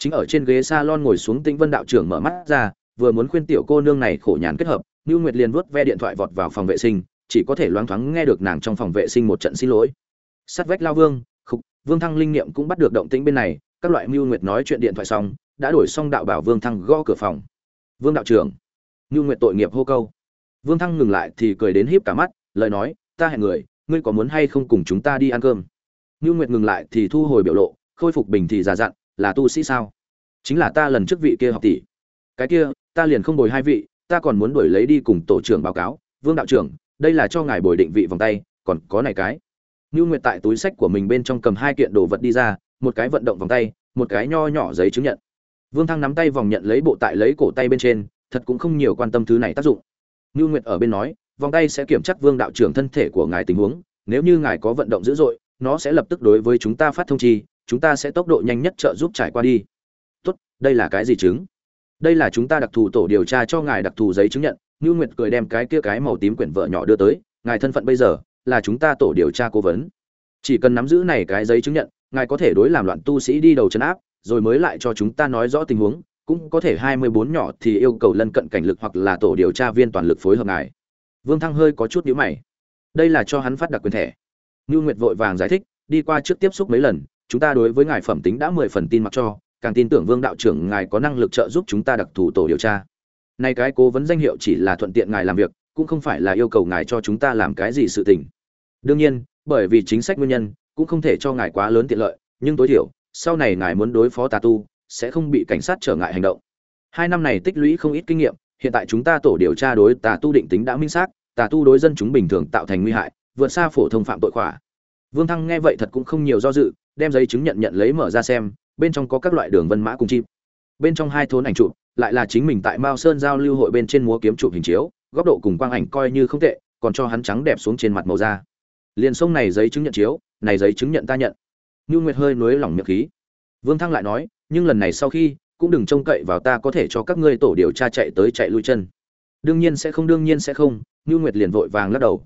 chính ở trên ghế salon ngồi xuống tĩnh vân đạo trưởng mở mắt ra, vừa muốn khuyên tiểu cô nương này khổ nhàn kết hợp như nguyệt liền vuốt ve điện thoại vọt vào phòng vệ sinh, chỉ có thể loáng thoáng nghe được nàng trong phòng vệ sinh một trận xin lỗi. Sát vách lao vương, khục, vương thăng linh niệm cũng bắt được động tĩnh bên này, các loại mưu nguyệt nói chuyện điện thoại xong, đã đổi xong đạo bảo vương thăng gõ cửa phòng. Vương đạo trưởng mưu nguyệt tội nghiệp hô câu. Vương thăng ngừng lại thì cười đến híp cả mắt, lời nói, ta hẹn người, ngươi có muốn hay không cùng chúng ta đi ăn cơm? Mưu nguyệt ngừng lại thì thu hồi biểu lộ, khôi phục bình thì già dặn là tu sĩ sao chính là ta lần trước vị kia học tỷ cái kia ta liền không bồi hai vị ta còn muốn đuổi lấy đi cùng tổ trưởng báo cáo vương đạo trưởng đây là cho ngài bồi định vị vòng tay còn có này cái như Nguyệt tại túi sách của mình bên trong cầm hai kiện đồ vật đi ra, một cái vận động vòng tay, một cái nho nhỏ giấy chứng nhận. Vương Thăng nắm tay vòng nhận lấy bộ tại lấy cổ tay bên trên, thật cũng không nhiều quan tâm thứ này tác dụng. như Nguyệt ở bên nói, vòng tay sẽ kiểm tra Vương đạo trưởng thân thể của ngài tình huống, nếu như ngài có vận động dữ dội, nó sẽ lập tức đối với chúng ta phát thông chi, chúng ta sẽ tốc độ nhanh nhất trợ giúp trải qua đi. Tốt, đây là cái gì chứng? Đây là chúng ta đặc thù tổ điều tra cho ngài đặc thù giấy chứng nhận. Nưu Nguyệt cười đem cái kia cái màu tím quyển vợ nhỏ đưa tới, ngài thân phận bây giờ là chúng ta tổ điều tra cố vấn chỉ cần nắm giữ này cái giấy chứng nhận ngài có thể đối làm loạn tu sĩ đi đầu chân áp rồi mới lại cho chúng ta nói rõ tình huống cũng có thể hai mươi bốn nhỏ thì yêu cầu lân cận cảnh lực hoặc là tổ điều tra viên toàn lực phối hợp ngài vương thăng hơi có chút nhíu mày đây là cho hắn phát đặc quyền thẻ ngưu nguyệt vội vàng giải thích đi qua trước tiếp xúc mấy lần chúng ta đối với ngài phẩm tính đã mười phần tin mặc cho, càng tin tưởng vương đạo trưởng ngài có năng lực trợ giúp chúng ta đặc thù tổ điều tra. Nay cái cố vấn danh hiệu chỉ là thuận tiện ngài làm việc, cũng không phải là yêu cầu ngài cho chúng ta làm cái gì sự tình. Đương nhiên, bởi vì chính sách nguyên nhân, cũng không thể cho ngài quá lớn tiện lợi, nhưng tối thiểu, sau này ngài muốn đối phó tà tu, sẽ không bị cảnh sát trở ngại hành động. Hai năm này tích lũy không ít kinh nghiệm, hiện tại chúng ta tổ điều tra đối tà tu định tính đã minh xác, tà tu đối dân chúng bình thường tạo thành nguy hại, vượt xa phổ thông phạm tội khỏa. Vương thăng nghe vậy thật cũng không nhiều do dự đem giấy chứng nhận nhận lấy mở ra xem bên trong có các loại đường vân mã cùng chim bên trong hai thốn ảnh chụp lại là chính mình tại mao sơn giao lưu hội bên trên múa kiếm chụp hình chiếu góc độ cùng quang ảnh coi như không tệ còn cho hắn trắng đẹp xuống trên mặt màu da liền sông này giấy chứng nhận chiếu này giấy chứng nhận ta nhận Nhu Nguyệt hơi nuối lỏng miệng khí. Vương Thăng lại nói, nhưng lần này sau khi, cũng đừng trông cậy vào ta có thể cho các ngươi tổ điều tra chạy tới chạy lui chân. Đương nhiên sẽ không đương nhiên sẽ không, Nhu Nguyệt liền vội vàng lắc đầu.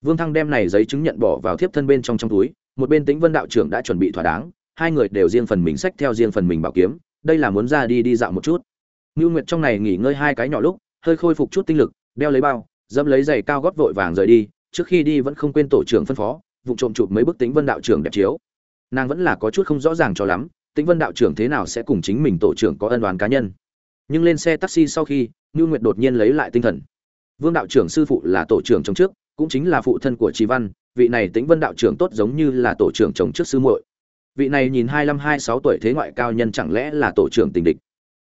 Vương Thăng đem này giấy chứng nhận bỏ vào thiếp thân bên trong trong túi, một bên Tĩnh Vân đạo trưởng đã chuẩn bị thỏa đáng, hai người đều riêng phần mình sách theo riêng phần mình bảo kiếm, đây là muốn ra đi đi dạo một chút. ngưu Nguyệt trong này nghỉ ngơi hai cái nhỏ lúc, hơi khôi phục chút tinh lực, đeo lấy bao, dẫm lấy giày cao gót vội vàng rời đi, trước khi đi vẫn không quên tổ trưởng phân phó, vụ trộm chụp mấy bức tính vân đạo trưởng đẹp chiếu. Nàng vẫn là có chút không rõ ràng cho lắm tính vân đạo trưởng thế nào sẽ cùng chính mình tổ trưởng có ân đoán cá nhân. Nhưng lên xe taxi sau khi ngưu nguyệt đột nhiên lấy lại tinh thần. Vương đạo trưởng sư phụ là tổ trưởng trong trước cũng chính là phụ thân của trí văn vị này tính vân đạo trưởng tốt giống như là tổ trưởng chồng trước sư muội. Vị này nhìn hai mươi hai sáu tuổi thế ngoại cao nhân chẳng lẽ là tổ trưởng tình địch?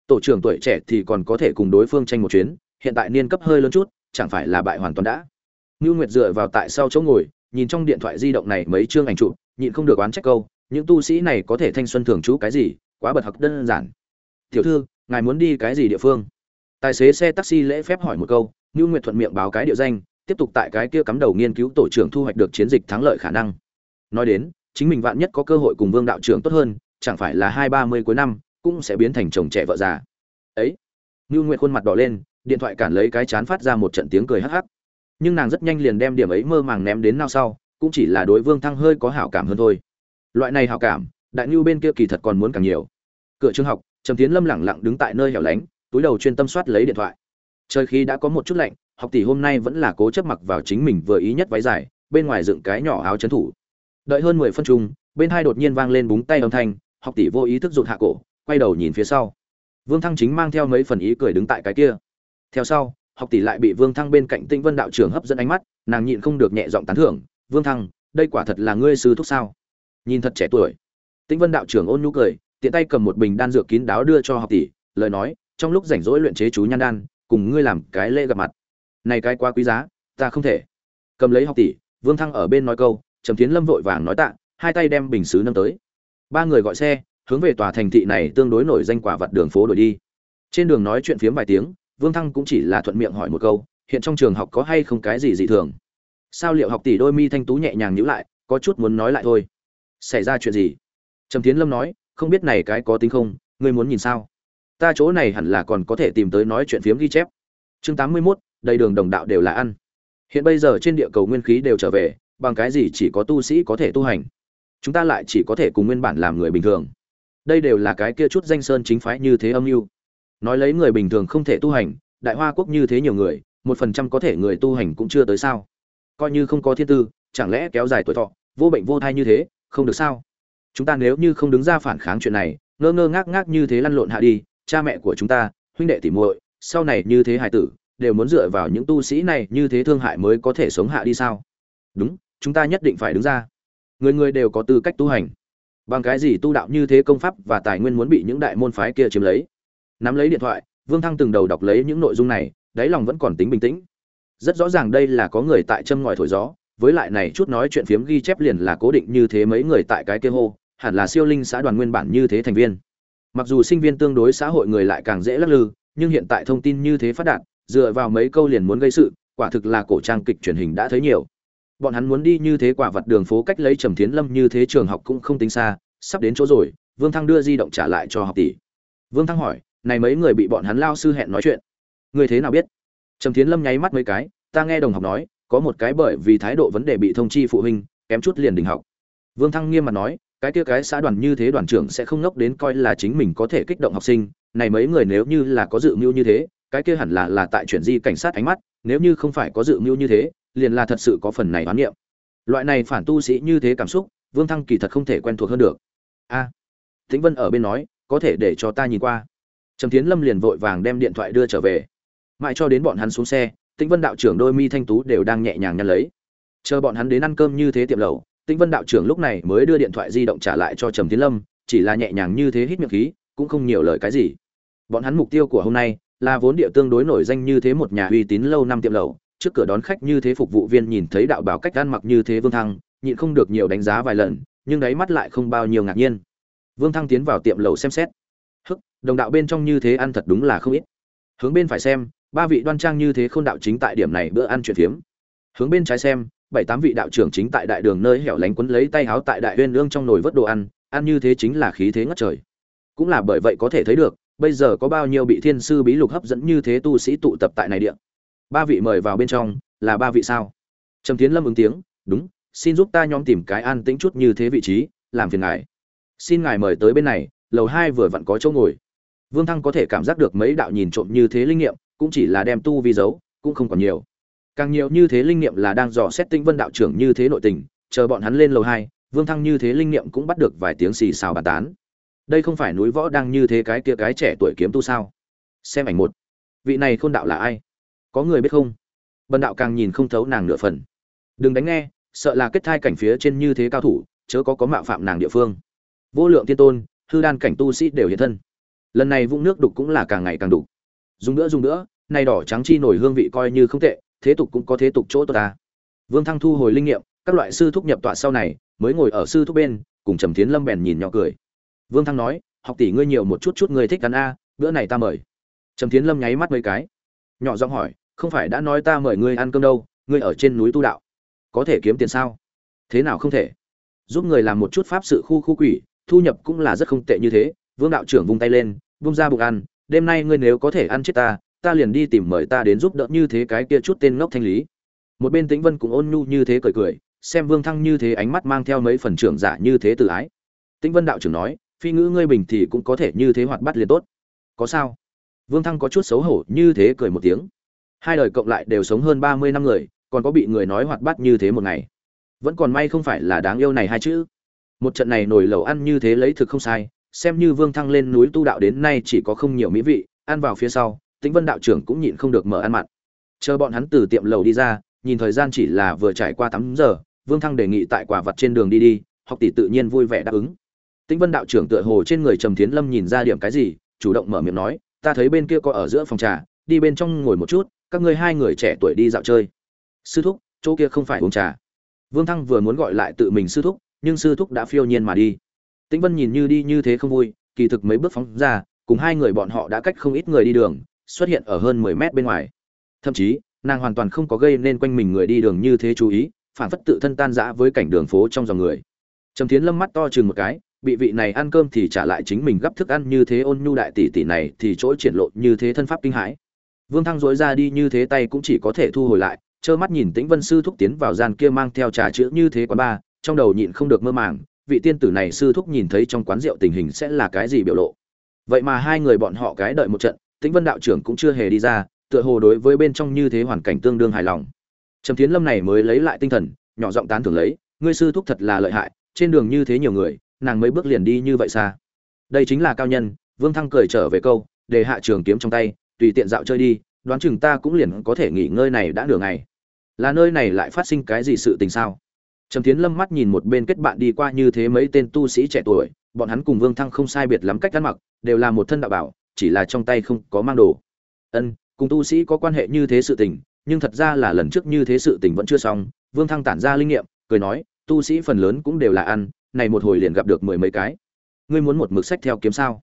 Tổ trưởng tuổi trẻ thì còn có thể cùng đối phương tranh một chuyến, hiện tại niên cấp hơi lớn chút, chẳng phải là bại hoàn toàn đã. Ngưu nguyệt dựa vào tại sau chỗ ngồi, nhìn trong điện thoại di động này mấy chương ảnh chụp, nhịn không được oán trách câu, những tu sĩ này có thể thanh xuân thường trú cái gì? Quá bật học đơn giản. Tiểu thư, ngài muốn đi cái gì địa phương? Tài xế xe taxi lễ phép hỏi một câu như nguyệt thuận miệng báo cái địa danh tiếp tục tại cái kia cắm đầu nghiên cứu tổ trưởng thu hoạch được chiến dịch thắng lợi khả năng. Nói đến, chính mình vạn nhất có cơ hội cùng vương đạo trưởng tốt hơn, chẳng phải là hai ba mươi cuối năm, cũng sẽ biến thành chồng trẻ vợ già. Ấy như nguyệt khuôn mặt đỏ lên, điện thoại cản lấy cái chán phát ra một trận tiếng cười hắc hắc. Nhưng nàng rất nhanh liền đem điểm ấy mơ màng ném đến nào sau, cũng chỉ là đối vương thăng hơi có hảo cảm hơn thôi. Loại này hảo cảm, đại nhu bên kia kỳ thật còn muốn càng nhiều. Cửa trường học, trầm tiến lâm lẳng lặng đứng tại nơi hẻo lánh, túi đầu chuyên tâm soát lấy điện thoại. Trời khi đã có một chút lạnh học tỷ hôm nay vẫn là cố chấp mặc vào chính mình vừa ý nhất váy dài bên ngoài dựng cái nhỏ áo chấn thủ đợi hơn mười phân chung bên hai đột nhiên vang lên búng tay âm thanh học tỷ vô ý thức rụt hạ cổ quay đầu nhìn phía sau vương thăng chính mang theo mấy phần ý cười đứng tại cái kia theo sau học tỷ lại bị Vương Thăng bên cạnh Tinh Vân đạo trưởng hấp dẫn ánh mắt, nàng nhịn không được nhẹ giọng tán thưởng, "Vương Thăng, đây quả thật là ngươi sư thúc sao? Nhìn thật trẻ tuổi." Tinh Vân đạo trưởng ôn nhu cười, tiện tay cầm một bình đan dược kín đáo đưa cho học tỷ, lời nói, trong lúc rảnh rỗi luyện chế chú nhan đan, cùng ngươi làm cái lễ gặp mặt. Này cái quá quý giá, ta không thể. Cầm lấy học tỷ, Vương Thăng ở bên nói câu, Trầm tiến Lâm vội vàng nói tạ, hai tay đem bình sứ nâng tới. Ba người gọi xe, hướng về tòa thành thị này tương đối nổi danh quả vật đường phố đổi đi. Trên đường nói chuyện phiếm vài tiếng, Vương Thăng cũng chỉ là thuận miệng hỏi một câu, hiện trong trường học có hay không cái gì dị thường? Sao liệu học tỷ đôi mi thanh tú nhẹ nhàng nhíu lại, có chút muốn nói lại thôi. Xảy ra chuyện gì? Trầm tiến Lâm nói, không biết này cái có tính không, ngươi muốn nhìn sao? Ta chỗ này hẳn là còn có thể tìm tới nói chuyện phiếm ghi chép. Chương 81, đầy đường đồng đạo đều là ăn. Hiện bây giờ trên địa cầu nguyên khí đều trở về, bằng cái gì chỉ có tu sĩ có thể tu hành? Chúng ta lại chỉ có thể cùng nguyên bản làm người bình thường. đây đều là cái kia chút danh sơn chính phái như thế âm mưu nói lấy người bình thường không thể tu hành đại hoa quốc như thế nhiều người một phần trăm có thể người tu hành cũng chưa tới sao coi như không có thiên tư chẳng lẽ kéo dài tuổi thọ vô bệnh vô thai như thế không được sao chúng ta nếu như không đứng ra phản kháng chuyện này ngơ ngơ ngác ngác như thế lăn lộn hạ đi cha mẹ của chúng ta huynh đệ tỉ muội sau này như thế hài tử đều muốn dựa vào những tu sĩ này như thế thương hại mới có thể sống hạ đi sao? Đúng, chúng ta nhất định phải đứng ra. Người người đều có tư cách tu hành. Bằng cái gì tu đạo như thế công pháp và tài nguyên muốn bị những đại môn phái kia chiếm lấy? Nắm lấy điện thoại, vương thăng từng đầu đọc lấy những nội dung này, đáy lòng vẫn còn tính bình tĩnh. Rất rõ ràng đây là có người tại châm ngòi thổi gió, với lại này chút nói chuyện phiếm ghi chép liền là cố định như thế mấy người tại cái kia hô, hẳn là siêu linh xã đoàn nguyên bản như thế thành viên. Mặc dù sinh viên tương đối xã hội người lại càng dễ lắc lư, nhưng hiện tại thông tin như thế phát đạt dựa vào mấy câu liền muốn gây sự, quả thực là cổ trang kịch truyền hình đã thấy nhiều. Bọn hắn muốn đi như thế quả vật đường phố cách lấy trầm thiến lâm như thế trường học cũng không tính xa, sắp đến chỗ rồi, vương thăng đưa di động trả lại cho học tỷ. Vương thăng hỏi, này mấy người bị bọn hắn lao sư hẹn nói chuyện? Người thế nào biết? Trầm thiến lâm nháy mắt mấy cái, ta nghe đồng học nói, có một cái bởi vì thái độ vấn đề bị thông chi phụ huynh, kém chút liền đình học. Vương thăng nghiêm mặt nói, cái kia cái xã đoàn như thế đoàn trưởng sẽ không ngốc đến coi là chính mình có thể kích động học sinh, này mấy người nếu như là có dự mưu như thế cái kia hẳn là là tại chuyển di cảnh sát ánh mắt nếu như không phải có dự mưu như thế liền là thật sự có phần này đoán niệm. Loại này phản tu sĩ như thế cảm xúc vương thăng kỳ thật không thể quen thuộc hơn được. A à, tĩnh vân ở bên nói có thể để cho ta nhìn qua. Trầm tiến lâm liền vội vàng đem điện thoại đưa trở về. Mãi cho đến bọn hắn xuống xe tĩnh vân đạo trưởng đôi mi thanh tú đều đang nhẹ nhàng nhăn lấy. Chờ bọn hắn đến ăn cơm như thế tiệm lẩu tĩnh vân đạo trưởng lúc này mới đưa điện thoại di động trả lại cho trầm tiến lâm chỉ là nhẹ nhàng như thế hít miệng khí cũng không nhiều lời cái gì. Bọn hắn mục tiêu của hôm nay là vốn địa tương đối nổi danh như thế một nhà uy tín lâu năm tiệm lẩu, trước cửa đón khách như thế phục vụ viên nhìn thấy đạo bảo cách ăn mặc như thế vương thăng, nhịn không được nhiều đánh giá vài lần, nhưng đáy mắt lại không bao nhiêu ngạc nhiên. Vương thăng tiến vào tiệm lẩu xem xét. Hức, đồng đạo bên trong như thế ăn thật đúng là không ít. Hướng bên phải xem, ba vị đoan trang như thế khôn đạo chính tại điểm này bữa ăn chuyện phiếm. Hướng bên trái xem, bảy tám vị đạo trưởng chính tại đại đường nơi hẻo lánh quấn lấy tay háo tại đại huyên lương trong nồi vớt đồ ăn ăn như thế chính là khí thế ngất trời. Cũng là bởi vậy có thể thấy được bây giờ có bao nhiêu bị thiên sư bí lục hấp dẫn như thế tu sĩ tụ tập tại này địa? Ba vị mời vào bên trong, là ba vị sao? Trầm tiến lâm ứng tiếng, đúng, xin giúp ta nhóm tìm cái an tĩnh chút như thế vị trí, làm phiền ngài. Xin ngài mời tới bên này, lầu hai vừa vặn có chỗ ngồi. Vương thăng có thể cảm giác được mấy đạo nhìn trộm như thế linh nghiệm, cũng chỉ là đem tu vi giấu, cũng không còn nhiều. Càng nhiều như thế linh nghiệm là đang dò xét tinh vân đạo trưởng như thế nội tình, chờ bọn hắn lên lầu hai, vương thăng như thế linh nghiệm cũng bắt được vài tiếng xì xào bàn tán đây không phải núi võ đang như thế cái kia cái trẻ tuổi kiếm tu sao? Xem ảnh một. Vị này khôn đạo là ai? Có người biết không? Bần đạo càng nhìn không thấu nàng nửa phần. Đừng đánh nghe, sợ là kết thai cảnh phía trên như thế cao thủ, chớ có có mạo phạm nàng địa phương. Vô lượng tiên tôn, hư đan cảnh tu sĩ đều hiện thân. Lần này vũng nước đục cũng là càng ngày càng đục. Dùng nữa dùng nữa, này đỏ trắng chi nổi hương vị coi như không tệ, thế tục cũng có thế tục chỗ tốt ta. Vương thăng thu hồi linh nghiệm, các loại sư thúc nhập tọa sau này, mới ngồi ở sư thúc bên, cùng trầm thiến lâm bèn nhìn nhỏ cười vương thăng nói, học tỷ ngươi nhiều một chút chút người thích ăn a, bữa này ta mời. Trầm tiến lâm nháy mắt mấy cái, nhỏ giọng hỏi, không phải đã nói ta mời ngươi ăn cơm đâu, ngươi ở trên núi tu đạo, có thể kiếm tiền sao? Thế nào không thể? Giúp người làm một chút pháp sự khu khu quỷ, thu nhập cũng là rất không tệ như thế, vương đạo trưởng vung tay lên, vung ra bụng ăn, đêm nay ngươi nếu có thể ăn chết ta ta liền đi tìm mời ta đến giúp đỡ như thế cái kia chút tên ngốc thanh lý. Một bên tĩnh vân cũng ôn nhu như thế cười cười, xem vương thăng như thế ánh mắt mang theo mấy phần trưởng giả như thế tự ái. Tĩnh vân đạo trưởng nói phi ngữ ngươi bình thì cũng có thể như thế hoạt bắt liền tốt. Có sao? Vương thăng có chút xấu hổ như thế cười một tiếng. Hai đời cộng lại đều sống hơn ba mươi năm người, còn có bị người nói hoạt bát như thế một ngày. Vẫn còn may không phải là đáng yêu này hai chữ một trận này nổi lẩu ăn như thế lấy thực không sai, xem như vương thăng lên núi tu đạo đến nay chỉ có không nhiều mỹ vị, ăn vào phía sau, tĩnh vân đạo trưởng cũng nhịn không được mở ăn mặn. Chờ bọn hắn từ tiệm lầu đi ra, nhìn thời gian chỉ là vừa trải qua tám giờ, vương thăng đề nghị tại quả vật trên đường đi đi, học tỷ tự nhiên vui vẻ đáp ứng tĩnh vân đạo trưởng tựa hồ trên người trầm thiến lâm nhìn ra điểm cái gì, chủ động mở miệng nói, ta thấy bên kia có ở giữa phòng trà, đi bên trong ngồi một chút, các ngươi hai người trẻ tuổi đi dạo chơi. Sư thúc, chỗ kia không phải uống trà. Vương thăng vừa muốn gọi lại tự mình sư thúc, nhưng sư thúc đã phiêu nhiên mà đi. Tĩnh vân nhìn như đi như thế không vui, kỳ thực mấy bước phóng ra, cùng hai người bọn họ đã cách không ít người đi đường, xuất hiện ở hơn mười mét bên ngoài. Thậm chí, nàng hoàn toàn không có gây nên quanh mình người đi đường như thế chú ý, phản phất tự thân tan rã với cảnh đường phố trong dòng người. Trầm thiến lâm mắt to chừng một cái bị vị này ăn cơm thì trả lại chính mình gấp thức ăn như thế ôn nhu đại tỷ tỷ này thì chỗ triển lộ như thế thân pháp kinh hãi. Vương thăng dối ra đi như thế tay cũng chỉ có thể thu hồi lại, trơ mắt nhìn tĩnh vân sư thúc tiến vào gian kia mang theo trà chữ như thế quán ba, trong đầu nhịn không được mơ màng, vị tiên tử này sư thúc nhìn thấy trong quán rượu tình hình sẽ là cái gì biểu lộ. Vậy mà hai người bọn họ cái đợi một trận, tĩnh vân đạo trưởng cũng chưa hề đi ra, tựa hồ đối với bên trong như thế hoàn cảnh tương đương hài lòng. Trầm tiến lâm này mới lấy lại tinh thần, nhỏ giọng tán thưởng lấy, ngươi sư thúc thật là lợi hại, trên đường như thế nhiều người nàng mấy bước liền đi như vậy xa. Đây chính là cao nhân, vương thăng cười trở về câu, để hạ trường kiếm trong tay, tùy tiện dạo chơi đi, đoán chừng ta cũng liền có thể nghỉ ngơi này đã nửa ngày. Là nơi này lại phát sinh cái gì sự tình sao? Trầm tiến lâm mắt nhìn một bên kết bạn đi qua như thế mấy tên tu sĩ trẻ tuổi, bọn hắn cùng vương thăng không sai biệt lắm cách ăn mặc, đều là một thân đạo bảo, chỉ là trong tay không có mang đồ. Ân, cùng tu sĩ có quan hệ như thế sự tình, nhưng thật ra là lần trước như thế sự tình vẫn chưa xong. Vương thăng tản ra linh nghiệm, cười nói, tu sĩ phần lớn cũng đều là ăn này một hồi liền gặp được mười mấy cái. Ngươi muốn một mực sách theo kiếm sao?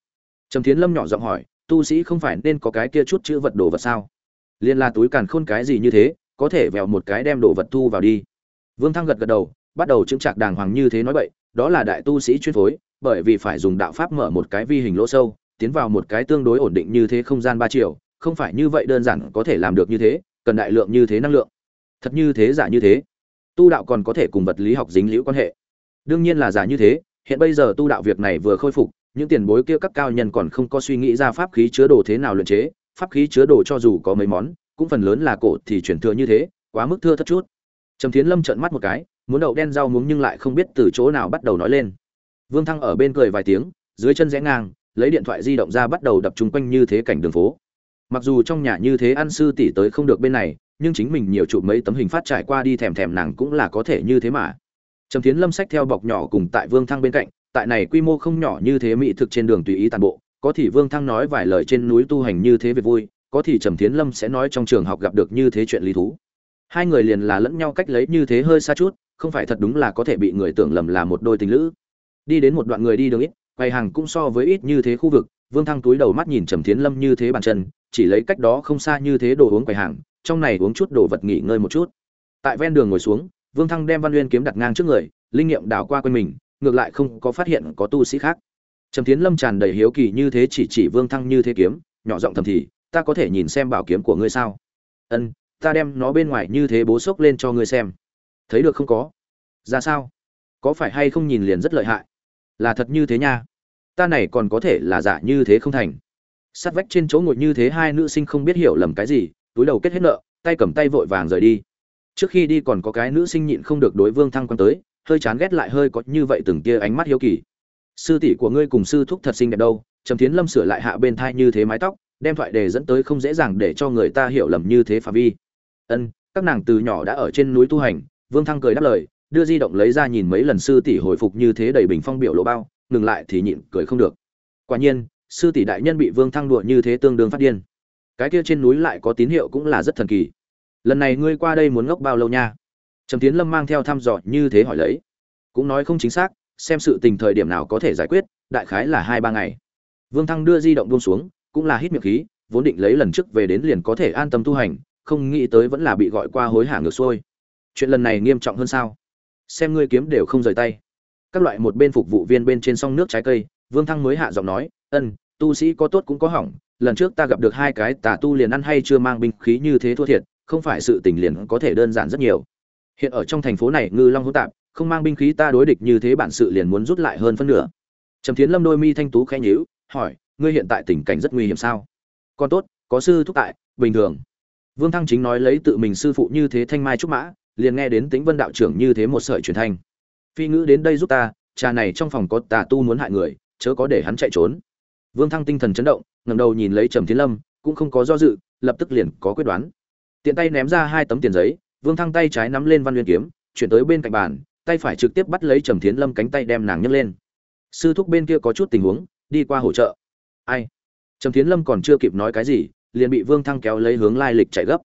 Trầm thiến lâm nhỏ giọng hỏi tu sĩ không phải nên có cái kia chút chữ vật đồ vật sao? Liên la túi càn khôn cái gì như thế có thể vèo một cái đem đồ vật thu vào đi. Vương thăng gật gật đầu bắt đầu chứng trạc đàng hoàng như thế nói vậy đó là đại tu sĩ chuyên phối bởi vì phải dùng đạo pháp mở một cái vi hình lỗ sâu tiến vào một cái tương đối ổn định như thế không gian ba chiều, không phải như vậy đơn giản có thể làm được như thế cần đại lượng như thế năng lượng. Thật như thế giả như thế. Tu đạo còn có thể cùng vật lý học dính liễu quan hệ đương nhiên là giả như thế, hiện bây giờ tu đạo việc này vừa khôi phục, những tiền bối kia các cao nhân còn không có suy nghĩ ra pháp khí chứa đồ thế nào luyện chế, pháp khí chứa đồ cho dù có mấy món, cũng phần lớn là cổ thì chuyển thừa như thế, quá mức thưa thất chút. Trầm thiến lâm trợn mắt một cái, muốn đậu đen rau muống nhưng lại không biết từ chỗ nào bắt đầu nói lên. Vương thăng ở bên cười vài tiếng, dưới chân rẽ ngang, lấy điện thoại di động ra bắt đầu đập chung quanh như thế cảnh đường phố. Mặc dù trong nhà như thế ăn sư tỷ tới không được bên này, nhưng chính mình nhiều chụp mấy tấm hình phát trải qua đi thèm thèm nàng cũng là có thể như thế mà trầm tiến lâm sách theo bọc nhỏ cùng tại vương thăng bên cạnh, tại này quy mô không nhỏ như thế mỹ thực trên đường tùy ý tàn bộ, có thì vương thăng nói vài lời trên núi tu hành như thế về vui, có thì trầm tiến lâm sẽ nói trong trường học gặp được như thế chuyện lý thú. Hai người liền là lẫn nhau cách lấy như thế hơi xa chút, không phải thật đúng là có thể bị người tưởng lầm là một đôi tình lữ. Đi đến một đoạn người đi đường ít, quầy hàng cũng so với ít như thế khu vực, vương thăng túi đầu mắt nhìn trầm tiến lâm như thế bàn chân, chỉ lấy cách đó không xa như thế đồ uống quầy hàng, trong này uống chút đồ vật nghỉ ngơi một chút. Tại ven đường ngồi xuống vương thăng đem văn uyên kiếm đặt ngang trước người, linh nghiệm đảo qua quanh mình, ngược lại không có phát hiện có tu sĩ khác. Trầm Thiến lâm tràn đầy hiếu kỳ như thế chỉ chỉ vương thăng như thế kiếm, nhỏ giọng thầm thì, ta có thể nhìn xem bảo kiếm của ngươi sao? Ân, ta đem nó bên ngoài như thế bố sốc lên cho ngươi xem. Thấy được không có? Ra sao? Có phải hay không nhìn liền rất lợi hại? Là thật như thế nha. Ta này còn có thể là giả như thế không thành. Sát vách trên chỗ ngồi như thế hai nữ sinh không biết hiểu lầm cái gì, túi đầu kết hết nợ, tay cầm tay vội vàng rời đi trước khi đi còn có cái nữ sinh nhịn không được đối vương thăng quan tới, hơi chán ghét lại hơi có như vậy từng tia ánh mắt hiếu kỳ. Sư tỷ của ngươi cùng sư thúc thật xinh đẹp đâu, trầm tiến lâm sửa lại hạ bên thai như thế mái tóc, đem thoại đề dẫn tới không dễ dàng để cho người ta hiểu lầm như thế phạm vi. Ân, các nàng từ nhỏ đã ở trên núi tu hành, vương thăng cười đáp lời, đưa di động lấy ra nhìn mấy lần sư tỷ hồi phục như thế đầy bình phong biểu lộ bao, ngừng lại thì nhịn cười không được. Quả nhiên, sư tỷ đại nhân bị vương thăng đùa như thế tương đương phát điên. Cái kia trên núi lại có tín hiệu cũng là rất thần kỳ lần này ngươi qua đây muốn ngốc bao lâu nha? Trầm tiến lâm mang theo thăm dò như thế hỏi lấy. Cũng nói không chính xác, xem sự tình thời điểm nào có thể giải quyết, đại khái là hai ba ngày. Vương thăng đưa di động buông xuống, cũng là hít miệng khí, vốn định lấy lần trước về đến liền có thể an tâm tu hành, không nghĩ tới vẫn là bị gọi qua hối hả ngược xuôi. Chuyện lần này nghiêm trọng hơn sao? Xem ngươi kiếm đều không rời tay. Các loại một bên phục vụ viên bên trên sông nước trái cây, vương thăng mới hạ giọng nói, ân, tu sĩ có tốt cũng có hỏng, lần trước ta gặp được hai cái tà tu liền ăn hay chưa mang binh khí như thế thua thiệt không phải sự tình liền có thể đơn giản rất nhiều. Hiện ở trong thành phố này, ngư long hỗn tạp, không mang binh khí ta đối địch như thế bản sự liền muốn rút lại hơn phân nửa. Trầm thiến lâm đôi mi thanh tú khẽ nhíu, hỏi, ngươi hiện tại tình cảnh rất nguy hiểm sao? Còn tốt, có sư thúc tại, bình thường. Vương thăng chính nói lấy tự mình sư phụ như thế thanh mai trúc mã, liền nghe đến tính vân đạo trưởng như thế một sợi truyền thanh. Phi ngữ đến đây giúp ta, trà này trong phòng có tà tu muốn hại người, chớ có để hắn chạy trốn. Vương thăng tinh thần chấn động, ngẩng đầu nhìn lấy trầm Thiến lâm, cũng không có do dự, lập tức liền có quyết đoán tiện tay ném ra hai tấm tiền giấy, vương thăng tay trái nắm lên văn nguyên kiếm, chuyển tới bên cạnh bàn, tay phải trực tiếp bắt lấy trầm thiến lâm cánh tay đem nàng nhấc lên. Sư thúc bên kia có chút tình huống, đi qua hỗ trợ. Ai? Trầm thiến lâm còn chưa kịp nói cái gì, liền bị vương thăng kéo lấy hướng lai lịch chạy gấp.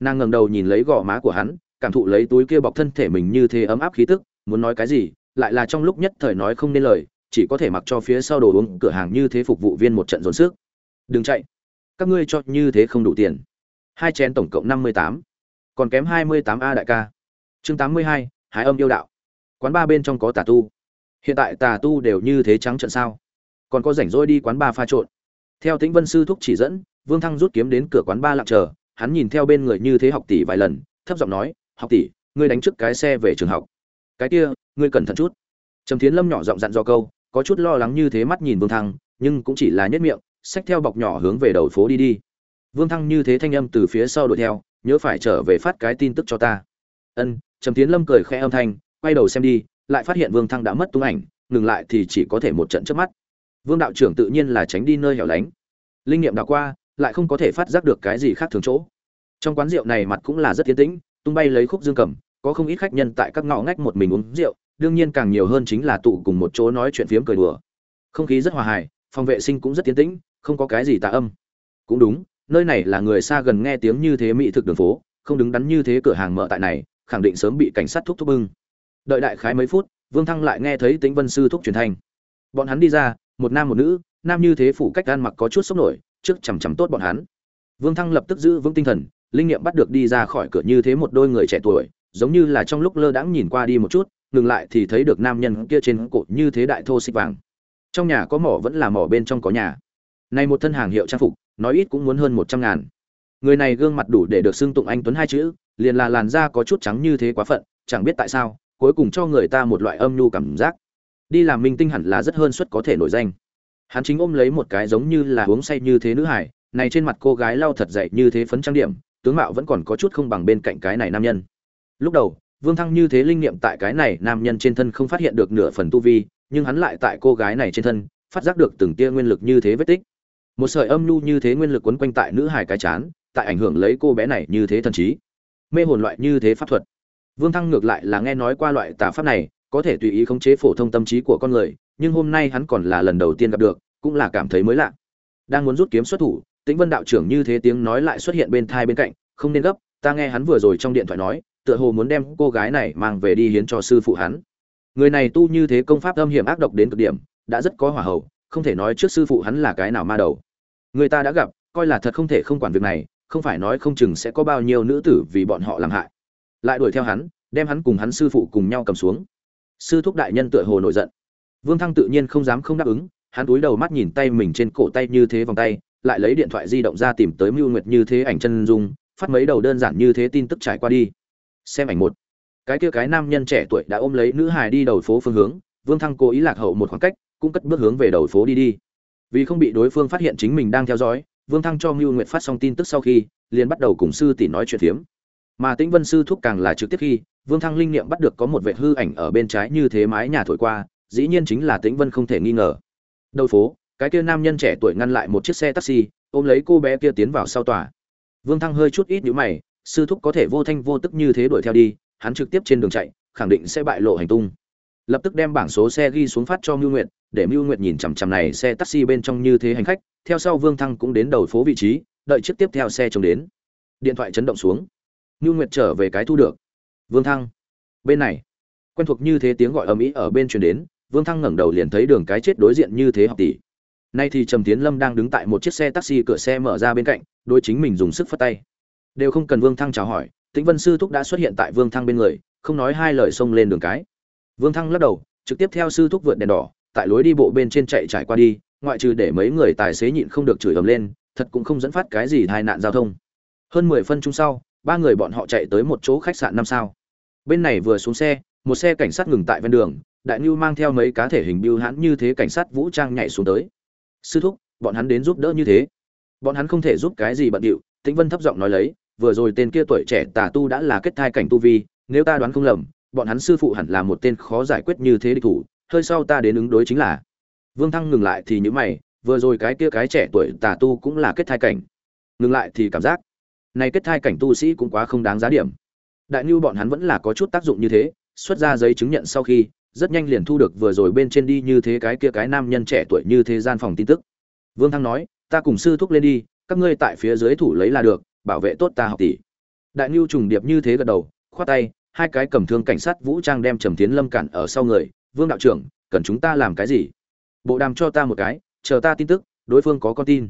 Nàng ngẩng đầu nhìn lấy gò má của hắn, cảm thụ lấy túi kia bọc thân thể mình như thế ấm áp khí tức, muốn nói cái gì, lại là trong lúc nhất thời nói không nên lời, chỉ có thể mặc cho phía sau đồ uống cửa hàng như thế phục vụ viên một trận dồn sức. Đừng chạy. Các ngươi cho như thế không đủ tiền hai chén tổng cộng năm mươi tám. Còn kém hai mươi tám a đại ca. Chương tám mươi hai hải âm yêu đạo. Quán ba bên trong có tà tu. Hiện tại tà tu đều như thế trắng trận sao? Còn có rảnh rỗi đi quán ba pha trộn. Theo tĩnh vân sư thúc chỉ dẫn, vương thăng rút kiếm đến cửa quán ba lặng chờ. Hắn nhìn theo bên người như thế học tỷ vài lần, thấp giọng nói, học tỷ, ngươi đánh trước cái xe về trường học. Cái kia, ngươi cẩn thận chút. Trầm thiến lâm nhỏ giọng dặn do câu, có chút lo lắng như thế mắt nhìn vương thăng, nhưng cũng chỉ là nhất miệng, xách theo bọc nhỏ hướng về đầu phố đi đi vương thăng như thế thanh âm từ phía sau đuổi theo, nhớ phải trở về phát cái tin tức cho ta. Ân, trầm tiến lâm cười khẽ âm thanh, quay đầu xem đi, lại phát hiện vương thăng đã mất tung ảnh, ngừng lại thì chỉ có thể một trận trước mắt. Vương đạo trưởng tự nhiên là tránh đi nơi hẻo lánh. Linh nghiệm đã qua, lại không có thể phát giác được cái gì khác thường chỗ. Trong quán rượu này mặt cũng là rất tiến tĩnh, tung bay lấy khúc dương cầm, có không ít khách nhân tại các ngõ ngách một mình uống rượu, đương nhiên càng nhiều hơn chính là tụ cùng một chỗ nói chuyện phiếm cười đùa. Không khí rất hòa hài, phòng vệ sinh cũng rất tiến tĩnh, không có cái gì tà âm. Cũng đúng nơi này là người xa gần nghe tiếng như thế mỹ thực đường phố, không đứng đắn như thế cửa hàng mở tại này, khẳng định sớm bị cảnh sát thúc thúc bưng. Đợi đại khái mấy phút, vương thăng lại nghe thấy tĩnh vân sư thúc truyền thanh. Bọn hắn đi ra, một nam một nữ, nam như thế phủ cách gan mặc có chút sốc nổi, trước chằm chằm tốt bọn hắn. Vương thăng lập tức giữ vững tinh thần, linh nghiệm bắt được đi ra khỏi cửa như thế một đôi người trẻ tuổi, giống như là trong lúc lơ đãng nhìn qua đi một chút, ngừng lại thì thấy được nam nhân kia trên cột như thế đại thô xích vàng. Trong nhà có mỏ vẫn là mỏ bên trong có nhà. Này một thân hàng hiệu trang phục nói ít cũng muốn hơn một trăm ngàn. Người này gương mặt đủ để được xưng tụng anh tuấn hai chữ, liền là làn da có chút trắng như thế quá phận, chẳng biết tại sao, cuối cùng cho người ta một loại âm nhu cảm giác. Đi làm minh tinh hẳn là rất hơn suất có thể nổi danh. Hắn chính ôm lấy một cái giống như là uống say như thế nữ hải, này trên mặt cô gái lau thật dậy như thế phấn trang điểm, tướng mạo vẫn còn có chút không bằng bên cạnh cái này nam nhân. Lúc đầu, vương thăng như thế linh nghiệm tại cái này nam nhân trên thân không phát hiện được nửa phần tu vi, nhưng hắn lại tại cô gái này trên thân, phát giác được từng tia nguyên lực như thế vết tích một sợi âm nhu như thế nguyên lực quấn quanh tại nữ hải cái chán, tại ảnh hưởng lấy cô bé này như thế thần trí. Mê hồn loại như thế pháp thuật. Vương thăng ngược lại là nghe nói qua loại tà pháp này, có thể tùy ý khống chế phổ thông tâm trí của con người, nhưng hôm nay hắn còn là lần đầu tiên gặp được, cũng là cảm thấy mới lạ. Đang muốn rút kiếm xuất thủ, tĩnh vân đạo trưởng như thế tiếng nói lại xuất hiện bên thai bên cạnh, không nên gấp, ta nghe hắn vừa rồi trong điện thoại nói, tựa hồ muốn đem cô gái này mang về đi hiến cho sư phụ hắn. Người này tu như thế công pháp âm hiểm ác độc đến cực điểm, đã rất có hỏa hậu, không thể nói trước sư phụ hắn là cái nào ma đầu người ta đã gặp, coi là thật không thể không quản việc này, không phải nói không chừng sẽ có bao nhiêu nữ tử vì bọn họ làm hại. Lại đuổi theo hắn, đem hắn cùng hắn sư phụ cùng nhau cầm xuống. Sư thúc đại nhân tựa hồ nổi giận. Vương thăng tự nhiên không dám không đáp ứng, hắn túi đầu mắt nhìn tay mình trên cổ tay như thế vòng tay, lại lấy điện thoại di động ra tìm tới mưu nguyệt như thế ảnh chân dung, phát mấy đầu đơn giản như thế tin tức trải qua đi. Xem ảnh một. Cái kia cái nam nhân trẻ tuổi đã ôm lấy nữ hài đi đầu phố phương hướng, vương thăng cố ý lạc hậu một khoảng cách, cũng cất bước hướng về đầu phố đi đi vì không bị đối phương phát hiện chính mình đang theo dõi, vương thăng cho mưu nguyệt phát xong tin tức sau khi, liền bắt đầu cùng sư tỷ nói chuyện phiếm. Mà tĩnh vân sư thúc càng là trực tiếp khi, vương thăng linh nghiệm bắt được có một vệ hư ảnh ở bên trái như thế mái nhà thổi qua, dĩ nhiên chính là tĩnh vân không thể nghi ngờ. Đầu phố, cái kia nam nhân trẻ tuổi ngăn lại một chiếc xe taxi, ôm lấy cô bé kia tiến vào sau tòa. Vương thăng hơi chút ít nhíu mày, sư thúc có thể vô thanh vô tức như thế đuổi theo đi, hắn trực tiếp trên đường chạy, khẳng định sẽ bại lộ hành tung. Lập tức đem bảng số xe ghi xuống phát cho mưu nguyệt để mưu nguyệt nhìn chằm chằm này xe taxi bên trong như thế hành khách, theo sau vương thăng cũng đến đầu phố vị trí, đợi chiếc tiếp theo xe trông đến. Điện thoại chấn động xuống. Mưu nguyệt trở về cái thu được. Vương thăng. Bên này. Quen thuộc như thế tiếng gọi ầm ĩ ở bên truyền đến, vương thăng ngẩng đầu liền thấy đường cái chết đối diện như thế học tỷ. Nay thì trầm tiến lâm đang đứng tại một chiếc xe taxi cửa xe mở ra bên cạnh đôi chính mình dùng sức phất tay. Đều không cần vương thăng chào hỏi, tĩnh vân sư thúc đã xuất hiện tại vương thăng bên người, không nói hai lời xông lên đường cái. Vương thăng lắc đầu, trực tiếp theo sư thúc vượt đèn đỏ tại lối đi bộ bên trên chạy trải qua đi, ngoại trừ để mấy người tài xế nhịn không được chửi ầm lên, thật cũng không dẫn phát cái gì tai nạn giao thông. Hơn mười phân chung sau, ba người bọn họ chạy tới một chỗ khách sạn năm sao. Bên này vừa xuống xe, một xe cảnh sát ngừng tại ven đường, đại nhu mang theo mấy cá thể hình biêu hãn như thế cảnh sát vũ trang nhảy xuống tới. Sư thúc, bọn hắn đến giúp đỡ như thế. Bọn hắn không thể giúp cái gì bận điệu, tĩnh vân thấp giọng nói lấy, vừa rồi tên kia tuổi trẻ tà tu đã là kết thai cảnh tu vi, nếu ta đoán không lầm, bọn hắn sư phụ hẳn là một tên khó giải quyết như thế địch thủ hơi sau ta đến ứng đối chính là. Vương thăng ngừng lại thì những mày, vừa rồi cái kia cái trẻ tuổi tà tu cũng là kết thai cảnh. Ngừng lại thì cảm giác, này kết thai cảnh tu sĩ cũng quá không đáng giá điểm. Đại nhu bọn hắn vẫn là có chút tác dụng như thế, xuất ra giấy chứng nhận sau khi, rất nhanh liền thu được vừa rồi bên trên đi như thế cái kia cái nam nhân trẻ tuổi như thế gian phòng tin tức. Vương thăng nói, ta cùng sư thúc lên đi, các ngươi tại phía dưới thủ lấy là được, bảo vệ tốt ta học tỷ. Đại nhu trùng điệp như thế gật đầu, khoát tay, hai cái cầm thương cảnh sát vũ trang đem trầm tiến lâm cản ở sau người vương đạo trưởng, cần chúng ta làm cái gì? Bộ đàm cho ta một cái, chờ ta tin tức, đối phương có con tin.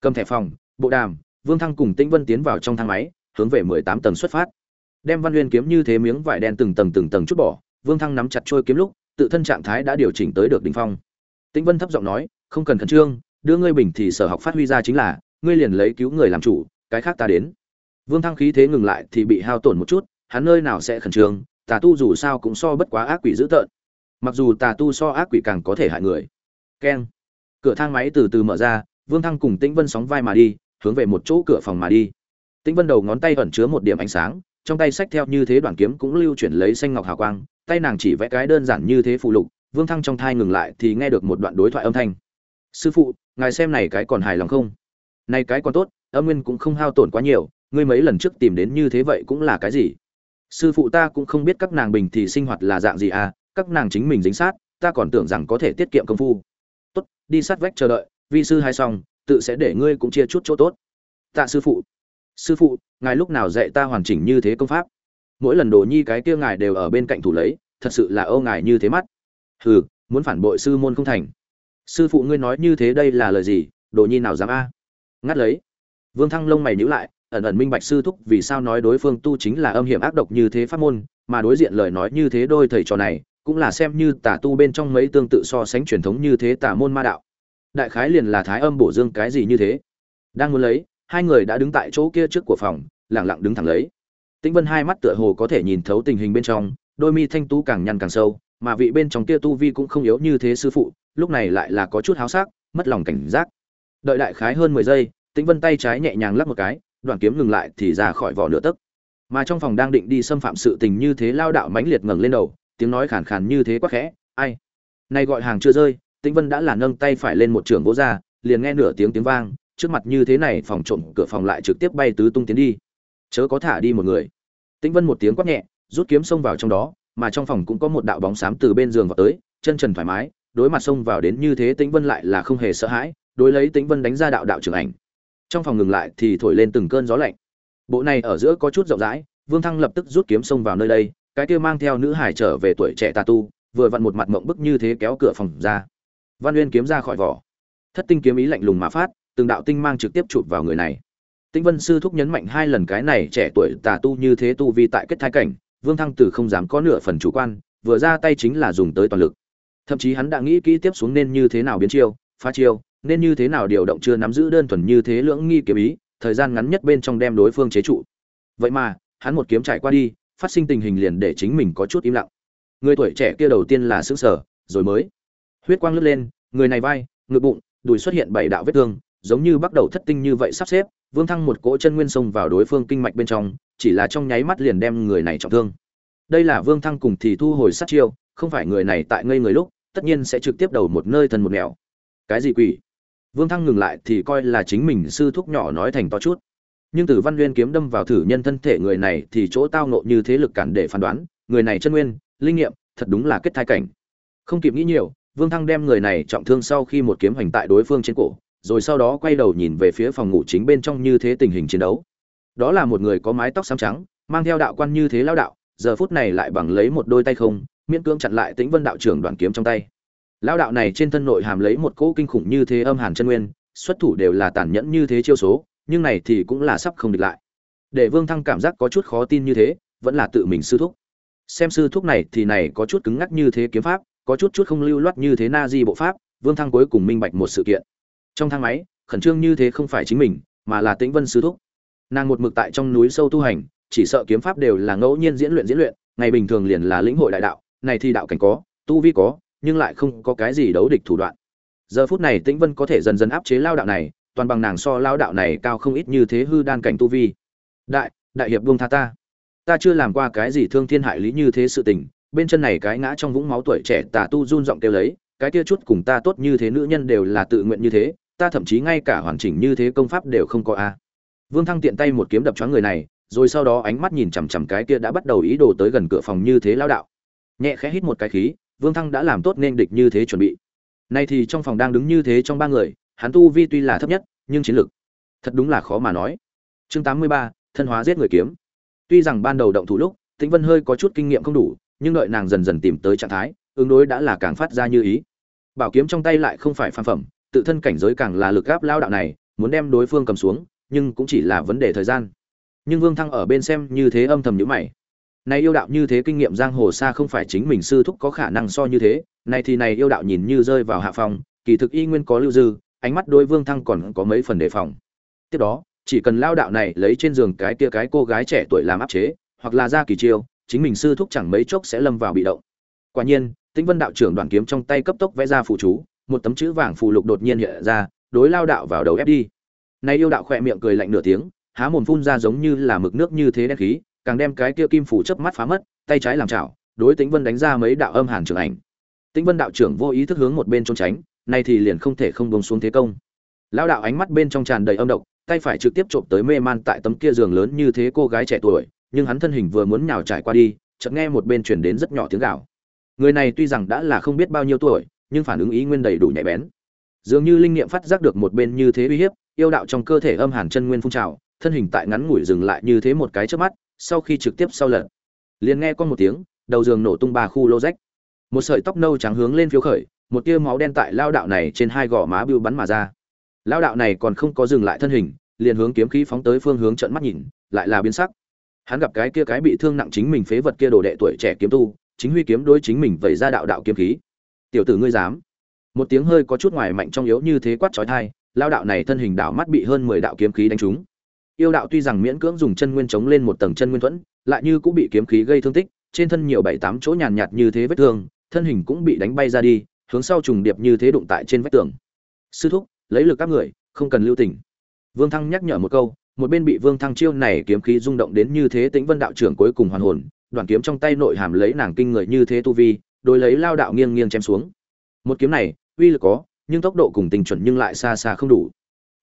Cầm thẻ phòng, bộ đàm, vương thăng cùng tĩnh vân tiến vào trong thang máy, hướng về mười tám tầng xuất phát. Đem văn nguyên kiếm như thế miếng vải đen từng tầng từng tầng chút bỏ, vương thăng nắm chặt trôi kiếm lúc, tự thân trạng thái đã điều chỉnh tới được đỉnh phong. Tĩnh vân thấp giọng nói, không cần khẩn trương, đưa ngươi bình thì sở học phát huy ra chính là, ngươi liền lấy cứu người làm chủ, cái khác ta đến. Vương thăng khí thế ngừng lại thì bị hao tổn một chút, hắn nơi nào sẽ khẩn trương, tà tu dù sao cũng so bất quá ác quỷ dữ tợn mặc dù tà tu so ác quỷ càng có thể hại người. Keng. Cửa thang máy từ từ mở ra, vương thăng cùng tĩnh vân sóng vai mà đi, hướng về một chỗ cửa phòng mà đi. Tĩnh vân đầu ngón tay ẩn chứa một điểm ánh sáng, trong tay sách theo như thế đoạn kiếm cũng lưu chuyển lấy xanh ngọc hào quang, tay nàng chỉ vẽ cái đơn giản như thế phụ lục, vương thăng trong thai ngừng lại thì nghe được một đoạn đối thoại âm thanh. Sư phụ, ngài xem này cái còn hài lòng không? Này cái còn tốt, âm nguyên cũng không hao tổn quá nhiều, ngươi mấy lần trước tìm đến như thế vậy cũng là cái gì? Sư phụ ta cũng không biết các nàng bình thì sinh hoạt là dạng gì à các nàng chính mình dính sát, ta còn tưởng rằng có thể tiết kiệm công phu. Tốt, đi sát vách chờ đợi, vi sư hai xong, tự sẽ để ngươi cũng chia chút chỗ tốt. Tạ sư phụ. Sư phụ, ngài lúc nào dạy ta hoàn chỉnh như thế công pháp? Mỗi lần đồ nhi cái kia ngài đều ở bên cạnh thủ lấy, thật sự là âu ngài như thế mắt. Hừ, muốn phản bội sư môn không thành. Sư phụ ngươi nói như thế đây là lời gì? Đồ nhi nào dám a? Ngắt lấy. Vương thăng lông mày nhíu lại, ẩn ẩn minh bạch sư thúc vì sao nói đối phương tu chính là âm hiểm ác độc như thế pháp môn, mà đối diện lời nói như thế đôi thầy trò này cũng là xem như tà tu bên trong mấy tương tự so sánh truyền thống như thế tà môn ma đạo. Đại khái liền là thái âm bổ dương cái gì như thế. Đang muốn lấy, hai người đã đứng tại chỗ kia trước của phòng lẳng lặng đứng thẳng lấy. Tĩnh vân hai mắt tựa hồ có thể nhìn thấu tình hình bên trong, đôi mi thanh tú càng nhăn càng sâu, mà vị bên trong kia tu vi cũng không yếu như thế sư phụ, lúc này lại là có chút háo sắc, mất lòng cảnh giác. Đợi đại khái hơn mười giây, tĩnh vân tay trái nhẹ nhàng lắp một cái, đoạn kiếm ngừng lại thì ra khỏi vỏ nửa tấc. Mà trong phòng đang định đi xâm phạm sự tình như thế lao đạo mãnh liệt ngẩng lên đầu tiếng nói khàn khàn như thế quá khẽ, ai? Nay gọi hàng chưa rơi, tĩnh vân đã là nâng tay phải lên một trường gỗ ra, liền nghe nửa tiếng tiếng vang, trước mặt như thế này phòng trộm cửa phòng lại trực tiếp bay tứ tung tiến đi. Chớ có thả đi một người. Tĩnh vân một tiếng quát nhẹ, rút kiếm xông vào trong đó, mà trong phòng cũng có một đạo bóng xám từ bên giường vào tới, chân trần thoải mái, đối mặt xông vào đến như thế tĩnh vân lại là không hề sợ hãi, đối lấy tĩnh vân đánh ra đạo đạo trưởng ảnh. Trong phòng ngừng lại thì thổi lên từng cơn gió lạnh. Bộ này ở giữa có chút rộng rãi, vương thăng lập tức rút kiếm xông vào nơi đây cái kia mang theo nữ hải trở về tuổi trẻ tà tu, vừa vặn một mặt mộng bức như thế kéo cửa phòng ra. Văn uyên kiếm ra khỏi vỏ. Thất tinh kiếm ý lạnh lùng mà phát, từng đạo tinh mang trực tiếp chụp vào người này. Tinh vân sư thúc nhấn mạnh hai lần cái này trẻ tuổi tà tu như thế tu vi tại kết thái cảnh, vương thăng từ không dám có nửa phần chủ quan, vừa ra tay chính là dùng tới toàn lực. Thậm chí hắn đã nghĩ kỹ tiếp xuống nên như thế nào biến chiêu, phá chiêu, nên như thế nào điều động chưa nắm giữ đơn thuần như thế lưỡng nghi kiếm ý, thời gian ngắn nhất bên trong đem đối phương chế trụ. Vậy mà, hắn một kiếm trải qua đi phát sinh tình hình liền để chính mình có chút im lặng. Người tuổi trẻ kia đầu tiên là xứng sở rồi mới. Huyết quang lướt lên, người này vai, ngực bụng, đùi xuất hiện bảy đạo vết thương, giống như bắt đầu thất tinh như vậy sắp xếp, vương thăng một cỗ chân nguyên xông vào đối phương kinh mạch bên trong, chỉ là trong nháy mắt liền đem người này trọng thương. Đây là vương thăng cùng thì thu hồi sát chiêu, không phải người này tại ngây người lúc, tất nhiên sẽ trực tiếp đầu một nơi thần một nẻo. Cái gì quỷ? Vương thăng ngừng lại thì coi là chính mình sư thúc nhỏ nói thành to chút nhưng từ văn nguyên kiếm đâm vào thử nhân thân thể người này thì chỗ tao nộ như thế lực cản để phán đoán, người này chân nguyên, linh nghiệm, thật đúng là kết thai cảnh. Không kịp nghĩ nhiều, vương thăng đem người này trọng thương sau khi một kiếm hành tại đối phương trên cổ, rồi sau đó quay đầu nhìn về phía phòng ngủ chính bên trong như thế tình hình chiến đấu. Đó là một người có mái tóc xám trắng, mang theo đạo quan như thế lao đạo, giờ phút này lại bằng lấy một đôi tay không, miễn cưỡng chặn lại tĩnh vân đạo trưởng đoàn kiếm trong tay. Lao đạo này trên thân nội hàm lấy một cỗ kinh khủng như thế âm hàn chân nguyên, xuất thủ đều là tàn nhẫn như thế chiêu số nhưng này thì cũng là sắp không địch lại. Để vương thăng cảm giác có chút khó tin như thế, vẫn là tự mình sư thúc. Xem sư thúc này thì này có chút cứng ngắc như thế kiếm pháp, có chút chút không lưu loát như thế na di bộ pháp, vương thăng cuối cùng minh bạch một sự kiện. Trong thang máy, khẩn trương như thế không phải chính mình, mà là tĩnh vân sư thúc. Nàng một mực tại trong núi sâu tu hành, chỉ sợ kiếm pháp đều là ngẫu nhiên diễn luyện diễn luyện, ngày bình thường liền là lĩnh hội đại đạo, này thì đạo cảnh có, tu vi có, nhưng lại không có cái gì đấu địch thủ đoạn. Giờ phút này tĩnh vân có thể dần dần áp chế lao đạo này toàn bằng nàng so lao đạo này cao không ít như thế hư đan cảnh tu vi. Đại đại hiệp buông tha ta. Ta chưa làm qua cái gì thương thiên hại lý như thế sự tình, bên chân này cái ngã trong vũng máu tuổi trẻ tà tu run giọng kêu lấy, cái kia chút cùng ta tốt như thế nữ nhân đều là tự nguyện như thế, ta thậm chí ngay cả hoàn chỉnh như thế công pháp đều không có a. Vương thăng tiện tay một kiếm đập choáng người này, rồi sau đó ánh mắt nhìn chằm chằm cái kia đã bắt đầu ý đồ tới gần cửa phòng như thế lao đạo. Nhẹ khẽ hít một cái khí, vương thăng đã làm tốt nên địch như thế chuẩn bị. Nay thì trong phòng đang đứng như thế trong ba người hắn tu vi tuy là thấp nhất, nhưng chiến lực thật đúng là khó mà nói. Chương tám mươi ba, thân hóa giết người kiếm. Tuy rằng ban đầu động thủ lúc, tĩnh vân hơi có chút kinh nghiệm không đủ, nhưng đợi nàng dần dần tìm tới trạng thái, ứng đối đã là càng phát ra như ý. Bảo kiếm trong tay lại không phải phàm phẩm, tự thân cảnh giới càng là lực gáp lao đạo này, muốn đem đối phương cầm xuống, nhưng cũng chỉ là vấn đề thời gian. Nhưng vương thăng ở bên xem như thế âm thầm nhíu mày. Này yêu đạo như thế kinh nghiệm giang hồ xa không phải chính mình sư thúc có khả năng so như thế, này thì này yêu đạo nhìn như rơi vào hạ phòng kỳ thực y nguyên có lưu dư ánh mắt đối vương thăng còn có mấy phần đề phòng. Tiếp đó, chỉ cần lao đạo này lấy trên giường cái kia cái cô gái trẻ tuổi làm áp chế, hoặc là ra kỳ chiêu, chính mình sư thúc chẳng mấy chốc sẽ lâm vào bị động. Quả nhiên, tĩnh vân đạo trưởng đoàn kiếm trong tay cấp tốc vẽ ra phù chú, một tấm chữ vàng phù lục đột nhiên hiện ra, đối lao đạo vào đầu ép đi. Nay yêu đạo khỏe miệng cười lạnh nửa tiếng, há mồm phun ra giống như là mực nước như thế đen khí, càng đem cái kia kim phủ chớp mắt phá mất, tay trái làm chảo, đối tĩnh vân đánh ra mấy đạo âm hàn trường ảnh. Tĩnh vân đạo trưởng vô ý thức hướng một bên trốn tránh nay thì liền không thể không bông xuống thế công. Lao đạo ánh mắt bên trong tràn đầy âm độc, tay phải trực tiếp trộm tới mê man tại tấm kia giường lớn như thế cô gái trẻ tuổi, nhưng hắn thân hình vừa muốn nhào trải qua đi, chợt nghe một bên truyền đến rất nhỏ tiếng gạo. người này tuy rằng đã là không biết bao nhiêu tuổi, nhưng phản ứng ý nguyên đầy đủ nhạy bén. Dường như linh niệm phát giác được một bên như thế uy hiếp, yêu đạo trong cơ thể âm hàn chân nguyên phun trào, thân hình tại ngắn ngủi dừng lại như thế một cái trước mắt, sau khi trực tiếp sau lật liền nghe con một tiếng, đầu giường nổ tung ba khu lô rách. Một sợi tóc nâu trắng hướng lên phiếu khởi một tia máu đen tại lao đạo này trên hai gò má bưu bắn mà ra. Lao đạo này còn không có dừng lại thân hình, liền hướng kiếm khí phóng tới phương hướng trận mắt nhìn, lại là biến sắc. Hắn gặp cái kia cái bị thương nặng chính mình phế vật kia đồ đệ tuổi trẻ kiếm tu, chính huy kiếm đối chính mình vẩy ra đạo đạo kiếm khí. Tiểu tử ngươi dám? Một tiếng hơi có chút ngoài mạnh trong yếu như thế quát trói thai lao đạo này thân hình đảo mắt bị hơn mười đạo kiếm khí đánh trúng. Yêu đạo tuy rằng miễn cưỡng dùng chân nguyên chống lên một tầng chân nguyên thuẫn, lại như cũng bị kiếm khí gây thương tích, trên thân nhiều bảy tám chỗ nhàn nhạt như thế vết thương, thân hình cũng bị đánh bay ra đi hướng sau trùng điệp như thế đụng tại trên vách tường. Sư thúc, lấy lực các người, không cần lưu tình. Vương thăng nhắc nhở một câu, một bên bị vương thăng chiêu này kiếm khí rung động đến như thế tĩnh vân đạo trưởng cuối cùng hoàn hồn, đoàn kiếm trong tay nội hàm lấy nàng kinh người như thế tu vi, đối lấy lao đạo nghiêng nghiêng chém xuống. Một kiếm này, uy lực có, nhưng tốc độ cùng tình chuẩn nhưng lại xa xa không đủ.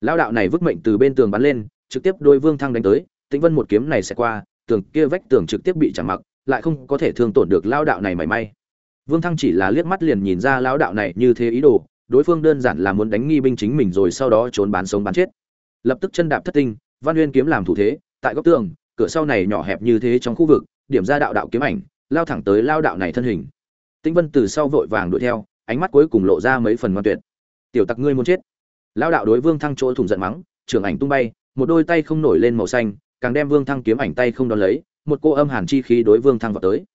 Lao đạo này vứt mệnh từ bên tường bắn lên, trực tiếp đôi vương thăng đánh tới, tĩnh vân một kiếm này sẽ qua, tường kia vách tường trực tiếp bị chạm mặc, lại không có thể thương tổn được lao đạo này mảy may vương thăng chỉ là liếc mắt liền nhìn ra Lão đạo này như thế ý đồ, đối phương đơn giản là muốn đánh nghi binh chính mình rồi sau đó trốn bán sống bán chết. Lập tức chân đạp thất tinh, văn uyên kiếm làm thủ thế, tại góc tường, cửa sau này nhỏ hẹp như thế trong khu vực, điểm ra đạo đạo kiếm ảnh, lao thẳng tới lao đạo này thân hình. Tĩnh vân từ sau vội vàng đuổi theo, ánh mắt cuối cùng lộ ra mấy phần ngoan tuyệt. Tiểu tặc ngươi muốn chết. Lao đạo đối vương thăng chỗ thủng giận mắng, trường ảnh tung bay, một đôi tay không nổi lên màu xanh, càng đem vương thăng kiếm ảnh tay không đón lấy, một cô âm hàn chi khí đối vương thăng vọt tới.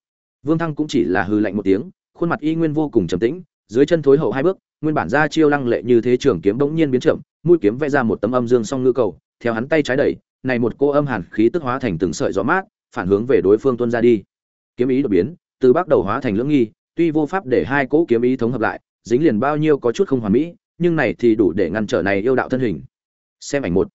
Vương thăng cũng chỉ là hư lạnh một tiếng khuôn mặt y nguyên vô cùng trầm tĩnh, dưới chân thối hậu hai bước, nguyên bản ra chiêu lăng lệ như thế trường kiếm bỗng nhiên biến chậm, mũi kiếm vẽ ra một tấm âm dương song ngư cầu, theo hắn tay trái đẩy, này một cô âm hàn khí tức hóa thành từng sợi gió mát, phản hướng về đối phương tuôn ra đi. Kiếm ý đột biến, từ bắt đầu hóa thành lưỡng nghi, tuy vô pháp để hai cỗ kiếm ý thống hợp lại, dính liền bao nhiêu có chút không hoàn mỹ, nhưng này thì đủ để ngăn trở này yêu đạo thân hình. Xem ảnh một.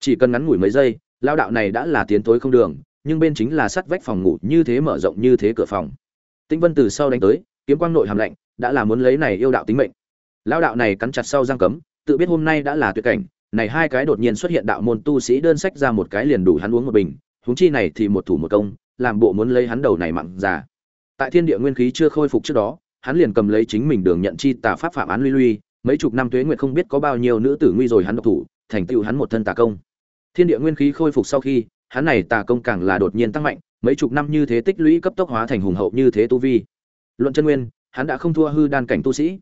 Chỉ cần ngắn ngủi mấy giây lao đạo này đã là tiến tối không đường, nhưng bên chính là sắt vách phòng ngủ như thế mở rộng như thế cửa phòng. Tĩnh vân từ sau đánh tới kiếm quang nội hàm lạnh, đã là muốn lấy này yêu đạo tính mệnh. Lao đạo này cắn chặt sau giang cấm, tự biết hôm nay đã là tuyệt cảnh, này hai cái đột nhiên xuất hiện đạo môn tu sĩ đơn sách ra một cái liền đủ hắn uống một bình, huống chi này thì một thủ một công, làm bộ muốn lấy hắn đầu này mặn già. Tại thiên địa nguyên khí chưa khôi phục trước đó, hắn liền cầm lấy chính mình đường nhận chi tà pháp phạm án luy luy mấy chục năm tuế nguyệt không biết có bao nhiêu nữ tử nguy rồi hắn độc thủ, thành tựu hắn một thân tà công. Thiên địa nguyên khí khôi phục sau khi, hắn này tà công càng là đột nhiên tăng mạnh, mấy chục năm như thế tích lũy cấp tốc hóa thành hùng hậu như thế tu vi luận chân nguyên, hắn đã không thua hư đan cảnh tu sĩ.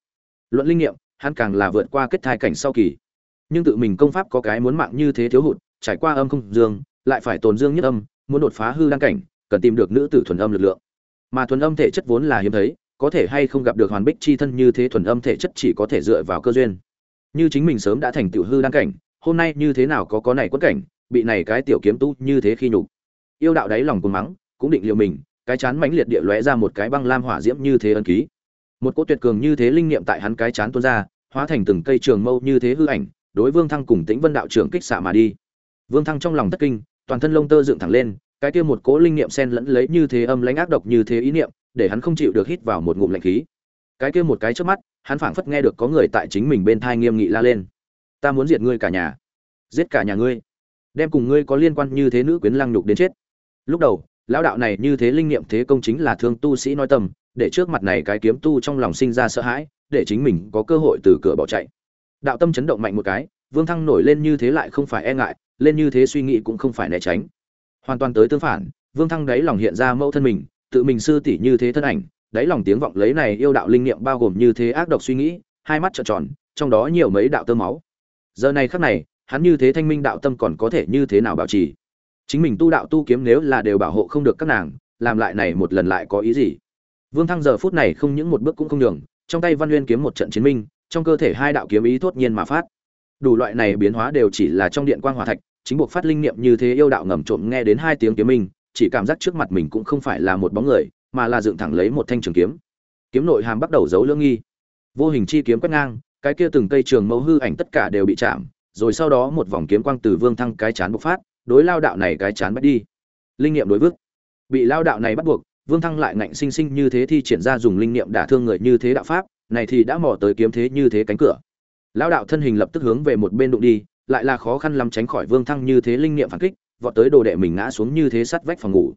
Luận linh nghiệm, hắn càng là vượt qua kết thai cảnh sau kỳ. Nhưng tự mình công pháp có cái muốn mạng như thế thiếu hụt, trải qua âm không dương, lại phải tồn dương nhất âm, muốn đột phá hư đan cảnh, cần tìm được nữ tử thuần âm lực lượng. Mà thuần âm thể chất vốn là hiếm thấy, có thể hay không gặp được hoàn bích chi thân như thế thuần âm thể chất chỉ có thể dựa vào cơ duyên. Như chính mình sớm đã thành tiểu hư đan cảnh, hôm nay như thế nào có có này quất cảnh, bị này cái tiểu kiếm tu như thế khi nhục. Yêu đạo đáy lòng cuồng mắng, cũng định liệu mình cái chán mãnh liệt địa lóe ra một cái băng lam hỏa diễm như thế ân ký. Một cỗ tuyệt cường như thế linh nghiệm tại hắn cái chán tuôn ra, hóa thành từng cây trường mâu như thế hư ảnh, đối vương thăng cùng tĩnh vân đạo trưởng kích xạ mà đi. Vương thăng trong lòng thất kinh, toàn thân lông tơ dựng thẳng lên, cái kia một cỗ linh nghiệm sen lẫn lấy như thế âm lãnh ác độc như thế ý niệm, để hắn không chịu được hít vào một ngụm lạnh khí. Cái kia một cái trước mắt, hắn phảng phất nghe được có người tại chính mình bên thai nghiêm nghị la lên. Ta muốn diệt ngươi cả nhà, giết cả nhà ngươi, đem cùng ngươi có liên quan như thế nữ quyến lăng nhục đến chết. Lúc đầu lão đạo này như thế linh nghiệm thế công chính là thương tu sĩ nói tâm, để trước mặt này cái kiếm tu trong lòng sinh ra sợ hãi, để chính mình có cơ hội từ cửa bỏ chạy. Đạo tâm chấn động mạnh một cái, vương thăng nổi lên như thế lại không phải e ngại, lên như thế suy nghĩ cũng không phải né tránh. Hoàn toàn tới tương phản, vương thăng đáy lòng hiện ra mẫu thân mình, tự mình sư tỷ như thế thân ảnh, đáy lòng tiếng vọng lấy này yêu đạo linh niệm bao gồm như thế ác độc suy nghĩ, hai mắt trợn tròn, trong đó nhiều mấy đạo tơ máu. Giờ này khắc này, hắn như thế thanh minh đạo tâm còn có thể như thế nào bảo trì? Chính mình tu đạo tu kiếm nếu là đều bảo hộ không được các nàng, làm lại này một lần lại có ý gì? Vương thăng giờ phút này không những một bước cũng không đường trong tay văn nguyên kiếm một trận chiến minh, trong cơ thể hai đạo kiếm ý thốt nhiên mà phát. Đủ loại này biến hóa đều chỉ là trong điện quang hỏa thạch, chính buộc phát linh niệm như thế yêu đạo ngầm trộm nghe đến hai tiếng kiếm minh, chỉ cảm giác trước mặt mình cũng không phải là một bóng người, mà là dựng thẳng lấy một thanh trường kiếm. Kiếm nội hàm bắt đầu giấu lưỡng nghi. Vô hình chi kiếm quét ngang, cái kia từng cây trường mẫu hư ảnh tất cả đều bị chạm, rồi sau đó một vòng kiếm quang từ vương thăng cái chán bộc phát đối lao đạo này cái chán bắt đi. Linh nghiệm đối vức bị lao đạo này bắt buộc, vương thăng lại ngạnh sinh sinh như thế thi triển ra dùng linh nghiệm đả thương người như thế đạo pháp, này thì đã mò tới kiếm thế như thế cánh cửa. Lao đạo thân hình lập tức hướng về một bên đụng đi, lại là khó khăn lắm tránh khỏi vương thăng như thế linh nghiệm phản kích, vọt tới đồ đệ mình ngã xuống như thế sắt vách phòng ngủ.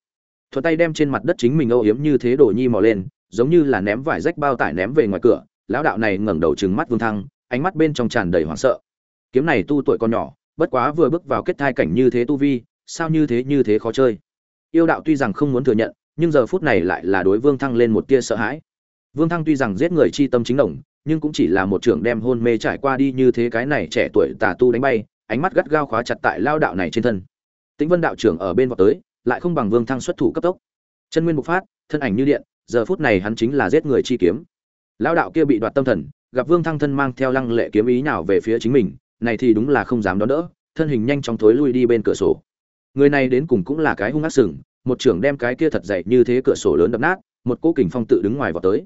Thuật tay đem trên mặt đất chính mình âu yếm như thế đồ nhi mò lên, giống như là ném vải rách bao tải ném về ngoài cửa, lão đạo này ngẩng đầu trừng mắt vương thăng, ánh mắt bên trong tràn đầy hoảng sợ. Kiếm này tu tuổi con nhỏ bất quá vừa bước vào kết thai cảnh như thế tu vi, sao như thế như thế khó chơi. Yêu đạo tuy rằng không muốn thừa nhận, nhưng giờ phút này lại là đối vương thăng lên một tia sợ hãi. Vương thăng tuy rằng giết người chi tâm chính đồng, nhưng cũng chỉ là một trưởng đem hôn mê trải qua đi như thế cái này trẻ tuổi tà tu đánh bay, ánh mắt gắt gao khóa chặt tại lao đạo này trên thân. Tĩnh vân đạo trưởng ở bên vọt tới, lại không bằng vương thăng xuất thủ cấp tốc. Chân nguyên bộc phát, thân ảnh như điện, giờ phút này hắn chính là giết người chi kiếm. Lao đạo kia bị đoạt tâm thần, gặp vương thăng thân mang theo lăng lệ kiếm ý nào về phía chính mình này thì đúng là không dám đón đỡ, thân hình nhanh chóng thối lui đi bên cửa sổ. Người này đến cùng cũng là cái hung ác sừng, một trưởng đem cái kia thật dậy như thế cửa sổ lớn đập nát, một cỗ kình phong tự đứng ngoài vào tới.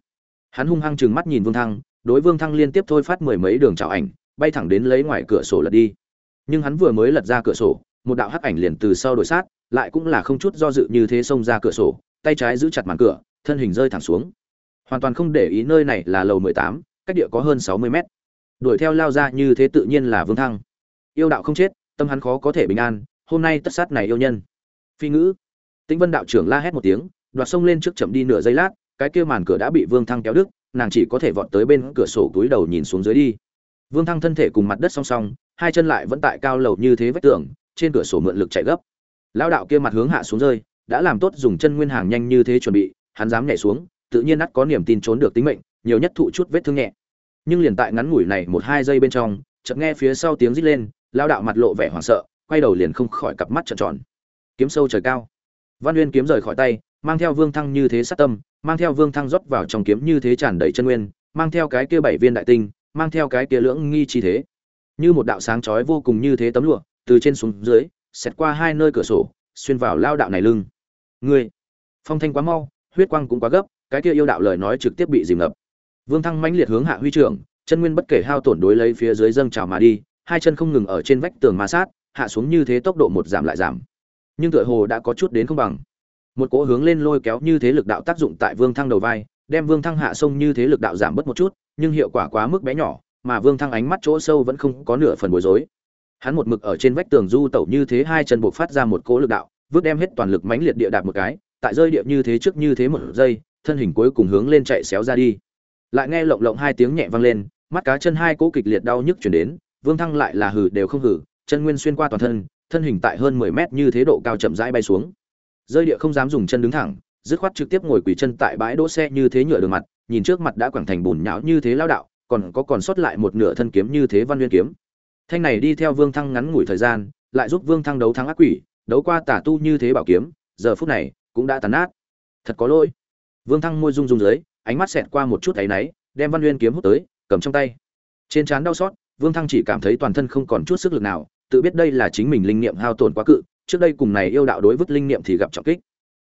Hắn hung hăng chừng mắt nhìn vương thăng, đối vương thăng liên tiếp thôi phát mười mấy đường trào ảnh, bay thẳng đến lấy ngoài cửa sổ lật đi. Nhưng hắn vừa mới lật ra cửa sổ, một đạo hắc ảnh liền từ sau đổi sát, lại cũng là không chút do dự như thế xông ra cửa sổ, tay trái giữ chặt màn cửa, thân hình rơi thẳng xuống. Hoàn toàn không để ý nơi này là lầu mười tám, cách địa có hơn sáu mươi mét đuổi theo lao ra như thế tự nhiên là vương thăng. Yêu đạo không chết, tâm hắn khó có thể bình an, hôm nay tất sát này yêu nhân. Phi ngữ. Tĩnh vân đạo trưởng la hét một tiếng, đoạt sông lên trước chậm đi nửa giây lát, cái kia màn cửa đã bị vương thăng kéo đứt, nàng chỉ có thể vọt tới bên cửa sổ túi đầu nhìn xuống dưới đi. Vương thăng thân thể cùng mặt đất song song, hai chân lại vẫn tại cao lầu như thế vách tường, trên cửa sổ mượn lực chạy gấp. Lao đạo kia mặt hướng hạ xuống rơi, đã làm tốt dùng chân nguyên hàng nhanh như thế chuẩn bị, hắn dám nhảy xuống, tự nhiên ắt có niềm tin trốn được tính mệnh, nhiều nhất thụ chút vết thương nhẹ nhưng liền tại ngắn ngủi này một hai giây bên trong, chợt nghe phía sau tiếng rít lên, lao đạo mặt lộ vẻ hoảng sợ, quay đầu liền không khỏi cặp mắt trợn tròn. Kiếm sâu trời cao. Văn uyên kiếm rời khỏi tay, mang theo vương thăng như thế sát tâm, mang theo vương thăng rót vào trong kiếm như thế tràn đầy chân nguyên, mang theo cái kia bảy viên đại tinh, mang theo cái kia lưỡng nghi chi thế. Như một đạo sáng chói vô cùng như thế tấm lụa, từ trên xuống dưới xét qua hai nơi cửa sổ, xuyên vào lao đạo này lưng. Ngươi, phong thanh quá mau, huyết quang cũng quá gấp, cái kia yêu đạo lời nói trực tiếp bị dìm ngập vương thăng mãnh liệt hướng hạ huy trưởng, chân nguyên bất kể hao tổn đối lấy phía dưới dâng trào mà đi, hai chân không ngừng ở trên vách tường ma sát, hạ xuống như thế tốc độ một giảm lại giảm. Nhưng tựa hồ đã có chút đến không bằng. Một cỗ hướng lên lôi kéo như thế lực đạo tác dụng tại vương thăng đầu vai, đem vương thăng hạ sông như thế lực đạo giảm bớt một chút, nhưng hiệu quả quá mức bé nhỏ, mà vương thăng ánh mắt chỗ sâu vẫn không có nửa phần bối rối. Hắn một mực ở trên vách tường du tẩu như thế hai chân buộc phát ra một cỗ lực đạo, vứt đem hết toàn lực mãnh liệt địa đạp một cái, tại rơi địa như thế trước như thế một giây, thân hình cuối cùng hướng lên chạy xéo ra đi lại nghe lộng lộng hai tiếng nhẹ vang lên, mắt cá chân hai cỗ kịch liệt đau nhức chuyển đến, vương thăng lại là hừ đều không hừ, chân nguyên xuyên qua toàn thân thân hình tại hơn mười mét như thế độ cao chậm rãi bay xuống. Rơi địa không dám dùng chân đứng thẳng, dứt khoát trực tiếp ngồi quỳ chân tại bãi đỗ xe như thế nhựa đường mặt, nhìn trước mặt đã quẳng thành bùn nhão như thế lao đạo, còn có còn sót lại một nửa thân kiếm như thế văn nguyên kiếm. Thanh này đi theo vương thăng ngắn ngủi thời gian, lại giúp vương thăng đấu thắng ác quỷ, đấu qua tả tu như thế bảo kiếm, giờ phút này cũng đã tàn nát. Thật có lỗi. Vương thăng môi rung rung dưới ánh mắt xẹt qua một chút thấy náy, đem văn nguyên kiếm hút tới, cầm trong tay. Trên trán đau xót, vương thăng chỉ cảm thấy toàn thân không còn chút sức lực nào, tự biết đây là chính mình linh niệm hao tổn quá cự, trước đây cùng này yêu đạo đối vứt linh niệm thì gặp trọng kích.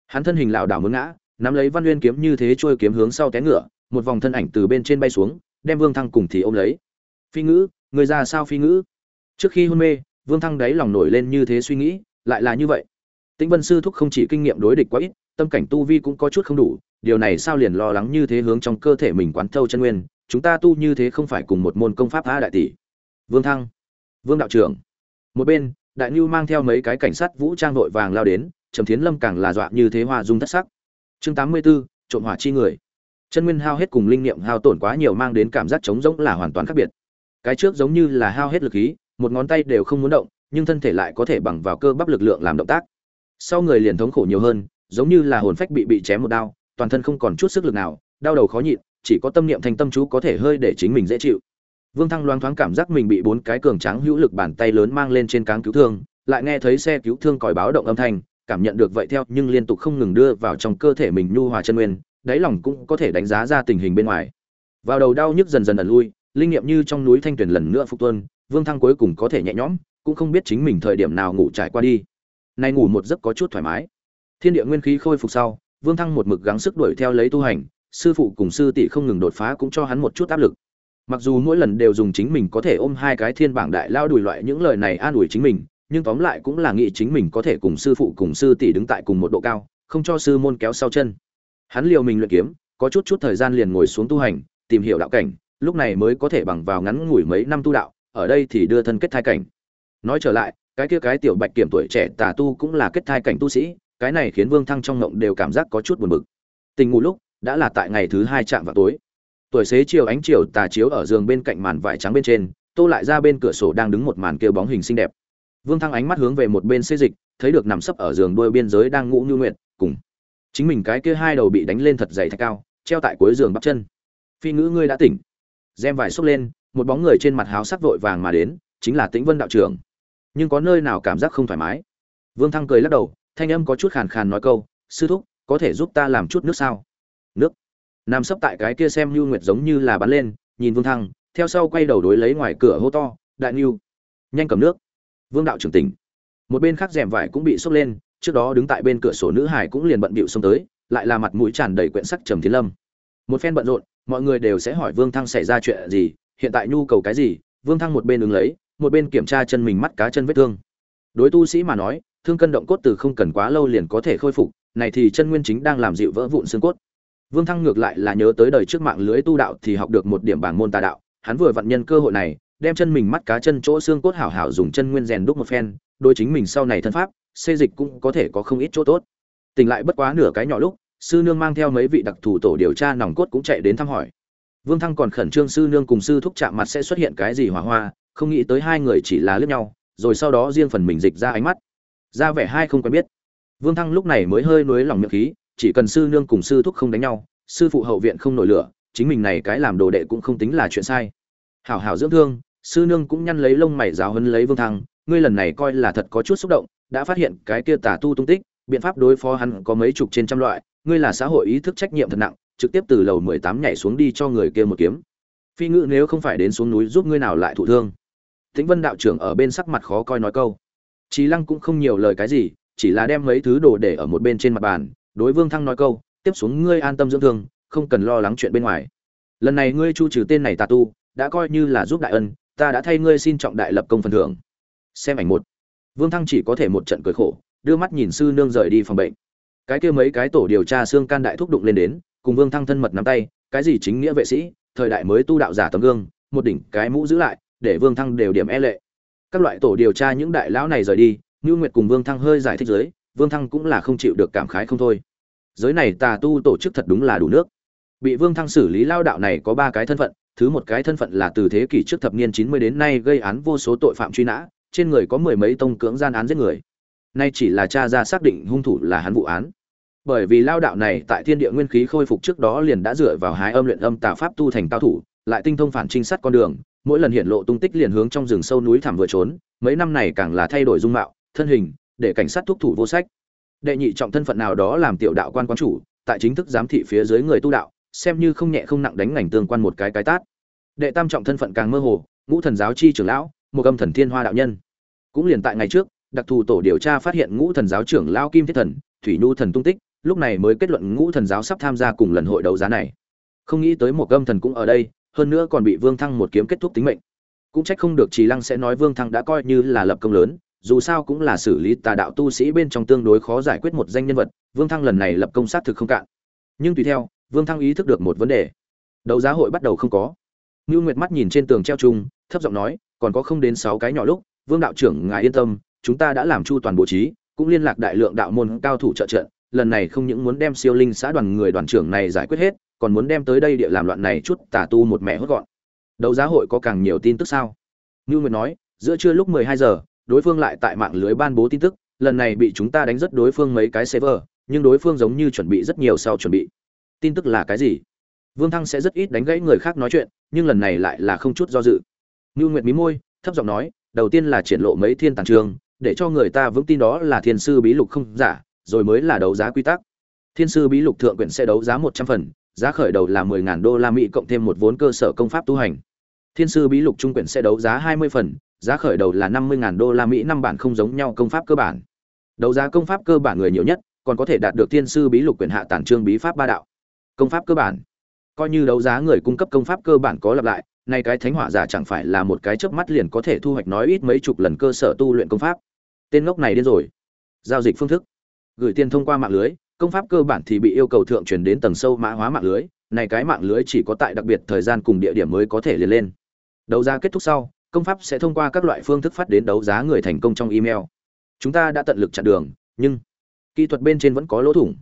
Hắn thân hình lảo đảo muốn ngã, nắm lấy văn nguyên kiếm như thế trôi kiếm hướng sau té ngựa, một vòng thân ảnh từ bên trên bay xuống, đem vương thăng cùng thì ôm lấy. Phi ngữ, người ra sao phi ngữ? Trước khi hôn mê, vương thăng đáy lòng nổi lên như thế suy nghĩ, lại là như vậy. Tĩnh vân sư thúc không chỉ kinh nghiệm đối địch quá ít tâm cảnh tu vi cũng có chút không đủ điều này sao liền lo lắng như thế hướng trong cơ thể mình quán thâu chân nguyên chúng ta tu như thế không phải cùng một môn công pháp a đại tỷ. Vương thăng vương đạo trưởng. Một bên đại nhu mang theo mấy cái cảnh sát vũ trang nội vàng lao đến trầm thiến lâm càng là dọa như thế hoa dung thất sắc. Chương tám mươi 84, trộm hỏa chi người. Chân nguyên hao hết cùng linh niệm hao tổn quá nhiều mang đến cảm giác trống rỗng là hoàn toàn khác biệt. Cái trước giống như là hao hết lực khí một ngón tay đều không muốn động nhưng thân thể lại có thể bằng vào cơ bắp lực lượng làm động tác. Sau người liền thống khổ nhiều hơn giống như là hồn phách bị bị chém một đao, toàn thân không còn chút sức lực nào, đau đầu khó nhịn, chỉ có tâm niệm thành tâm chú có thể hơi để chính mình dễ chịu. Vương thăng loáng thoáng cảm giác mình bị bốn cái cường tráng hữu lực bàn tay lớn mang lên trên cáng cứu thương, lại nghe thấy xe cứu thương còi báo động âm thanh, cảm nhận được vậy theo nhưng liên tục không ngừng đưa vào trong cơ thể mình nhu hòa chân nguyên, đáy lòng cũng có thể đánh giá ra tình hình bên ngoài. Vào đầu đau nhức dần dần ẩn lui, linh nghiệm như trong núi thanh tuyền lần nữa phục tuân, vương thăng cuối cùng có thể nhẹ nhõm, cũng không biết chính mình thời điểm nào ngủ trải qua đi. Nay ngủ một giấc có chút thoải mái thiên địa nguyên khí khôi phục sau, vương thăng một mực gắng sức đuổi theo lấy tu hành, sư phụ cùng sư tỷ không ngừng đột phá cũng cho hắn một chút áp lực. Mặc dù mỗi lần đều dùng chính mình có thể ôm hai cái thiên bảng đại lao đùi loại những lời này an ủi chính mình, nhưng tóm lại cũng là nghĩ chính mình có thể cùng sư phụ cùng sư tỷ đứng tại cùng một độ cao, không cho sư môn kéo sau chân. Hắn liều mình luyện kiếm, có chút chút thời gian liền ngồi xuống tu hành, tìm hiểu đạo cảnh, lúc này mới có thể bằng vào ngắn ngủi mấy năm tu đạo, ở đây thì đưa thân kết thai cảnh. Nói trở lại, cái kia cái tiểu bạch kiểm tuổi trẻ tà tu cũng là kết thai cảnh tu sĩ cái này khiến vương thăng trong ngộng đều cảm giác có chút buồn bực. Tình ngủ lúc, đã là tại ngày thứ hai chạm vào tối. Tuổi xế chiều ánh chiều tà chiếu ở giường bên cạnh màn vải trắng bên trên, tô lại ra bên cửa sổ đang đứng một màn kêu bóng hình xinh đẹp. Vương thăng ánh mắt hướng về một bên xê dịch, thấy được nằm sấp ở giường đuôi biên giới đang ngủ như nguyện cùng. Chính mình cái kia hai đầu bị đánh lên thật dày thạch cao, treo tại cuối giường bắp chân. Phi ngữ ngươi đã tỉnh. Gem vải xốc lên, một bóng người trên mặt háo sắc vội vàng mà đến, chính là tĩnh vân đạo trưởng. Nhưng có nơi nào cảm giác không thoải mái? Vương thăng cười lắc đầu thanh âm có chút khàn khàn nói câu, sư thúc, có thể giúp ta làm chút nước sao? Nước? Nằm sấp tại cái kia xem như nguyệt giống như là bắn lên, nhìn vương thăng, theo sau quay đầu đối lấy ngoài cửa hô to, đại niu nhanh cầm nước. Vương đạo trưởng tỉnh. Một bên khác rèm vải cũng bị sốc lên, trước đó đứng tại bên cửa sổ nữ hải cũng liền bận bịu xông tới, lại là mặt mũi tràn đầy quyển sắc trầm thiên lâm. Một phen bận rộn, mọi người đều sẽ hỏi vương thăng xảy ra chuyện gì, hiện tại nhu cầu cái gì, vương thăng một bên ứng lấy, một bên kiểm tra chân mình mắt cá chân vết thương. Đối tu sĩ mà nói thương cân động cốt từ không cần quá lâu liền có thể khôi phục, này thì chân nguyên chính đang làm dịu vỡ vụn xương cốt. Vương thăng ngược lại là nhớ tới đời trước mạng lưới tu đạo thì học được một điểm bảng môn tà đạo, hắn vừa vận nhân cơ hội này, đem chân mình mắt cá chân chỗ xương cốt hảo hảo dùng chân nguyên rèn đúc một phen đôi chính mình sau này thân pháp, xê dịch cũng có thể có không ít chỗ tốt. Tỉnh lại bất quá nửa cái nhỏ lúc, sư nương mang theo mấy vị đặc thù tổ điều tra nòng cốt cũng chạy đến thăm hỏi. Vương thăng còn khẩn trương sư nương cùng sư thúc chạm mặt sẽ xuất hiện cái gì hỏa hoa, không nghĩ tới hai người chỉ là lướt nhau, rồi sau đó riêng phần mình dịch ra ánh mắt ra vẻ hai không quen biết. Vương thăng lúc này mới hơi nuối lòng miệng khí, chỉ cần sư nương cùng sư thúc không đánh nhau, sư phụ hậu viện không nổi lửa, chính mình này cái làm đồ đệ cũng không tính là chuyện sai. Hảo hảo dưỡng thương, sư nương cũng nhăn lấy lông mày giáo hấn lấy vương thăng, ngươi lần này coi là thật có chút xúc động, đã phát hiện cái kia tả tu tung tích, biện pháp đối phó hắn có mấy chục trên trăm loại, ngươi là xã hội ý thức trách nhiệm thật nặng, trực tiếp từ lầu mười tám nhảy xuống đi cho người kia một kiếm. Phi ngự nếu không phải đến xuống núi giúp ngươi nào lại thụ thương. Tĩnh vân đạo trưởng ở bên sắc mặt khó coi nói câu trí lăng cũng không nhiều lời cái gì, chỉ là đem mấy thứ đồ để ở một bên trên mặt bàn, đối vương thăng nói câu, tiếp xuống ngươi an tâm dưỡng thương, không cần lo lắng chuyện bên ngoài. Lần này ngươi chu trừ tên này tà tu, đã coi như là giúp đại ân, ta đã thay ngươi xin trọng đại lập công phần thưởng. Xem ảnh một. Vương thăng chỉ có thể một trận cười khổ, đưa mắt nhìn sư nương rời đi phòng bệnh. Cái kia mấy cái tổ điều tra xương can đại thúc đụng lên đến, cùng vương thăng thân mật nắm tay, cái gì chính nghĩa vệ sĩ, thời đại mới tu đạo giả tấm gương, một đỉnh cái mũ giữ lại, để vương thăng đều điểm e lệ các loại tổ điều tra những đại lão này rời đi, như nguyệt cùng vương thăng hơi giải thích giới, vương thăng cũng là không chịu được cảm khái không thôi. Giới này tà tu tổ chức thật đúng là đủ nước. Bị vương thăng xử lý lao đạo này có ba cái thân phận, thứ một cái thân phận là từ thế kỷ trước thập niên chín mươi đến nay gây án vô số tội phạm truy nã, trên người có mười mấy tông cưỡng gian án giết người. Nay chỉ là cha ra xác định hung thủ là hắn vụ án. Bởi vì lao đạo này tại thiên địa nguyên khí khôi phục trước đó liền đã dựa vào hái âm luyện âm tà pháp tu thành cao thủ, lại tinh thông phản trinh sát con đường mỗi lần hiện lộ tung tích liền hướng trong rừng sâu núi thẳm vừa trốn, mấy năm này càng là thay đổi dung mạo, thân hình, để cảnh sát thúc thủ vô sách. Đệ nhị trọng thân phận nào đó làm tiểu đạo quan quán chủ, tại chính thức giám thị phía dưới người tu đạo, xem như không nhẹ không nặng đánh ngành tương quan một cái cái tát. Đệ tam trọng thân phận càng mơ hồ, ngũ thần giáo chi trưởng lão, một âm thần thiên hoa đạo nhân. Cũng liền tại ngày trước, đặc thù tổ điều tra phát hiện ngũ thần giáo trưởng lão kim thiết thần, thủy nhu thần tung tích, lúc này mới kết luận ngũ thần giáo sắp tham gia cùng lần hội đấu giá này. Không nghĩ tới một âm thần cũng ở đây hơn nữa còn bị vương thăng một kiếm kết thúc tính mệnh. Cũng trách không được trì lăng sẽ nói vương thăng đã coi như là lập công lớn, dù sao cũng là xử lý tà đạo tu sĩ bên trong tương đối khó giải quyết một danh nhân vật, vương thăng lần này lập công sát thực không cạn. Nhưng tùy theo, vương thăng ý thức được một vấn đề. Đấu giá hội bắt đầu không có. Nưu nguyệt mắt nhìn trên tường treo chung, thấp giọng nói, còn có không đến sáu cái nhỏ lúc, vương đạo trưởng ngài yên tâm, chúng ta đã làm chu toàn bố trí, cũng liên lạc đại lượng đạo môn cao thủ trợ trận, lần này không những muốn đem siêu linh xã đoàn người đoàn trưởng này giải quyết hết còn muốn đem tới đây địa làm loạn này chút tà tu một mẹ hốt gọn. Đấu giá hội có càng nhiều tin tức sao? Như nguyệt nói, giữa trưa lúc mười hai giờ, đối phương lại tại mạng lưới ban bố tin tức, lần này bị chúng ta đánh rất đối phương mấy cái server, nhưng đối phương giống như chuẩn bị rất nhiều sau chuẩn bị. Tin tức là cái gì? Vương thăng sẽ rất ít đánh gãy người khác nói chuyện, nhưng lần này lại là không chút do dự. Như nguyệt mí môi, thấp giọng nói, đầu tiên là triển lộ mấy thiên tàng trường, để cho người ta vững tin đó là thiên sư bí lục không giả, rồi mới là đấu giá quy tắc. Thiên sư bí lục thượng quyển sẽ đấu giá một trăm phần giá khởi đầu là 10.000 đô la mỹ cộng thêm một vốn cơ sở công pháp tu hành. Thiên sư bí lục trung quyển sẽ đấu giá hai mươi phần, giá khởi đầu là năm mươi ngàn đô la mỹ, năm bản không giống nhau công pháp cơ bản. Đấu giá công pháp cơ bản người nhiều nhất, còn có thể đạt được thiên sư bí lục quyển hạ tản trương bí pháp ba đạo. Công pháp cơ bản. Coi như đấu giá người cung cấp công pháp cơ bản có lặp lại, nay cái thánh hỏa giả chẳng phải là một cái chớp mắt liền có thể thu hoạch nói ít mấy chục lần cơ sở tu luyện công pháp. Tên ngốc này điên rồi. Giao dịch phương thức. Gửi tiền thông qua mạng lưới công pháp cơ bản thì bị yêu cầu thượng truyền đến tầng sâu mã hóa mạng lưới, này cái mạng lưới chỉ có tại đặc biệt thời gian cùng địa điểm mới có thể liền lên. Đấu giá kết thúc sau, công pháp sẽ thông qua các loại phương thức phát đến đấu giá người thành công trong email. Chúng ta đã tận lực chặn đường, nhưng kỹ thuật bên trên vẫn có lỗ thủng.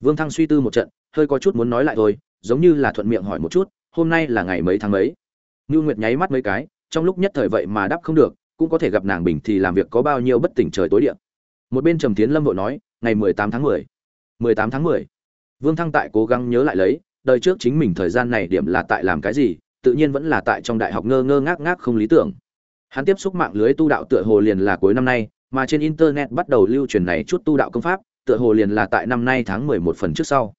Vương thăng suy tư một trận, hơi có chút muốn nói lại thôi, giống như là thuận miệng hỏi một chút, hôm nay là ngày mấy tháng mấy? Ngưu nguyệt nháy mắt mấy cái, trong lúc nhất thời vậy mà đáp không được, cũng có thể gặp nàng bình thì làm việc có bao nhiêu bất tỉnh trời tối điện một bên trầm tiến lâm vội nói, ngày mười tám tháng mười mười tám tháng mười. Vương thăng tại cố gắng nhớ lại lấy, đời trước chính mình thời gian này điểm là tại làm cái gì, tự nhiên vẫn là tại trong đại học ngơ ngơ ngác ngác không lý tưởng. Hắn tiếp xúc mạng lưới tu đạo tựa hồ liền là cuối năm nay, mà trên internet bắt đầu lưu truyền này chút tu đạo công pháp, tựa hồ liền là tại năm nay tháng mười một phần trước sau.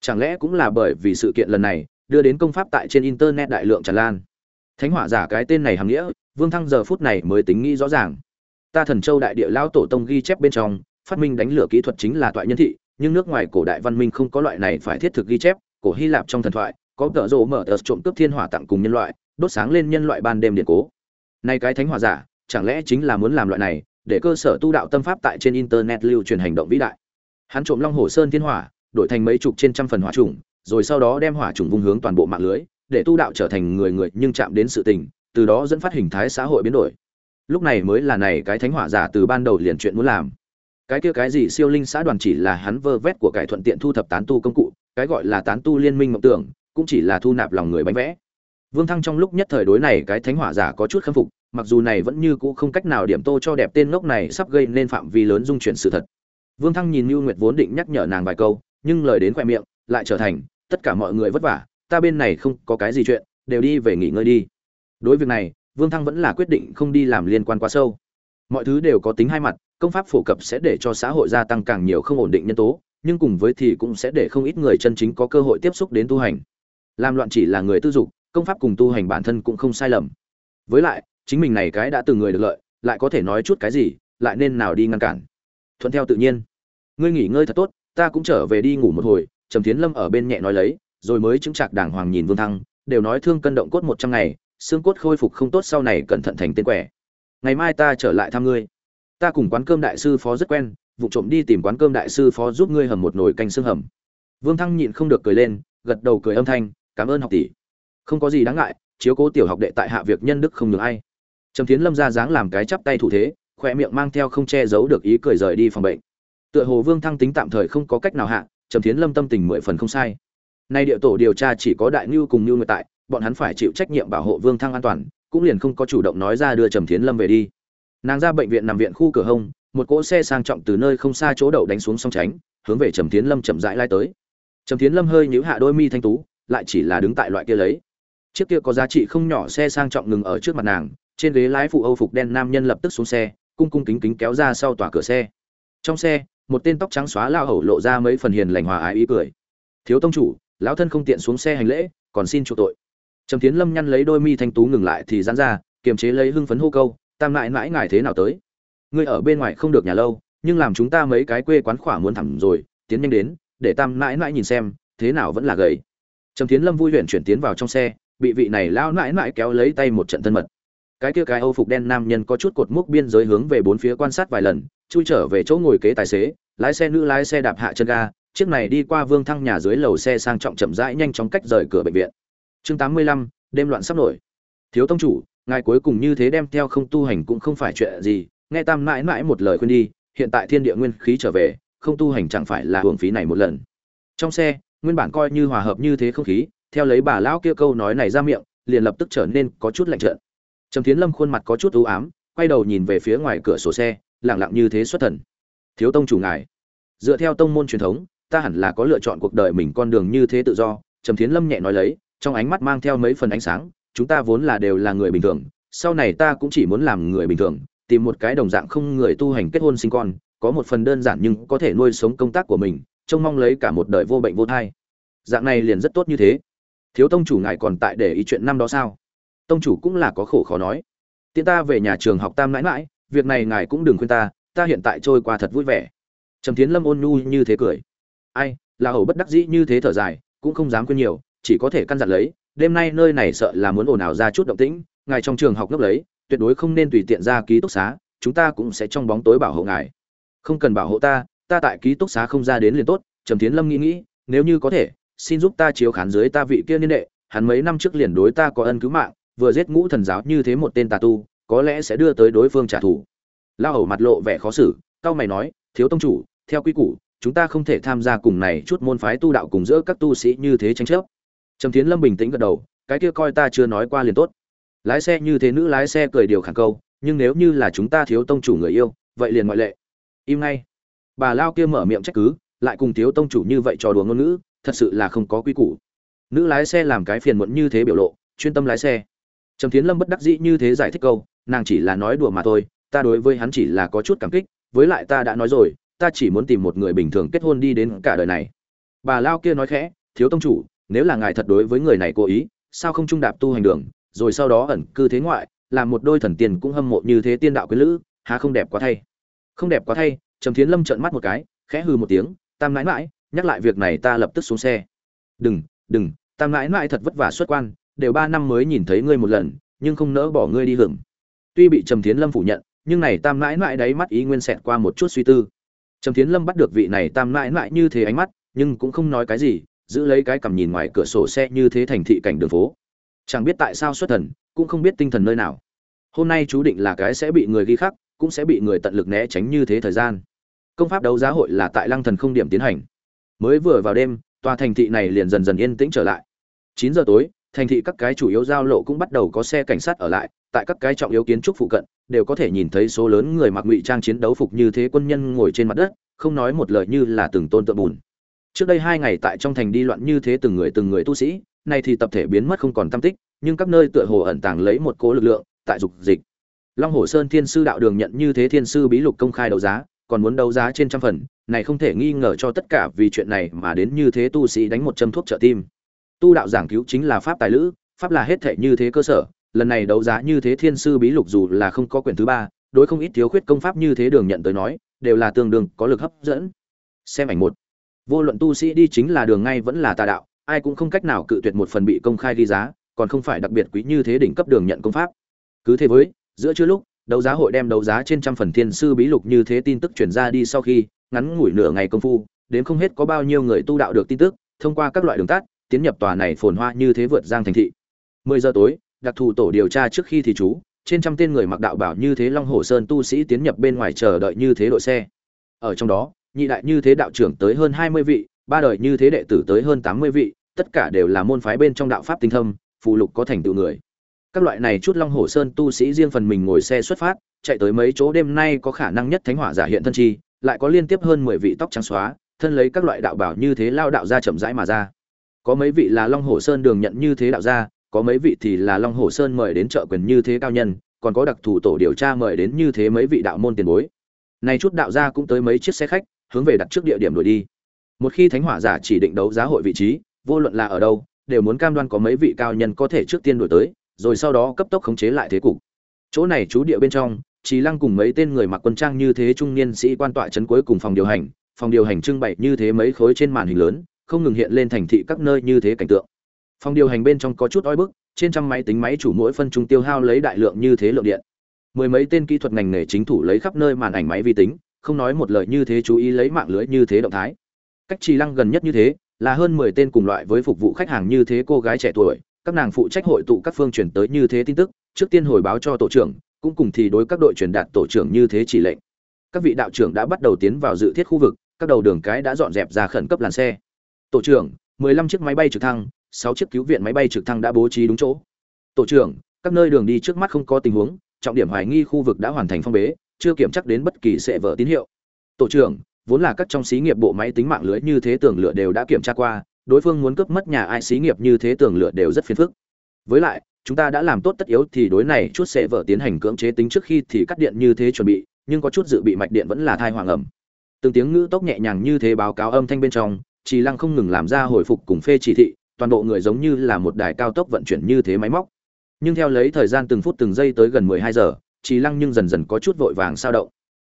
Chẳng lẽ cũng là bởi vì sự kiện lần này, đưa đến công pháp tại trên internet đại lượng tràn lan? Thánh hỏa giả cái tên này hàm nghĩa, vương thăng giờ phút này mới tính nghĩ rõ ràng. Ta thần châu đại địa lão tổ tông ghi chép bên trong, phát minh đánh lửa kỹ thuật chính là toại nhân thị nhưng nước ngoài cổ đại văn minh không có loại này phải thiết thực ghi chép, cổ hy lạp trong thần thoại, có tợ rộ mở tờ trộm cướp thiên hỏa tặng cùng nhân loại, đốt sáng lên nhân loại ban đêm điện cố. Nay cái thánh hỏa giả, chẳng lẽ chính là muốn làm loại này, để cơ sở tu đạo tâm pháp tại trên internet lưu truyền hành động vĩ đại? Hắn trộm long hồ sơn thiên hỏa, đổi thành mấy chục trên trăm phần hỏa trùng, rồi sau đó đem hỏa trùng vung hướng toàn bộ mạng lưới, để tu đạo trở thành người người nhưng chạm đến sự tình, từ đó dẫn phát hình thái xã hội biến đổi. Lúc này mới là này cái thánh hỏa giả từ ban đầu liền chuyện muốn làm cái kia cái gì siêu linh xã đoàn chỉ là hắn vơ vét của cải thuận tiện thu thập tán tu công cụ, cái gọi là tán tu liên minh mộng tưởng, cũng chỉ là thu nạp lòng người bánh vẽ. Vương thăng trong lúc nhất thời đối này cái thánh hỏa giả có chút khâm phục, mặc dù này vẫn như cũ không cách nào điểm tô cho đẹp tên ngốc này sắp gây nên phạm vi lớn dung chuyển sự thật. Vương thăng nhìn mưu nguyệt vốn định nhắc nhở nàng vài câu, nhưng lời đến khoe miệng, lại trở thành, tất cả mọi người vất vả, ta bên này không có cái gì chuyện, đều đi về nghỉ ngơi đi. Đối việc này, vương thăng vẫn là quyết định không đi làm liên quan quá sâu mọi thứ đều có tính hai mặt, công pháp phổ cập sẽ để cho xã hội gia tăng càng nhiều không ổn định nhân tố, nhưng cùng với thì cũng sẽ để không ít người chân chính có cơ hội tiếp xúc đến tu hành. Làm loạn chỉ là người tư dục, công pháp cùng tu hành bản thân cũng không sai lầm. Với lại, chính mình này cái đã từng người được lợi, lại có thể nói chút cái gì, lại nên nào đi ngăn cản. Thuận theo tự nhiên. Ngươi nghỉ ngơi thật tốt, ta cũng trở về đi ngủ một hồi, trầm tiến lâm ở bên nhẹ nói lấy, rồi mới chứng trạc đàng hoàng nhìn vương thăng, đều nói thương cân động cốt một trăm ngày, xương cốt khôi phục không tốt sau này cẩn thận thành tên quẻ ngày mai ta trở lại thăm ngươi. Ta cùng quán cơm đại sư phó rất quen, vụ trộm đi tìm quán cơm đại sư phó giúp ngươi hầm một nồi canh xương hầm. Vương thăng nhịn không được cười lên, gật đầu cười âm thanh, cảm ơn học tỷ. Không có gì đáng ngại, chiếu cố tiểu học đệ tại hạ việc nhân đức không nhường ai. Trầm tiến lâm ra dáng làm cái chắp tay thủ thế khoe miệng mang theo không che giấu được ý cười rời đi phòng bệnh. Tựa hồ vương thăng tính tạm thời không có cách nào hạ, trầm tiến lâm tâm tình mười phần không sai. Nay địa tổ điều tra chỉ có đại ngưu cùng ngưu người tại, bọn hắn phải chịu trách nhiệm bảo hộ vương thăng an toàn cũng liền không có chủ động nói ra đưa trầm thiến lâm về đi. Nàng ra bệnh viện nằm viện khu cửa hông, một cỗ xe sang trọng từ nơi không xa chỗ đậu đánh xuống song tránh hướng về trầm thiến lâm chậm rãi lai tới. Trầm thiến lâm hơi nhíu hạ đôi mi thanh tú, lại chỉ là đứng tại loại kia lấy. Chiếc kia có giá trị không nhỏ xe sang trọng ngừng ở trước mặt nàng, trên ghế lái phụ âu phục đen nam nhân lập tức xuống xe, cung cung kính kính kéo ra sau tòa cửa xe. Trong xe, một tên tóc trắng xóa lao hầu lộ ra mấy phần hiền lành hòa ái ý cười. Thiếu tông chủ, lão thân không tiện xuống xe hành lễ, còn xin chủ tội trầm tiến lâm nhăn lấy đôi mi thanh tú ngừng lại thì giãn ra, kiềm chế lấy hưng phấn hô câu, tam lại mãi ngài thế nào tới? Ngươi ở bên ngoài không được nhà lâu, nhưng làm chúng ta mấy cái quê quán khỏa muốn thẳm rồi, tiến nhanh đến, để tam mãi mãi nhìn xem, thế nào vẫn là gầy. Trầm tiến lâm vui luyện chuyển tiến vào trong xe, bị vị này lao mãi mãi kéo lấy tay một trận thân mật. Cái kia cái âu phục đen nam nhân có chút cột mốc biên giới hướng về bốn phía quan sát vài lần, chui trở về chỗ ngồi kế tài xế, lái xe nữ lái xe đạp hạ chân ga, chiếc này đi qua vương thăng nhà dưới lầu xe sang trọng chậm rãi nhanh chóng cách rời cửa bệnh viện chương tám mươi lăm, đêm loạn sắp nổi. Thiếu tông chủ, ngài cuối cùng như thế đem theo không tu hành cũng không phải chuyện gì, nghe tam mãi mãi một lời khuyên đi, hiện tại thiên địa nguyên khí trở về, không tu hành chẳng phải là hưởng phí này một lần. Trong xe, nguyên bản coi như hòa hợp như thế không khí, theo lấy bà lão kia câu nói này ra miệng, liền lập tức trở nên có chút lạnh trợn. Trầm tiến lâm khuôn mặt có chút ưu ám, quay đầu nhìn về phía ngoài cửa sổ xe lẳng lặng như thế xuất thần. Thiếu tông chủ ngài, dựa theo tông môn truyền thống, ta hẳn là có lựa chọn cuộc đời mình con đường như thế tự do. Trầm tiến lâm nhẹ nói lấy trong ánh mắt mang theo mấy phần ánh sáng, chúng ta vốn là đều là người bình thường, sau này ta cũng chỉ muốn làm người bình thường, tìm một cái đồng dạng không người tu hành kết hôn sinh con, có một phần đơn giản nhưng có thể nuôi sống công tác của mình, trông mong lấy cả một đời vô bệnh vô thai. Dạng này liền rất tốt như thế. Thiếu tông chủ ngài còn tại để ý chuyện năm đó sao? Tông chủ cũng là có khổ khó nói. Tiện ta về nhà trường học tam mãi mãi, việc này ngài cũng đừng khuyên ta ta hiện tại trôi qua thật vui vẻ. Trầm tiến lâm ôn nhu như thế cười. Ai, là hầu bất đắc dĩ như thế thở dài, cũng không dám khuyên nhiều chỉ có thể căn dặn lấy, đêm nay nơi này sợ là muốn ồn ào ra chút động tĩnh, ngài trong trường học ngốc lấy, tuyệt đối không nên tùy tiện ra ký túc xá, chúng ta cũng sẽ trong bóng tối bảo hộ ngài. Không cần bảo hộ ta ta tại ký túc xá không ra đến liền tốt, trầm tiến lâm nghĩ nghĩ, nếu như có thể, xin giúp ta chiếu khán dưới ta vị kia niên đệ, hắn mấy năm trước liền đối ta có ân cứu mạng, vừa giết ngũ thần giáo như thế một tên tà tu, có lẽ sẽ đưa tới đối phương trả thù. Lao hầu mặt lộ vẻ khó xử cao mày nói, thiếu tông chủ, theo quy củ, chúng ta không thể tham gia cùng này chút môn phái tu đạo cùng giữa các tu sĩ như thế tranh chấp trầm tiến lâm bình tĩnh gật đầu, cái kia coi ta chưa nói qua liền tốt. Lái xe như thế nữ lái xe cười điều khẳng câu, nhưng nếu như là chúng ta thiếu tông chủ người yêu, vậy liền ngoại lệ. Im ngay. Bà lao kia mở miệng trách cứ, lại cùng thiếu tông chủ như vậy trò đùa ngôn ngữ, thật sự là không có quy củ. Nữ lái xe làm cái phiền muộn như thế biểu lộ, chuyên tâm lái xe. Trầm tiến lâm bất đắc dĩ như thế giải thích câu, nàng chỉ là nói đùa mà thôi, ta đối với hắn chỉ là có chút cảm kích, với lại ta đã nói rồi, ta chỉ muốn tìm một người bình thường kết hôn đi đến cả đời này. Bà lao kia nói khẽ, thiếu tông chủ nếu là ngài thật đối với người này cố ý, sao không trung đạp tu hành đường, rồi sau đó ẩn cư thế ngoại, làm một đôi thần tiền cũng hâm mộ như thế tiên đạo quý lữ, há không đẹp quá thay. Không đẹp quá thay, trầm thiến lâm trợn mắt một cái, khẽ hư một tiếng, tam nãi mãi nhắc lại việc này ta lập tức xuống xe. Đừng đừng, tam nãi mãi thật vất vả xuất quan, đều ba năm mới nhìn thấy ngươi một lần, nhưng không nỡ bỏ ngươi đi hưởng. Tuy bị trầm thiến lâm phủ nhận, nhưng này tam nãi mãi đáy mắt ý nguyên xẹt qua một chút suy tư. Trầm thiến lâm bắt được vị này tam nãi mãi như thế ánh mắt, nhưng cũng không nói cái gì giữ lấy cái cầm nhìn ngoài cửa sổ xe như thế thành thị cảnh đường phố. Chẳng biết tại sao xuất thần, cũng không biết tinh thần nơi nào. Hôm nay chú định là cái sẽ bị người ghi khắc, cũng sẽ bị người tận lực né tránh như thế thời gian. Công pháp đấu giá hội là tại lăng thần không điểm tiến hành. Mới vừa vào đêm, tòa thành thị này liền dần dần yên tĩnh trở lại. Chín giờ tối, thành thị các cái chủ yếu giao lộ cũng bắt đầu có xe cảnh sát ở lại, tại các cái trọng yếu kiến trúc phụ cận, đều có thể nhìn thấy số lớn người mặc ngụy trang chiến đấu phục như thế quân nhân ngồi trên mặt đất, không nói một lời như là từng tôn tượng bùn trước đây hai ngày tại trong thành đi loạn như thế từng người từng người tu sĩ, nay thì tập thể biến mất không còn tâm tích, nhưng các nơi tựa hồ ẩn tàng lấy một cố lực lượng, tại dục dịch. Long hồ sơn thiên sư đạo đường nhận như thế thiên sư bí lục công khai đấu giá, còn muốn đấu giá trên trăm phần, này không thể nghi ngờ cho tất cả vì chuyện này mà đến như thế tu sĩ đánh một châm thuốc trợ tim. Tu đạo giảng cứu chính là pháp tài lữ, pháp là hết thể như thế cơ sở, lần này đấu giá như thế thiên sư bí lục dù là không có quyển thứ ba, đối không ít thiếu khuyết công pháp như thế đường nhận tới nói, đều là tương đương có lực hấp dẫn. Xem ảnh một vô luận tu sĩ đi chính là đường ngay vẫn là tà đạo, ai cũng không cách nào cự tuyệt một phần bị công khai ghi giá, còn không phải đặc biệt quý như thế đỉnh cấp đường nhận công pháp. Cứ thế với, giữa chưa lúc, đấu giá hội đem đấu giá trên trăm phần thiên sư bí lục như thế tin tức chuyển ra đi sau khi, ngắn ngủi nửa ngày công phu, đến không hết có bao nhiêu người tu đạo được tin tức, thông qua các loại đường tắt, tiến nhập tòa này phồn hoa như thế vượt giang thành thị. Mười giờ tối, đặc thù tổ điều tra trước khi thì chú, trên trăm tên người mặc đạo bảo như thế long hồ sơn tu sĩ tiến nhập bên ngoài chờ đợi như thế đội xe. Ở trong đó nhị đại như thế đạo trưởng tới hơn hai mươi vị, ba đời như thế đệ tử tới hơn tám mươi vị, tất cả đều là môn phái bên trong đạo pháp tinh thâm phụ lục có thành tựu người. Các loại này chút long hồ sơn tu sĩ riêng phần mình ngồi xe xuất phát, chạy tới mấy chỗ đêm nay có khả năng nhất thánh hỏa giả hiện thân chi, lại có liên tiếp hơn mười vị tóc trắng xóa, thân lấy các loại đạo bảo như thế lao đạo ra chậm rãi mà ra. Có mấy vị là long hồ sơn đường nhận như thế đạo ra, có mấy vị thì là long hồ sơn mời đến trợ quyền như thế cao nhân, còn có đặc thù tổ điều tra mời đến như thế mấy vị đạo môn tiền bối. Này chút đạo gia cũng tới mấy chiếc xe khách hướng về đặt trước địa điểm đuổi đi một khi thánh hỏa giả chỉ định đấu giá hội vị trí vô luận là ở đâu đều muốn cam đoan có mấy vị cao nhân có thể trước tiên đuổi tới rồi sau đó cấp tốc khống chế lại thế cục chỗ này chú địa bên trong Trí Lăng cùng mấy tên người mặc quân trang như thế trung niên sĩ quan tọa trấn cuối cùng phòng điều hành, phòng điều hành trưng bày như thế mấy khối trên màn hình lớn, không ngừng hiện lên thành thị các nơi như thế cảnh tượng. Phòng điều hành bên trong có chút oi bức, trên trăm máy tính máy chủ mỗi phân trung tiêu hao lấy đại lượng như thế lượng điện. Mười mấy tên kỹ thuật ngành nghề chính thủ lấy khắp nơi màn ảnh máy vi tính, không nói một lời như thế chú ý lấy mạng lưới như thế động thái. Cách Trì Lăng gần nhất như thế, là hơn mười tên cùng loại với phục vụ khách hàng như thế cô gái trẻ tuổi, các nàng phụ trách hội tụ các phương truyền tới như thế tin tức, trước tiên hồi báo cho tổ trưởng, cũng cùng thì đối các đội truyền đạt tổ trưởng như thế chỉ lệnh. Các vị đạo trưởng đã bắt đầu tiến vào dự thiết khu vực, các đầu đường cái đã dọn dẹp ra khẩn cấp làn xe. Tổ trưởng, 15 chiếc máy bay trực thăng, 6 chiếc cứu viện máy bay trực thăng đã bố trí đúng chỗ. Tổ trưởng, các nơi đường đi trước mắt không có tình huống, trọng điểm hoài nghi khu vực đã hoàn thành phong bế, chưa kiểm chắc đến bất kỳ sẽ vỡ tín hiệu. Tổ trưởng, vốn là các trong xí nghiệp bộ máy tính mạng lưới như thế tường lửa đều đã kiểm tra qua, đối phương muốn cướp mất nhà ai xí nghiệp như thế tường lửa đều rất phiền phức. Với lại, chúng ta đã làm tốt tất yếu thì đối này chút sẽ vợ tiến hành cưỡng chế tính trước khi thì cắt điện như thế chuẩn bị nhưng có chút dự bị mạch điện vẫn là thai hoàng ẩm từng tiếng ngữ tốc nhẹ nhàng như thế báo cáo âm thanh bên trong trì lăng không ngừng làm ra hồi phục cùng phê chỉ thị toàn bộ người giống như là một đài cao tốc vận chuyển như thế máy móc nhưng theo lấy thời gian từng phút từng giây tới gần mười hai giờ trì lăng nhưng dần dần có chút vội vàng sao động.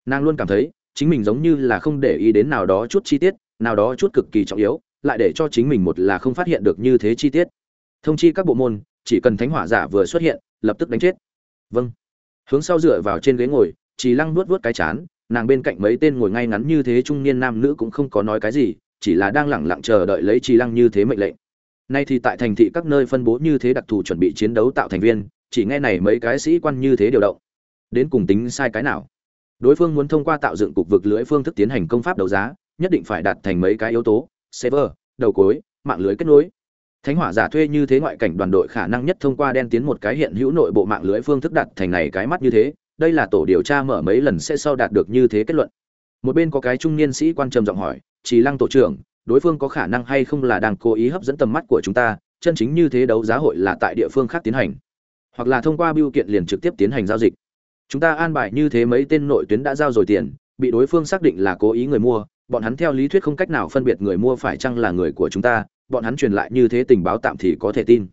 Nàng luôn cảm thấy, chính mình giống như là không để ý đến nào đó chút chi tiết, nào đó chút cực kỳ trọng yếu, lại để cho chính mình một là không phát hiện được như thế chi tiết. Thông chi các bộ môn, chỉ cần thánh hỏa giả vừa xuất hiện, lập tức đánh chết. Vâng. Hướng sau dựa vào trên ghế ngồi chỉ lăng nuốt vuốt cái chán, nàng bên cạnh mấy tên ngồi ngay ngắn như thế trung niên nam nữ cũng không có nói cái gì, chỉ là đang lẳng lặng chờ đợi lấy trì lăng như thế mệnh lệnh. Nay thì tại thành thị các nơi phân bố như thế đặc thù chuẩn bị chiến đấu tạo thành viên, chỉ nghe này mấy cái sĩ quan như thế điều động đến cùng tính sai cái nào. Đối phương muốn thông qua tạo dựng cục vực lưỡi phương thức tiến hành công pháp đấu giá, nhất định phải đạt thành mấy cái yếu tố, server, đầu cối, mạng lưới kết nối. Thánh hỏa giả thuê như thế ngoại cảnh đoàn đội khả năng nhất thông qua đen tiến một cái hiện hữu nội bộ mạng lưới phương thức đặt thành này cái mắt như thế, đây là tổ điều tra mở mấy lần sẽ sau đạt được như thế kết luận. Một bên có cái trung niên sĩ quan trầm giọng hỏi, chỉ lăng tổ trưởng, đối phương có khả năng hay không là đang cố ý hấp dẫn tầm mắt của chúng ta, chân chính như thế đấu giá hội là tại địa phương khác tiến hành, hoặc là thông qua biêu kiện liền trực tiếp tiến hành giao dịch chúng ta an bài như thế mấy tên nội tuyến đã giao rồi tiền bị đối phương xác định là cố ý người mua bọn hắn theo lý thuyết không cách nào phân biệt người mua phải chăng là người của chúng ta bọn hắn truyền lại như thế tình báo tạm thì có thể tin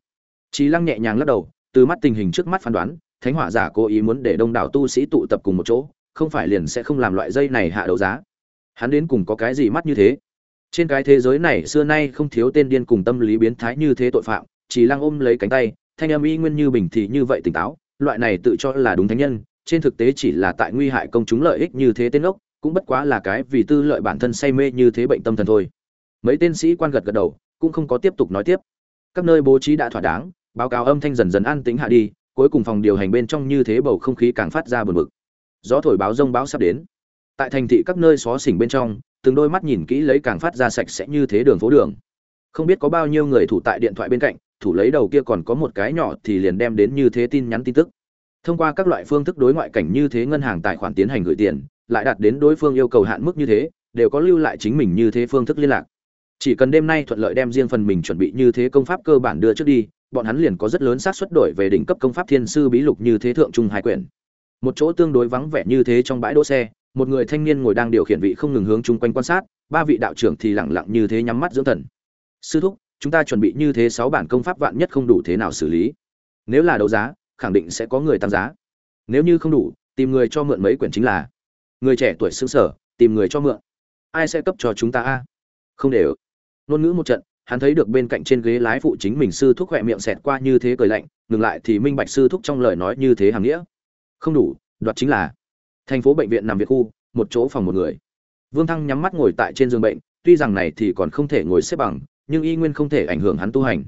trí Lăng nhẹ nhàng lắc đầu, từ mắt tình hình trước mắt phán đoán, Thánh Hỏa giả cố ý muốn để đông đảo tu sĩ tụ tập cùng một chỗ, không phải liền sẽ không làm loại dây này hạ đấu giá. Hắn đến cùng có cái gì mắt như thế? Trên cái thế giới này xưa nay không thiếu tên điên cùng tâm lý biến thái như thế tội phạm, chỉ Lăng ôm lấy cánh tay, thanh âm y nguyên như bình thì như vậy tỉnh táo, loại này tự cho là đúng thánh nhân, trên thực tế chỉ là tại nguy hại công chúng lợi ích như thế tên ốc, cũng bất quá là cái vì tư lợi bản thân say mê như thế bệnh tâm thần thôi. Mấy tên sĩ quan gật gật đầu, cũng không có tiếp tục nói tiếp. Các nơi bố trí đã thỏa đáng, báo cáo âm thanh dần dần an tĩnh hạ đi cuối cùng phòng điều hành bên trong như thế bầu không khí càng phát ra bờ bực gió thổi báo rông báo sắp đến tại thành thị các nơi xó xỉnh bên trong từng đôi mắt nhìn kỹ lấy càng phát ra sạch sẽ như thế đường phố đường không biết có bao nhiêu người thủ tại điện thoại bên cạnh thủ lấy đầu kia còn có một cái nhỏ thì liền đem đến như thế tin nhắn tin tức thông qua các loại phương thức đối ngoại cảnh như thế ngân hàng tài khoản tiến hành gửi tiền, lại đạt đến đối phương yêu cầu hạn mức như thế, đều có lưu lại chính mình như thế phương thức liên lạc. Chỉ cần đêm nay thuận lợi đem riêng phần mình chuẩn bị như thế công pháp cơ bản đưa trước đi, bọn hắn liền có rất lớn xác suất đổi về đỉnh cấp công pháp thiên sư bí lục như thế thượng trung hai quyển. Một chỗ tương đối vắng vẻ như thế trong bãi đỗ xe, một người thanh niên ngồi đang điều khiển vị không ngừng hướng chung quanh quan sát, ba vị đạo trưởng thì lẳng lặng như thế nhắm mắt dưỡng thần. Sư thúc, chúng ta chuẩn bị như thế sáu bản công pháp vạn nhất không đủ thế nào xử lý. Nếu là đấu giá khẳng định sẽ có người tăng giá. Nếu như không đủ, tìm người cho mượn mấy quyển chính là. Người trẻ tuổi xứng sở, tìm người cho mượn. Ai sẽ cấp cho chúng ta a? Không ở. ngôn ngữ một trận, hắn thấy được bên cạnh trên ghế lái phụ chính mình sư thúc khỏe miệng xẹt qua như thế cười lạnh, ngừng lại thì minh bạch sư thúc trong lời nói như thế hàm nghĩa. Không đủ, đoạt chính là. Thành phố bệnh viện nằm việc khu, một chỗ phòng một người. Vương thăng nhắm mắt ngồi tại trên giường bệnh, tuy rằng này thì còn không thể ngồi xếp bằng, nhưng y nguyên không thể ảnh hưởng hắn tu hành.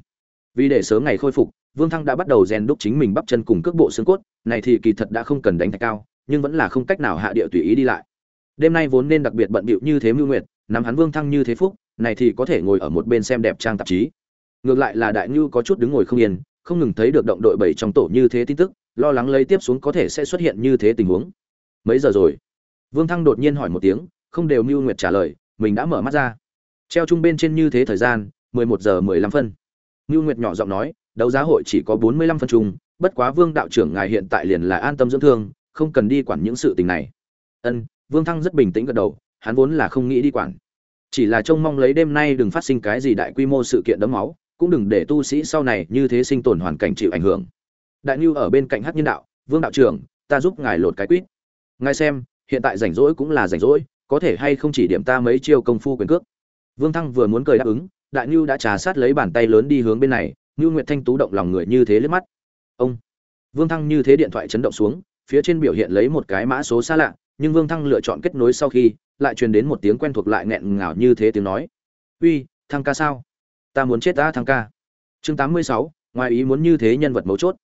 Vì để sớm ngày khôi phục vương thăng đã bắt đầu rèn đúc chính mình bắp chân cùng cước bộ xương cốt, này thì kỳ thật đã không cần đánh thạch cao, nhưng vẫn là không cách nào hạ địa tùy ý đi lại. Đêm nay vốn nên đặc biệt bận bịu như thế mưu nguyệt, nắm hắn vương thăng như thế phúc, này thì có thể ngồi ở một bên xem đẹp trang tạp chí. Ngược lại là đại ngưu có chút đứng ngồi không yên, không ngừng thấy được động đội bảy trong tổ như thế tin tức, lo lắng lấy tiếp xuống có thể sẽ xuất hiện như thế tình huống. Mấy giờ rồi? Vương thăng đột nhiên hỏi một tiếng, không đều mưu nguyệt trả lời, mình đã mở mắt ra. Treo chung bên trên như thế thời gian, mười một giờ mười lăm phân. Mưu nguyệt nhỏ giọng nói đấu giá hội chỉ có bốn mươi lăm phân chung, bất quá vương đạo trưởng ngài hiện tại liền là an tâm dưỡng thương, không cần đi quản những sự tình này. Ân, vương thăng rất bình tĩnh gật đầu, hắn vốn là không nghĩ đi quản. Chỉ là trông mong lấy đêm nay đừng phát sinh cái gì đại quy mô sự kiện đấm máu, cũng đừng để tu sĩ sau này như thế sinh tồn hoàn cảnh chịu ảnh hưởng. Đại Nưu ở bên cạnh hát nhân đạo, vương đạo trưởng, ta giúp ngài lột cái quýt. Ngài xem, hiện tại rảnh rỗi cũng là rảnh rỗi, có thể hay không chỉ điểm ta mấy chiêu công phu quyền cước? Vương thăng vừa muốn cười đáp ứng, đại Nưu đã trà sát lấy bàn tay lớn đi hướng bên này nhu nguyệt thanh tú động lòng người như thế liếc mắt. Ông. Vương thăng như thế điện thoại chấn động xuống, phía trên biểu hiện lấy một cái mã số xa lạ, nhưng vương thăng lựa chọn kết nối sau khi, lại truyền đến một tiếng quen thuộc lại nghẹn ngào như thế tiếng nói. Uy, thăng ca sao? Ta muốn chết ta, thăng ca. Chương tám mươi sáu, ngoài ý muốn như thế nhân vật mấu chốt.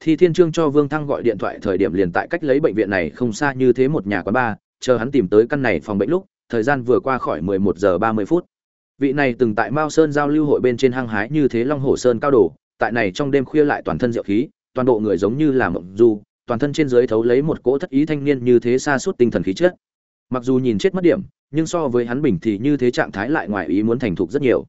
Thì thiên trương cho vương thăng gọi điện thoại thời điểm liền tại cách lấy bệnh viện này không xa như thế một nhà quán ba chờ hắn tìm tới căn này phòng bệnh lúc, thời gian vừa qua khỏi mười một giờ ba mươi phút vị này từng tại mao sơn giao lưu hội bên trên hăng hái như thế long hồ sơn cao đồ, tại này trong đêm khuya lại toàn thân diệu khí, toàn bộ người giống như là mộng du, toàn thân trên dưới thấu lấy một cỗ thất ý thanh niên như thế xa suốt tinh thần khí chết. mặc dù nhìn chết mất điểm, nhưng so với hắn bình thì như thế trạng thái lại ngoài ý muốn thành thục rất nhiều.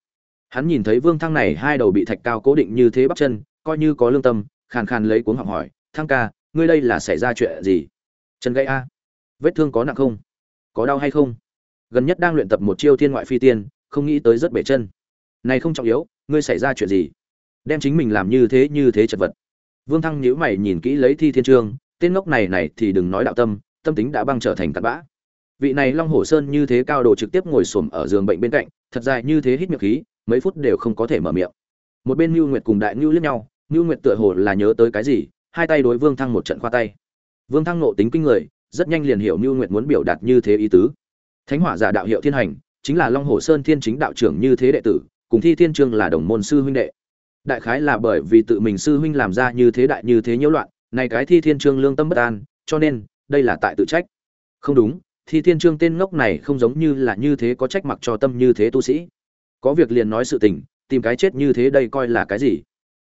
Hắn nhìn thấy vương thăng này hai đầu bị thạch cao cố định như thế bắp chân, coi như có lương tâm, khàn khàn lấy cuống học hỏi, thăng ca, ngươi đây là xảy ra chuyện gì? Chân gãy a, vết thương có nặng không? Có đau hay không? Gần nhất đang luyện tập một chiêu thiên ngoại phi tiên không nghĩ tới rất bể chân. Này không trọng yếu ngươi xảy ra chuyện gì? Đem chính mình làm như thế như thế chật vật. Vương thăng nhíu mày nhìn kỹ lấy thi thiên trương tên ngốc này này thì đừng nói đạo tâm tâm tính đã băng trở thành tạt bã. Vị này long hổ sơn như thế cao độ trực tiếp ngồi xổm ở giường bệnh bên cạnh thật dài như thế hít miệng khí mấy phút đều không có thể mở miệng. Một bên Nưu Nguyệt cùng Đại ngưu liếc nhau, Nưu Nguyệt tựa hồ là nhớ tới cái gì, hai tay đối Vương Thăng một trận khoa tay. Vương Thăng nộ tính kinh người, rất nhanh liền hiểu Nưu Nguyệt muốn biểu đạt như thế ý tứ. Thánh Hỏa Giả đạo hiệu Thiên Hành, chính là Long Hồ Sơn Thiên chính đạo trưởng như thế đệ tử, cùng Thi Thiên Trương là đồng môn sư huynh đệ. Đại khái là bởi vì tự mình sư huynh làm ra như thế đại như thế nhiễu loạn, này cái Thi Thiên Trương lương tâm bất an, cho nên, đây là tại tự trách. Không đúng, Thi Thiên Trương tên ngốc này không giống như là như thế có trách mặc cho tâm như thế tu sĩ. Có việc liền nói sự tình, tìm cái chết như thế đây coi là cái gì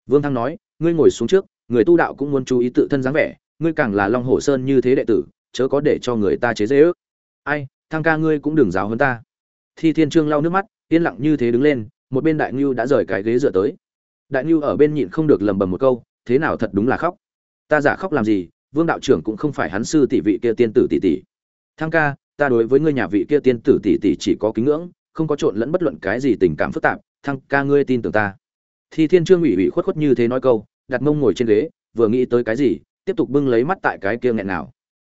vương thăng nói ngươi ngồi xuống trước người tu đạo cũng muốn chú ý tự thân dáng vẻ ngươi càng là long hồ sơn như thế đệ tử chớ có để cho người ta chế dễ ước ai thăng ca ngươi cũng đừng giáo hơn ta thi thiên trương lau nước mắt, yên lặng như thế đứng lên, một bên đại Nưu đã rời cái ghế dựa tới. Đại Nưu ở bên nhịn không được lầm bầm một câu, thế nào thật đúng là khóc. Ta giả khóc làm gì, vương đạo trưởng cũng không phải hắn sư tỷ vị kia tiên tử tỷ tỷ. Thăng ca, ta đối với ngươi nhà vị kia tiên tử tỷ tỷ chỉ có kính ngưỡng, không có trộn lẫn bất luận cái gì tình cảm phức tạp, thăng ca ngươi tin tưởng ta. Thi thiên trương ủy ủy khuất khuất như thế nói câu, đặt mông ngồi trên ghế, vừa nghĩ tới cái gì, tiếp tục bưng lấy mắt tại cái kia nghẹn nào.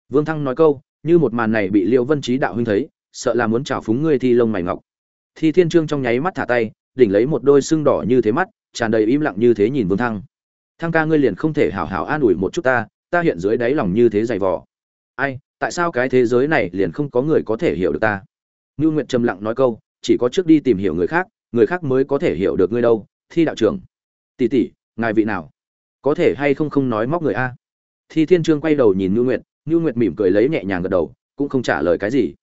Vương thăng nói câu, như một màn này bị liêu vân trí đạo huynh thấy sợ là muốn trào phúng ngươi thi lông mày ngọc. Thi thiên trương trong nháy mắt thả tay, đỉnh lấy một đôi xương đỏ như thế mắt, tràn đầy im lặng như thế nhìn vương thăng. Thăng ca ngươi liền không thể hảo hảo an ủi một chút ta ta hiện dưới đáy lòng như thế dày vò. Ai, tại sao cái thế giới này liền không có người có thể hiểu được ta? Ngưu nguyệt trầm lặng nói câu, chỉ có trước đi tìm hiểu người khác người khác mới có thể hiểu được ngươi đâu, thi đạo trưởng. Tỷ tỷ, ngài vị nào? Có thể hay không không nói móc người a? Thi thiên trương quay đầu nhìn ngưu nguyệt ngưu nguyệt mỉm cười lấy nhẹ nhàng gật đầu, cũng không trả lời cái gì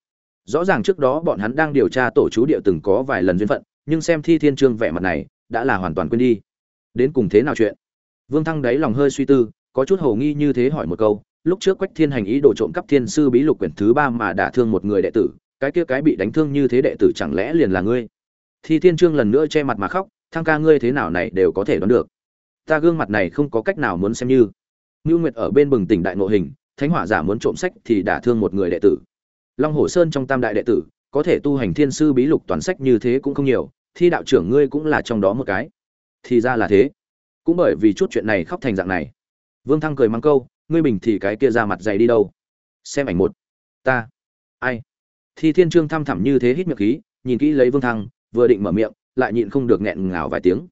rõ ràng trước đó bọn hắn đang điều tra tổ chú địa từng có vài lần duyên phận nhưng xem thi thiên trương vẻ mặt này đã là hoàn toàn quên đi đến cùng thế nào chuyện vương thăng đáy lòng hơi suy tư có chút hầu nghi như thế hỏi một câu lúc trước quách thiên hành ý đồ trộm cắp thiên sư bí lục quyển thứ ba mà đả thương một người đệ tử cái kia cái bị đánh thương như thế đệ tử chẳng lẽ liền là ngươi Thi Thiên Trương lần nữa che mặt mà khóc, thăng ca ngươi thế nào này đều có thể đoán được. Ta gương mặt này không có cách nào muốn xem như. ngưu Nguyệt ở bên bừng tỉnh đại nội hình, Thánh Hỏa giả muốn trộm sách thì đả thương một người đệ tử. Long Hổ Sơn trong Tam đại đệ tử, có thể tu hành Thiên sư bí lục toàn sách như thế cũng không nhiều, thi đạo trưởng ngươi cũng là trong đó một cái. Thì ra là thế. Cũng bởi vì chút chuyện này khóc thành dạng này. Vương Thăng cười mắng câu, ngươi bình thì cái kia ra mặt dày đi đâu? Xem ảnh một. Ta. Ai? Thi Thiên Trương thăm thẳm như thế hít miệng khí, nhìn kỹ lấy Vương Thăng, vừa định mở miệng lại nhịn không được nghẹn ngào vài tiếng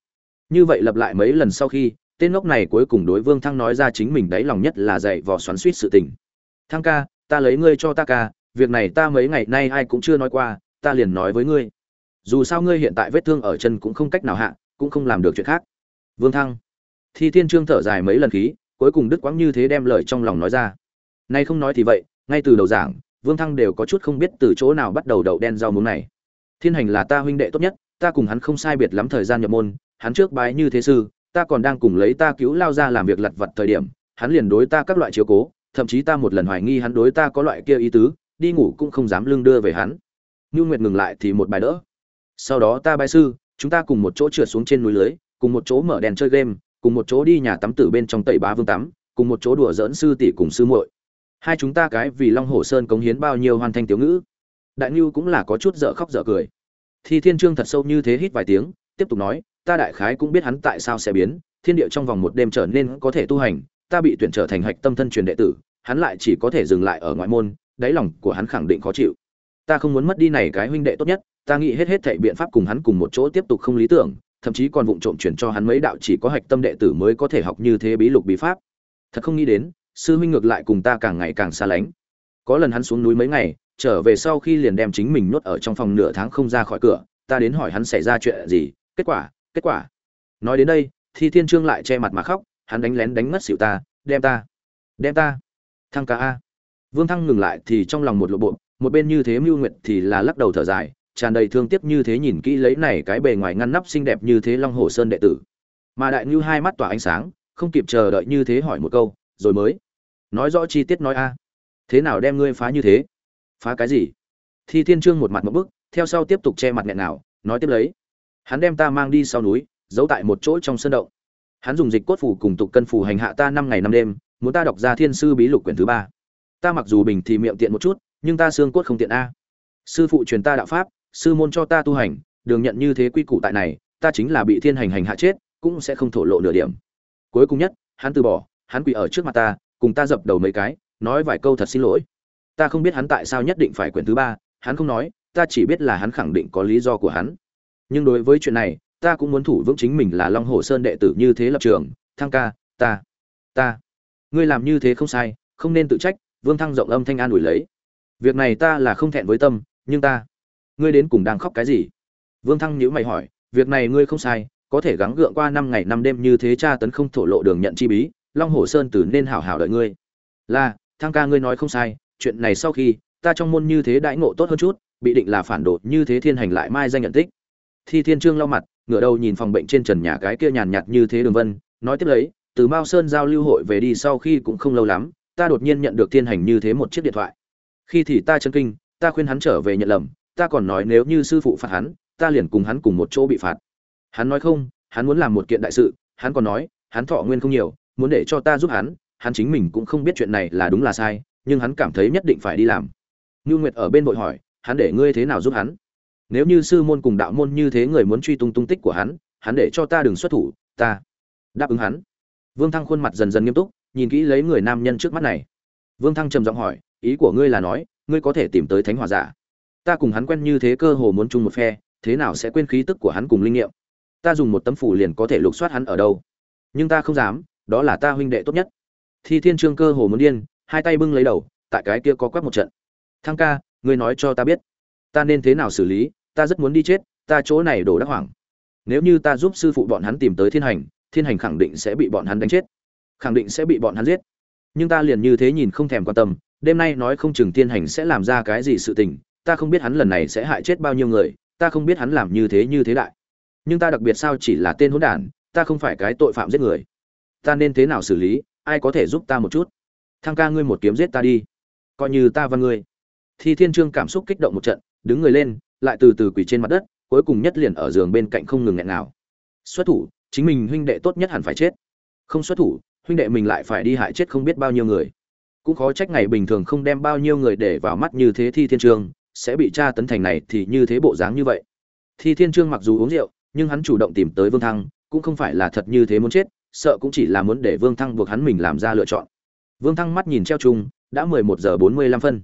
như vậy lặp lại mấy lần sau khi tên ngốc này cuối cùng đối vương thăng nói ra chính mình đáy lòng nhất là dạy vò xoắn suýt sự tình thăng ca ta lấy ngươi cho ta ca việc này ta mấy ngày nay ai cũng chưa nói qua, ta liền nói với ngươi. Dù sao ngươi hiện tại vết thương ở chân cũng không cách nào hạ, cũng không làm được chuyện khác. Vương thăng. Thi thiên trương thở dài mấy lần khí, cuối cùng đức quãng như thế đem lời trong lòng nói ra. Nay không nói thì vậy, ngay từ đầu giảng, vương thăng đều có chút không biết từ chỗ nào bắt đầu đậu đen rau muống này. Thiên hành là ta huynh đệ tốt nhất, ta cùng hắn không sai biệt lắm thời gian nhập môn, hắn trước bái như thế sư, ta còn đang cùng lấy ta cứu lao ra làm việc lặt vặt thời điểm, hắn liền đối ta các loại chiếu cố, thậm chí ta một lần hoài nghi hắn đối ta có loại kia ý tứ đi ngủ cũng không dám lưng đưa về hắn Nưu Nguyệt ngừng lại thì một bài đỡ. Sau đó ta bài sư, chúng ta cùng một chỗ trượt xuống trên núi lưới, cùng một chỗ mở đèn chơi game, cùng một chỗ đi nhà tắm tử bên trong tẩy bá vương tắm, cùng một chỗ đùa dỡn sư tỷ cùng sư muội. Hai chúng ta cái vì Long Hổ Sơn cống hiến bao nhiêu hoàn thành tiểu ngữ đại ngưu cũng là có chút dở khóc dở cười thi thiên trương thật sâu như thế hít vài tiếng tiếp tục nói ta đại khái cũng biết hắn tại sao sẽ biến thiên địa trong vòng một đêm trở nên có thể tu hành ta bị tuyển trở thành hạch tâm thân truyền đệ tử hắn lại chỉ có thể dừng lại ở ngoại môn đáy lòng của hắn khẳng định khó chịu. Ta không muốn mất đi này cái huynh đệ tốt nhất, ta nghĩ hết hết thảy biện pháp cùng hắn cùng một chỗ tiếp tục không lý tưởng, thậm chí còn vụng trộm chuyển cho hắn mấy đạo chỉ có hạch tâm đệ tử mới có thể học như thế bí lục bí pháp. Thật không nghĩ đến, sư huynh ngược lại cùng ta càng ngày càng xa lánh. Có lần hắn xuống núi mấy ngày, trở về sau khi liền đem chính mình nhốt ở trong phòng nửa tháng không ra khỏi cửa, ta đến hỏi hắn xảy ra chuyện gì, kết quả kết quả. Nói đến đây thì thiên trương lại che mặt mà khóc, hắn đánh lén đánh ngất xỉu ta, đem ta đem ta thăng ca a vương thăng ngừng lại thì trong lòng một lộ bộ, một bên như thế mưu nguyệt thì là lắc đầu thở dài, tràn đầy thương tiếc như thế nhìn kỹ lấy này cái bề ngoài ngăn nắp xinh đẹp như thế long hồ sơn đệ tử. Mà đại Nưu hai mắt tỏa ánh sáng, không kịp chờ đợi như thế hỏi một câu, rồi mới nói rõ chi tiết nói a. Thế nào đem ngươi phá như thế? Phá cái gì? Thi thiên trương một mặt một bức, theo sau tiếp tục che mặt nghẹn nào, nói tiếp lấy. Hắn đem ta mang đi sau núi, giấu tại một chỗ trong sân động. Hắn dùng dịch cốt phủ cùng tục cân phủ hành hạ ta năm ngày năm đêm, muốn ta đọc ra thiên sư bí lục quyển thứ ba ta mặc dù bình thì miệng tiện một chút, nhưng ta xương cốt không tiện a. Sư phụ truyền ta đạo pháp, sư môn cho ta tu hành, đường nhận như thế quy củ tại này, ta chính là bị thiên hành hành hạ chết, cũng sẽ không thổ lộ nửa điểm. Cuối cùng nhất, hắn từ bỏ, hắn quỳ ở trước mặt ta, cùng ta dập đầu mấy cái, nói vài câu thật xin lỗi. Ta không biết hắn tại sao nhất định phải quyển thứ ba, hắn không nói, ta chỉ biết là hắn khẳng định có lý do của hắn. Nhưng đối với chuyện này, ta cũng muốn thủ vững chính mình là long hồ sơn đệ tử như thế lập trường, thăng ca, ta ta. Ngươi làm như thế không sai, không nên tự trách vương thăng rộng âm thanh an ủi lấy. Việc này ta là không thẹn với tâm, nhưng ta, ngươi đến cùng đang khóc cái gì? Vương thăng nhữ mày hỏi, việc này ngươi không sai, có thể gắng gượng qua năm ngày năm đêm như thế cha tấn không thổ lộ đường nhận chi bí, long hồ sơn tử nên hảo hảo đợi ngươi. Là, thăng ca ngươi nói không sai, chuyện này sau khi, ta trong môn như thế đãi ngộ tốt hơn chút, bị định là phản đột như thế thiên hành lại mai danh nhận tích. Thi thiên trương lau mặt, ngửa đầu nhìn phòng bệnh trên trần nhà cái kia nhàn nhạt như thế đường vân, nói tiếp lấy, từ mao sơn giao lưu hội về đi sau khi cũng không lâu lắm ta đột nhiên nhận được thiên hành như thế một chiếc điện thoại. Khi thì ta chân kinh, ta khuyên hắn trở về nhận lầm, ta còn nói nếu như sư phụ phạt hắn, ta liền cùng hắn cùng một chỗ bị phạt. Hắn nói không, hắn muốn làm một kiện đại sự, hắn còn nói, hắn thọ nguyên không nhiều, muốn để cho ta giúp hắn hắn chính mình cũng không biết chuyện này là đúng là sai, nhưng hắn cảm thấy nhất định phải đi làm. Ngưu nguyệt ở bên vội hỏi, hắn để ngươi thế nào giúp hắn? Nếu như sư môn cùng đạo môn như thế người muốn truy tung tung tích của hắn hắn để cho ta đừng xuất thủ, ta đáp ứng hắn. Vương thăng khuôn mặt dần dần nghiêm túc nhìn kỹ lấy người nam nhân trước mắt này. Vương thăng trầm giọng hỏi, ý của ngươi là nói, ngươi có thể tìm tới thánh hòa giả? Ta cùng hắn quen như thế cơ hồ muốn chung một phe, thế nào sẽ quên khí tức của hắn cùng linh nghiệm? Ta dùng một tấm phủ liền có thể lục soát hắn ở đâu? Nhưng ta không dám, đó là ta huynh đệ tốt nhất. Thi thiên trương cơ hồ muốn điên, hai tay bưng lấy đầu, tại cái kia có quét một trận. Thăng ca, ngươi nói cho ta biết, ta nên thế nào xử lý? Ta rất muốn đi chết, ta chỗ này đổ đắc hoảng. Nếu như ta giúp sư phụ bọn hắn tìm tới thiên hành thiên hành khẳng định sẽ bị bọn hắn đánh chết khẳng định sẽ bị bọn hắn giết. Nhưng ta liền như thế nhìn không thèm quan tâm, đêm nay nói không chừng tiên hành sẽ làm ra cái gì sự tình, ta không biết hắn lần này sẽ hại chết bao nhiêu người, ta không biết hắn làm như thế như thế đại. Nhưng ta đặc biệt sao chỉ là tên hỗn đản, ta không phải cái tội phạm giết người. Ta nên thế nào xử lý, ai có thể giúp ta một chút? Thăng ca ngươi một kiếm giết ta đi. Coi như ta và ngươi. Thi thiên trương cảm xúc kích động một trận, đứng người lên, lại từ từ quỳ trên mặt đất, cuối cùng nhất liền ở giường bên cạnh không ngừng nghẹn nào xuất thủ, chính mình huynh đệ tốt nhất hẳn phải chết. Không xuất thủ huynh đệ mình lại phải đi hại chết không biết bao nhiêu người. Cũng khó trách ngày bình thường không đem bao nhiêu người để vào mắt như thế thi thiên trương, sẽ bị tra tấn thành này thì như thế bộ dáng như vậy. Thi thiên trương mặc dù uống rượu, nhưng hắn chủ động tìm tới vương thăng, cũng không phải là thật như thế muốn chết, sợ cũng chỉ là muốn để vương thăng buộc hắn mình làm ra lựa chọn. Vương thăng mắt nhìn treo chung, đã mười một giờ bốn mươi lăm phân.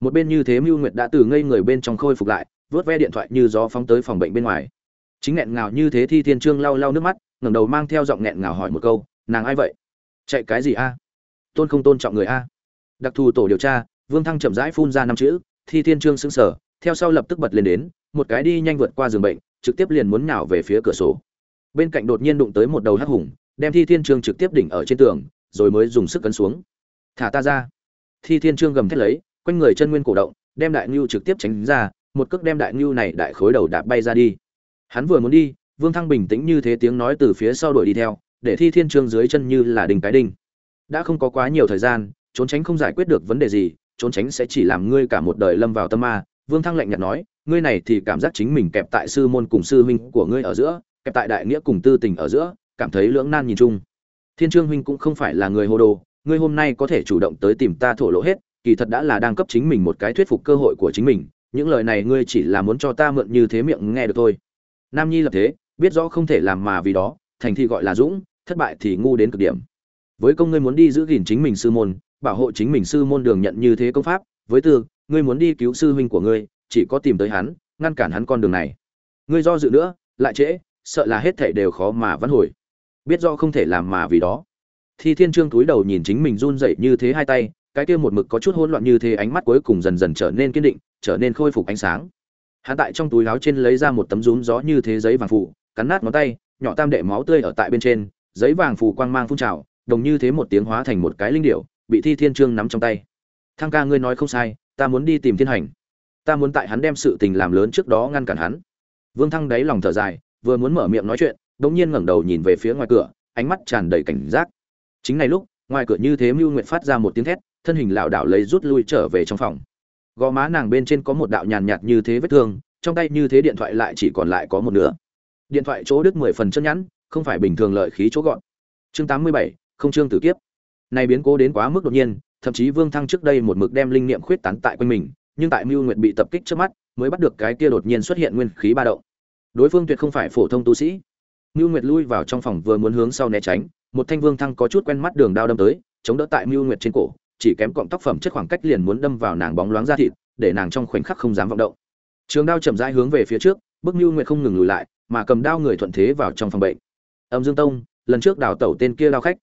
Một bên như thế mưu nguyệt đã từ ngây người bên trong khôi phục lại vớt ve điện thoại như gió phóng tới phòng bệnh bên ngoài. Chính nghẹn ngào như thế thi thiên trương lau lau nước mắt, ngẩng đầu mang theo giọng nghẹn ngào hỏi một câu, nàng ai vậy? Chạy cái gì a? Tôn không tôn trọng người a. Đặc thù tổ điều tra, vương thăng chậm rãi phun ra năm chữ, thi thiên trương xứng sở, theo sau lập tức bật lên đến, một cái đi nhanh vượt qua giường bệnh, trực tiếp liền muốn nhào về phía cửa sổ. Bên cạnh đột nhiên đụng tới một đầu hắc hùng, đem thi thiên trương trực tiếp đỉnh ở trên tường, rồi mới dùng sức cấn xuống. Thả ta ra. Thi thiên trương gầm thét lấy, quanh người chân nguyên cổ động, đem đại ngưu trực tiếp tránh ra, một cước đem đại ngưu này đại khối đầu đạp bay ra đi. Hắn vừa muốn đi, vương thăng bình tĩnh như thế tiếng nói từ phía sau đuổi đi theo để thi thiên trương dưới chân như là đình cái đinh. Đã không có quá nhiều thời gian, trốn tránh không giải quyết được vấn đề gì, trốn tránh sẽ chỉ làm ngươi cả một đời lâm vào tâm ma. Vương thăng lạnh nhạt nói, ngươi này thì cảm giác chính mình kẹp tại sư môn cùng sư huynh của ngươi ở giữa, kẹp tại đại nghĩa cùng tư tình ở giữa, cảm thấy lưỡng nan nhìn chung. Thiên trương huynh cũng không phải là người hồ đồ, ngươi hôm nay có thể chủ động tới tìm ta thổ lộ hết, kỳ thật đã là đang cấp chính mình một cái thuyết phục cơ hội của chính mình, những lời này ngươi chỉ là muốn cho ta mượn như thế miệng nghe được thôi. Nam nhi lập thế, biết rõ không thể làm mà vì đó, thành thì gọi là dũng thất bại thì ngu đến cực điểm. Với công ngươi muốn đi giữ gìn chính mình sư môn, bảo hộ chính mình sư môn đường nhận như thế công pháp, với tư, ngươi muốn đi cứu sư huynh của ngươi, chỉ có tìm tới hắn, ngăn cản hắn con đường này. Ngươi do dự nữa, lại trễ, sợ là hết thảy đều khó mà vãn hồi. Biết do không thể làm mà vì đó. Thi thiên trương túi đầu nhìn chính mình run rẩy như thế hai tay, cái kia một mực có chút hỗn loạn như thế ánh mắt cuối cùng dần dần trở nên kiên định, trở nên khôi phục ánh sáng. Hắn tại trong túi áo trên lấy ra một tấm rúm gió như thế giấy vàng phủ, cắn nát ngón tay, nhỏ tam đệ máu tươi ở tại bên trên giấy vàng phủ quang mang phun trào, đồng như thế một tiếng hóa thành một cái linh điệu bị thi thiên trương nắm trong tay. Thăng ca ngươi nói không sai, ta muốn đi tìm thiên hành. Ta muốn tại hắn đem sự tình làm lớn trước đó ngăn cản hắn. Vương thăng đáy lòng thở dài, vừa muốn mở miệng nói chuyện đống nhiên ngẩng đầu nhìn về phía ngoài cửa, ánh mắt tràn đầy cảnh giác. Chính này lúc, ngoài cửa như thế mưu nguyện phát ra một tiếng thét, thân hình lảo đảo lấy rút lui trở về trong phòng. Gò má nàng bên trên có một đạo nhàn nhạt như thế vết thương, trong tay như thế điện thoại lại chỉ còn lại có một nửa. Điện thoại chỗ đứt mười phần chân nhẵn không phải bình thường lợi khí chỗ gọn. Chương tám mươi bảy, không chương tử kiếp. Này biến cố đến quá mức đột nhiên, thậm chí vương thăng trước đây một mực đem linh niệm khuyết tán tại quanh mình, nhưng tại mưu nguyệt bị tập kích trước mắt, mới bắt được cái kia đột nhiên xuất hiện nguyên khí ba động. Đối phương tuyệt không phải phổ thông tu sĩ. Mưu nguyệt lui vào trong phòng vừa muốn hướng sau né tránh, một thanh vương thăng có chút quen mắt đường đao đâm tới, chống đỡ tại mưu nguyệt trên cổ, chỉ kém cọng tóc phẩm chất khoảng cách liền muốn đâm vào nàng bóng loáng da thịt, để nàng trong khoảnh khắc không dám vọng động. Trường đao chậm rãi hướng về phía trước bức mưu nguyệt không ngừng lùi lại, mà cầm đao người thuận thế vào trong phòng bệnh âm dương tông lần trước đào tẩu tên kia đao khách.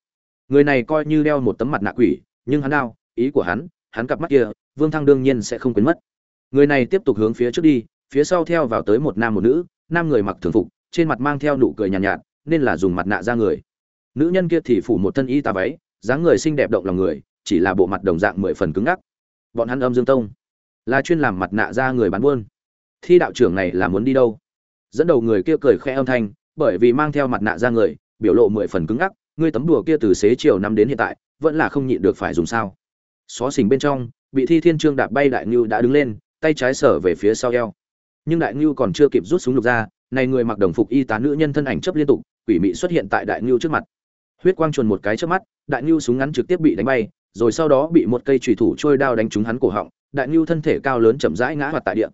Người này coi như đeo một tấm mặt nạ quỷ nhưng hắn đao ý của hắn hắn cặp mắt kia vương thăng đương nhiên sẽ không quên mất. Người này tiếp tục hướng phía trước đi phía sau theo vào tới một nam một nữ nam người mặc thường phục trên mặt mang theo nụ cười nhàn nhạt, nhạt nên là dùng mặt nạ ra người. Nữ nhân kia thì phủ một thân y tà váy dáng người xinh đẹp động lòng người chỉ là bộ mặt đồng dạng mười phần cứng ngắc. Bọn hắn âm dương tông là chuyên làm mặt nạ ra người bán buôn. Thi đạo trưởng này là muốn đi đâu? Dẫn đầu người kia cười khẽ âm thanh bởi vì mang theo mặt nạ ra người, biểu lộ mười phần cứng ngắc, ngươi tấm đùa kia từ xế chiều năm đến hiện tại, vẫn là không nhịn được phải dùng sao? Xó xỉnh bên trong bị thi thiên trương đạp bay đại ngưu đã đứng lên, tay trái sở về phía sau eo. Nhưng đại ngưu còn chưa kịp rút súng lục ra, này người mặc đồng phục y tá nữ nhân thân ảnh chấp liên tục, quỷ mị xuất hiện tại đại ngưu trước mặt. Huyết quang chuồn một cái trước mắt, đại ngưu súng ngắn trực tiếp bị đánh bay, rồi sau đó bị một cây trùy thủ trôi đao đánh trúng hắn cổ họng, đại ngưu thân thể cao lớn chậm rãi ngã hoạt tại địa.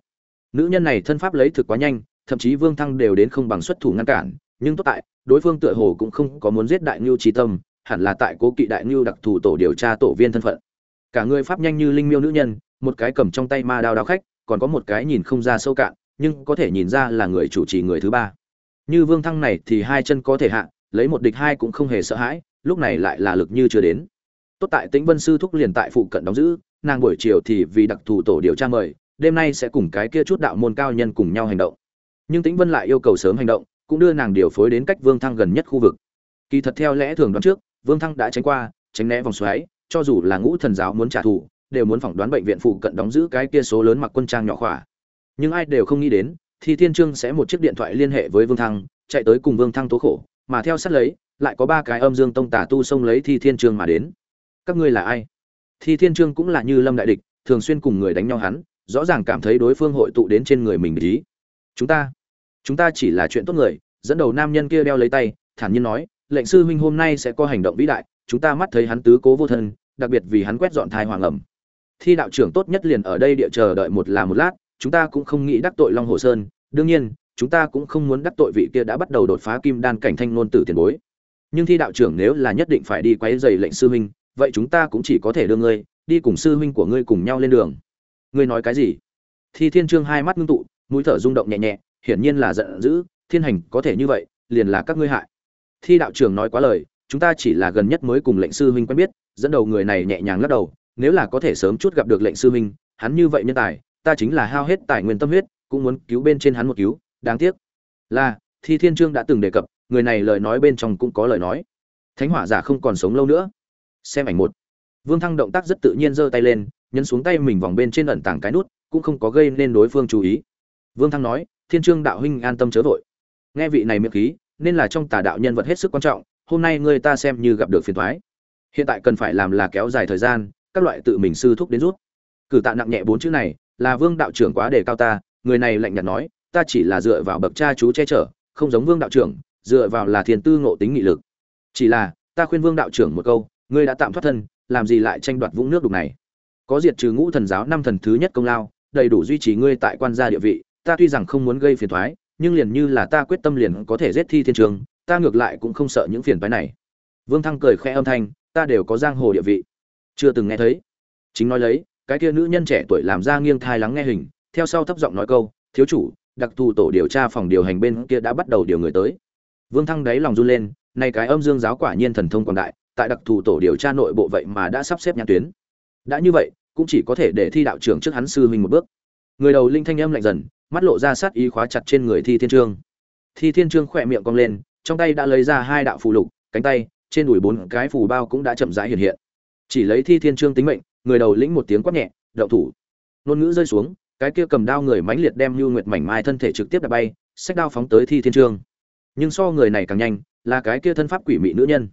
Nữ nhân này thân pháp lấy thực quá nhanh thậm chí vương thăng đều đến không bằng xuất thủ ngăn cản, nhưng tốt tại, đối phương tựa hồ cũng không có muốn giết đại Nưu trí tâm, hẳn là tại cố kỵ đại Nưu đặc thù tổ điều tra tổ viên thân phận. Cả người pháp nhanh như linh miêu nữ nhân, một cái cầm trong tay ma đao đao khách, còn có một cái nhìn không ra sâu cạn, nhưng có thể nhìn ra là người chủ trì người thứ ba. Như vương thăng này thì hai chân có thể hạ, lấy một địch hai cũng không hề sợ hãi, lúc này lại là lực như chưa đến. Tốt tại tĩnh vân sư thúc liền tại phụ cận đóng giữ, nàng buổi chiều thì vì đặc thù tổ điều tra mời, đêm nay sẽ cùng cái kia chút đạo môn cao nhân cùng nhau hành động nhưng tĩnh vân lại yêu cầu sớm hành động, cũng đưa nàng điều phối đến cách vương thăng gần nhất khu vực. Kỳ thật theo lẽ thường đoán trước, vương thăng đã tránh qua, tránh né vòng xoáy, cho dù là ngũ thần giáo muốn trả thù, đều muốn phỏng đoán bệnh viện phụ cận đóng giữ cái kia số lớn mặc quân trang nhỏ khỏa. Nhưng ai đều không nghĩ đến thì thiên trương sẽ một chiếc điện thoại liên hệ với vương thăng, chạy tới cùng vương thăng tố khổ, mà theo sát lấy, lại có ba cái âm dương tông tả tu xông lấy thi thiên trương mà đến. Các ngươi là ai? Thi thiên trương cũng là như lâm đại địch, thường xuyên cùng người đánh nhau hắn, rõ ràng cảm thấy đối phương hội tụ đến trên người mình ý. Chúng ta chúng ta chỉ là chuyện tốt người, dẫn đầu nam nhân kia đeo lấy tay, thản nhiên nói, lệnh sư huynh hôm nay sẽ có hành động vĩ đại, chúng ta mắt thấy hắn tứ cố vô thân, đặc biệt vì hắn quét dọn thai hoàng ẩm. Thi đạo trưởng tốt nhất liền ở đây địa chờ đợi một là một lát, chúng ta cũng không nghĩ đắc tội long hồ sơn, đương nhiên, chúng ta cũng không muốn đắc tội vị kia đã bắt đầu đột phá kim đan cảnh thanh nôn tử tiền bối. Nhưng thi đạo trưởng nếu là nhất định phải đi quấy dày lệnh sư huynh, vậy chúng ta cũng chỉ có thể đưa ngươi, đi cùng sư huynh của ngươi cùng nhau lên đường. Ngươi nói cái gì? Thi thiên trương hai mắt ngưng tụ, mũi thở rung động nhẹ nhẹ hiển nhiên là giận dữ, thiên hành có thể như vậy, liền là các ngươi hại. Thi đạo trưởng nói quá lời, chúng ta chỉ là gần nhất mới cùng lệnh sư huynh quen biết, dẫn đầu người này nhẹ nhàng lắc đầu, nếu là có thể sớm chút gặp được lệnh sư huynh, hắn như vậy nhân tài, ta chính là hao hết tài nguyên tâm huyết, cũng muốn cứu bên trên hắn một cứu, đáng tiếc. Là, thi thiên trương đã từng đề cập, người này lời nói bên trong cũng có lời nói. Thánh hỏa giả không còn sống lâu nữa. Xem ảnh một. Vương thăng động tác rất tự nhiên giơ tay lên, nhấn xuống tay mình vòng bên trên ẩn tàng cái nút, cũng không có gây nên đối phương chú ý. Vương thăng nói thiên trương đạo huynh an tâm chớ vội. Nghe vị này miệng khí, nên là trong tà đạo nhân vật hết sức quan trọng, hôm nay ngươi ta xem như gặp được phiền thoái hiện tại cần phải làm là kéo dài thời gian, các loại tự mình sư thúc đến rút. Cử tạ nặng nhẹ bốn chữ này, là vương đạo trưởng quá đề cao ta, người này lạnh nhạt nói, ta chỉ là dựa vào bậc cha chú che chở, không giống vương đạo trưởng, dựa vào là thiền tư ngộ tính nghị lực. Chỉ là, ta khuyên vương đạo trưởng một câu, ngươi đã tạm thoát thân, làm gì lại tranh đoạt vũng nước đục này? Có diệt trừ ngũ thần giáo năm thần thứ nhất công lao, đầy đủ duy trì ngươi tại quan gia địa vị ta tuy rằng không muốn gây phiền toái, nhưng liền như là ta quyết tâm liền có thể giết thi thiên trường ta ngược lại cũng không sợ những phiền toái này. Vương thăng cười khẽ âm thanh ta đều có giang hồ địa vị. Chưa từng nghe thấy. Chính nói lấy cái kia nữ nhân trẻ tuổi làm ra nghiêng thai lắng nghe hình theo sau thấp giọng nói câu thiếu chủ đặc thù tổ điều tra phòng điều hành bên kia đã bắt đầu điều người tới. Vương thăng đáy lòng run lên nay cái âm dương giáo quả nhiên thần thông quảng đại tại đặc thù tổ điều tra nội bộ vậy mà đã sắp xếp nhãn tuyến. Đã như vậy cũng chỉ có thể để thi đạo trưởng trước hắn sư huynh một bước. Người đầu linh thanh âm lạnh dần mắt lộ ra sát ý khóa chặt trên người thi thiên trương. Thi thiên trương khỏe miệng cong lên, trong tay đã lấy ra hai đạo phù lục, cánh tay, trên đùi bốn cái phù bao cũng đã chậm rãi hiện hiện. Chỉ lấy thi thiên trương tính mệnh, người đầu lĩnh một tiếng quát nhẹ đậu thủ. Ngôn ngữ rơi xuống, cái kia cầm đao người mãnh liệt đem lưu nguyệt mảnh mai thân thể trực tiếp đặt bay sách đao phóng tới thi thiên trương. Nhưng so người này càng nhanh, là cái kia thân pháp quỷ mị nữ nhân.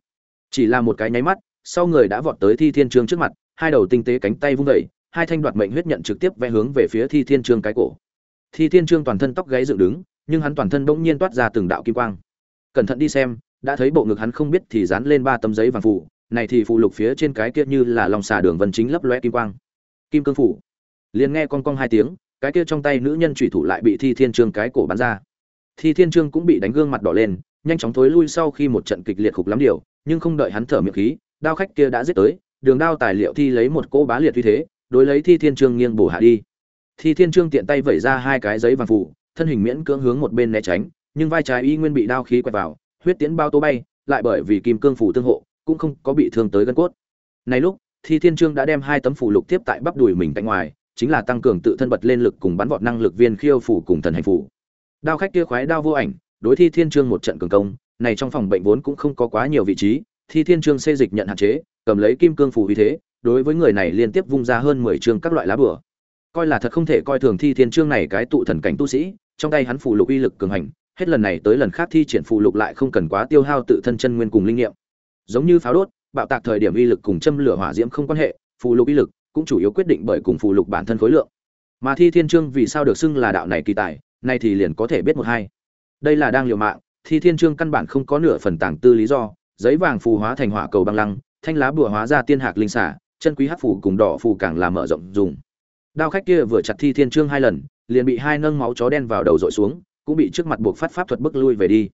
Chỉ là một cái nháy mắt, sau người đã vọt tới thi thiên trương trước mặt, hai đầu tinh tế cánh tay vung vẩy hai thanh đoạt mệnh huyết nhận trực tiếp vẽ hướng về phía thi thiên trương cái cổ thi thiên trương toàn thân tóc gáy dựng đứng, nhưng hắn toàn thân bỗng nhiên toát ra từng đạo kim quang. Cẩn thận đi xem, đã thấy bộ ngực hắn không biết thì dán lên ba tấm giấy vàng phủ, này thì phụ lục phía trên cái kia như là lòng xà đường vân chính lấp loé kim quang. Kim cương phủ. Liền nghe con cong hai tiếng, cái kia trong tay nữ nhân trùy thủ lại bị thi thiên trương cái cổ bắn ra. Thi thiên trương cũng bị đánh gương mặt đỏ lên, nhanh chóng thối lui sau khi một trận kịch liệt khục lắm điều, nhưng không đợi hắn thở miệng khí, đao khách kia đã giết tới, đường đao tài liệu thi lấy một cỗ bá liệt uy thế, đối lấy thi thiên trương nghiêng bổ hạ đi thi thiên trương tiện tay vẩy ra hai cái giấy vàng phủ, thân hình miễn cưỡng hướng một bên né tránh, nhưng vai trái y nguyên bị đao khí quẹt vào, huyết tiễn bao tố bay, lại bởi vì kim cương phủ tương hộ, cũng không có bị thương tới gân cốt. Này lúc, thi thiên trương đã đem hai tấm phủ lục tiếp tại bắp đùi mình cạnh ngoài, chính là tăng cường tự thân bật lên lực cùng bắn vọt năng lực viên khiêu phủ cùng thần hành phủ. Đao khách kia khoái đao vô ảnh, đối thi thiên trương một trận cường công, này trong phòng bệnh vốn cũng không có quá nhiều vị trí, thi thiên trương xê dịch nhận hạn chế, cầm lấy kim cương phủ vì thế, đối với người này liên tiếp vung ra hơn mười trường các loại lá bửa coi là thật không thể coi thường thi thiên trương này cái tụ thần cảnh tu sĩ, trong tay hắn phụ lục uy lực cường hành, hết lần này tới lần khác thi triển phụ lục lại không cần quá tiêu hao tự thân chân nguyên cùng linh nghiệm. Giống như pháo đốt, bạo tạc thời điểm uy lực cùng châm lửa hỏa diễm không quan hệ phụ lục uy lực cũng chủ yếu quyết định bởi cùng phụ lục bản thân khối lượng. Mà thi thiên trương vì sao được xưng là đạo này kỳ tài, nay thì liền có thể biết một hai. Đây là đang liều mạng, thi thiên trương căn bản không có nửa phần tàng tư lý do, giấy vàng phù hóa thành hỏa cầu băng lăng, thanh lá bùa hóa ra tiên hạc linh xả, chân quý hắc phù cùng đỏ phù càng làm mở rộng dùng đao khách kia vừa chặt thi thiên trương hai lần, liền bị hai nâng máu chó đen vào đầu dội xuống, cũng bị trước mặt buộc phát pháp thuật bức lui về đi.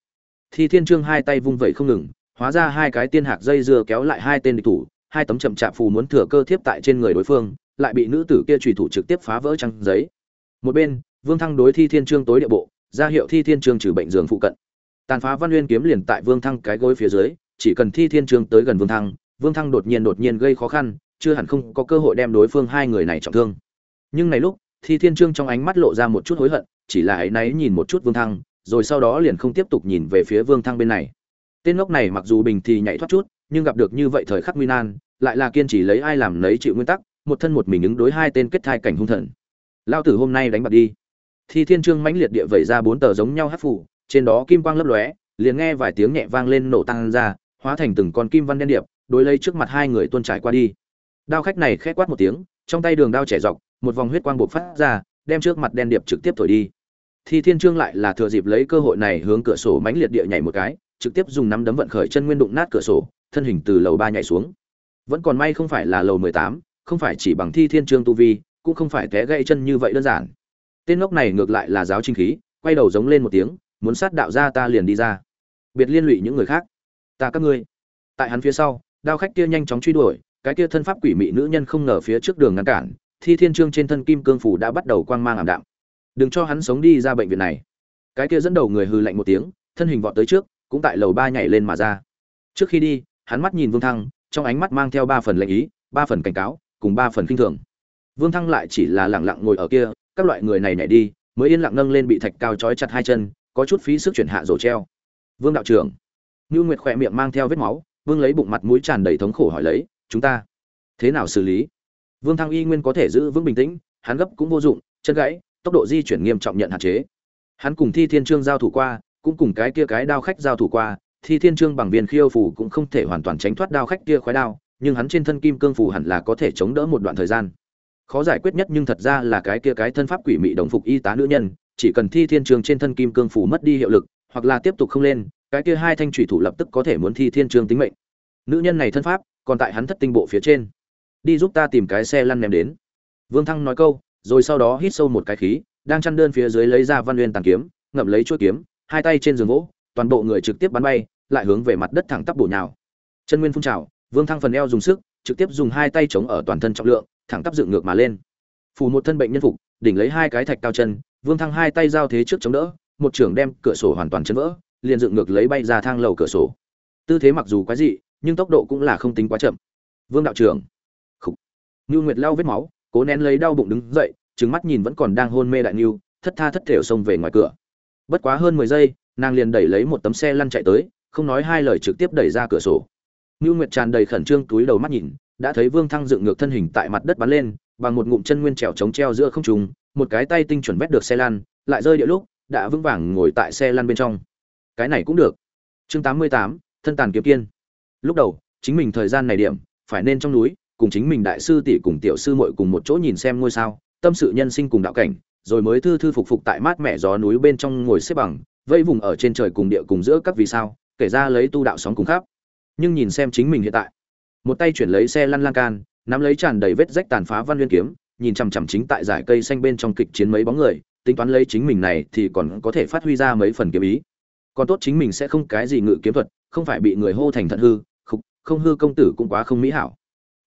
Thi thiên trương hai tay vung vẩy không ngừng, hóa ra hai cái tiên hạc dây dưa kéo lại hai tên địch thủ, hai tấm chậm chạp phù muốn thừa cơ thiếp tại trên người đối phương, lại bị nữ tử kia trùy thủ trực tiếp phá vỡ trang giấy. Một bên, vương thăng đối thi thiên trương tối địa bộ, ra hiệu thi thiên trương trừ bệnh giường phụ cận. Tàn phá văn nguyên kiếm liền tại vương thăng cái gối phía dưới, chỉ cần thi thiên trương tới gần vương thăng vương thăng đột nhiên đột nhiên gây khó khăn, chưa hẳn không có cơ hội đem đối phương hai người này trọng thương nhưng này lúc thi thiên trương trong ánh mắt lộ ra một chút hối hận chỉ là ấy náy nhìn một chút Vương Thăng, rồi sau đó liền không tiếp tục nhìn về phía Vương Thăng bên này. Tên ngốc này mặc dù bình thì nhảy thoát chút, nhưng gặp được như vậy thời khắc nguy nan, lại là kiên trì lấy ai làm lấy chịu nguyên tắc, một thân một mình ứng đối hai tên kết thai cảnh hung thần. Lao tử hôm nay đánh bạc đi. Thi Thiên Trương mãnh liệt địa vẩy ra bốn tờ giống nhau hát phủ, trên đó kim quang lấp lóe, liền nghe vài tiếng nhẹ vang lên nổ tăng ra, hóa thành từng con kim văn đen điệp, đối lấy trước mặt hai người tuôn trải qua đi. Đao khách này khẽ quát một tiếng, trong tay đường đao trẻ dọc, một vòng huyết quang bộc phát ra, đem trước mặt đen điệp trực tiếp thổi đi. Thi thiên trương lại là thừa dịp lấy cơ hội này hướng cửa sổ mãnh liệt địa nhảy một cái trực tiếp dùng nắm đấm vận khởi chân nguyên đụng nát cửa sổ thân hình từ lầu ba nhảy xuống. Vẫn còn may không phải là lầu mười tám không phải chỉ bằng thi thiên trương tu vi cũng không phải té gãy chân như vậy đơn giản. Tên ngốc này ngược lại là giáo trinh khí quay đầu giống lên một tiếng muốn sát đạo ra ta liền đi ra. Biệt liên lụy những người khác. Ta các ngươi. Tại hắn phía sau đao khách kia nhanh chóng truy đuổi cái kia thân pháp quỷ mị nữ nhân không ngờ phía trước đường ngăn cản, thi thiên trương trên thân kim cương phủ đã bắt đầu quang mang ảm đạm. Đừng cho hắn sống đi ra bệnh viện này. Cái kia dẫn đầu người hư lạnh một tiếng, thân hình vọt tới trước, cũng tại lầu ba nhảy lên mà ra. Trước khi đi, hắn mắt nhìn vương thăng, trong ánh mắt mang theo ba phần lệnh ý, ba phần cảnh cáo, cùng ba phần kinh thường. Vương thăng lại chỉ là lẳng lặng ngồi ở kia, các loại người này nhảy đi, mới yên lặng nâng lên bị thạch cao trói chặt hai chân, có chút phí sức chuyển hạ rổ treo. Vương đạo trưởng. Ngưu nguyệt khỏe miệng mang theo vết máu, vương lấy bụng mặt mũi tràn đầy thống khổ hỏi lấy chúng ta. Thế nào xử lý? Vương thăng y nguyên có thể giữ vững bình tĩnh, hắn gấp cũng vô dụng, chân gãy, tốc độ di chuyển nghiêm trọng nhận hạn chế. Hắn cùng thi thiên trương giao thủ qua, cũng cùng cái kia cái đao khách giao thủ qua, thi thiên trương bằng viên khiêu phủ cũng không thể hoàn toàn tránh thoát đao khách kia khói đao, nhưng hắn trên thân kim cương phủ hẳn là có thể chống đỡ một đoạn thời gian. Khó giải quyết nhất nhưng thật ra là cái kia cái thân pháp quỷ mị đồng phục y tá nữ nhân, chỉ cần thi thiên trương trên thân kim cương phủ mất đi hiệu lực, hoặc là tiếp tục không lên, cái kia hai thanh thủy thủ lập tức có thể muốn thi thiên trương tính mệnh. Nữ nhân này thân pháp còn tại hắn thất tinh bộ phía trên đi giúp ta tìm cái xe lăn ném đến vương thăng nói câu rồi sau đó hít sâu một cái khí, đang chăn đơn phía dưới lấy ra văn nguyên tàn kiếm, ngậm lấy chuôi kiếm, hai tay trên giường gỗ, toàn bộ người trực tiếp bắn bay, lại hướng về mặt đất thẳng tắp bổ nhào. Chân nguyên phun trào, Vương Thăng phần eo dùng sức, trực tiếp dùng hai tay chống ở toàn thân trọng lượng, thẳng tắp dựng ngược mà lên. Phù một thân bệnh nhân phục, đỉnh lấy hai cái thạch cao chân, Vương Thăng hai tay giao thế trước chống đỡ, một trưởng đem cửa sổ hoàn toàn chấn vỡ, liền dựng ngược lấy bay ra thang lầu cửa sổ. Tư thế mặc dù quái dị, nhưng tốc độ cũng là không tính quá chậm. Vương đạo trưởng, Khục. Nưu Nguyệt lau vết máu, cố nén lấy đau bụng đứng dậy trừng mắt nhìn vẫn còn đang hôn mê đại niu thất tha thất thểu xông về ngoài cửa bất quá hơn mười giây nàng liền đẩy lấy một tấm xe lăn chạy tới không nói hai lời trực tiếp đẩy ra cửa sổ Nưu Nguyệt tràn đầy khẩn trương túi đầu mắt nhìn, đã thấy Vương Thăng dựng ngược thân hình tại mặt đất bắn lên, bằng một ngụm chân nguyên trèo chống treo giữa không trung, một cái tay tinh chuẩn vét được xe lăn, lại rơi địa lúc, đã vững vàng ngồi tại xe lăn bên trong. Cái này cũng được. Chương 88, thân tàn kiếm kiên. Lúc đầu, chính mình thời gian này điểm, phải nên trong núi, cùng chính mình đại sư tỷ cùng tiểu sư muội cùng một chỗ nhìn xem ngôi sao, tâm sự nhân sinh cùng đạo cảnh, rồi mới thư thư phục phục tại mát mẻ gió núi bên trong ngồi xếp bằng, vây vùng ở trên trời cùng địa cùng giữa các vì sao, kể ra lấy tu đạo sóng cùng khắp. Nhưng nhìn xem chính mình hiện tại, một tay chuyển lấy xe lăn lan can, nắm lấy tràn đầy vết rách tàn phá văn nguyên kiếm, nhìn chằm chằm chính tại giải cây xanh bên trong kịch chiến mấy bóng người, tính toán lấy chính mình này thì còn có thể phát huy ra mấy phần kiếm ý. Còn tốt chính mình sẽ không cái gì ngự kiếm thuật, không phải bị người hô thành thận hư, không, hư công tử cũng quá không mỹ hảo.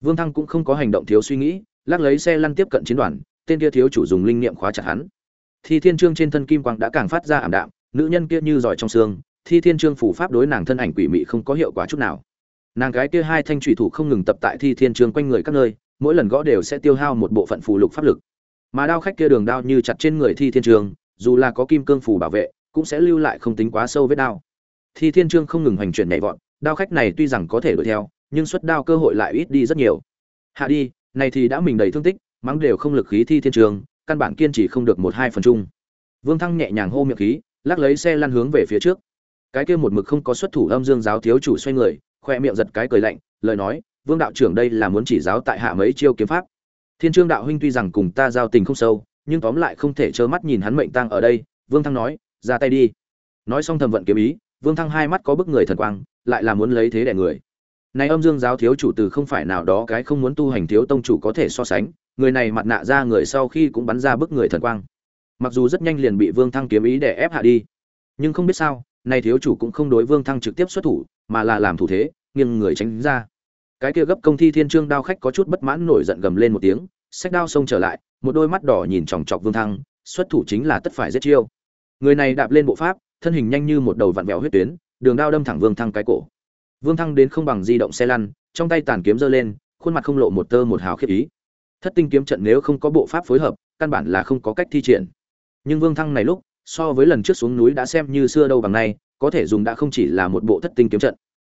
Vương Thăng cũng không có hành động thiếu suy nghĩ, lắc lấy xe lăn tiếp cận chiến đoàn, tên kia thiếu chủ dùng linh niệm khóa chặt hắn. thi thiên trương trên thân kim quang đã càng phát ra ảm đạm nữ nhân kia như giỏi trong xương thi thiên trương phủ pháp đối nàng thân ảnh quỷ mị không có hiệu quả chút nào nàng gái kia hai thanh thủy thủ không ngừng tập tại thi thiên trương quanh người các nơi mỗi lần gõ đều sẽ tiêu hao một bộ phận phù lục pháp lực mà đao khách kia đường đao như chặt trên người thi thiên trương dù là có kim cương phủ bảo vệ cũng sẽ lưu lại không tính quá sâu vết đao thi thiên trương không ngừng hành chuyển nhảy vọt đao khách này tuy rằng có thể đuổi theo, nhưng xuất đao cơ hội lại ít đi rất nhiều. Hạ đi, này thì đã mình đầy thương tích, mắng đều không lực khí thi thiên trường, căn bản kiên trì không được một hai phần chung. Vương thăng nhẹ nhàng hô miệng khí, lắc lấy xe lăn hướng về phía trước. Cái kia một mực không có xuất thủ âm dương giáo thiếu chủ xoay người, khoe miệng giật cái cười lạnh, lời nói, vương đạo trưởng đây là muốn chỉ giáo tại hạ mấy chiêu kiếm pháp. Thiên trương đạo huynh tuy rằng cùng ta giao tình không sâu, nhưng tóm lại không thể trơ mắt nhìn hắn mệnh tang ở đây. Vương thăng nói, ra tay đi. Nói xong thầm vận kiếm ý, vương thăng hai mắt có bức người thần quang lại là muốn lấy thế đè người. Này âm dương giáo thiếu chủ từ không phải nào đó cái không muốn tu hành thiếu tông chủ có thể so sánh, người này mặt nạ ra người sau khi cũng bắn ra bức người thần quang. Mặc dù rất nhanh liền bị vương thăng kiếm ý để ép hạ đi, nhưng không biết sao, này thiếu chủ cũng không đối vương thăng trực tiếp xuất thủ, mà là làm thủ thế, nghiêng người tránh ra. Cái kia gấp công thi thiên trương đao khách có chút bất mãn nổi giận gầm lên một tiếng sách đao xông trở lại, một đôi mắt đỏ nhìn chòng chọc vương thăng, xuất thủ chính là tất phải giết chiêu. Người này đạp lên bộ pháp, thân hình nhanh như một đầu vặn vẹo huyết tuyến đường đao đâm thẳng vương thăng cái cổ. Vương thăng đến không bằng di động xe lăn, trong tay tàn kiếm giơ lên, khuôn mặt không lộ một tơ một hào khiếp ý. Thất tinh kiếm trận nếu không có bộ pháp phối hợp, căn bản là không có cách thi triển. Nhưng vương thăng này lúc, so với lần trước xuống núi đã xem như xưa đâu bằng nay, có thể dùng đã không chỉ là một bộ thất tinh kiếm trận.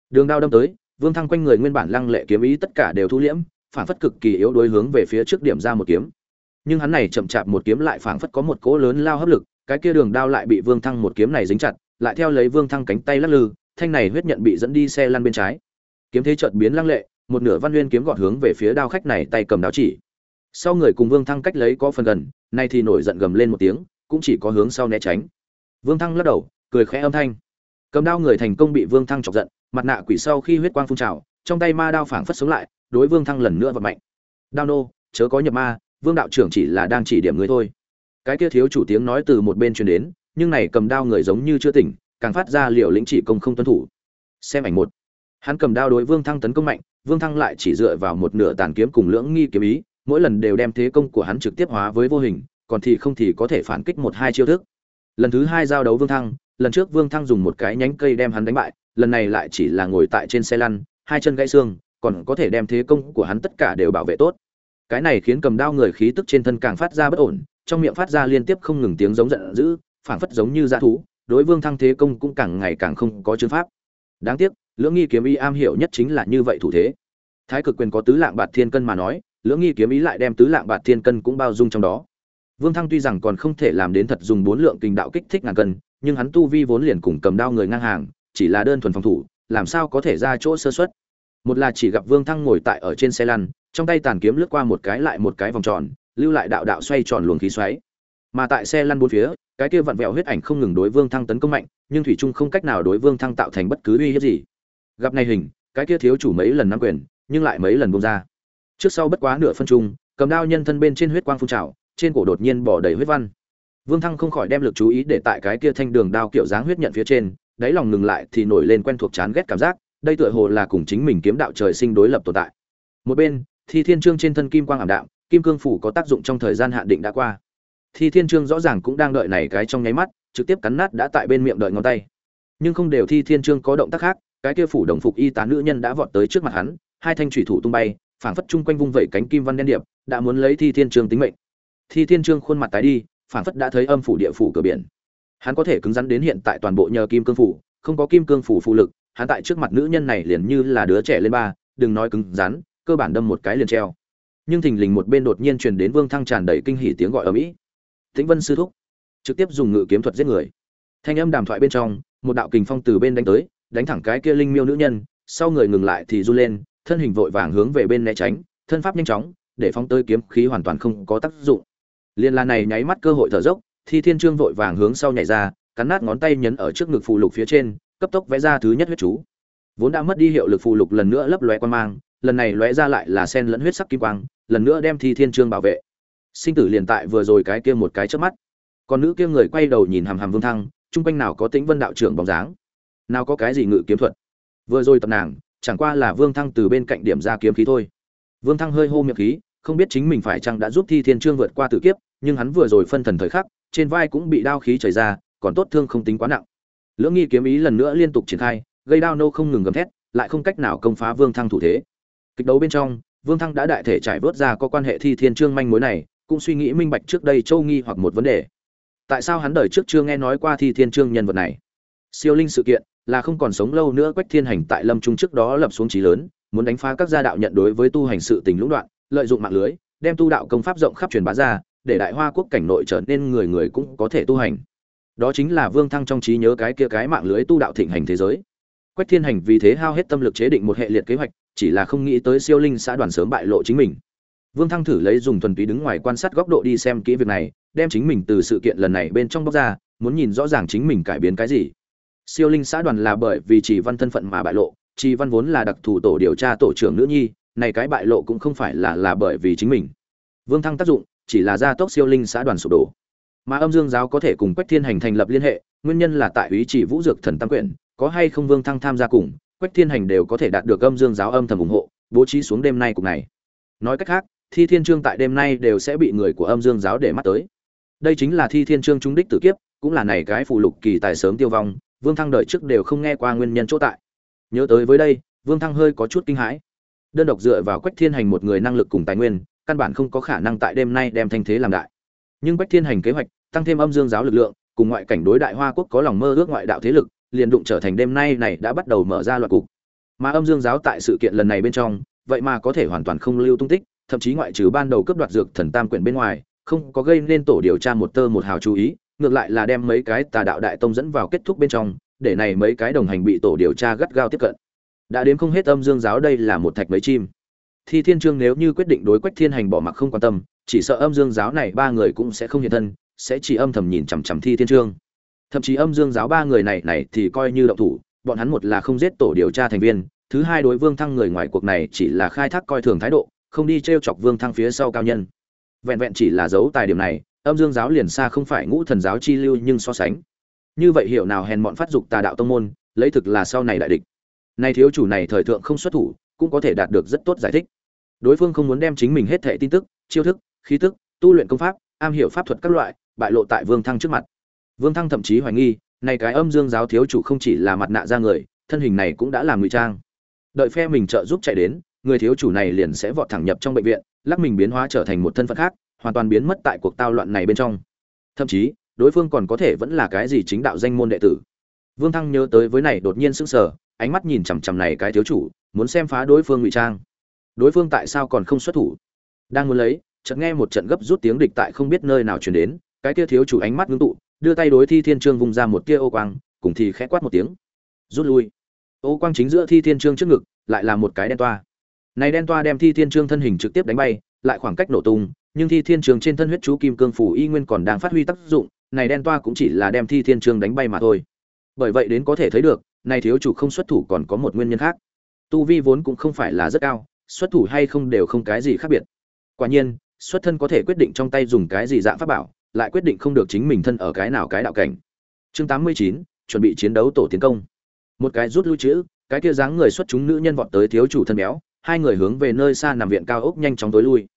Đường đao đâm tới, vương thăng quanh người nguyên bản lăng lệ kiếm ý tất cả đều thu liễm, phản phất cực kỳ yếu đối hướng về phía trước điểm ra một kiếm. Nhưng hắn này chậm chạp một kiếm lại phản phất có một cỗ lớn lao hấp lực, cái kia đường đao lại bị vương thăng một kiếm này dính chặt lại theo lấy vương thăng cánh tay lắc lư, thanh này huyết nhận bị dẫn đi xe lăn bên trái. Kiếm thế chợt biến lăng lệ, một nửa văn nguyên kiếm gọt hướng về phía đao khách này tay cầm đao chỉ. Sau người cùng vương thăng cách lấy có phần gần, nay thì nổi giận gầm lên một tiếng, cũng chỉ có hướng sau né tránh. Vương thăng lắc đầu, cười khẽ âm thanh. Cầm đao người thành công bị vương thăng chọc giận, mặt nạ quỷ sau khi huyết quang phun trào, trong tay ma đao phảng phất sống lại, đối vương thăng lần nữa vật mạnh. Đao nô, chớ có nhập ma, vương đạo trưởng chỉ là đang chỉ điểm người thôi. Cái kia thiếu chủ tiếng nói từ một bên truyền đến nhưng này cầm đao người giống như chưa tỉnh, càng phát ra liều lĩnh chỉ công không tuân thủ. Xem ảnh một. Hắn cầm đao đối vương thăng tấn công mạnh, vương thăng lại chỉ dựa vào một nửa tàn kiếm cùng lưỡng nghi kiếm ý, mỗi lần đều đem thế công của hắn trực tiếp hóa với vô hình, còn thì không thì có thể phản kích một hai chiêu thức. Lần thứ hai giao đấu vương thăng, lần trước vương thăng dùng một cái nhánh cây đem hắn đánh bại, lần này lại chỉ là ngồi tại trên xe lăn, hai chân gãy xương, còn có thể đem thế công của hắn tất cả đều bảo vệ tốt. Cái này khiến cầm đao người khí tức trên thân càng phát ra bất ổn, trong miệng phát ra liên tiếp không ngừng tiếng giống giận dữ phảng phất giống như dã thú, đối vương thăng thế công cũng càng ngày càng không có chương pháp. Đáng tiếc, lưỡng nghi kiếm ý am hiểu nhất chính là như vậy thủ thế. Thái cực quyền có tứ lạng bạt thiên cân mà nói, lưỡng nghi kiếm ý lại đem tứ lạng bạt thiên cân cũng bao dung trong đó. Vương thăng tuy rằng còn không thể làm đến thật dùng bốn lượng kinh đạo kích thích ngàn cân, nhưng hắn tu vi vốn liền cùng cầm đao người ngang hàng, chỉ là đơn thuần phòng thủ, làm sao có thể ra chỗ sơ suất? một là chỉ gặp vương thăng ngồi tại ở trên xe lăn, trong tay tàn kiếm lướt qua một cái lại một cái vòng tròn, lưu lại đạo đạo xoay tròn luồng khí xoáy mà tại xe lăn bốn phía, cái kia vặn vẹo huyết ảnh không ngừng đối vương thăng tấn công mạnh, nhưng thủy trung không cách nào đối vương thăng tạo thành bất cứ uy hiếp gì. Gặp này hình, cái kia thiếu chủ mấy lần nắm quyền, nhưng lại mấy lần bông ra. Trước sau bất quá nửa phân trung cầm đao nhân thân bên trên huyết quang phun trào, trên cổ đột nhiên bỏ đầy huyết văn. Vương thăng không khỏi đem lực chú ý để tại cái kia thanh đường đao kiểu dáng huyết nhận phía trên, đáy lòng ngừng lại thì nổi lên quen thuộc chán ghét cảm giác, đây tựa hồ là cùng chính mình kiếm đạo trời sinh đối lập tồn tại. Một bên thì thiên trương trên thân kim quang ảm đạm, kim cương phủ có tác dụng trong thời gian hạn định đã qua thi thiên trương rõ ràng cũng đang đợi này cái trong nháy mắt, trực tiếp cắn nát đã tại bên miệng đợi ngón tay. Nhưng không đều thi thiên trương có động tác khác, cái kia phủ đồng phục y tá nữ nhân đã vọt tới trước mặt hắn, hai thanh thủy thủ tung bay, phảng phất chung quanh vung vẩy cánh kim văn đen điệp, đã muốn lấy thi thiên trương tính mệnh. Thi thiên trương khuôn mặt tái đi, phảng phất đã thấy âm phủ địa phủ cửa biển. Hắn có thể cứng rắn đến hiện tại toàn bộ nhờ kim cương phủ, không có kim cương phủ phụ lực, hắn tại trước mặt nữ nhân này liền như là đứa trẻ lên ba, đừng nói cứng rắn, cơ bản đâm một cái liền treo. Nhưng thình lình một bên đột nhiên truyền đến vương thăng tràn đầy kinh hỉ tiếng gọi ở mỹ tĩnh vân sư thúc, trực tiếp dùng ngự kiếm thuật giết người. Thanh âm đàm thoại bên trong, một đạo kình phong từ bên đánh tới, đánh thẳng cái kia linh miêu nữ nhân, sau người ngừng lại thì run lên, thân hình vội vàng hướng về bên né tránh, thân pháp nhanh chóng, để phóng tới kiếm khí hoàn toàn không có tác dụng. Liên la này nháy mắt cơ hội thở dốc, thi thiên trương vội vàng hướng sau nhảy ra, cắn nát ngón tay nhấn ở trước ngực phù lục phía trên, cấp tốc vẽ ra thứ nhất huyết chú. Vốn đã mất đi hiệu lực phù lục lần nữa lấp lóe quan mang, lần này lóe ra lại là sen lẫn huyết sắc kim quang, lần nữa đem thi thiên trương bảo vệ sinh tử liền tại vừa rồi cái kia một cái trước mắt. Còn nữ kia người quay đầu nhìn hàm hàm vương thăng, chung quanh nào có tĩnh vân đạo trưởng bóng dáng? Nào có cái gì ngự kiếm thuật? Vừa rồi tập nàng, chẳng qua là vương thăng từ bên cạnh điểm ra kiếm khí thôi. Vương thăng hơi hô miệng khí, không biết chính mình phải chăng đã giúp thi thiên trương vượt qua tử kiếp, nhưng hắn vừa rồi phân thần thời khắc, trên vai cũng bị đao khí chảy ra, còn tốt thương không tính quá nặng. Lưỡng nghi kiếm ý lần nữa liên tục triển khai, gây đao nô không ngừng gầm thét, lại không cách nào công phá vương thăng thủ thế. Kịch đấu bên trong, vương thăng đã đại thể trải vớt ra có quan hệ thi thiên trương manh mối này cũng suy nghĩ minh bạch trước đây châu nghi hoặc một vấn đề. Tại sao hắn đời trước chưa nghe nói qua thi thiên trương nhân vật này? Siêu linh sự kiện là không còn sống lâu nữa quách thiên hành tại lâm trung trước đó lập xuống trí lớn, muốn đánh phá các gia đạo nhận đối với tu hành sự tình lũng đoạn, lợi dụng mạng lưới, đem tu đạo công pháp rộng khắp truyền bá ra, để đại hoa quốc cảnh nội trở nên người người cũng có thể tu hành. Đó chính là vương thăng trong trí nhớ cái kia cái mạng lưới tu đạo thịnh hành thế giới. Quách thiên hành vì thế hao hết tâm lực chế định một hệ liệt kế hoạch, chỉ là không nghĩ tới siêu linh xã đoàn sớm bại lộ chính mình vương thăng thử lấy dùng thuần túy đứng ngoài quan sát góc độ đi xem kỹ việc này, đem chính mình từ sự kiện lần này bên trong bóc ra, muốn nhìn rõ ràng chính mình cải biến cái gì. Siêu linh xã đoàn là bởi vì chỉ văn thân phận mà bại lộ, chỉ văn vốn là đặc thù tổ điều tra tổ trưởng nữ nhi, này cái bại lộ cũng không phải là là bởi vì chính mình. Vương thăng tác dụng, chỉ là gia tốc siêu linh xã đoàn sụp đổ. Mà âm dương giáo có thể cùng quách thiên hành thành lập liên hệ, nguyên nhân là tại ý chỉ vũ dược thần tam quyển, có hay không vương thăng tham gia cùng, quách thiên hành đều có thể đạt được âm dương giáo âm thầm ủng hộ, bố trí xuống đêm nay cùng này. Nói cách khác thi thiên trương tại đêm nay đều sẽ bị người của âm dương giáo để mắt tới. Đây chính là thi thiên trương trung đích tử kiếp, cũng là này cái phù lục kỳ tài sớm tiêu vong, vương thăng đợi trước đều không nghe qua nguyên nhân chỗ tại. Nhớ tới với đây, vương thăng hơi có chút kinh hãi. Đơn độc dựa vào quách thiên hành một người năng lực cùng tài nguyên, căn bản không có khả năng tại đêm nay đem thanh thế làm đại. Nhưng quách thiên hành kế hoạch, tăng thêm âm dương giáo lực lượng, cùng ngoại cảnh đối đại hoa quốc có lòng mơ ước ngoại đạo thế lực, liền đụng trở thành đêm nay này đã bắt đầu mở ra loạt cục. Mà âm dương giáo tại sự kiện lần này bên trong, vậy mà có thể hoàn toàn không lưu tung tích thậm chí ngoại trừ ban đầu cướp đoạt dược thần tam quyển bên ngoài, không có gây nên tổ điều tra một tơ một hào chú ý, ngược lại là đem mấy cái tà đạo đại tông dẫn vào kết thúc bên trong, để này mấy cái đồng hành bị tổ điều tra gắt gao tiếp cận. Đã đến không hết âm dương giáo đây là một thạch mấy chim. Thi thiên trương nếu như quyết định đối quách thiên hành bỏ mặc không quan tâm, chỉ sợ âm dương giáo này ba người cũng sẽ không hiện thân, sẽ chỉ âm thầm nhìn chằm chằm thi thiên trương. Thậm chí âm dương giáo ba người này này thì coi như động thủ, bọn hắn một là không giết tổ điều tra thành viên, thứ hai đối vương thăng người ngoài cuộc này chỉ là khai thác coi thường thái độ không đi t r e o chọc vương thăng phía sau cao nhân. Vẹn vẹn chỉ là giấu tài điểm này, âm dương giáo liền xa không phải ngũ thần giáo chi lưu nhưng so sánh. Như vậy hiểu nào hèn mọn phát dục tà đạo tông môn, lấy thực là sau này đại địch. Nay thiếu chủ này thời thượng không xuất thủ, cũng có thể đạt được rất tốt giải thích. Đối phương không muốn đem chính mình hết thệ tin tức, chiêu thức, khí tức, tu luyện công pháp, am hiểu pháp thuật các loại, bại lộ tại vương thăng trước mặt. Vương thăng thậm chí hoài nghi này cái âm dương giáo thiếu chủ không chỉ là mặt nạ ra người, thân hình này cũng đã làm ngụy trang. Đợi phe mình trợ giúp chạy đến người thiếu chủ này liền sẽ vọt thẳng nhập trong bệnh viện, lắc mình biến hóa trở thành một thân phận khác, hoàn toàn biến mất tại cuộc tao loạn này bên trong. Thậm chí, đối phương còn có thể vẫn là cái gì chính đạo danh môn đệ tử. Vương thăng nhớ tới với này đột nhiên sững sờ, ánh mắt nhìn chằm chằm này cái thiếu chủ, muốn xem phá đối phương ngụy trang. Đối phương tại sao còn không xuất thủ? Đang muốn lấy, chợt nghe một trận gấp rút tiếng địch tại không biết nơi nào truyền đến, cái kia thiếu chủ ánh mắt ngưng tụ, đưa tay đối thi thiên trương vung ra một tia ô quang, cùng thì khẽ quát một tiếng. Rút lui. Ô quang chính giữa thi thiên trương trước ngực, lại là một cái đen toa này đen toa đem thi thiên trương thân hình trực tiếp đánh bay, lại khoảng cách nổ tung, nhưng thi thiên trương trên thân huyết chú kim cương phủ y nguyên còn đang phát huy tác dụng, này đen toa cũng chỉ là đem thi thiên trương đánh bay mà thôi. Bởi vậy đến có thể thấy được, này thiếu chủ không xuất thủ còn có một nguyên nhân khác. Tu vi vốn cũng không phải là rất cao, xuất thủ hay không đều không cái gì khác biệt. Quả nhiên, xuất thân có thể quyết định trong tay dùng cái gì dạng pháp bảo, lại quyết định không được chính mình thân ở cái nào cái đạo cảnh. Chương tám mươi chín, chuẩn bị chiến đấu tổ tiến công. Một cái rút lui chữ, cái kia dáng người xuất chúng nữ nhân vọt tới thiếu chủ thân béo hai người hướng về nơi xa nằm viện cao ốc nhanh chóng tối lui.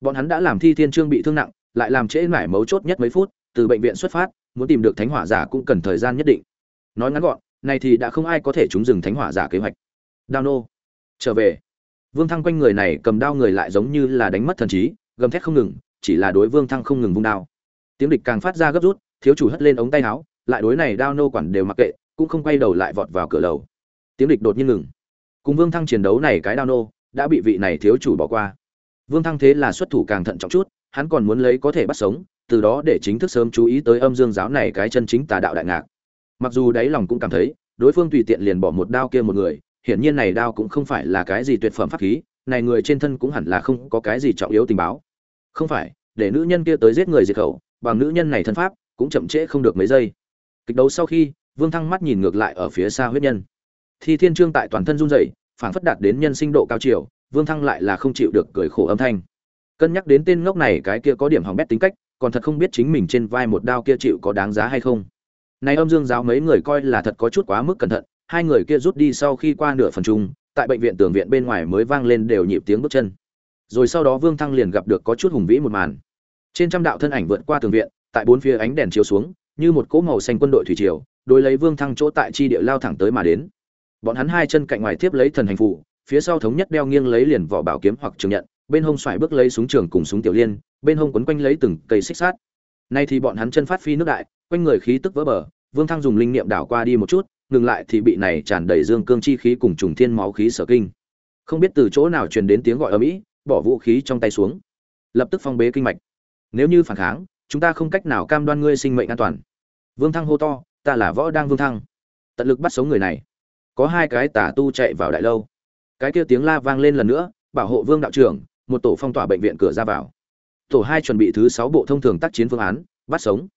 Bọn hắn đã làm thi thiên trương bị thương nặng, lại làm trễ mải mấu chốt nhất mấy phút, từ bệnh viện xuất phát, muốn tìm được thánh hỏa giả cũng cần thời gian nhất định. Nói ngắn gọn, này thì đã không ai có thể trúng dừng thánh hỏa giả kế hoạch. Đao nô, trở về. Vương thăng quanh người này cầm đao người lại giống như là đánh mất thần trí, gầm thét không ngừng, chỉ là đối vương thăng không ngừng vung đao. Tiếng địch càng phát ra gấp rút, thiếu chủ hất lên ống tay áo, lại đối này đao nô quản đều mặc kệ, cũng không quay đầu lại vọt vào cửa lầu. Tiếng địch đột nhiên ngừng. Cùng vương thăng chiến đấu này cái đao nô đã bị vị này thiếu chủ bỏ qua. Vương thăng thế là xuất thủ càng thận trọng chút, hắn còn muốn lấy có thể bắt sống, từ đó để chính thức sớm chú ý tới âm dương giáo này cái chân chính tà đạo đại ngạc. Mặc dù đáy lòng cũng cảm thấy, đối phương tùy tiện liền bỏ một đao kia một người, hiển nhiên này đao cũng không phải là cái gì tuyệt phẩm pháp khí, này người trên thân cũng hẳn là không có cái gì trọng yếu tình báo. Không phải, để nữ nhân kia tới giết người diệt khẩu, bằng nữ nhân này thân pháp, cũng chậm trễ không được mấy giây. Kịch đấu sau khi, vương thăng mắt nhìn ngược lại ở phía xa huyết nhân. Thi thiên trương tại toàn thân run rẩy phản phất đạt đến nhân sinh độ cao chiều, vương thăng lại là không chịu được cười khổ âm thanh. Cân nhắc đến tên ngốc này, cái kia có điểm hỏng bét tính cách, còn thật không biết chính mình trên vai một đao kia chịu có đáng giá hay không. Này âm dương giáo mấy người coi là thật có chút quá mức cẩn thận, hai người kia rút đi sau khi qua nửa phần chung, tại bệnh viện tường viện bên ngoài mới vang lên đều nhịp tiếng bước chân. Rồi sau đó vương thăng liền gặp được có chút hùng vĩ một màn. Trên trăm đạo thân ảnh vượt qua tường viện, tại bốn phía ánh đèn chiếu xuống, như một cỗ màu xanh quân đội thủy triều, đối lấy vương thăng chỗ tại chi địa lao thẳng tới mà đến bọn hắn hai chân cạnh ngoài tiếp lấy thần hành phủ phía sau thống nhất đeo nghiêng lấy liền vỏ bảo kiếm hoặc trường nhận, bên hông xoài bước lấy súng trường cùng súng tiểu liên, bên hông quấn quanh lấy từng cây xích sát nay thì bọn hắn chân phát phi nước đại, quanh người khí tức vỡ bờ, vương thăng dùng linh niệm đảo qua đi một chút, ngừng lại thì bị này tràn đầy dương cương chi khí cùng trùng thiên máu khí sở kinh. Không biết từ chỗ nào truyền đến tiếng gọi ở mỹ bỏ vũ khí trong tay xuống. Lập tức phong bế kinh mạch. Nếu như phản kháng, chúng ta không cách nào cam đoan ngươi sinh mệnh an toàn. Vương thăng hô to, ta là võ đang vương thăng. Tận lực bắt sống người này có hai cái tà tu chạy vào đại lâu. Cái kia tiếng la vang lên lần nữa, bảo hộ vương đạo trưởng, một tổ phong tỏa bệnh viện cửa ra vào. Tổ hai chuẩn bị thứ sáu bộ thông thường tác chiến phương án, bắt sống.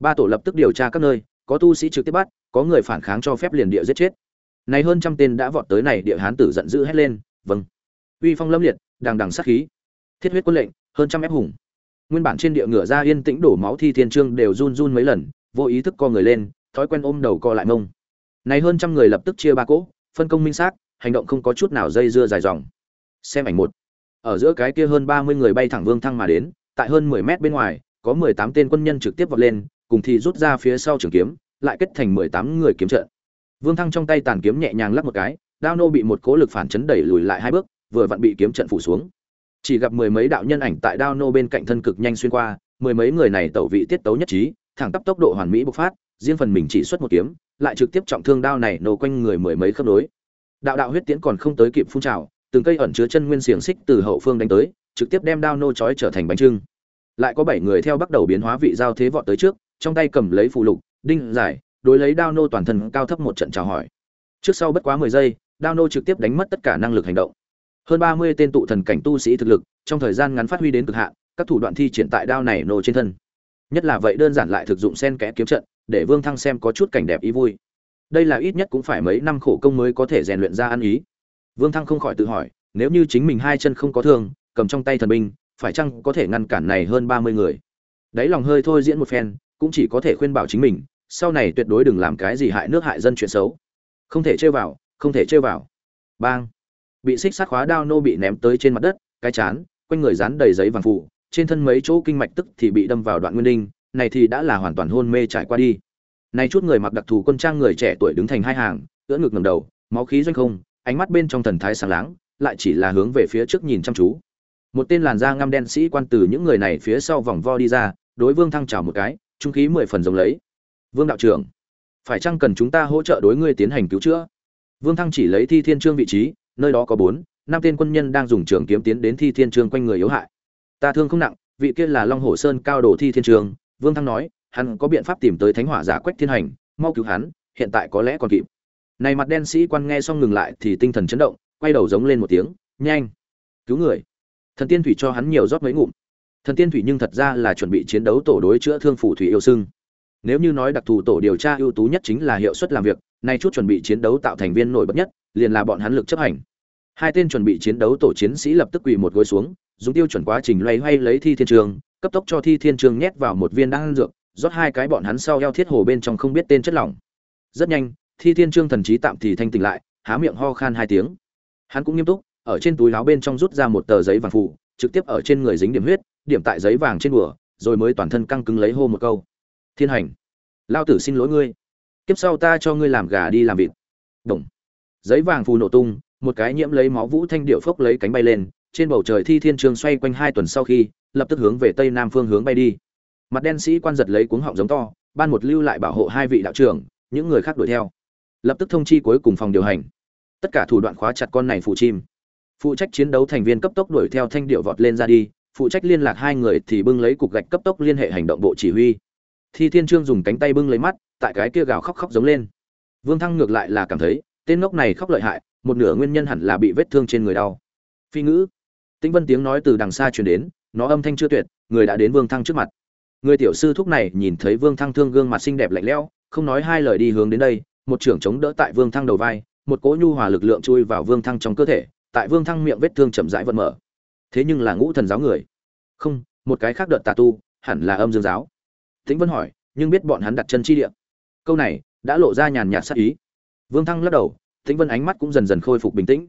Ba tổ lập tức điều tra các nơi, có tu sĩ trực tiếp bắt, có người phản kháng cho phép liền địa giết chết. Này hơn trăm tên đã vọt tới này địa hán tử giận dữ hét lên vâng. Uy phong lâm liệt, đằng đằng sát khí. Thiết huyết quân lệnh, hơn trăm ép hùng. Nguyên bản trên địa ngựa ra yên tĩnh đổ máu thi thiên trương đều run run mấy lần, vô ý thức co người lên, thói quen ôm đầu co lại mông này hơn trăm người lập tức chia ba cỗ, phân công minh xác, hành động không có chút nào dây dưa dài dòng. Xem ảnh một. Ở giữa cái kia hơn ba mươi người bay thẳng vương thăng mà đến, tại hơn mười mét bên ngoài, có mười tám tên quân nhân trực tiếp vọt lên, cùng thì rút ra phía sau trường kiếm, lại kết thành mười tám người kiếm trận. Vương thăng trong tay tàn kiếm nhẹ nhàng lắp một cái, đao nô bị một cố lực phản chấn đẩy lùi lại hai bước, vừa vặn bị kiếm trận phủ xuống. Chỉ gặp mười mấy đạo nhân ảnh tại đao nô bên cạnh thân cực nhanh xuyên qua, mười mấy người này tẩu vị tiết tấu nhất trí, thẳng tắp tốc độ hoàn mỹ bộc phát riêng phần mình chỉ xuất một kiếm, lại trực tiếp trọng thương đao này nổ quanh người mười mấy khớp nối. Đạo đạo huyết tiễn còn không tới kịp phun trào, từng cây ẩn chứa chân nguyên xiềng xích từ hậu phương đánh tới, trực tiếp đem đao nô chói trở thành bánh trưng. Lại có bảy người theo bắt đầu biến hóa vị giao thế vọt tới trước, trong tay cầm lấy phù lục, đinh, giải, đối lấy đao nô toàn thân cao thấp một trận chào hỏi. Trước sau bất quá mười giây, đao nô trực tiếp đánh mất tất cả năng lực hành động. Hơn ba mươi tên tụ thần cảnh tu sĩ thực lực, trong thời gian ngắn phát huy đến cực hạn, các thủ đoạn thi triển tại đao này nô trên thân. Nhất là vậy đơn giản lại thực dụng sen kẽ kiếm trận để vương thăng xem có chút cảnh đẹp ý vui. Đây là ít nhất cũng phải mấy năm khổ công mới có thể rèn luyện ra ăn ý. Vương thăng không khỏi tự hỏi, nếu như chính mình hai chân không có thương, cầm trong tay thần binh, phải chăng có thể ngăn cản này hơn ba mươi người? Đấy lòng hơi thôi diễn một phen, cũng chỉ có thể khuyên bảo chính mình, sau này tuyệt đối đừng làm cái gì hại nước hại dân chuyện xấu. Không thể chơi vào, không thể chơi vào. Bang! Bị xích sát khóa đao nô bị ném tới trên mặt đất, cái chán, quanh người dán đầy giấy vàng phủ, trên thân mấy chỗ kinh mạch tức thì bị đâm vào đoạn nguyên đinh này thì đã là hoàn toàn hôn mê trải qua đi. Này chút người mặc đặc thù quân trang người trẻ tuổi đứng thành hai hàng, ưỡn ngực ngẩng đầu, máu khí doanh không, ánh mắt bên trong thần thái sáng láng, lại chỉ là hướng về phía trước nhìn chăm chú. Một tên làn da ngăm đen sĩ quan từ những người này phía sau vòng vo đi ra, đối vương thăng chào một cái, trung khí mười phần giống lấy. Vương đạo trưởng, phải chăng cần chúng ta hỗ trợ đối ngươi tiến hành cứu chữa? Vương thăng chỉ lấy thi thiên trương vị trí, nơi đó có bốn, năm tên quân nhân đang dùng trường kiếm tiến đến thi thiên trương quanh người yếu hại. Ta thương không nặng, vị kia là long hồ sơn cao đồ thi thiên trường vương thăng nói, hắn có biện pháp tìm tới thánh hỏa giả quách thiên hành, mau cứu hắn, hiện tại có lẽ còn kịp. Này mặt đen sĩ quan nghe xong ngừng lại thì tinh thần chấn động, quay đầu giống lên một tiếng, nhanh, cứu người. Thần tiên thủy cho hắn nhiều rót mấy ngụm. Thần tiên thủy nhưng thật ra là chuẩn bị chiến đấu tổ đối chữa thương phủ thủy yêu sưng. Nếu như nói đặc thù tổ điều tra ưu tú nhất chính là hiệu suất làm việc, nay chút chuẩn bị chiến đấu tạo thành viên nổi bật nhất, liền là bọn hắn lực chấp hành. Hai tên chuẩn bị chiến đấu tổ chiến sĩ lập tức quỳ một gối xuống, dùng tiêu chuẩn quá trình loay hoay lấy thi thiên trường cấp tốc cho thi thiên trường nhét vào một viên đan dược, rót hai cái bọn hắn sau eo thiết hồ bên trong không biết tên chất lỏng. Rất nhanh, thi thiên trương thần trí tạm thì thanh tỉnh lại, há miệng ho khan hai tiếng. Hắn cũng nghiêm túc, ở trên túi áo bên trong rút ra một tờ giấy vàng phủ trực tiếp ở trên người dính điểm huyết, điểm tại giấy vàng trên bùa rồi mới toàn thân căng cứng lấy hô một câu. Thiên hành, lao tử xin lỗi ngươi. Tiếp sau ta cho ngươi làm gà đi làm vịt. Đồng. Giấy vàng phù nổ tung, một cái nhiễm lấy máu vũ thanh điệu phốc lấy cánh bay lên, trên bầu trời thi thiên trường xoay quanh hai tuần sau khi lập tức hướng về tây nam phương hướng bay đi. Mặt đen sĩ quan giật lấy cuống họng giống to, ban một lưu lại bảo hộ hai vị đạo trưởng, những người khác đuổi theo. Lập tức thông chi cuối cùng phòng điều hành. Tất cả thủ đoạn khóa chặt con này phụ chim. Phụ trách chiến đấu thành viên cấp tốc đuổi theo thanh điệu vọt lên ra đi, phụ trách liên lạc hai người thì bưng lấy cục gạch cấp tốc liên hệ hành động bộ chỉ huy. Thi thiên trương dùng cánh tay bưng lấy mắt, tại cái kia gào khóc khóc giống lên. Vương thăng ngược lại là cảm thấy, tên ngốc này khóc lợi hại, một nửa nguyên nhân hẳn là bị vết thương trên người đau. Phi ngữ. Tĩnh vân tiếng nói từ đằng xa truyền đến nó âm thanh chưa tuyệt, người đã đến vương thăng trước mặt. Người tiểu sư thúc này nhìn thấy vương thăng thương gương mặt xinh đẹp lạnh lẽo, không nói hai lời đi hướng đến đây, một trưởng chống đỡ tại vương thăng đầu vai, một cỗ nhu hòa lực lượng chui vào vương thăng trong cơ thể, tại vương thăng miệng vết thương chậm rãi vận mở. Thế nhưng là ngũ thần giáo người. Không, một cái khác đợt tà tu, hẳn là âm dương giáo. Tĩnh vân hỏi, nhưng biết bọn hắn đặt chân chi địa. Câu này đã lộ ra nhàn nhạt sát ý. Vương thăng lắc đầu, tĩnh vân ánh mắt cũng dần dần khôi phục bình tĩnh.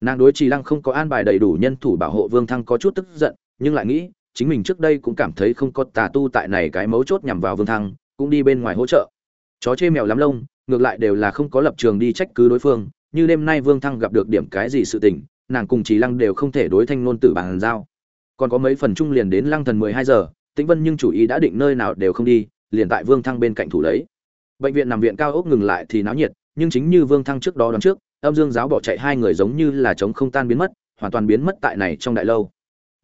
Nàng đối trì lăng không có an bài đầy đủ nhân thủ bảo hộ vương thăng có chút tức giận nhưng lại nghĩ, chính mình trước đây cũng cảm thấy không có tà tu tại này cái mấu chốt nhằm vào vương thăng, cũng đi bên ngoài hỗ trợ. Chó chê mèo lắm lông, ngược lại đều là không có lập trường đi trách cứ đối phương, như đêm nay vương thăng gặp được điểm cái gì sự tình, nàng cùng trí lăng đều không thể đối thanh ngôn tử bàn giao. Còn có mấy phần chung liền đến lăng thần mười hai giờ, tĩnh vân nhưng chủ ý đã định nơi nào đều không đi, liền tại vương thăng bên cạnh thủ lấy. Bệnh viện nằm viện cao ốc ngừng lại thì náo nhiệt, nhưng chính như vương thăng trước đó đón trước, âm dương giáo bỏ chạy hai người giống như là chống không tan biến mất, hoàn toàn biến mất tại này trong đại lâu.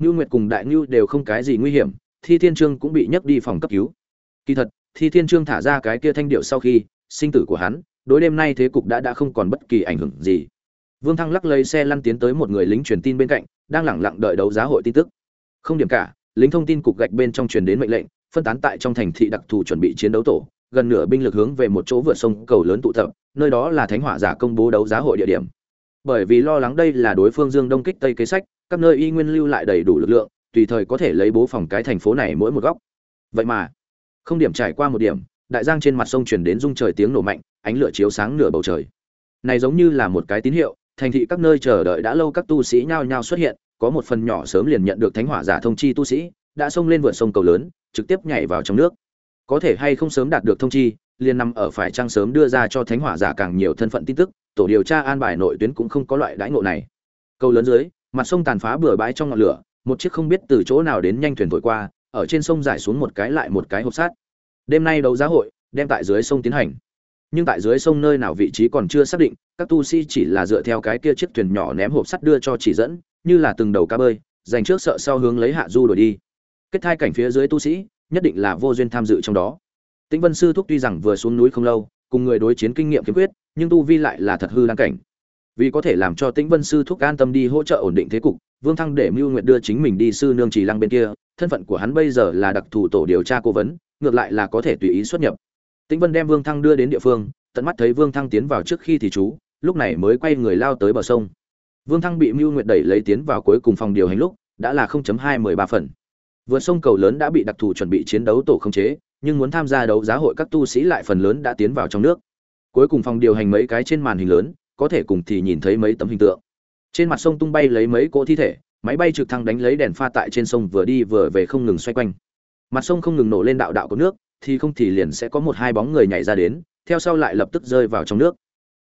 Nưu nguyệt cùng đại ngưu đều không cái gì nguy hiểm, thi thiên trương cũng bị nhấc đi phòng cấp cứu. Kỳ thật, thi thiên trương thả ra cái kia thanh điệu sau khi, sinh tử của hắn, đối đêm nay thế cục đã đã không còn bất kỳ ảnh hưởng gì. Vương thăng lắc lấy xe lăn tiến tới một người lính truyền tin bên cạnh, đang lẳng lặng đợi đấu giá hội tin tức. Không điểm cả, lính thông tin cục gạch bên trong truyền đến mệnh lệnh, phân tán tại trong thành thị đặc thù chuẩn bị chiến đấu tổ, gần nửa binh lực hướng về một chỗ vượt sông cầu lớn tụ tập, nơi đó là thánh hỏa giả công bố đấu giá hội địa điểm. Bởi vì lo lắng đây là đối phương dương đông kích tây kế sách các nơi y nguyên lưu lại đầy đủ lực lượng, tùy thời có thể lấy bố phòng cái thành phố này mỗi một góc. Vậy mà, không điểm trải qua một điểm, đại giang trên mặt sông truyền đến rung trời tiếng nổ mạnh, ánh lửa chiếu sáng nửa bầu trời. Này giống như là một cái tín hiệu, thành thị các nơi chờ đợi đã lâu các tu sĩ nhao nhao xuất hiện, có một phần nhỏ sớm liền nhận được thánh hỏa giả thông chi tu sĩ, đã xông lên vượt sông cầu lớn, trực tiếp nhảy vào trong nước. Có thể hay không sớm đạt được thông chi, liền nằm ở phải trang sớm đưa ra cho thánh hỏa giả càng nhiều thân phận tin tức, tổ điều tra an bài nội tuyến cũng không có loại đãi ngộ này. Cầu lớn dưới mặt sông tàn phá bừa bãi trong ngọn lửa, một chiếc không biết từ chỗ nào đến nhanh thuyền thổi qua, ở trên sông giải xuống một cái lại một cái hộp sát đêm nay đấu giá hội, đem tại dưới sông tiến hành. Nhưng tại dưới sông nơi nào vị trí còn chưa xác định, các tu sĩ chỉ là dựa theo cái kia chiếc thuyền nhỏ ném hộp sắt đưa cho chỉ dẫn, như là từng đầu cá bơi, dành trước sợ sau hướng lấy hạ du đổi đi. Kết thai cảnh phía dưới tu sĩ, nhất định là vô duyên tham dự trong đó. Tĩnh vân sư thúc tuy rằng vừa xuống núi không lâu, cùng người đối chiến kinh nghiệm kiếm quyết, nhưng tu vi lại là thật hư lan cảnh vì có thể làm cho tĩnh vân sư thúc an tâm đi hỗ trợ ổn định thế cục, vương thăng để mưu nguyện đưa chính mình đi sư nương trì lăng bên kia, thân phận của hắn bây giờ là đặc thù tổ điều tra cố vấn, ngược lại là có thể tùy ý xuất nhập. Tĩnh vân đem vương thăng đưa đến địa phương, tận mắt thấy vương thăng tiến vào trước khi thì chú, lúc này mới quay người lao tới bờ sông. Vương thăng bị mưu nguyện đẩy lấy tiến vào cuối cùng phòng điều hành lúc, đã là 0.213 phần. Vượt sông cầu lớn đã bị đặc thù chuẩn bị chiến đấu tổ khống chế, nhưng muốn tham gia đấu giá hội các tu sĩ lại phần lớn đã tiến vào trong nước. Cuối cùng phòng điều hành mấy cái trên màn hình lớn có thể cùng thì nhìn thấy mấy tấm hình tượng. Trên mặt sông tung bay lấy mấy cỗ thi thể, máy bay trực thăng đánh lấy đèn pha tại trên sông vừa đi vừa về không ngừng xoay quanh. Mặt sông không ngừng nổ lên đạo đạo của nước, thì không thì liền sẽ có một hai bóng người nhảy ra đến, theo sau lại lập tức rơi vào trong nước.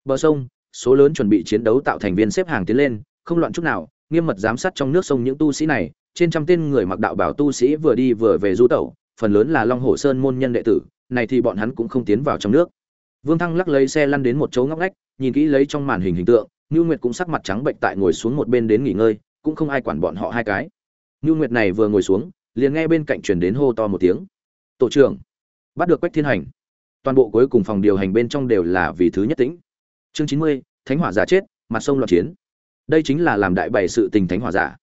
Bờ sông, số lớn chuẩn bị chiến đấu tạo thành viên xếp hàng tiến lên, không loạn chút nào, nghiêm mật giám sát trong nước sông những tu sĩ này, trên trăm tên người mặc đạo bảo tu sĩ vừa đi vừa về du tẩu, phần lớn là long hồ sơn môn nhân đệ tử, này thì bọn hắn cũng không tiến vào trong nước vương thăng lắc lấy xe lăn đến một chỗ ngóc ngách, nhìn kỹ lấy trong màn hình hình tượng Nưu nguyệt cũng sắc mặt trắng bệnh tại ngồi xuống một bên đến nghỉ ngơi, cũng không ai quản bọn họ hai cái. Nưu nguyệt này vừa ngồi xuống, liền nghe bên cạnh truyền đến hô to một tiếng. Tổ trưởng, bắt được quách thiên hành. Toàn bộ cuối cùng phòng điều hành bên trong đều là vì thứ nhất tĩnh. Chương chín mươi, thánh hỏa giả chết, mặt sông loạn chiến. Đây chính là làm đại bày sự tình thánh hỏa giả.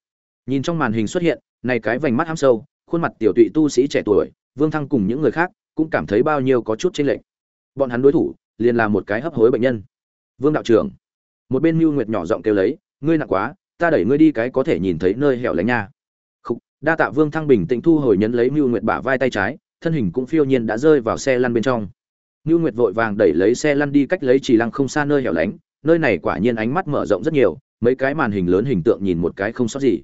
Nhìn trong màn hình xuất hiện, này cái vành mắt ham sâu, khuôn mặt tiểu tụy tu sĩ trẻ tuổi, vương thăng cùng những người khác cũng cảm thấy bao nhiêu có chút chênh lệch bọn hắn đối thủ liền là một cái hấp hối bệnh nhân. Vương đạo trưởng một bên mưu nguyệt nhỏ giọng kêu lấy ngươi nặng quá ta đẩy ngươi đi cái có thể nhìn thấy nơi hẻo lánh nha. Khúc, đa tạ vương thăng bình tĩnh thu hồi nhấn lấy mưu nguyệt bả vai tay trái thân hình cũng phiêu nhiên đã rơi vào xe lăn bên trong. Mưu nguyệt vội vàng đẩy lấy xe lăn đi cách lấy chỉ lăng không xa nơi hẻo lánh nơi này quả nhiên ánh mắt mở rộng rất nhiều mấy cái màn hình lớn hình tượng nhìn một cái không sót gì.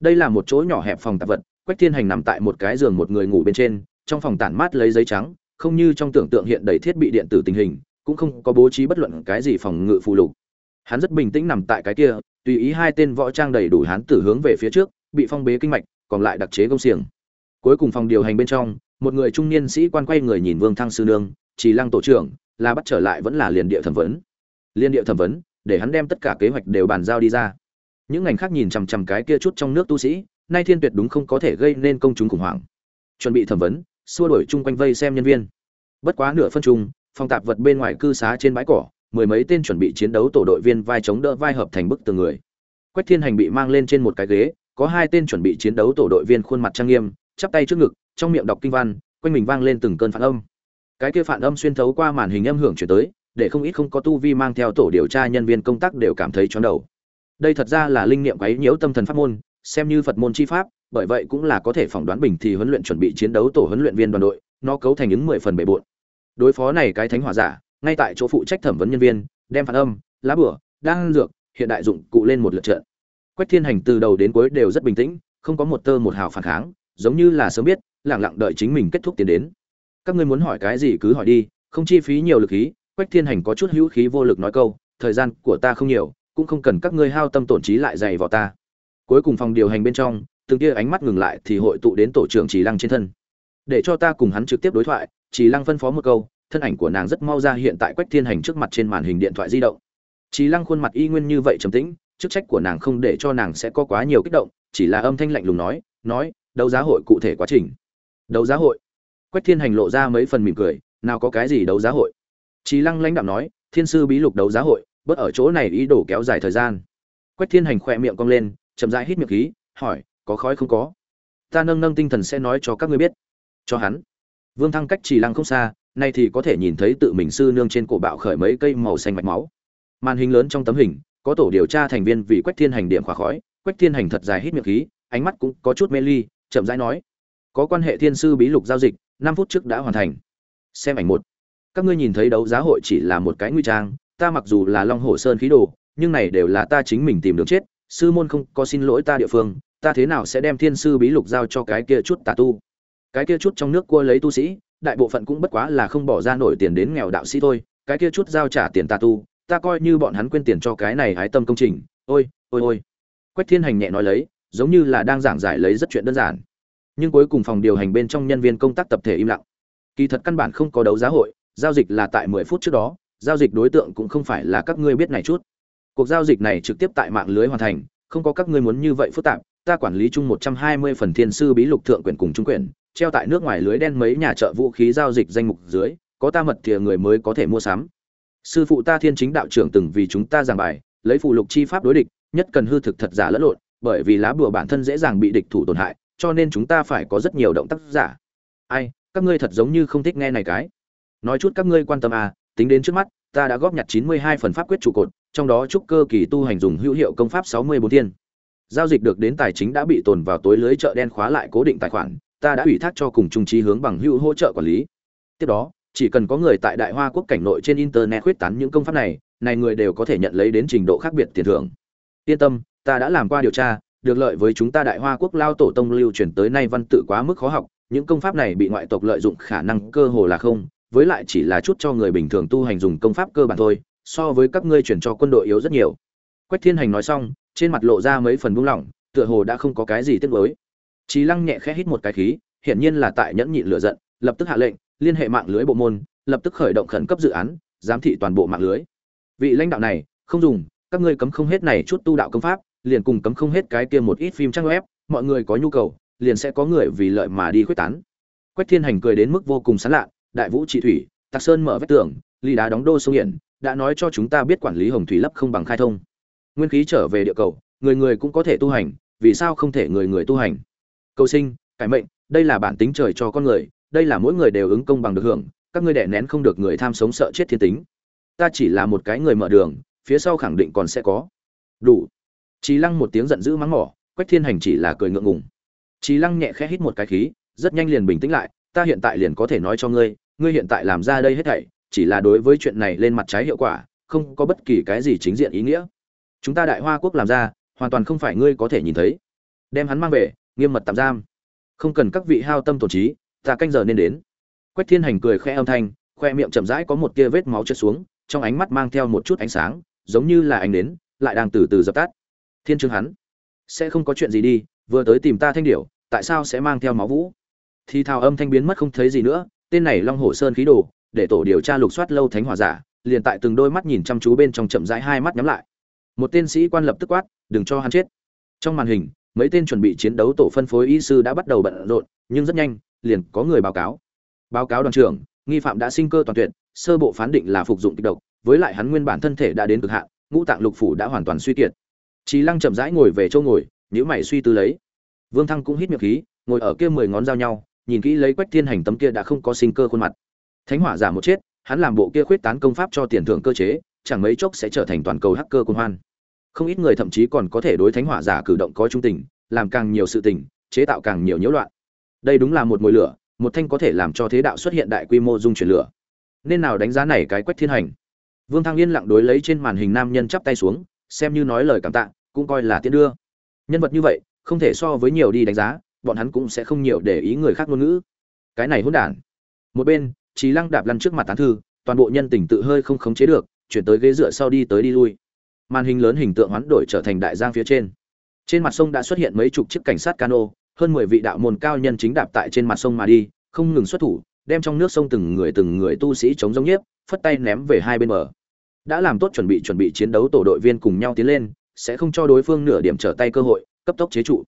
Đây là một chỗ nhỏ hẹp phòng tạp vật quách thiên hành nằm tại một cái giường một người ngủ bên trên trong phòng tản mát lấy giấy trắng không như trong tưởng tượng hiện đầy thiết bị điện tử tình hình, cũng không có bố trí bất luận cái gì phòng ngự phù lục. Hắn rất bình tĩnh nằm tại cái kia, tùy ý hai tên võ trang đầy đủ hắn tử hướng về phía trước, bị phong bế kinh mạch, còn lại đặc chế công xiềng. Cuối cùng phòng điều hành bên trong, một người trung niên sĩ quan quay người nhìn vương thăng sư nương, chỉ lăng tổ trưởng, là bắt trở lại vẫn là liền địa thẩm vấn? Liên địa thẩm vấn, để hắn đem tất cả kế hoạch đều bàn giao đi ra. Những ngành khác nhìn chằm chằm cái kia chút trong nước tu sĩ, nay thiên tuyệt đúng không có thể gây nên công chúng khủng hoảng. Chuẩn bị thẩm vấn xua đuổi chung quanh vây xem nhân viên. Bất quá nửa phân trung phòng tạp vật bên ngoài cư xá trên bãi cỏ, mười mấy tên chuẩn bị chiến đấu tổ đội viên vai chống đỡ vai hợp thành bức tường người. Quách thiên hành bị mang lên trên một cái ghế, có hai tên chuẩn bị chiến đấu tổ đội viên khuôn mặt trang nghiêm, chắp tay trước ngực, trong miệng đọc kinh văn, quanh mình vang lên từng cơn phản âm. Cái kia phản âm xuyên thấu qua màn hình âm hưởng chuyển tới, để không ít không có tu vi mang theo tổ điều tra nhân viên công tác đều cảm thấy chóng đầu. Đây thật ra là linh niệm quấy nhiễu tâm thần pháp môn, xem như phật môn chi pháp bởi vậy cũng là có thể phỏng đoán bình thì huấn luyện chuẩn bị chiến đấu tổ huấn luyện viên đoàn đội, nó cấu thành những mười phần bề bộn. Đối phó này cái thánh hỏa giả, ngay tại chỗ phụ trách thẩm vấn nhân viên, đem phản âm, lá bửa đang dược, hiện đại dụng cụ lên một lượt trận. Quách thiên hành từ đầu đến cuối đều rất bình tĩnh, không có một tơ một hào phản kháng, giống như là sớm biết lẳng lặng đợi chính mình kết thúc tiến đến. Các ngươi muốn hỏi cái gì cứ hỏi đi, không chi phí nhiều lực khí, quách thiên hành có chút hữu khí vô lực nói câu, thời gian của ta không nhiều, cũng không cần các ngươi hao tâm tổn trí lại dày vào ta. Cuối cùng phòng điều hành bên trong từng kia ánh mắt ngừng lại thì hội tụ đến tổ trưởng Trì Lăng trên thân. Để cho ta cùng hắn trực tiếp đối thoại, Trì Lăng phân phó một câu, thân ảnh của nàng rất mau ra hiện tại Quách Thiên Hành trước mặt trên màn hình điện thoại di động. Trì Lăng khuôn mặt y nguyên như vậy trầm tĩnh, chức trách của nàng không để cho nàng sẽ có quá nhiều kích động, chỉ là âm thanh lạnh lùng nói, nói, đấu giá hội cụ thể quá trình. Đấu giá hội? Quách Thiên Hành lộ ra mấy phần mỉm cười, nào có cái gì đấu giá hội? Trì Lăng lãnh đạm nói, Thiên sư bí lục đấu giá hội, bất ở chỗ này ý đồ kéo dài thời gian. Quách Thiên Hành khỏe miệng cong lên, chậm rãi hít miệng khí, hỏi, có khói không có? ta nâng nâng tinh thần sẽ nói cho các ngươi biết. Cho hắn. Vương thăng cách chỉ lăng không xa, nay thì có thể nhìn thấy tự mình sư nương trên cổ bạo khởi mấy cây màu xanh mạch máu. Màn hình lớn trong tấm hình, có tổ điều tra thành viên vì quách thiên hành điểm khỏa khói, quách thiên hành thật dài hít miệng khí, ánh mắt cũng có chút mê ly, chậm rãi nói, có quan hệ thiên sư bí lục giao dịch, năm phút trước đã hoàn thành. Xem ảnh một. Các ngươi nhìn thấy đấu giá hội chỉ là một cái nguy trang, ta mặc dù là long hồ sơn khí đồ, nhưng này đều là ta chính mình tìm đường chết, sư môn không có xin lỗi ta địa phương ta thế nào sẽ đem thiên sư bí lục giao cho cái kia chút tà tu? Cái kia chút trong nước cua lấy tu sĩ, đại bộ phận cũng bất quá là không bỏ ra nổi tiền đến nghèo đạo sĩ thôi, cái kia chút giao trả tiền tà tu, ta coi như bọn hắn quên tiền cho cái này hái tâm công trình. Ôi ôi ôi. Quách thiên hành nhẹ nói lấy, giống như là đang giảng giải lấy rất chuyện đơn giản. Nhưng cuối cùng phòng điều hành bên trong nhân viên công tác tập thể im lặng. Kỳ thật căn bản không có đấu giá hội, giao dịch là tại mười phút trước đó, giao dịch đối tượng cũng không phải là các ngươi biết này chút. Cuộc giao dịch này trực tiếp tại mạng lưới hoàn thành, không có các ngươi muốn như vậy phức tạp ta quản lý chung 120 phần thiên sư bí lục thượng quyển cùng trung quyển, treo tại nước ngoài lưới đen mấy nhà chợ vũ khí giao dịch danh mục dưới, có ta mật thì người mới có thể mua sắm. Sư phụ ta thiên chính đạo trưởng từng vì chúng ta giảng bài, lấy phụ lục chi pháp đối địch, nhất cần hư thực thật giả lẫn lộn, bởi vì lá bùa bản thân dễ dàng bị địch thủ tổn hại, cho nên chúng ta phải có rất nhiều động tác giả. Ai, các ngươi thật giống như không thích nghe này cái. Nói chút các ngươi quan tâm à, tính đến trước mắt, ta đã góp nhặt 92 phần pháp quyết trụ cột, trong đó trúc cơ kỳ tu hành dùng hữu hiệu công pháp 64 thiên giao dịch được đến tài chính đã bị tồn vào tối lưới chợ đen khóa lại cố định tài khoản, ta đã ủy thác cho cùng trung trí hướng bằng hữu hỗ trợ quản lý. Tiếp đó, chỉ cần có người tại đại hoa quốc cảnh nội trên internet khuyết tán những công pháp này này người đều có thể nhận lấy đến trình độ khác biệt tiền thưởng. Yên tâm, ta đã làm qua điều tra, được lợi với chúng ta đại hoa quốc lao tổ tông lưu truyền tới nay văn tự quá mức khó học, những công pháp này bị ngoại tộc lợi dụng khả năng cơ hồ là không, với lại chỉ là chút cho người bình thường tu hành dùng công pháp cơ bản thôi, so với các ngươi chuyển cho quân đội yếu rất nhiều. Quách thiên hành nói xong trên mặt lộ ra mấy phần buông lỏng tựa hồ đã không có cái gì tiếc nuối Chí Lăng nhẹ khẽ hít một cái khí, hiển nhiên là tại nhẫn nhịn lửa giận, lập tức hạ lệnh, liên hệ mạng lưới bộ môn, lập tức khởi động khẩn cấp dự án, giám thị toàn bộ mạng lưới. Vị lãnh đạo này, không dùng, các ngươi cấm không hết này chút tu đạo công pháp, liền cùng cấm không hết cái kia một ít phim trang web, mọi người có nhu cầu, liền sẽ có người vì lợi mà đi khuyết tán. Quách Thiên Hành cười đến mức vô cùng sán lạ, Đại Vũ Trị Thủy, Tạc Sơn mở vết tường, ly đá đóng đô sông hiển, đã nói cho chúng ta biết quản lý hồng thủy lấp không bằng khai thông nguyên khí trở về địa cầu, người người cũng có thể tu hành, vì sao không thể người người tu hành? Cầu sinh, cải mệnh, đây là bản tính trời cho con người, đây là mỗi người đều ứng công bằng được hưởng, các ngươi đẻ nén không được người tham sống sợ chết thiên tính. Ta chỉ là một cái người mở đường, phía sau khẳng định còn sẽ có. Đủ. Trí lăng một tiếng giận dữ mắng mỏ, quách thiên hành chỉ là cười ngượng ngùng. Trí lăng nhẹ khẽ hít một cái khí, rất nhanh liền bình tĩnh lại, ta hiện tại liền có thể nói cho ngươi ngươi hiện tại làm ra đây hết thảy, chỉ là đối với chuyện này lên mặt trái hiệu quả, không có bất kỳ cái gì chính diện ý nghĩa chúng ta đại hoa quốc làm ra, hoàn toàn không phải ngươi có thể nhìn thấy. Đem hắn mang về, nghiêm mật tạm giam. Không cần các vị hao tâm tổn trí, ta canh giờ nên đến. Quách thiên hành cười khẽ âm thanh, khoe miệng chậm rãi có một tia vết máu trượt xuống, trong ánh mắt mang theo một chút ánh sáng, giống như là ánh đến lại đang từ từ dập tắt. Thiên trương hắn sẽ không có chuyện gì đi, vừa tới tìm ta thanh điểu, tại sao sẽ mang theo máu vũ? Thì thào âm thanh biến mất không thấy gì nữa, tên này long hồ sơn khí đồ, để tổ điều tra lục soát lâu thánh hỏa giả, liền tại từng đôi mắt nhìn chăm chú bên trong chậm rãi hai mắt nhắm lại một tên sĩ quan lập tức quát, đừng cho hắn chết. Trong màn hình, mấy tên chuẩn bị chiến đấu tổ phân phối y sư đã bắt đầu bận rộn, nhưng rất nhanh, liền có người báo cáo. Báo cáo đoàn trưởng, nghi phạm đã sinh cơ toàn tuyệt, sơ bộ phán định là phục dụng kịch độc, với lại hắn nguyên bản thân thể đã đến cực hạn, ngũ tạng lục phủ đã hoàn toàn suy kiệt. Trí lăng chậm rãi ngồi về chỗ ngồi nhữ mày suy tư lấy. Vương thăng cũng hít miệng khí, ngồi ở kia mười ngón dao nhau, nhìn kỹ lấy quách thiên hành tấm kia đã không có sinh cơ khuôn mặt. Thánh hỏa giả một chết, hắn làm bộ kia khuyết tán công pháp cho tiền thưởng cơ chế chẳng mấy chốc sẽ trở thành toàn cầu hacker quân hoan. Không ít người thậm chí còn có thể đối thánh hỏa giả cử động có trung tình, làm càng nhiều sự tình, chế tạo càng nhiều nhiễu loạn. Đây đúng là một mồi lửa, một thanh có thể làm cho thế đạo xuất hiện đại quy mô dung chuyển lửa. Nên nào đánh giá này cái quách thiên hành? Vương thăng yên lặng đối lấy trên màn hình nam nhân chắp tay xuống, xem như nói lời cảm tạ, cũng coi là tiễn đưa. Nhân vật như vậy, không thể so với nhiều đi đánh giá, bọn hắn cũng sẽ không nhiều để ý người khác ngôn ngữ. Cái này hỗn đản. Một bên trí lăng đạp lăn trước mặt tán thư, toàn bộ nhân tình tự hơi không khống chế được chuyển tới ghế dựa sau đi tới đi lui. Màn hình lớn hình tượng hoán đổi trở thành đại giang phía trên. Trên mặt sông đã xuất hiện mấy chục chiếc cảnh sát cano, hơn mười vị đạo môn cao nhân chính đạp tại trên mặt sông mà đi, không ngừng xuất thủ, đem trong nước sông từng người từng người tu sĩ chống giống nhiếp, phất tay ném về hai bên bờ. Đã làm tốt chuẩn bị chuẩn bị chiến đấu tổ đội viên cùng nhau tiến lên, sẽ không cho đối phương nửa điểm trở tay cơ hội, cấp tốc chế trụ.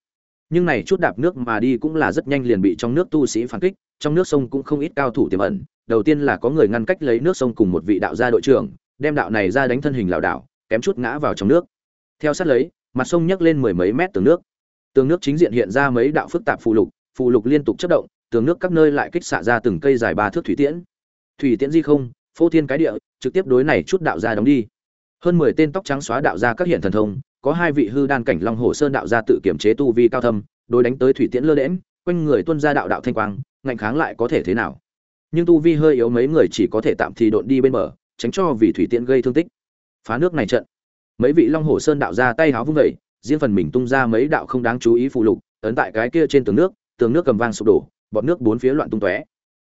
Nhưng này chút đạp nước mà đi cũng là rất nhanh liền bị trong nước tu sĩ phản kích, trong nước sông cũng không ít cao thủ tiềm ẩn. Đầu tiên là có người ngăn cách lấy nước sông cùng một vị đạo gia đội trưởng đem đạo này ra đánh thân hình lảo đảo, kém chút ngã vào trong nước. Theo sát lấy, mặt sông nhấc lên mười mấy mét tường nước. Tường nước chính diện hiện ra mấy đạo phức tạp phù lục phù lục liên tục chất động, tường nước các nơi lại kích xạ ra từng cây dài ba thước thủy tiễn. Thủy tiễn di không, phô thiên cái địa, trực tiếp đối này chút đạo gia đóng đi. Hơn mười tên tóc trắng xóa đạo gia các hiện thần thông, có hai vị hư đan cảnh long hồ sơn đạo gia tự kiểm chế tu vi cao thâm, đối đánh tới thủy tiễn lơ đễm quanh người tuân ra đạo đạo thanh quang, ngạnh kháng lại có thể thế nào. Nhưng tu vi hơi yếu mấy người chỉ có thể tạm thì độn đi bên bờ tránh cho vì thủy tiễn gây thương tích. Phá nước này trận. Mấy vị long hồ sơn đạo ra tay háo vung vẩy riêng phần mình tung ra mấy đạo không đáng chú ý phụ lục, ấn tại cái kia trên tường nước tường nước cầm vang sụp đổ bọt nước bốn phía loạn tung tóe.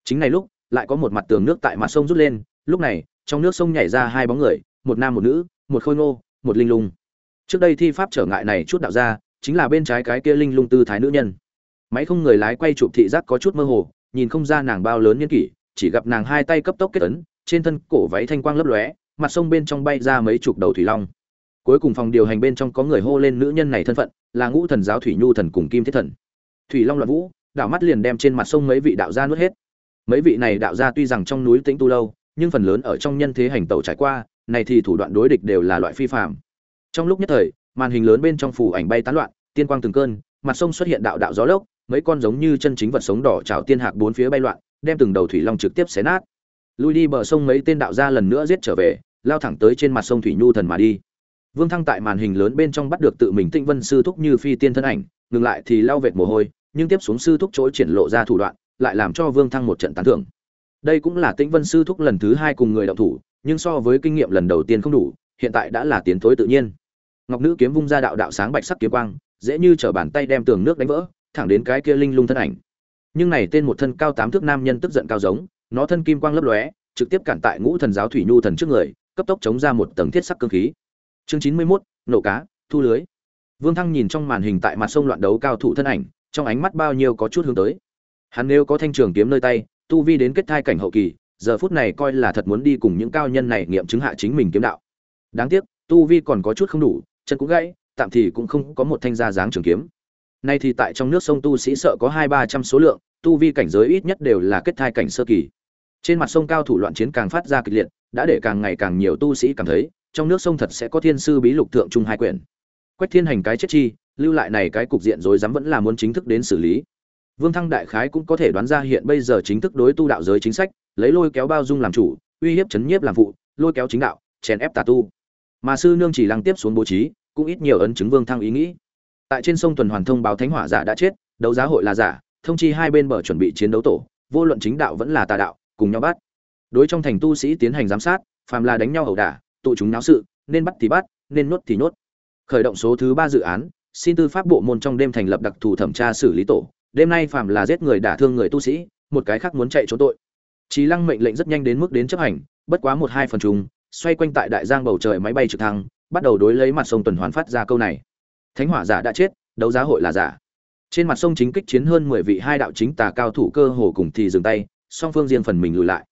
Chính này lúc, lại có một mặt tường nước tại mặt sông rút lên, lúc này, trong nước sông nhảy ra hai bóng người, một nam một nữ, một khôi ngô, một linh lung. Trước đây thi pháp trở ngại này chút đạo ra, chính là bên trái cái kia linh lung tư thái nữ nhân. Máy không người lái quay chụp thị giác có chút mơ hồ, nhìn không ra nàng bao lớn nhân kỷ, chỉ gặp nàng hai tay cấp tốc kết ấn trên thân cổ váy thanh quang lấp lóe, mặt sông bên trong bay ra mấy chục đầu thủy long. Cuối cùng phòng điều hành bên trong có người hô lên nữ nhân này thân phận, là ngũ thần giáo thủy nhu thần cùng kim thiết thần. Thủy long loạn vũ đạo mắt liền đem trên mặt sông mấy vị đạo gia nuốt hết. Mấy vị này đạo gia tuy rằng trong núi tĩnh tu lâu, nhưng phần lớn ở trong nhân thế hành tẩu trải qua, này thì thủ đoạn đối địch đều là loại phi phạm trong lúc nhất thời, màn hình lớn bên trong phủ ảnh bay tán loạn, tiên quang từng cơn, mặt sông xuất hiện đạo đạo gió lốc, mấy con giống như chân chính vật sống đỏ trào tiên hạc bốn phía bay loạn, đem từng đầu thủy long trực tiếp xé nát lui đi bờ sông mấy tên đạo gia lần nữa giết trở về, lao thẳng tới trên mặt sông thủy nhu thần mà đi. Vương thăng tại màn hình lớn bên trong bắt được tự mình tinh vân sư thúc như phi tiên thân ảnh, ngừng lại thì lao vệt mồ hôi, nhưng tiếp xuống sư thúc chỗ triển lộ ra thủ đoạn, lại làm cho vương thăng một trận tán thưởng. Đây cũng là tĩnh vân sư thúc lần thứ hai cùng người đạo thủ, nhưng so với kinh nghiệm lần đầu tiên không đủ, hiện tại đã là tiến thối tự nhiên. Ngọc nữ kiếm vung ra đạo đạo sáng bạch sắc kiếm quang, dễ như t bàn tay đem tường nước đánh vỡ, thẳng đến cái kia linh lung thân ảnh. Nhưng này tên một thân cao tám thước nam nhân tức giận cao giống nó thân kim quang lấp lóe, trực tiếp cản tại ngũ thần giáo thủy nhu thần trước người, cấp tốc chống ra một tầng thiết sắc cơ khí. Chương chín mươi mốt, nổ cá, thu lưới. Vương thăng nhìn trong màn hình tại mặt sông loạn đấu cao thủ thân ảnh, trong ánh mắt bao nhiêu có chút hướng tới. Hắn nếu có thanh trường kiếm nơi tay, tu vi đến kết thai cảnh hậu kỳ, giờ phút này coi là thật muốn đi cùng những cao nhân này nghiệm chứng hạ chính mình kiếm đạo. Đáng tiếc, tu vi còn có chút không đủ, chân cũng gãy, tạm thì cũng không có một thanh gia dáng trường kiếm. Nay thì tại trong nước sông tu sĩ sợ có hai ba trăm số lượng, tu vi cảnh giới ít nhất đều là kết thai cảnh sơ kỳ trên mặt sông cao thủ loạn chiến càng phát ra kịch liệt, đã để càng ngày càng nhiều tu sĩ cảm thấy, trong nước sông thật sẽ có thiên sư bí lục thượng trung hai quyển. Quách thiên hành cái chết chi, lưu lại này cái cục diện rồi dám vẫn là muốn chính thức đến xử lý. Vương thăng đại khái cũng có thể đoán ra hiện bây giờ chính thức đối tu đạo giới chính sách, lấy lôi kéo bao dung làm chủ, uy hiếp chấn nhiếp làm phụ, lôi kéo chính đạo, chèn ép tà tu. Mà sư nương chỉ lăng tiếp xuống bố trí, cũng ít nhiều ấn chứng vương thăng ý nghĩ. Tại trên sông tuần hoàn thông báo thánh hỏa giả đã chết, đấu giá hội là giả, thông chi hai bên bờ chuẩn bị chiến đấu tổ, vô luận chính đạo vẫn là tà đạo cùng nhau bắt. Đối trong thành tu sĩ tiến hành giám sát, phàm là đánh nhau ẩu đả, tụ chúng náo sự, nên bắt thì bắt, nên nuốt thì nuốt khởi động số thứ ba dự án, xin tư pháp bộ môn trong đêm thành lập đặc thù thẩm tra xử lý tổ. Đêm nay phàm là giết người đả thương người tu sĩ, một cái khác muốn chạy trốn tội. Trí lăng mệnh lệnh rất nhanh đến mức đến chấp hành, bất quá một hai phần trùng, xoay quanh tại đại giang bầu trời máy bay trực thăng, bắt đầu đối lấy mặt sông tuần hoàn phát ra câu này. Thánh hỏa giả đã chết, đấu giá hội là giả. Trên mặt sông chính kích chiến hơn mười vị hai đạo chính tà cao thủ cơ hồ cùng thì dừng tay song phương riêng phần mình lùi lại.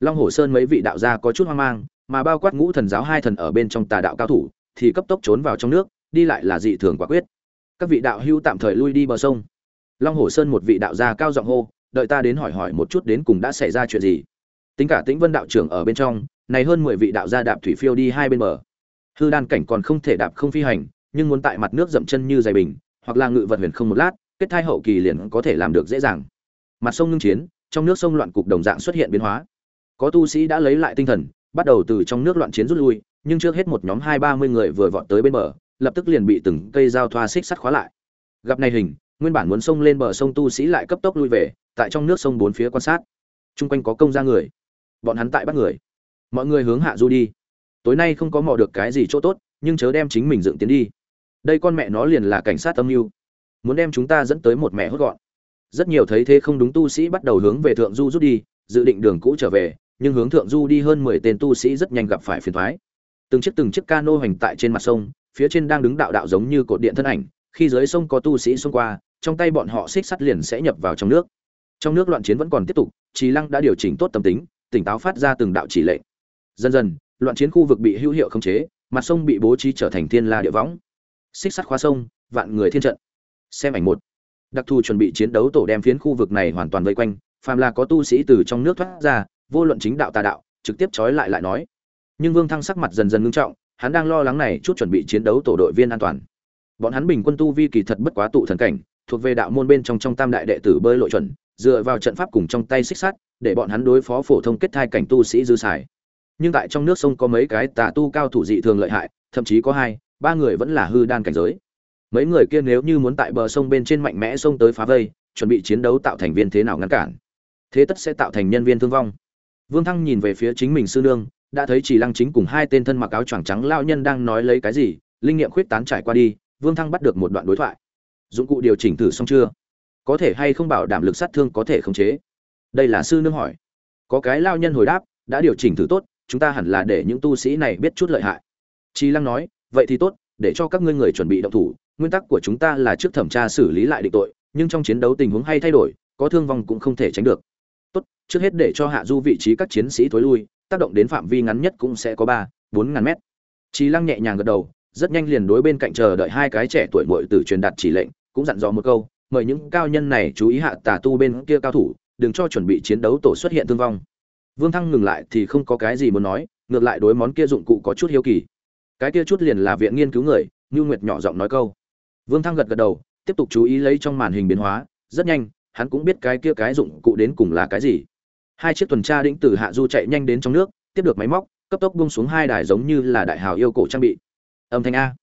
Long hồ sơn mấy vị đạo gia có chút hoang mang, mà bao quát ngũ thần giáo hai thần ở bên trong tà đạo cao thủ, thì cấp tốc trốn vào trong nước, đi lại là dị thường quả quyết. Các vị đạo hưu tạm thời lui đi bờ sông. Long hồ sơn một vị đạo gia cao giọng hô, đợi ta đến hỏi hỏi một chút đến cùng đã xảy ra chuyện gì. Tính cả tĩnh vân đạo trưởng ở bên trong, này hơn mười vị đạo gia đạp thủy phiêu đi hai bên bờ. Hư đan cảnh còn không thể đạp không phi hành, nhưng muốn tại mặt nước dậm chân như dày bình, hoặc là ngự vật huyền không một lát, kết thai hậu kỳ liền có thể làm được dễ dàng. Mặt sông ngưng chiến trong nước sông loạn cục đồng dạng xuất hiện biến hóa. Có tu sĩ đã lấy lại tinh thần, bắt đầu từ trong nước loạn chiến rút lui, nhưng trước hết một nhóm hai ba mươi người vừa vọt tới bên bờ, lập tức liền bị từng cây dao thoa xích sắt khóa lại. Gặp này hình, nguyên bản muốn sông lên bờ sông tu sĩ lại cấp tốc lui về, tại trong nước sông bốn phía quan sát. Chung quanh có công ra người. Bọn hắn tại bắt người. Mọi người hướng hạ du đi. Tối nay không có mò được cái gì chỗ tốt, nhưng chớ đem chính mình dựng tiến đi. Đây con mẹ nó liền là cảnh sát âm mưu. Muốn đem chúng ta dẫn tới một mẹ hốt gọn rất nhiều thấy thế không đúng tu sĩ bắt đầu hướng về thượng du rút đi, dự định đường cũ trở về, nhưng hướng thượng du đi hơn mười tên tu sĩ rất nhanh gặp phải phiền thoái. Từng chiếc từng chiếc cano hoành tại trên mặt sông, phía trên đang đứng đạo đạo giống như cột điện thân ảnh, khi dưới sông có tu sĩ xông qua, trong tay bọn họ xích sắt liền sẽ nhập vào trong nước. Trong nước loạn chiến vẫn còn tiếp tục, trì lăng đã điều chỉnh tốt tâm tính, tỉnh táo phát ra từng đạo chỉ lệnh. Dần dần, loạn chiến khu vực bị hữu hiệu khống chế, mặt sông bị bố trí trở thành thiên la địa võng. Xích sắt khóa sông, vạn người thiên trận. Xem ảnh một đặc thù chuẩn bị chiến đấu tổ đem phiến khu vực này hoàn toàn vây quanh, phàm là có tu sĩ từ trong nước thoát ra, vô luận chính đạo tà đạo, trực tiếp trói lại lại nói. Nhưng vương thăng sắc mặt dần dần ngưng trọng, hắn đang lo lắng này chút chuẩn bị chiến đấu tổ đội viên an toàn. Bọn hắn bình quân tu vi kỳ thật bất quá tụ thần cảnh, thuộc về đạo môn bên trong trong tam đại đệ tử bơi lội chuẩn, dựa vào trận pháp cùng trong tay xích sắt, để bọn hắn đối phó phổ thông kết thai cảnh tu sĩ dư xài. Nhưng tại trong nước sông có mấy cái tà tu cao thủ dị thường lợi hại, thậm chí có hai, ba người vẫn là hư đan cảnh giới mấy người kia nếu như muốn tại bờ sông bên trên mạnh mẽ sông tới phá vây, chuẩn bị chiến đấu tạo thành viên thế nào ngăn cản? Thế tất sẽ tạo thành nhân viên thương vong. Vương thăng nhìn về phía chính mình sư nương, đã thấy chỉ lăng chính cùng hai tên thân mặc áo choàng trắng lao nhân đang nói lấy cái gì, linh nghiệm khuyết tán trải qua đi, vương thăng bắt được một đoạn đối thoại. Dụng cụ điều chỉnh thử xong chưa? Có thể hay không bảo đảm lực sát thương có thể khống chế? Đây là sư nương hỏi. Có cái lao nhân hồi đáp, đã điều chỉnh thử tốt, chúng ta hẳn là để những tu sĩ này biết chút lợi hại. Chi lăng nói, vậy thì tốt, để cho các ngươi người chuẩn bị động thủ nguyên tắc của chúng ta là trước thẩm tra xử lý lại định tội, nhưng trong chiến đấu tình huống hay thay đổi, có thương vong cũng không thể tránh được. Tốt, trước hết để cho hạ du vị trí các chiến sĩ thối lui, tác động đến phạm vi ngắn nhất cũng sẽ có ba, bốn ngàn mét. Chi lăng nhẹ nhàng gật đầu, rất nhanh liền đối bên cạnh chờ đợi hai cái trẻ tuổi muội từ truyền đạt chỉ lệnh, cũng dặn dò một câu, mời những cao nhân này chú ý hạ tà tu bên kia cao thủ, đừng cho chuẩn bị chiến đấu tổ xuất hiện thương vong. Vương thăng ngừng lại thì không có cái gì muốn nói, ngược lại đối món kia dụng cụ có chút hiếu kỳ. Cái kia chút liền là viện nghiên cứu người, như nguyệt nhỏ giọng nói câu vương thăng gật gật đầu, tiếp tục chú ý lấy trong màn hình biến hóa, rất nhanh, hắn cũng biết cái kia cái dụng cụ đến cùng là cái gì. Hai chiếc tuần tra đĩnh từ hạ du chạy nhanh đến trong nước, tiếp được máy móc, cấp tốc bung xuống hai đài giống như là đại hào yêu cổ trang bị. Âm thanh a.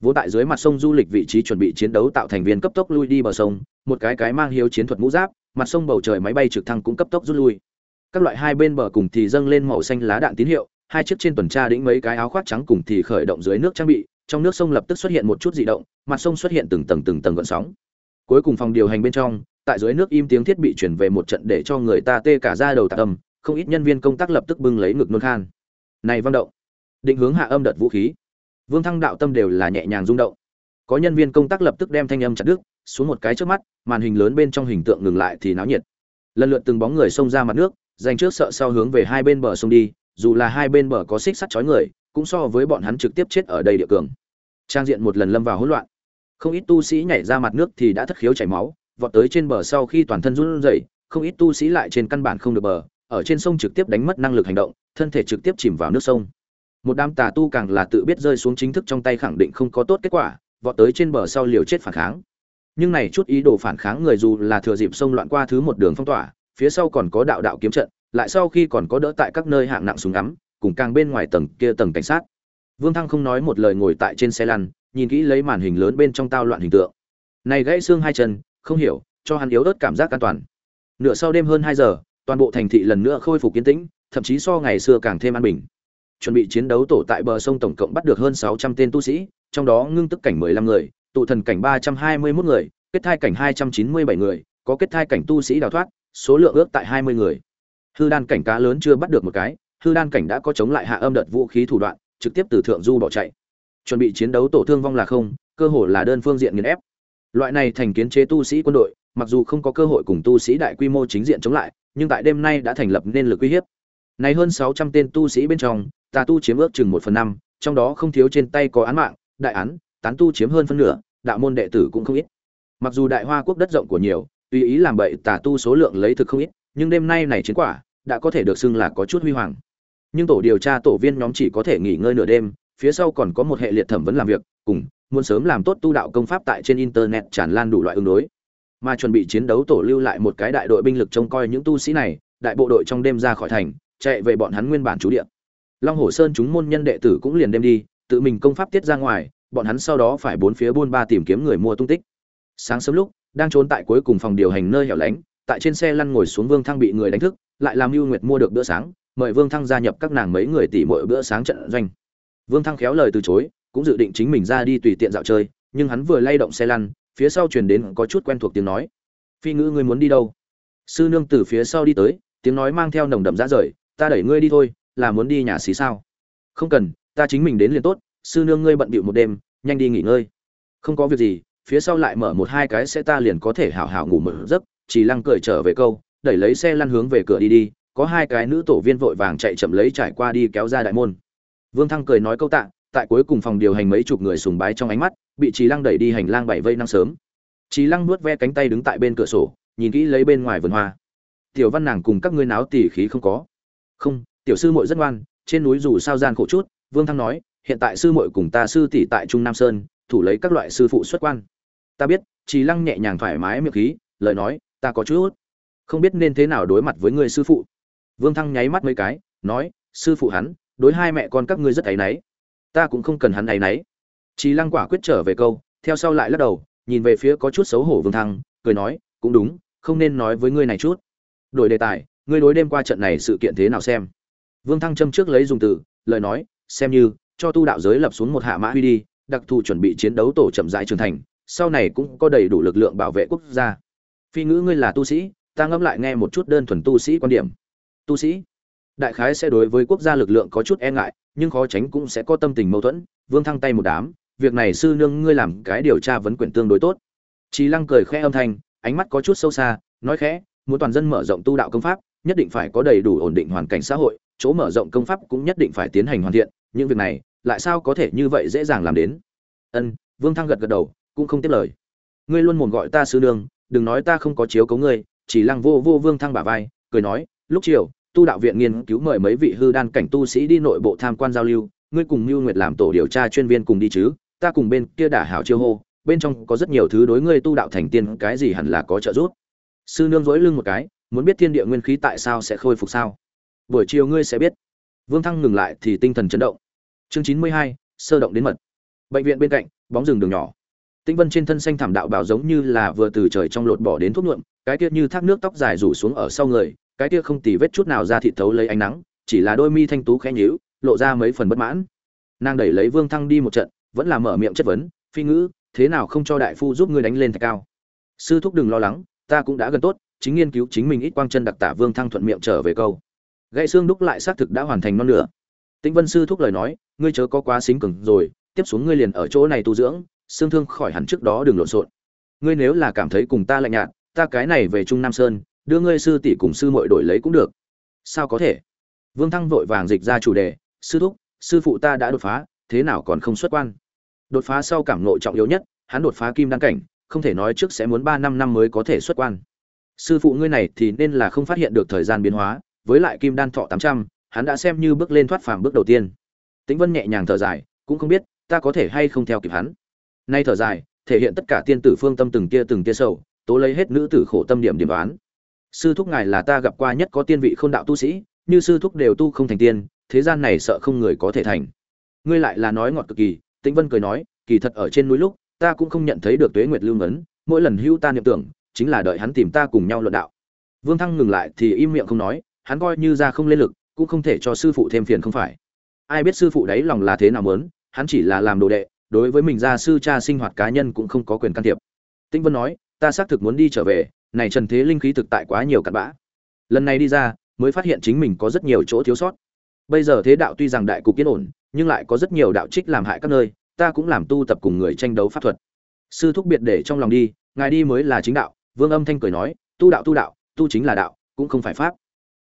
Vỗ tại dưới mặt sông du lịch vị trí chuẩn bị chiến đấu tạo thành viên cấp tốc lui đi bờ sông, một cái cái mang hiếu chiến thuật mũ giáp, mặt sông bầu trời máy bay trực thăng cũng cấp tốc rút lui. Các loại hai bên bờ cùng thì dâng lên màu xanh lá đạn tín hiệu, hai chiếc trên tuần tra đĩnh mấy cái áo khoác trắng cùng thì khởi động dưới nước trang bị trong nước sông lập tức xuất hiện một chút dị động, mặt sông xuất hiện từng tầng từng tầng gợn sóng. Cuối cùng phòng điều hành bên trong, tại dưới nước im tiếng thiết bị chuyển về một trận để cho người ta tê cả da đầu tạc âm, không ít nhân viên công tác lập tức bưng lấy ngực nôn khan. Này văng động, định hướng hạ âm đợt vũ khí. Vương thăng đạo tâm đều là nhẹ nhàng rung động. Có nhân viên công tác lập tức đem thanh âm chặt đứt, xuống một cái trước mắt, màn hình lớn bên trong hình tượng ngừng lại thì náo nhiệt. Lần lượt từng bóng người xông ra mặt nước, dành trước sợ sau hướng về hai bên bờ sông đi, dù là hai bên bờ có xích sắt chói người cũng so với bọn hắn trực tiếp chết ở đây địa cường. Trang diện một lần lâm vào hỗn loạn. Không ít tu sĩ nhảy ra mặt nước thì đã thất khiếu chảy máu, vọt tới trên bờ sau khi toàn thân run rẩy, không ít tu sĩ lại trên căn bản không được bờ, ở trên sông trực tiếp đánh mất năng lực hành động, thân thể trực tiếp chìm vào nước sông. Một đám tà tu càng là tự biết rơi xuống chính thức trong tay khẳng định không có tốt kết quả, vọt tới trên bờ sau liều chết phản kháng. Nhưng này chút ý đồ phản kháng người dù là thừa dịp sông loạn qua thứ một đường phong tỏa, phía sau còn có đạo đạo kiếm trận, lại sau khi còn có đỡ tại các nơi hạng nặng súng ngắm cùng càng bên ngoài tầng kia tầng cảnh sát. Vương thăng không nói một lời ngồi tại trên xe lăn, nhìn kỹ lấy màn hình lớn bên trong tao loạn hình tượng. Này gãy xương hai chân, không hiểu, cho hắn yếu ớt cảm giác an toàn. Nửa sau đêm hơn hai giờ, toàn bộ thành thị lần nữa khôi phục kiến tĩnh, thậm chí so ngày xưa càng thêm an bình. Chuẩn bị chiến đấu tổ tại bờ sông tổng cộng bắt được hơn sáu trăm tên tu sĩ, trong đó ngưng tức cảnh mười lăm người, tụ thần cảnh ba trăm hai mươi 321 người, kết thai cảnh hai trăm chín mươi bảy người, có kết thai cảnh tu sĩ đào thoát, số lượng ước tại hai mươi người. Hư đan cảnh cá lớn chưa bắt được một cái hư đan cảnh đã có chống lại hạ âm đợt vũ khí thủ đoạn, trực tiếp từ thượng du bỏ chạy. Chuẩn bị chiến đấu tổ thương vong là không, cơ hội là đơn phương diện nghiền ép. Loại này thành kiến chế tu sĩ quân đội, mặc dù không có cơ hội cùng tu sĩ đại quy mô chính diện chống lại, nhưng tại đêm nay đã thành lập nên lực uy hiếp. Này hơn sáu trăm tên tu sĩ bên trong, tà tu chiếm ước chừng một phần năm, trong đó không thiếu trên tay có án mạng, đại án, tán tu chiếm hơn phân nửa, đạo môn đệ tử cũng không ít. Mặc dù đại hoa quốc đất rộng của nhiều, tùy ý làm bậy tà tu số lượng lấy thực không ít, nhưng đêm nay này chiến quả, đã có thể được xưng là có chút huy hoàng nhưng tổ điều tra tổ viên nhóm chỉ có thể nghỉ ngơi nửa đêm, phía sau còn có một hệ liệt thẩm vấn làm việc, cùng muốn sớm làm tốt tu đạo công pháp tại trên internet tràn lan đủ loại ứng đối. Mà chuẩn bị chiến đấu tổ lưu lại một cái đại đội binh lực trông coi những tu sĩ này, đại bộ đội trong đêm ra khỏi thành, chạy về bọn hắn nguyên bản trú địa. Long hồ sơn chúng môn nhân đệ tử cũng liền đem đi, tự mình công pháp tiết ra ngoài, bọn hắn sau đó phải bốn phía buôn ba tìm kiếm người mua tung tích. Sáng sớm lúc, đang trốn tại cuối cùng phòng điều hành nơi hẻo lánh, tại trên xe lăn ngồi xuống vương thăng bị người đánh thức, lại làm mưu nguyệt mua được bữa sáng mời vương thăng gia nhập các nàng mấy người tỷ muội bữa sáng trận doanh. Vương thăng khéo lời từ chối, cũng dự định chính mình ra đi tùy tiện dạo chơi, nhưng hắn vừa lay động xe lăn, phía sau truyền đến có chút quen thuộc tiếng nói. Phi ngữ ngươi muốn đi đâu? Sư nương từ phía sau đi tới, tiếng nói mang theo nồng đậm rã rời. Ta đẩy ngươi đi thôi, là muốn đi nhà xí sao? Không cần, ta chính mình đến liền tốt, sư nương ngươi bận bịu một đêm, nhanh đi nghỉ ngơi. Không có việc gì, phía sau lại mở một hai cái xe ta liền có thể hảo hảo ngủ một giấc. Chỉ lăng cười trở về câu, đẩy lấy xe lăn hướng về cửa đi đi có hai cái nữ tổ viên vội vàng chạy chậm lấy trải qua đi kéo ra đại môn. Vương thăng cười nói câu tạ, tại cuối cùng phòng điều hành mấy chục người sùng bái trong ánh mắt, bị trí lăng đẩy đi hành lang bảy vây năng sớm. Trí lăng nuốt ve cánh tay đứng tại bên cửa sổ, nhìn kỹ lấy bên ngoài vườn hoa. Tiểu văn nàng cùng các ngươi náo tỉ khí không có. Không, tiểu sư muội rất ngoan, trên núi dù sao gian khổ chút. Vương thăng nói, hiện tại sư muội cùng ta sư tỷ tại trung nam sơn, thủ lấy các loại sư phụ xuất quan. Ta biết. Trí lăng nhẹ nhàng thoải mái miệng khí, lời nói, ta có chút không biết nên thế nào đối mặt với người sư phụ vương thăng nháy mắt mấy cái, nói, sư phụ hắn, đối hai mẹ con các ngươi rất áy náy. Ta cũng không cần hắn áy náy. Chí lăng quả quyết trở về câu, theo sau lại lắc đầu, nhìn về phía có chút xấu hổ vương thăng, cười nói, cũng đúng, không nên nói với ngươi này chút. Đổi đề tài, ngươi đối đêm qua trận này sự kiện thế nào xem? Vương thăng châm trước lấy dùng từ, lời nói, xem như, cho tu đạo giới lập xuống một hạ mã huy đi, đặc thù chuẩn bị chiến đấu tổ chậm rãi trưởng thành, sau này cũng có đầy đủ lực lượng bảo vệ quốc gia. Phi ngữ ngươi là tu sĩ, ta ngẫm lại nghe một chút đơn thuần tu sĩ quan điểm tu sĩ. Đại khái sẽ đối với quốc gia lực lượng có chút e ngại, nhưng khó tránh cũng sẽ có tâm tình mâu thuẫn, vương thăng tay một đám, việc này sư nương ngươi làm cái điều tra vấn quyển tương đối tốt. Trí lăng cười khẽ âm thanh, ánh mắt có chút sâu xa, nói khẽ, muốn toàn dân mở rộng tu đạo công pháp, nhất định phải có đầy đủ ổn định hoàn cảnh xã hội, chỗ mở rộng công pháp cũng nhất định phải tiến hành hoàn thiện, những việc này, lại sao có thể như vậy dễ dàng làm đến? Ân, vương thăng gật gật đầu, cũng không tiếp lời. Ngươi luôn mồm gọi ta sư nương, đừng nói ta không có chiếu cấu ngươi, chỉ lăng vô vô vương thăng bả vai, cười nói, lúc chiều tu đạo viện nghiên cứu mời mấy vị hư đan cảnh tu sĩ đi nội bộ tham quan giao lưu, ngươi cùng mưu Nguyệt làm tổ điều tra chuyên viên cùng đi chứ, ta cùng bên kia đả hảo chiêu hô, bên trong có rất nhiều thứ đối ngươi tu đạo thành tiên, cái gì hẳn là có trợ giúp. Sư nương dối lưng một cái, muốn biết thiên địa nguyên khí tại sao sẽ khôi phục sao? Buổi chiều ngươi sẽ biết. Vương thăng ngừng lại thì tinh thần chấn động. Chương chín mươi hai, sơ động đến mật. Bệnh viện bên cạnh, bóng rừng đường nhỏ. Tĩnh vân trên thân xanh thảm đạo bảo giống như là vừa từ trời trong lột bỏ đến thuốc nhuộm, cái tiết như thác nước tóc dài rủ xuống ở sau người cái kia không tì vết chút nào ra thịt thấu lấy ánh nắng, chỉ là đôi mi thanh tú khẽ nhíu, lộ ra mấy phần bất mãn. Nàng đẩy lấy vương thăng đi một trận, vẫn là mở miệng chất vấn, phi ngữ, thế nào không cho đại phu giúp ngươi đánh lên thạch cao? Sư thúc đừng lo lắng, ta cũng đã gần tốt, chính nghiên cứu chính mình ít quang chân đặc tả vương thăng thuận miệng trở về câu. Gãy xương đúc lại xác thực đã hoàn thành non nửa. Tĩnh vân sư thúc lời nói, ngươi chớ có quá xính cứng rồi, tiếp xuống ngươi liền ở chỗ này tu dưỡng, xương thương khỏi hẳn trước đó đừng lộn xộn. Ngươi nếu là cảm thấy cùng ta lạnh nhạt, ta cái này về trung nam sơn đưa ngươi sư tỷ cùng sư muội đổi lấy cũng được. Sao có thể? Vương thăng vội vàng dịch ra chủ đề, sư thúc, sư phụ ta đã đột phá, thế nào còn không xuất quan? Đột phá sau cảm ngộ trọng yếu nhất, hắn đột phá kim đăng cảnh, không thể nói trước sẽ muốn ba năm năm mới có thể xuất quan. Sư phụ ngươi này thì nên là không phát hiện được thời gian biến hóa, với lại kim đan thọ tám trăm, hắn đã xem như bước lên thoát phàm bước đầu tiên. Tĩnh vân nhẹ nhàng thở dài, cũng không biết, ta có thể hay không theo kịp hắn. Nay thở dài, thể hiện tất cả tiên tử phương tâm từng tia từng tia sầu, tố lấy hết nữ tử khổ tâm điểm điểm đoán sư thúc ngài là ta gặp qua nhất có tiên vị không đạo tu sĩ, như sư thúc đều tu không thành tiên, thế gian này sợ không người có thể thành. Ngươi lại là nói ngọt cực kỳ, tĩnh vân cười nói, kỳ thật ở trên núi lúc, ta cũng không nhận thấy được tuế nguyệt lưu ngấn, mỗi lần hữu ta niệm tưởng, chính là đợi hắn tìm ta cùng nhau luận đạo. Vương thăng ngừng lại thì im miệng không nói, hắn coi như ra không lên lực, cũng không thể cho sư phụ thêm phiền không phải. Ai biết sư phụ đấy lòng là thế nào muốn, hắn chỉ là làm đồ đệ, đối với mình gia sư cha sinh hoạt cá nhân cũng không có quyền can thiệp. Tĩnh vân nói, ta xác thực muốn đi trở về này trần thế linh khí thực tại quá nhiều cặn bã. Lần này đi ra, mới phát hiện chính mình có rất nhiều chỗ thiếu sót. Bây giờ thế đạo tuy rằng đại cục yên ổn, nhưng lại có rất nhiều đạo trích làm hại các nơi, ta cũng làm tu tập cùng người tranh đấu pháp thuật. Sư thúc biệt để trong lòng đi, ngài đi mới là chính đạo, vương âm thanh cười nói, tu đạo tu đạo, tu chính là đạo, cũng không phải pháp.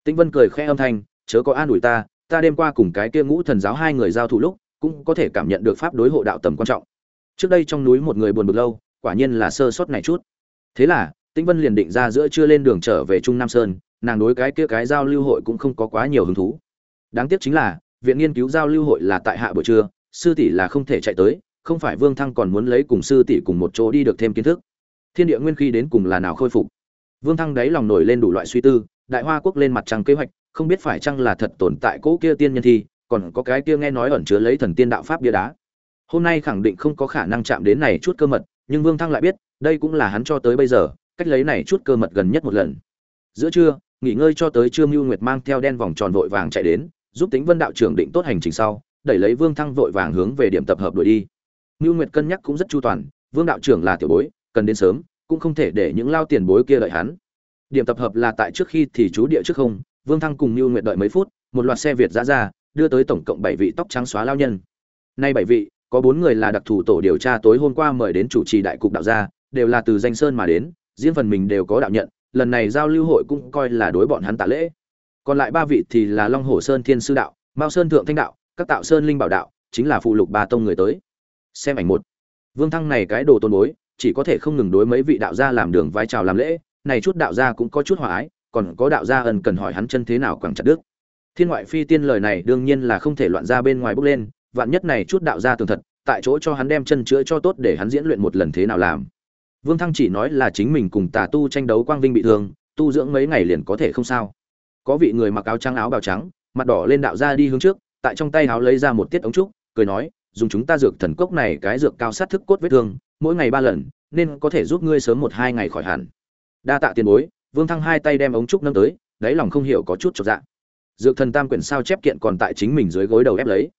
Tĩnh vân cười khẽ âm thanh, chớ có an ủi ta ta đêm qua cùng cái kia ngũ thần giáo hai người giao thủ lúc, cũng có thể cảm nhận được pháp đối hộ đạo tầm quan trọng. Trước đây trong núi một người buồn bực lâu, quả nhiên là sơ sót này chút. Thế là tĩnh vân liền định ra giữa chưa lên đường trở về trung nam sơn, nàng đối cái kia cái giao lưu hội cũng không có quá nhiều hứng thú. Đáng tiếc chính là, viện nghiên cứu giao lưu hội là tại hạ buổi trưa, sư tỷ là không thể chạy tới, không phải vương thăng còn muốn lấy cùng sư tỷ cùng một chỗ đi được thêm kiến thức. Thiên địa nguyên khí đến cùng là nào khôi phục? Vương thăng đáy lòng nổi lên đủ loại suy tư, đại hoa quốc lên mặt trăng kế hoạch, không biết phải chăng là thật tồn tại cỗ kia tiên nhân thi, còn có cái kia nghe nói ẩn chứa lấy thần tiên đạo pháp bia đá. Hôm nay khẳng định không có khả năng chạm đến này chút cơ mật, nhưng vương thăng lại biết, đây cũng là hắn cho tới bây giờ cách lấy này chút cơ mật gần nhất một lần. Giữa trưa, nghỉ ngơi cho tới trưa mưu nguyệt mang theo đen vòng tròn vội vàng chạy đến, giúp tính vân đạo trưởng định tốt hành trình sau, đẩy lấy vương thăng vội vàng hướng về điểm tập hợp đuổi đi. Mưu nguyệt cân nhắc cũng rất chu toàn, vương đạo trưởng là tiểu bối, cần đến sớm, cũng không thể để những lao tiền bối kia đợi hắn. Điểm tập hợp là tại trước khi thì chú địa trước không, vương thăng cùng mưu nguyệt đợi mấy phút, một loạt xe việt ra ra, đưa tới tổng cộng bảy vị tóc trắng xóa lao nhân. Nay bảy vị, có bốn người là đặc thù tổ điều tra tối hôm qua mời đến chủ trì đại cục đạo gia, đều là từ danh sơn mà đến riêng phần mình đều có đạo nhận, lần này giao lưu hội cũng coi là đối bọn hắn tạ lễ. Còn lại ba vị thì là long hồ sơn thiên sư đạo, mao sơn thượng thanh đạo, các tạo sơn linh bảo đạo, chính là phụ lục ba tông người tới. Xem ảnh một. Vương thăng này cái đồ tôn bối, chỉ có thể không ngừng đối mấy vị đạo gia làm đường vai chào làm lễ, này chút đạo gia cũng có chút hòa ái, còn có đạo gia ẩn cần hỏi hắn chân thế nào quẳng chặt đức. Thiên ngoại phi tiên lời này đương nhiên là không thể loạn ra bên ngoài bước lên, vạn nhất này chút đạo gia tường thật, tại chỗ cho hắn đem chân chữa cho tốt để hắn diễn luyện một lần thế nào làm vương thăng chỉ nói là chính mình cùng tà tu tranh đấu quang vinh bị thương, tu dưỡng mấy ngày liền có thể không sao. Có vị người mặc áo trắng áo bào trắng, mặt đỏ lên đạo ra đi hướng trước, tại trong tay áo lấy ra một tiết ống trúc, cười nói, dùng chúng ta dược thần cốc này cái dược cao sát thức cốt vết thương, mỗi ngày ba lần, nên có thể giúp ngươi sớm một hai ngày khỏi hẳn. Đa tạ tiền bối, vương thăng hai tay đem ống trúc nâng tới, đáy lòng không hiểu có chút chột dạ. Dược thần tam quyển sao chép kiện còn tại chính mình dưới gối đầu ép lấy.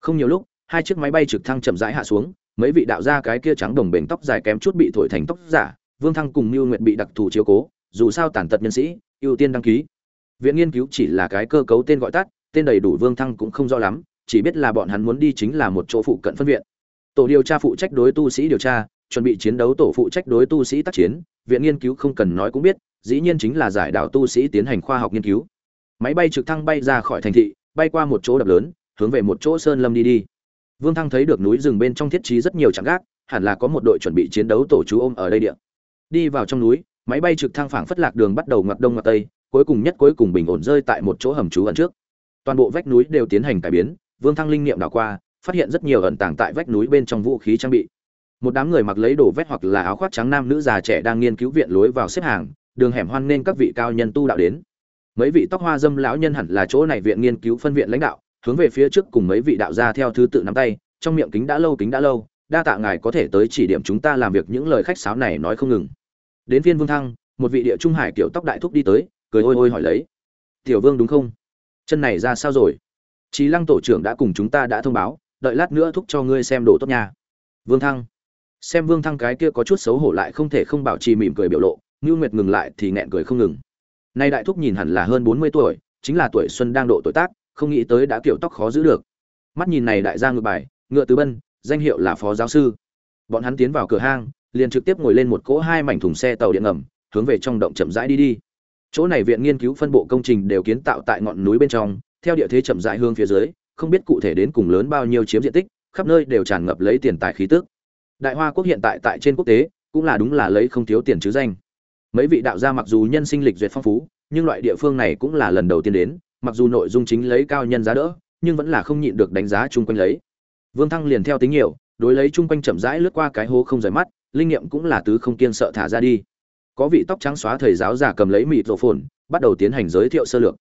Không nhiều lúc, hai chiếc máy bay trực thăng chậm rãi hạ xuống mấy vị đạo gia cái kia trắng đồng bền tóc dài kém chút bị thổi thành tóc giả, vương thăng cùng mưu nguyệt bị đặc thù chiếu cố, dù sao tàn tật nhân sĩ, ưu tiên đăng ký. Viện nghiên cứu chỉ là cái cơ cấu tên gọi tắt, tên đầy đủ vương thăng cũng không rõ lắm, chỉ biết là bọn hắn muốn đi chính là một chỗ phụ cận phân viện. Tổ điều tra phụ trách đối tu sĩ điều tra, chuẩn bị chiến đấu tổ phụ trách đối tu sĩ tác chiến, viện nghiên cứu không cần nói cũng biết, dĩ nhiên chính là giải đạo tu sĩ tiến hành khoa học nghiên cứu. Máy bay trực thăng bay ra khỏi thành thị, bay qua một chỗ đập lớn, hướng về một chỗ sơn lâm đi đi vương thăng thấy được núi rừng bên trong thiết trí rất nhiều trạm gác, hẳn là có một đội chuẩn bị chiến đấu tổ chú ôm ở đây địa. Đi vào trong núi, máy bay trực thăng phảng phất lạc đường bắt đầu ngoặt đông ngoặt tây, cuối cùng nhất cuối cùng bình ổn rơi tại một chỗ hầm trú ẩn trước. Toàn bộ vách núi đều tiến hành cải biến, vương thăng linh nghiệm đảo qua, phát hiện rất nhiều ẩn tàng tại vách núi bên trong vũ khí trang bị. Một đám người mặc lấy đồ vét hoặc là áo khoác trắng nam nữ già trẻ đang nghiên cứu viện lối vào xếp hàng, đường hẻm hoan nên các vị cao nhân tu đạo đến. Mấy vị tóc hoa dâm lão nhân hẳn là chỗ này viện nghiên cứu phân viện lãnh đạo hướng về phía trước cùng mấy vị đạo gia theo thứ tự nắm tay, trong miệng kính đã lâu, kính đã lâu, đa tạ ngài có thể tới chỉ điểm chúng ta làm việc những lời khách sáo này nói không ngừng. Đến viên vương thăng, một vị địa trung hải kiểu tóc đại thúc đi tới, cười ôi ôi hỏi lấy. Tiểu vương đúng không? Chân này ra sao rồi? Trí lăng tổ trưởng đã cùng chúng ta đã thông báo, đợi lát nữa thúc cho ngươi xem đồ tốt nha. Vương thăng. Xem vương thăng cái kia có chút xấu hổ lại không thể không bảo trì mỉm cười biểu lộ, ngưu nguyệt ngừng lại thì nghẹn cười không ngừng. Nay đại thúc nhìn hẳn là hơn bốn mươi tuổi, chính là tuổi xuân đang độ tuổi tác không nghĩ tới đã kiểu tóc khó giữ được. Mắt nhìn này đại gia ngược bài, ngựa tứ bân, danh hiệu là phó giáo sư. Bọn hắn tiến vào cửa hang, liền trực tiếp ngồi lên một cỗ hai mảnh thùng xe tàu điện ngầm, hướng về trong động chậm rãi đi đi. Chỗ này viện nghiên cứu phân bộ công trình đều kiến tạo tại ngọn núi bên trong, theo địa thế chậm rãi hướng phía dưới, không biết cụ thể đến cùng lớn bao nhiêu chiếm diện tích, khắp nơi đều tràn ngập lấy tiền tài khí tức. Đại hoa quốc hiện tại tại trên quốc tế, cũng là đúng là lấy không thiếu tiền chứ danh. Mấy vị đạo gia mặc dù nhân sinh lịch duyệt phong phú, nhưng loại địa phương này cũng là lần đầu tiên đến mặc dù nội dung chính lấy cao nhân giá đỡ, nhưng vẫn là không nhịn được đánh giá chung quanh lấy. Vương thăng liền theo tính nhiều, đối lấy chung quanh chậm rãi lướt qua cái hố không rời mắt, linh nghiệm cũng là tứ không kiên sợ thả ra đi. Có vị tóc trắng xóa thầy giáo giả cầm lấy mịt rổ phồn, bắt đầu tiến hành giới thiệu sơ lược.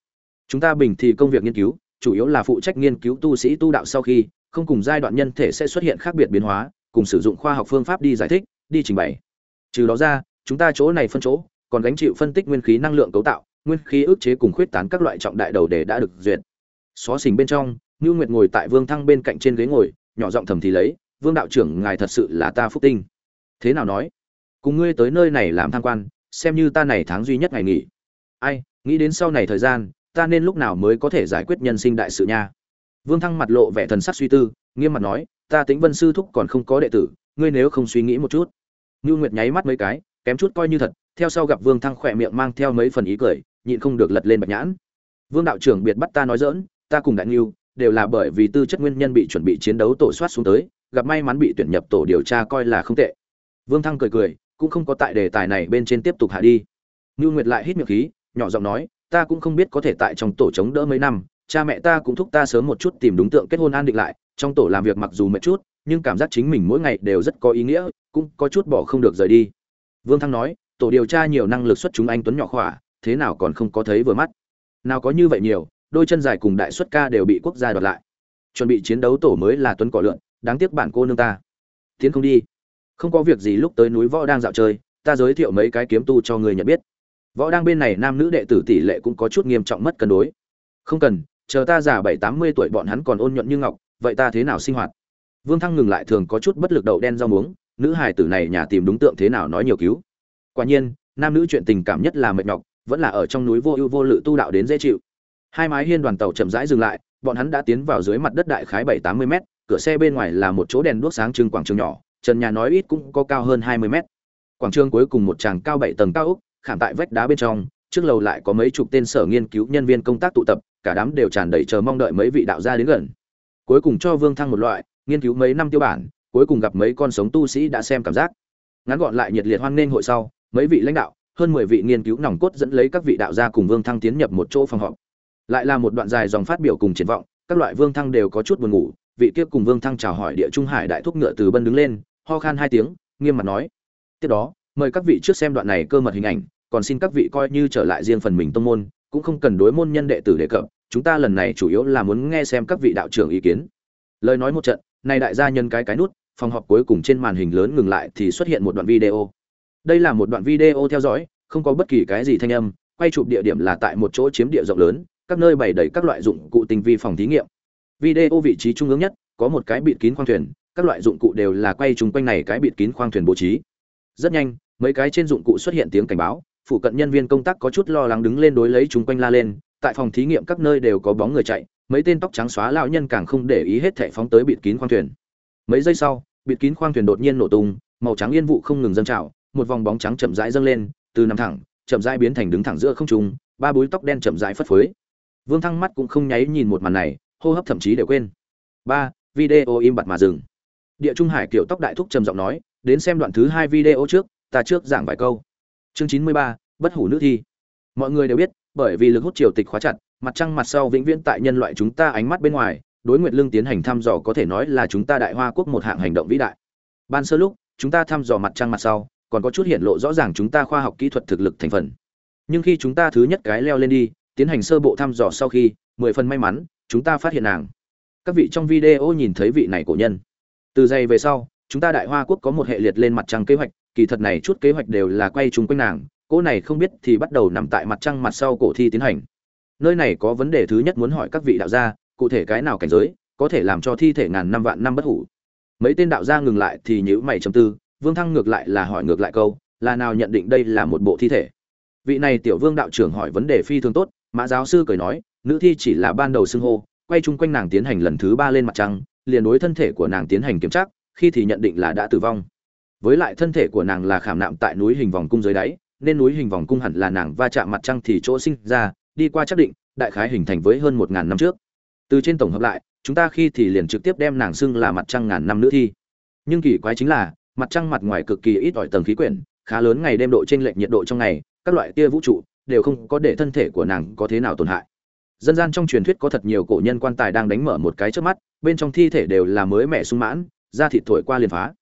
Chúng ta bình thì công việc nghiên cứu, chủ yếu là phụ trách nghiên cứu tu sĩ tu đạo sau khi, không cùng giai đoạn nhân thể sẽ xuất hiện khác biệt biến hóa, cùng sử dụng khoa học phương pháp đi giải thích, đi trình bày. Trừ đó ra, chúng ta chỗ này phân chỗ, còn gánh chịu phân tích nguyên khí năng lượng cấu tạo nguyên khí ức chế cùng khuyết tán các loại trọng đại đầu đề đã được duyệt. Xó xình bên trong Nưu nguyệt ngồi tại vương thăng bên cạnh trên ghế ngồi, nhỏ giọng thầm thì lấy, vương đạo trưởng, ngài thật sự là ta phúc tinh. Thế nào nói? Cùng ngươi tới nơi này làm tham quan, xem như ta này tháng duy nhất ngày nghỉ. Ai, nghĩ đến sau này thời gian, ta nên lúc nào mới có thể giải quyết nhân sinh đại sự nha? Vương thăng mặt lộ vẻ thần sắc suy tư, nghiêm mặt nói, ta tính vân sư thúc còn không có đệ tử, ngươi nếu không suy nghĩ một chút. Nưu nguyệt nháy mắt mấy cái, kém chút coi như thật. Theo sau gặp vương thăng khỏe miệng mang theo mấy phần ý cười nhịn không được lật lên bạch nhãn. Vương đạo trưởng biệt bắt ta nói dỡn ta cùng đại nghiêu đều là bởi vì tư chất nguyên nhân bị chuẩn bị chiến đấu tổ soát xuống tới, gặp may mắn bị tuyển nhập tổ điều tra coi là không tệ. Vương thăng cười cười, cũng không có tại đề tài này bên trên tiếp tục hạ đi. Ngưu nguyệt lại hít miệng khí, nhỏ giọng nói, ta cũng không biết có thể tại trong tổ chống đỡ mấy năm, cha mẹ ta cũng thúc ta sớm một chút tìm đúng tượng kết hôn an định lại, trong tổ làm việc mặc dù mệt chút, nhưng cảm giác chính mình mỗi ngày đều rất có ý nghĩa, cũng có chút bỏ không được rời đi. Vương thăng nói, tổ điều tra nhiều năng lực xuất chúng anh tuấn nhỏ khỏa thế nào còn không có thấy vừa mắt. Nào có như vậy nhiều, đôi chân dài cùng đại xuất ca đều bị quốc gia đoạt lại. Chuẩn bị chiến đấu tổ mới là tuấn cỏ lượn, đáng tiếc bản cô nương ta. Tiến không đi. Không có việc gì lúc tới núi võ đang dạo chơi, ta giới thiệu mấy cái kiếm tu cho người nhận biết. Võ đang bên này nam nữ đệ tử tỷ lệ cũng có chút nghiêm trọng mất cân đối. Không cần, chờ ta già bảy tám mươi tuổi bọn hắn còn ôn nhuận như ngọc, vậy ta thế nào sinh hoạt? Vương thăng ngừng lại thường có chút bất lực đầu đen rau muống, nữ hài tử này nhà tìm đúng tượng thế nào nói nhiều cứu. Quả nhiên, nam nữ chuyện tình cảm nhất là mệt nhọc vẫn là ở trong núi vô ưu vô lự tu đạo đến dễ chịu. Hai mái hiên đoàn tàu chậm rãi dừng lại, bọn hắn đã tiến vào dưới mặt đất đại khái bảy tám mươi mét, cửa xe bên ngoài là một chỗ đèn đuốc sáng trưng quảng trường nhỏ, trần nhà nói ít cũng có cao hơn hai mươi mét. Quảng trường cuối cùng một tràng cao bảy tầng cao ốc, khảm tại vách đá bên trong, trước lầu lại có mấy chục tên sở nghiên cứu nhân viên công tác tụ tập, cả đám đều tràn đầy chờ mong đợi mấy vị đạo gia đến gần. Cuối cùng cho vương thăng một loại, nghiên cứu mấy năm tiêu bản, cuối cùng gặp mấy con sống tu sĩ đã xem cảm giác. Ngắn gọn lại nhiệt liệt hoan nghênh hội sau, mấy vị lãnh đạo hơn mười vị nghiên cứu nòng cốt dẫn lấy các vị đạo gia cùng vương thăng tiến nhập một chỗ phòng họp. Lại là một đoạn dài dòng phát biểu cùng triển vọng, các loại vương thăng đều có chút buồn ngủ, vị kia cùng vương thăng chào hỏi địa trung hải đại thúc ngựa từ bân đứng lên, ho khan hai tiếng, nghiêm mặt nói, tiếp đó, mời các vị trước xem đoạn này cơ mật hình ảnh, còn xin các vị coi như trở lại riêng phần mình tông môn, cũng không cần đối môn nhân đệ tử đề cập, chúng ta lần này chủ yếu là muốn nghe xem các vị đạo trưởng ý kiến. Lời nói một trận này đại gia nhân cái cái nút, phòng họp cuối cùng trên màn hình lớn ngừng lại thì xuất hiện một đoạn video đây là một đoạn video theo dõi, không có bất kỳ cái gì thanh âm, quay chụp địa điểm là tại một chỗ chiếm địa rộng lớn, các nơi bày đầy các loại dụng cụ tinh vi phòng thí nghiệm. Video vị trí trung ương nhất, có một cái bịt kín khoang thuyền, các loại dụng cụ đều là quay chung quanh này cái bịt kín khoang thuyền bố trí. Rất nhanh, mấy cái trên dụng cụ xuất hiện tiếng cảnh báo, phụ cận nhân viên công tác có chút lo lắng đứng lên đối lấy chúng quanh la lên, tại phòng thí nghiệm các nơi đều có bóng người chạy, mấy tên tóc trắng xóa lão nhân càng không để ý hết thảy phóng tới bịt kín khoang thuyền. Mấy giây sau, bịt kín khoang thuyền đột nhiên nổ tung, màu trắng yên vụ không ngừng dâng trào một vòng bóng trắng chậm rãi dâng lên, từ nằm thẳng, chậm rãi biến thành đứng thẳng giữa không trung, ba búi tóc đen chậm rãi phất phới. Vương thăng mắt cũng không nháy nhìn một màn này, hô hấp thậm chí đều quên. Ba, video im bặt mà dừng. Địa trung hải kiểu tóc đại thúc trầm giọng nói, đến xem đoạn thứ hai video trước, ta trước giảng vài câu. Chương chín mươi ba, bất hủ nữ thi. Mọi người đều biết, bởi vì lực hút triều tịch khóa chặt, mặt trăng mặt sau vĩnh viễn tại nhân loại chúng ta ánh mắt bên ngoài, đối nguyệt lương tiến hành thăm dò có thể nói là chúng ta đại hoa quốc một hạng hành động vĩ đại. Ban sơ lúc, chúng ta thăm dò mặt trăng mặt sau còn có chút hiện lộ rõ ràng chúng ta khoa học kỹ thuật thực lực thành phần. Nhưng khi chúng ta thứ nhất cái leo lên đi, tiến hành sơ bộ thăm dò sau khi, mười phần may mắn, chúng ta phát hiện nàng. Các vị trong video nhìn thấy vị này cổ nhân. Từ giây về sau, chúng ta đại hoa quốc có một hệ liệt lên mặt trăng kế hoạch, kỳ thật này chút kế hoạch đều là quay chung quanh nàng, cô này không biết thì bắt đầu nằm tại mặt trăng mặt sau cổ thi tiến hành. Nơi này có vấn đề thứ nhất muốn hỏi các vị đạo gia, cụ thể cái nào cảnh giới, có thể làm cho thi thể ngàn năm vạn năm bất hủ. Mấy tên đạo gia ngừng lại thì nhữ mày trầm tư vương thăng ngược lại là hỏi ngược lại câu, là nào nhận định đây là một bộ thi thể? Vị này tiểu vương đạo trưởng hỏi vấn đề phi thường tốt, mã giáo sư cười nói, nữ thi chỉ là ban đầu xưng hô, quay chung quanh nàng tiến hành lần thứ ba lên mặt trăng, liền đối thân thể của nàng tiến hành kiểm tra, khi thì nhận định là đã tử vong. Với lại thân thể của nàng là khảm nạm tại núi hình vòng cung dưới đáy, nên núi hình vòng cung hẳn là nàng va chạm mặt trăng thì chỗ sinh ra, đi qua xác định, đại khái hình thành với hơn một ngàn năm trước. Từ trên tổng hợp lại, chúng ta khi thì liền trực tiếp đem nàng xưng là mặt trăng ngàn năm nữ thi. Nhưng kỳ quái chính là mặt trăng mặt ngoài cực kỳ ít ỏi tầng khí quyển, khá lớn ngày đêm độ trên lệch nhiệt độ trong ngày, các loại tia vũ trụ đều không có để thân thể của nàng có thế nào tổn hại. Dân gian trong truyền thuyết có thật nhiều cổ nhân quan tài đang đánh mở một cái trước mắt, bên trong thi thể đều là mới mẻ sung mãn, da thịt thổi qua liền phá.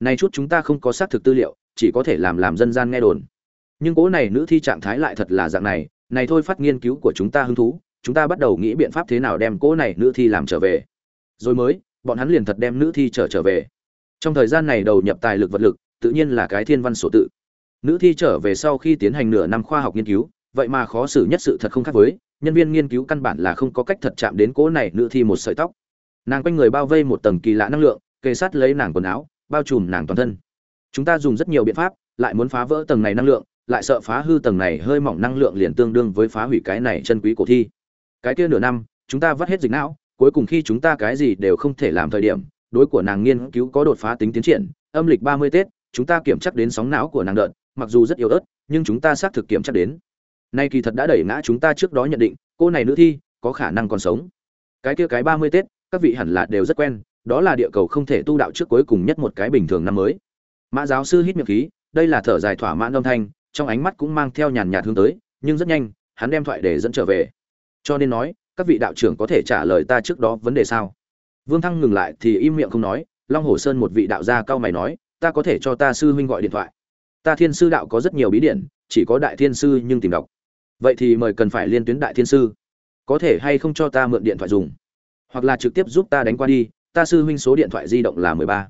Nay chút chúng ta không có xác thực tư liệu, chỉ có thể làm làm dân gian nghe đồn. Nhưng cố này nữ thi trạng thái lại thật là dạng này này thôi phát nghiên cứu của chúng ta hứng thú, chúng ta bắt đầu nghĩ biện pháp thế nào đem cố này nữ thi làm trở về. Rồi mới, bọn hắn liền thật đem nữ thi trở trở về trong thời gian này đầu nhập tài lực vật lực, tự nhiên là cái thiên văn sổ tự. Nữ thi trở về sau khi tiến hành nửa năm khoa học nghiên cứu, vậy mà khó xử nhất sự thật không khác với, nhân viên nghiên cứu căn bản là không có cách thật chạm đến cố này nữ thi một sợi tóc. Nàng quanh người bao vây một tầng kỳ lạ năng lượng, kề sát lấy nàng quần áo, bao trùm nàng toàn thân. Chúng ta dùng rất nhiều biện pháp, lại muốn phá vỡ tầng này năng lượng, lại sợ phá hư tầng này hơi mỏng năng lượng liền tương đương với phá hủy cái này chân quý cổ thi. Cái kia nửa năm, chúng ta vắt hết dịch não, cuối cùng khi chúng ta cái gì đều không thể làm thời điểm đối của nàng nghiên cứu có đột phá tính tiến triển, âm lịch ba mươi tết, chúng ta kiểm chắc đến sóng não của nàng đợt, mặc dù rất yếu ớt, nhưng chúng ta xác thực kiểm chắc đến. Nay kỳ thật đã đẩy ngã chúng ta trước đó nhận định, cô này nữ thi, có khả năng còn sống. Cái kia cái ba mươi tết, các vị hẳn là đều rất quen, đó là địa cầu không thể tu đạo trước cuối cùng nhất một cái bình thường năm mới. Mã giáo sư hít miệng khí, đây là thở dài thỏa mãn âm thanh, trong ánh mắt cũng mang theo nhàn nhạt hướng tới, nhưng rất nhanh, hắn đem thoại để dẫn trở về. Cho nên nói, các vị đạo trưởng có thể trả lời ta trước đó vấn đề sao? Vương thăng ngừng lại thì im miệng không nói, long hồ sơn một vị đạo gia cao mày nói, ta có thể cho ta sư huynh gọi điện thoại. Ta thiên sư đạo có rất nhiều bí điển, chỉ có đại thiên sư nhưng tìm đọc. Vậy thì mời cần phải liên tuyến đại thiên sư. Có thể hay không cho ta mượn điện thoại dùng? Hoặc là trực tiếp giúp ta đánh qua đi, ta sư huynh số điện thoại di động là mười ba.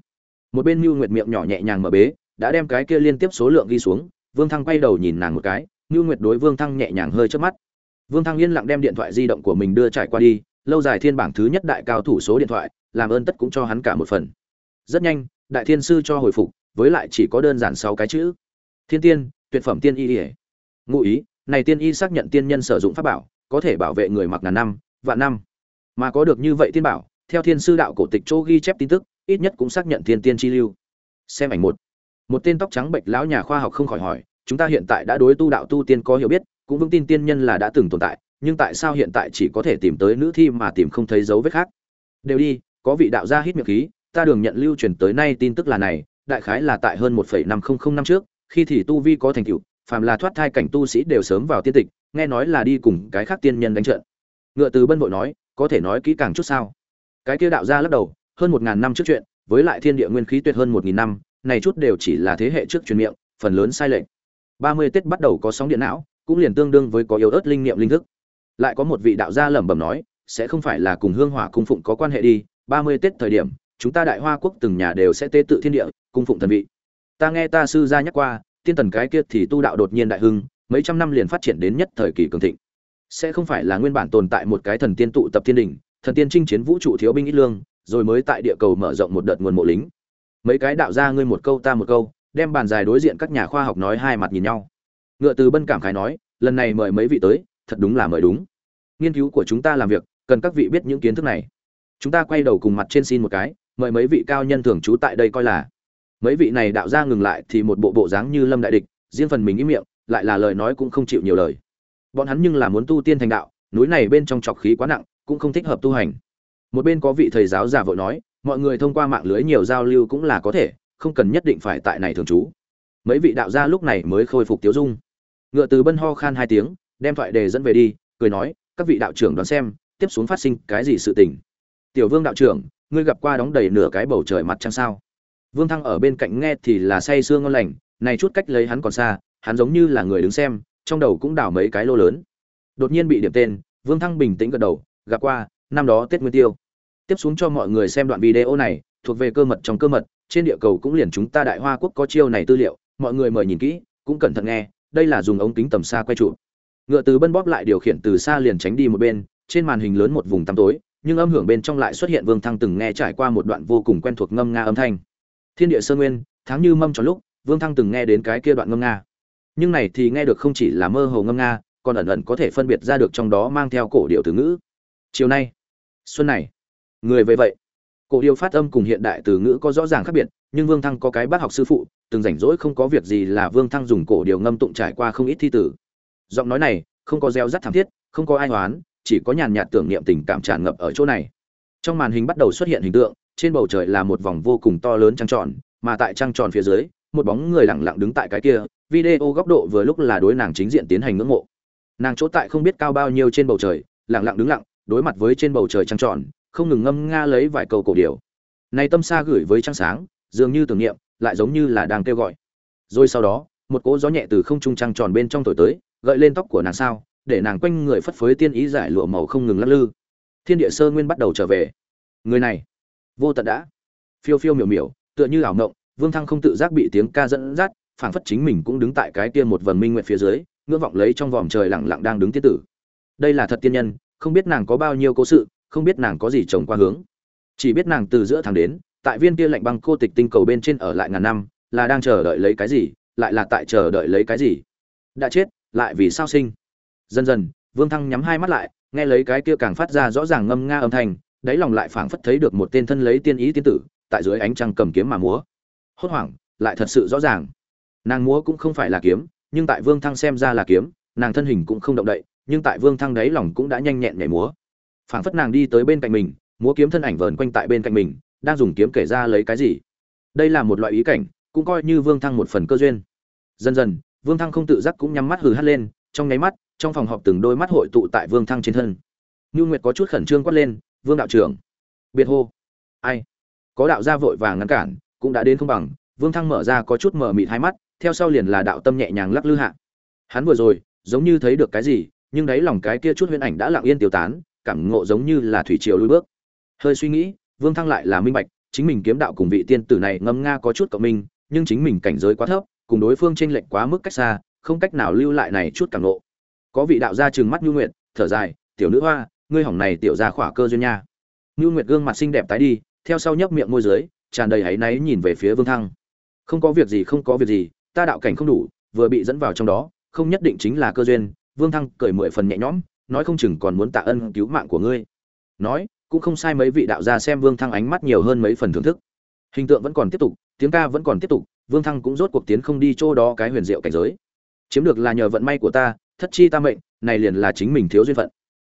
Một bên Nưu nguyệt miệng nhỏ nhẹ nhàng mở bế, đã đem cái kia liên tiếp số lượng ghi xuống, vương thăng quay đầu nhìn nàng một cái Nưu nguyệt đối vương thăng nhẹ nhàng hơi chớp mắt. Vương thăng yên lặng đem điện thoại di động của mình đưa trải qua đi lâu dài thiên bảng thứ nhất đại cao thủ số điện thoại, làm ơn tất cũng cho hắn cả một phần. Rất nhanh, đại thiên sư cho hồi phục, với lại chỉ có đơn giản sáu cái chữ. Thiên tiên, tuyệt phẩm tiên y ỉa ngụ ý, này tiên y xác nhận tiên nhân sử dụng pháp bảo, có thể bảo vệ người mặc ngàn năm, vạn năm. Mà có được như vậy tiên bảo, theo thiên sư đạo cổ tịch chỗ ghi chép tin tức, ít nhất cũng xác nhận thiên tiên chi lưu. Xem ảnh một. Một tên tóc trắng bệnh lão nhà khoa học không khỏi hỏi, chúng ta hiện tại đã đối tu đạo tu tiên có hiểu biết, cũng vững tin tiên nhân là đã từng tồn tại nhưng tại sao hiện tại chỉ có thể tìm tới nữ thi mà tìm không thấy dấu vết khác? Đều đi có vị đạo gia hít miệng khí ta đường nhận lưu truyền tới nay tin tức là này đại khái là tại hơn 1,500 năm trước khi thì tu vi có thành tựu phàm là thoát thai cảnh tu sĩ đều sớm vào tiên tịch nghe nói là đi cùng cái khác tiên nhân đánh trận. Ngựa từ bân vội nói có thể nói kỹ càng chút sao? Cái kia đạo gia lắc đầu hơn một ngàn năm trước chuyện với lại thiên địa nguyên khí tuyệt hơn một nghìn năm này chút đều chỉ là thế hệ trước truyền miệng phần lớn sai lệch. Ba mươi tết bắt đầu có sóng điện não cũng liền tương đương với có yếu ớt linh nghiệm linh thức lại có một vị đạo gia lẩm bẩm nói, sẽ không phải là cùng hương hỏa cung phụng có quan hệ đi, ba mươi tết thời điểm, chúng ta đại hoa quốc từng nhà đều sẽ tế tự thiên địa, cung phụng thần vị. Ta nghe ta sư gia nhắc qua, tiên tần cái kia thì tu đạo đột nhiên đại hưng, mấy trăm năm liền phát triển đến nhất thời kỳ cường thịnh. Sẽ không phải là nguyên bản tồn tại một cái thần tiên tụ tập thiên đỉnh thần tiên chinh chiến vũ trụ thiếu binh ít lương, rồi mới tại địa cầu mở rộng một đợt nguồn mộ lính. Mấy cái đạo ra ngươi một câu ta một câu, đem bàn dài đối diện các nhà khoa học nói hai mặt nhìn nhau. Ngựa từ bân cảm khái nói, lần này mời mấy vị tới thật đúng là mời đúng. Nghiên cứu của chúng ta làm việc, cần các vị biết những kiến thức này. Chúng ta quay đầu cùng mặt trên xin một cái, mời mấy vị cao nhân thường trú tại đây coi là. Mấy vị này đạo ra ngừng lại thì một bộ bộ dáng như lâm đại địch, riêng phần mình ý miệng, lại là lời nói cũng không chịu nhiều lời. Bọn hắn nhưng là muốn tu tiên thành đạo, núi này bên trong trọc khí quá nặng, cũng không thích hợp tu hành. Một bên có vị thầy giáo giả vội nói, mọi người thông qua mạng lưới nhiều giao lưu cũng là có thể, không cần nhất định phải tại này thường trú. Mấy vị đạo gia lúc này mới khôi phục tiếu dung. Ngựa từ bân ho khan hai tiếng đem thoại đề dẫn về đi, cười nói, các vị đạo trưởng đoán xem, tiếp xuống phát sinh cái gì sự tình? Tiểu vương đạo trưởng, ngươi gặp qua đóng đầy nửa cái bầu trời mặt trăng sao? Vương thăng ở bên cạnh nghe thì là say sương ngon lành, này chút cách lấy hắn còn xa, hắn giống như là người đứng xem, trong đầu cũng đảo mấy cái lô lớn. Đột nhiên bị điểm tên, vương thăng bình tĩnh gật đầu, gặp qua, năm đó tết nguyên tiêu. Tiếp xuống cho mọi người xem đoạn video này, thuộc về cơ mật trong cơ mật, trên địa cầu cũng liền chúng ta đại hoa quốc có chiêu này tư liệu, mọi người mời nhìn kỹ, cũng cẩn thận nghe, đây là dùng ống kính tầm xa quay trụ ngựa từ bân bóp lại điều khiển từ xa liền tránh đi một bên, trên màn hình lớn một vùng tăm tối, nhưng âm hưởng bên trong lại xuất hiện vương thăng từng nghe trải qua một đoạn vô cùng quen thuộc ngâm nga âm thanh. Thiên địa sơ nguyên, tháng như mâm cho lúc, vương thăng từng nghe đến cái kia đoạn ngâm nga. Nhưng này thì nghe được không chỉ là mơ hồ ngâm nga, còn ẩn ẩn có thể phân biệt ra được trong đó mang theo cổ điệu từ ngữ. Chiều nay, xuân này, người về vậy. Cổ điệu phát âm cùng hiện đại từ ngữ có rõ ràng khác biệt, nhưng vương thăng có cái bác học sư phụ, từng rảnh rỗi không có việc gì là vương thăng dùng cổ điệu ngâm tụng trải qua không ít thi tử giọng nói này không có gieo rắt thảm thiết, không có ai hoán, chỉ có nhàn nhạt tưởng niệm tình cảm tràn ngập ở chỗ này. Trong màn hình bắt đầu xuất hiện hình tượng, trên bầu trời là một vòng vô cùng to lớn trăng tròn, mà tại trăng tròn phía dưới, một bóng người lặng lặng đứng tại cái kia, video góc độ vừa lúc là đối nàng chính diện tiến hành ngưỡng mộ. Nàng chỗ tại không biết cao bao nhiêu trên bầu trời, lặng lặng đứng lặng, đối mặt với trên bầu trời trăng tròn, không ngừng ngâm nga lấy vài câu cổ điệu này tâm xa gửi với trăng sáng, dường như tưởng niệm, lại giống như là đang kêu gọi. Rồi sau đó, một cỗ gió nhẹ từ không trung trăng tròn bên trong thổi tới gợi lên tóc của nàng sao, để nàng quanh người phất phới tiên ý giải lụa màu không ngừng lắc lư. Thiên địa sơ nguyên bắt đầu trở về. Người này, vô tận đã. Phiêu phiêu miểu miểu, tựa như ảo ngộng, vương thăng không tự giác bị tiếng ca dẫn dắt, phảng phất chính mình cũng đứng tại cái kia một vần minh nguyện phía dưới, ngưỡng vọng lấy trong vòm trời lặng lặng đang đứng tiết tử. Đây là thật tiên nhân, không biết nàng có bao nhiêu cố sự, không biết nàng có gì trồng qua hướng. Chỉ biết nàng từ giữa tháng đến, tại viên kia lạnh băng cô tịch tinh cầu bên trên ở lại ngàn năm, là đang chờ đợi lấy cái gì, lại là tại chờ đợi lấy cái gì. Đã chết lại vì sao sinh. Dần dần, vương thăng nhắm hai mắt lại, nghe lấy cái kia càng phát ra rõ ràng ngâm nga âm thanh, đáy lòng lại phảng phất thấy được một tên thân lấy tiên ý tiên tử, tại dưới ánh trăng cầm kiếm mà múa. Hốt hoảng, lại thật sự rõ ràng. Nàng múa cũng không phải là kiếm, nhưng tại vương thăng xem ra là kiếm, nàng thân hình cũng không động đậy, nhưng tại vương thăng đáy lòng cũng đã nhanh nhẹn nhảy múa. Phảng phất nàng đi tới bên cạnh mình, múa kiếm thân ảnh vờn quanh tại bên cạnh mình, đang dùng kiếm kể ra lấy cái gì. Đây là một loại ý cảnh, cũng coi như vương thăng một phần cơ duyên. Dần dần vương thăng không tự giác cũng nhắm mắt hừ hắt lên, trong nháy mắt, trong phòng họp từng đôi mắt hội tụ tại vương thăng trên thân. Nhu nguyệt có chút khẩn trương quát lên, vương đạo trưởng. Biệt hô. Ai? Có đạo gia vội vàng ngăn cản, cũng đã đến không bằng, vương thăng mở ra có chút mở mịt hai mắt, theo sau liền là đạo tâm nhẹ nhàng lắc lư hạ. Hắn vừa rồi, giống như thấy được cái gì, nhưng đấy lòng cái kia chút huyễn ảnh đã lặng yên tiêu tán, cảm ngộ giống như là thủy triều lùi bước. Hơi suy nghĩ, vương thăng lại là minh bạch, chính mình kiếm đạo cùng vị tiên tử này ngâm nga có chút cộng minh, nhưng chính mình cảnh giới quá thấp cùng đối phương chênh lệch quá mức cách xa, không cách nào lưu lại này chút cảm ngộ có vị đạo gia trừng mắt nhu nguyệt, thở dài, tiểu nữ hoa, ngươi hỏng này tiểu gia khỏa cơ duyên nha. Nhu nguyệt gương mặt xinh đẹp tái đi, theo sau nhấp miệng môi dưới, tràn đầy áy náy nhìn về phía vương thăng. Không có việc gì, không có việc gì, ta đạo cảnh không đủ, vừa bị dẫn vào trong đó, không nhất định chính là cơ duyên. Vương thăng cười mười phần nhẹ nhõm, nói không chừng còn muốn tạ ân cứu mạng của ngươi. Nói, cũng không sai mấy vị đạo gia xem vương thăng ánh mắt nhiều hơn mấy phần thưởng thức. Hình tượng vẫn còn tiếp tục, tiếng ca vẫn còn tiếp tục vương thăng cũng rốt cuộc tiến không đi chỗ đó cái huyền diệu cảnh giới. Chiếm được là nhờ vận may của ta, thất chi ta mệnh, này liền là chính mình thiếu duyên phận.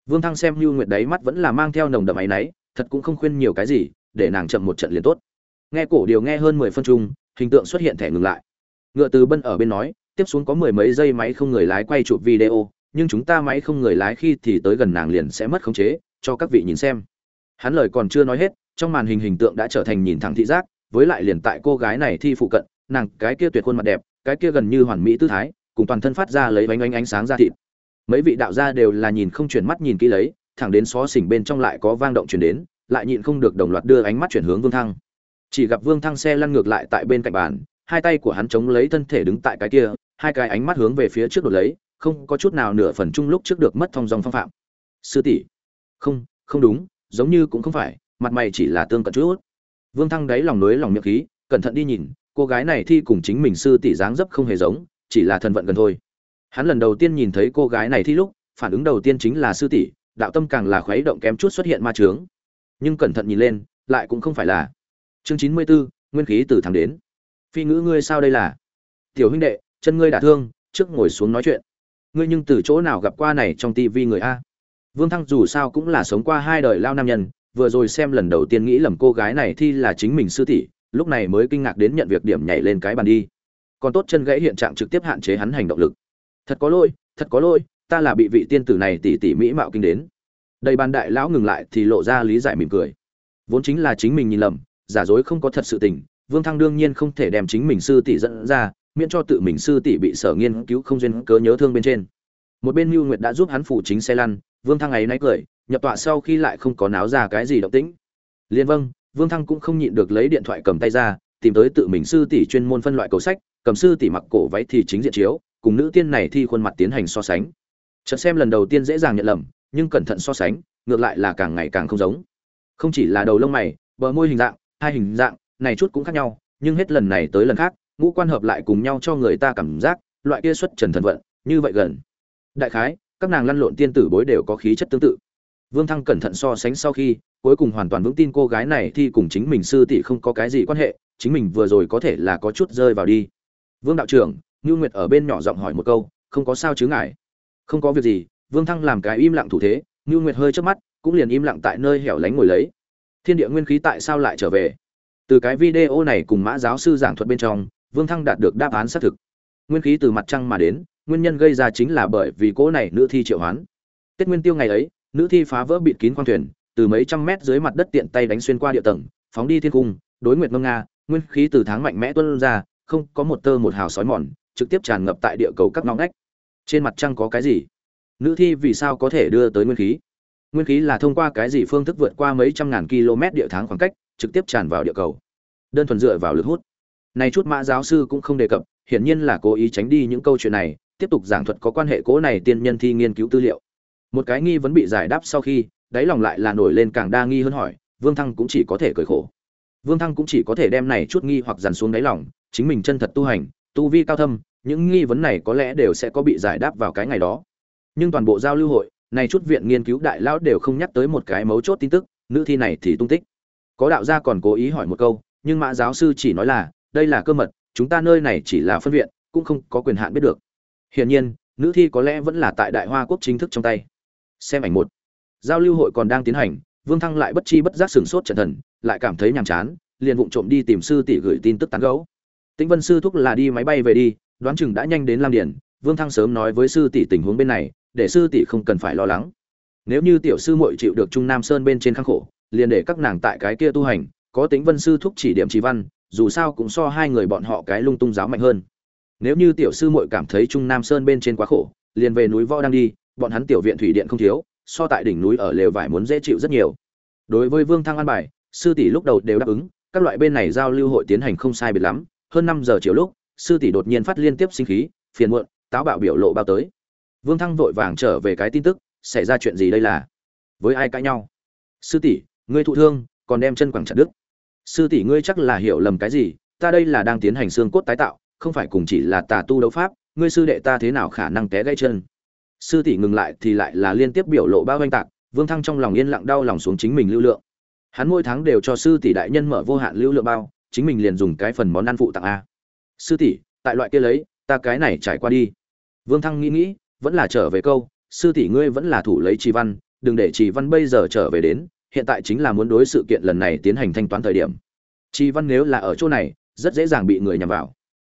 Vương thăng xem lưu nguyệt đấy mắt vẫn là mang theo nồng đậm áy náy, thật cũng không khuyên nhiều cái gì, để nàng chậm một trận liền tốt. Nghe cổ điều nghe hơn mười phân chung, hình tượng xuất hiện thẻ ngừng lại. Ngựa từ bân ở bên nói, tiếp xuống có mười mấy giây máy không người lái quay chụp video, nhưng chúng ta máy không người lái khi thì tới gần nàng liền sẽ mất khống chế, cho các vị nhìn xem. Hắn lời còn chưa nói hết, trong màn hình hình tượng đã trở thành nhìn thẳng thị giác, với lại liền tại cô gái này thi phụ cận nàng cái kia tuyệt khuôn mặt đẹp, cái kia gần như hoàn mỹ tư thái, cùng toàn thân phát ra lấy bánh ánh ánh sáng ra thịt. Mấy vị đạo gia đều là nhìn không chuyển mắt nhìn kỹ lấy, thẳng đến xó xỉnh bên trong lại có vang động chuyển đến, lại nhịn không được đồng loạt đưa ánh mắt chuyển hướng vương thăng. Chỉ gặp vương thăng xe lăn ngược lại tại bên cạnh bàn, hai tay của hắn chống lấy thân thể đứng tại cái kia, hai cái ánh mắt hướng về phía trước đột lấy, không có chút nào nửa phần chung lúc trước được mất thong dòng phong phạm. Sư tỷ. Không không đúng, giống như cũng không phải, mặt mày chỉ là tương cận chút. Vương thăng đáy lòng núi lòng miệng khí, cẩn thận đi nhìn cô gái này thi cùng chính mình sư tỷ dáng dấp không hề giống chỉ là thần vận gần thôi. Hắn lần đầu tiên nhìn thấy cô gái này thi lúc phản ứng đầu tiên chính là sư tỷ đạo tâm càng là khuấy động kém chút xuất hiện ma trướng nhưng cẩn thận nhìn lên lại cũng không phải là. Chương chín mươi 94, nguyên khí từ thẳng đến. Phi ngữ ngươi sao đây là? Tiểu huynh đệ chân ngươi đả thương trước ngồi xuống nói chuyện. Ngươi nhưng từ chỗ nào gặp qua này trong tivi người a? Vương thăng dù sao cũng là sống qua hai đời lao nam nhân vừa rồi xem lần đầu tiên nghĩ lầm cô gái này thi là chính mình sư tỷ lúc này mới kinh ngạc đến nhận việc điểm nhảy lên cái bàn đi. Còn tốt chân gãy hiện trạng trực tiếp hạn chế hắn hành động lực. Thật có lỗi, thật có lỗi, ta là bị vị tiên tử này tỷ tỷ mỹ mạo kinh đến. Đầy bàn đại lão ngừng lại thì lộ ra lý giải mỉm cười. Vốn chính là chính mình nhìn lầm, giả dối không có thật sự tình, vương thăng đương nhiên không thể đem chính mình sư tỷ dẫn ra, miễn cho tự mình sư tỷ bị sở nghiên cứu không duyên cớ nhớ thương bên trên. Một bên mưu nguyệt đã giúp hắn phủ chính xe lăn, vương thăng ấy náy cười, nhập tọa sau khi lại không có náo ra cái gì động tĩnh. Liên vâng vương thăng cũng không nhịn được lấy điện thoại cầm tay ra, tìm tới tự mình sư tỷ chuyên môn phân loại cầu sách, cầm sư tỷ mặc cổ váy thì chính diện chiếu, cùng nữ tiên này thi khuôn mặt tiến hành so sánh. Chợt xem lần đầu tiên dễ dàng nhận lầm, nhưng cẩn thận so sánh, ngược lại là càng ngày càng không giống. Không chỉ là đầu lông mày, bờ môi hình dạng, hai hình dạng, này chút cũng khác nhau, nhưng hết lần này tới lần khác, ngũ quan hợp lại cùng nhau cho người ta cảm giác, loại kia xuất trần thần vận, như vậy gần. Đại khái, các nàng lăn lộn tiên tử bối đều có khí chất tương tự vương thăng cẩn thận so sánh sau khi, cuối cùng hoàn toàn vững tin cô gái này thì cùng chính mình sư tỷ không có cái gì quan hệ, chính mình vừa rồi có thể là có chút rơi vào đi. Vương đạo trưởng Nưu nguyệt ở bên nhỏ giọng hỏi một câu, không có sao chứ ngài? Không có việc gì. Vương thăng làm cái im lặng thủ thế Nưu nguyệt hơi chớp mắt, cũng liền im lặng tại nơi hẻo lánh ngồi lấy. Thiên địa nguyên khí tại sao lại trở về? Từ cái video này cùng mã giáo sư giảng thuật bên trong, vương thăng đạt được đáp án xác thực. Nguyên khí từ mặt trăng mà đến, nguyên nhân gây ra chính là bởi vì cỗ này nữ thi triệu hoán. Tết nguyên tiêu ngày ấy nữ thi phá vỡ bịt kín khoang thuyền, từ mấy trăm mét dưới mặt đất tiện tay đánh xuyên qua địa tầng, phóng đi thiên cung, đối nguyệt ngâm nga, nguyên khí từ tháng mạnh mẽ tuôn ra, không có một tơ một hào sói mòn, trực tiếp tràn ngập tại địa cầu các ngõ ngách. Trên mặt trăng có cái gì? Nữ thi vì sao có thể đưa tới nguyên khí? Nguyên khí là thông qua cái gì phương thức vượt qua mấy trăm ngàn km địa tháng khoảng cách, trực tiếp tràn vào địa cầu? Đơn thuần dựa vào lực hút. Này chút mã giáo sư cũng không đề cập, hiển nhiên là cố ý tránh đi những câu chuyện này, tiếp tục giảng thuật có quan hệ cố này tiên nhân thi nghiên cứu tư liệu một cái nghi vấn bị giải đáp sau khi, đáy lòng lại là nổi lên càng đa nghi hơn hỏi, vương thăng cũng chỉ có thể cười khổ. Vương thăng cũng chỉ có thể đem này chút nghi hoặc dằn xuống đáy lòng, chính mình chân thật tu hành, tu vi cao thâm, những nghi vấn này có lẽ đều sẽ có bị giải đáp vào cái ngày đó. Nhưng toàn bộ giao lưu hội, này chút viện nghiên cứu đại lão đều không nhắc tới một cái mấu chốt tin tức, nữ thi này thì tung tích. Có đạo gia còn cố ý hỏi một câu, nhưng mã giáo sư chỉ nói là, đây là cơ mật, chúng ta nơi này chỉ là phân viện, cũng không có quyền hạn biết được. Hiển nhiên, nữ thi có lẽ vẫn là tại đại hoa quốc chính thức trong tay xem ảnh một. Giao lưu hội còn đang tiến hành, vương thăng lại bất chi bất giác sửng sốt trận thần, lại cảm thấy nhàm chán, liền vụng trộm đi tìm sư tỷ gửi tin tức tán gấu tĩnh vân sư thúc là đi máy bay về đi, đoán chừng đã nhanh đến lam điển vương thăng sớm nói với sư tỷ tình huống bên này, để sư tỷ không cần phải lo lắng. Nếu như tiểu sư muội chịu được trung nam sơn bên trên khang khổ, liền để các nàng tại cái kia tu hành, có tính vân sư thúc chỉ điểm trí văn, dù sao cũng so hai người bọn họ cái lung tung giáo mạnh hơn. Nếu như tiểu sư muội cảm thấy trung nam sơn bên trên quá khổ, liền về núi võ đang đi bọn hắn tiểu viện thủy điện không thiếu, so tại đỉnh núi ở lều vải muốn dễ chịu rất nhiều. Đối với vương thăng an bài, sư tỷ lúc đầu đều đáp ứng, các loại bên này giao lưu hội tiến hành không sai biệt lắm, hơn năm giờ chiều lúc, sư tỷ đột nhiên phát liên tiếp sinh khí, phiền muộn, táo bạo biểu lộ bao tới. Vương thăng vội vàng trở về cái tin tức, xảy ra chuyện gì đây là? Với ai cãi nhau? Sư tỷ, ngươi thụ thương, còn đem chân quẳng chặt đứt. Sư tỷ ngươi chắc là hiểu lầm cái gì, ta đây là đang tiến hành xương cốt tái tạo, không phải cùng chỉ là tà tu đấu pháp, ngươi sư đệ ta thế nào khả năng té gãy chân? Sư tỷ ngừng lại thì lại là liên tiếp biểu lộ bao oanh tạc, vương thăng trong lòng yên lặng đau lòng xuống chính mình lưu lượng. Hắn mỗi tháng đều cho sư tỷ đại nhân mở vô hạn lưu lượng bao, chính mình liền dùng cái phần món ăn phụ tặng a. Sư tỷ, tại loại kia lấy, ta cái này trải qua đi. Vương thăng nghĩ nghĩ, vẫn là trở về câu, sư tỷ ngươi vẫn là thủ lấy trì văn, đừng để trì văn bây giờ trở về đến, hiện tại chính là muốn đối sự kiện lần này tiến hành thanh toán thời điểm. Trì văn nếu là ở chỗ này, rất dễ dàng bị người nhằm vào.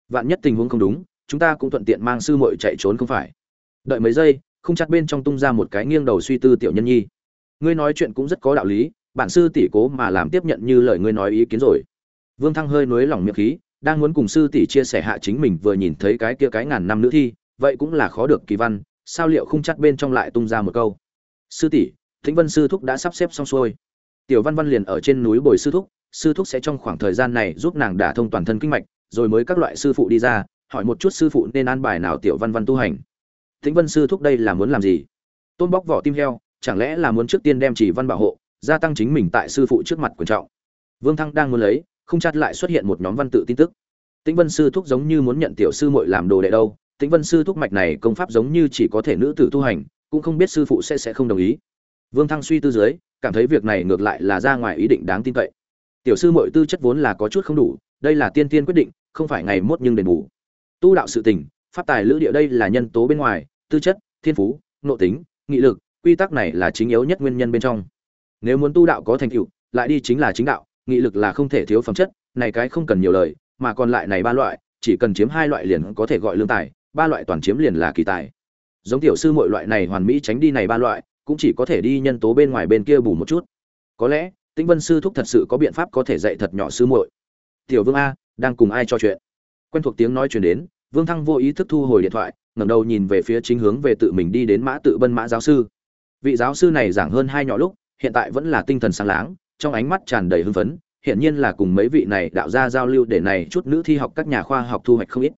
Vạn nhất tình huống không đúng, chúng ta cũng thuận tiện mang sư muội chạy trốn không phải đợi mấy giây không chặt bên trong tung ra một cái nghiêng đầu suy tư tiểu nhân nhi. Ngươi nói chuyện cũng rất có đạo lý, bản sư tỷ cố mà làm tiếp nhận như lời ngươi nói ý kiến rồi. Vương thăng hơi nuối lòng miệng khí, đang muốn cùng sư tỷ chia sẻ hạ chính mình vừa nhìn thấy cái kia cái ngàn năm nữ thi, vậy cũng là khó được kỳ văn, sao liệu không chắc bên trong lại tung ra một câu? Sư tỷ, thính vân sư thúc đã sắp xếp xong xuôi. Tiểu văn văn liền ở trên núi bồi sư thúc sư thúc sẽ trong khoảng thời gian này giúp nàng đả thông toàn thân kinh mạch, rồi mới các loại sư phụ đi ra, hỏi một chút sư phụ nên an bài nào tiểu văn văn tu hành thính vân sư thúc đây là muốn làm gì? Tôn bóc vỏ tim heo, chẳng lẽ là muốn trước tiên đem chỉ văn bảo hộ, gia tăng chính mình tại sư phụ trước mặt quan trọng? Vương thăng đang muốn lấy, không chặt lại xuất hiện một nhóm văn tự tin tức. Tĩnh vân sư thúc giống như muốn nhận tiểu sư muội làm đồ đệ đâu. Tĩnh vân sư thúc mạch này công pháp giống như chỉ có thể nữ tử tu hành, cũng không biết sư phụ sẽ sẽ không đồng ý. Vương thăng suy tư dưới, cảm thấy việc này ngược lại là ra ngoài ý định đáng tin cậy. Tiểu sư muội tư chất vốn là có chút không đủ, đây là tiên tiên quyết định, không phải ngày mốt nhưng đền bù. Tu đạo sự tình pháp tài lữ địa đây là nhân tố bên ngoài, tư chất, thiên phú, nội tính, nghị lực, quy tắc này là chính yếu nhất nguyên nhân bên trong. Nếu muốn tu đạo có thành tựu, lại đi chính là chính đạo, nghị lực là không thể thiếu phẩm chất, này cái không cần nhiều lời, mà còn lại này ba loại, chỉ cần chiếm hai loại liền có thể gọi lương tài, ba loại toàn chiếm liền là kỳ tài. Giống tiểu sư mọi loại này hoàn mỹ tránh đi này ba loại, cũng chỉ có thể đi nhân tố bên ngoài bên kia bù một chút. Có lẽ, tĩnh vân sư thúc thật sự có biện pháp có thể dạy thật nhỏ sư muội. Tiểu vương a, đang cùng ai cho chuyện? Quen thuộc tiếng nói chuyển đến vương thăng vô ý thức thu hồi điện thoại, ngẩng đầu nhìn về phía chính hướng về tự mình đi đến mã tự bân mã giáo sư. Vị giáo sư này giảng hơn hai nhỏ lúc, hiện tại vẫn là tinh thần sáng láng, trong ánh mắt tràn đầy hưng phấn hiện nhiên là cùng mấy vị này đạo ra giao lưu để này chút nữ thi học các nhà khoa học thu hoạch không ít.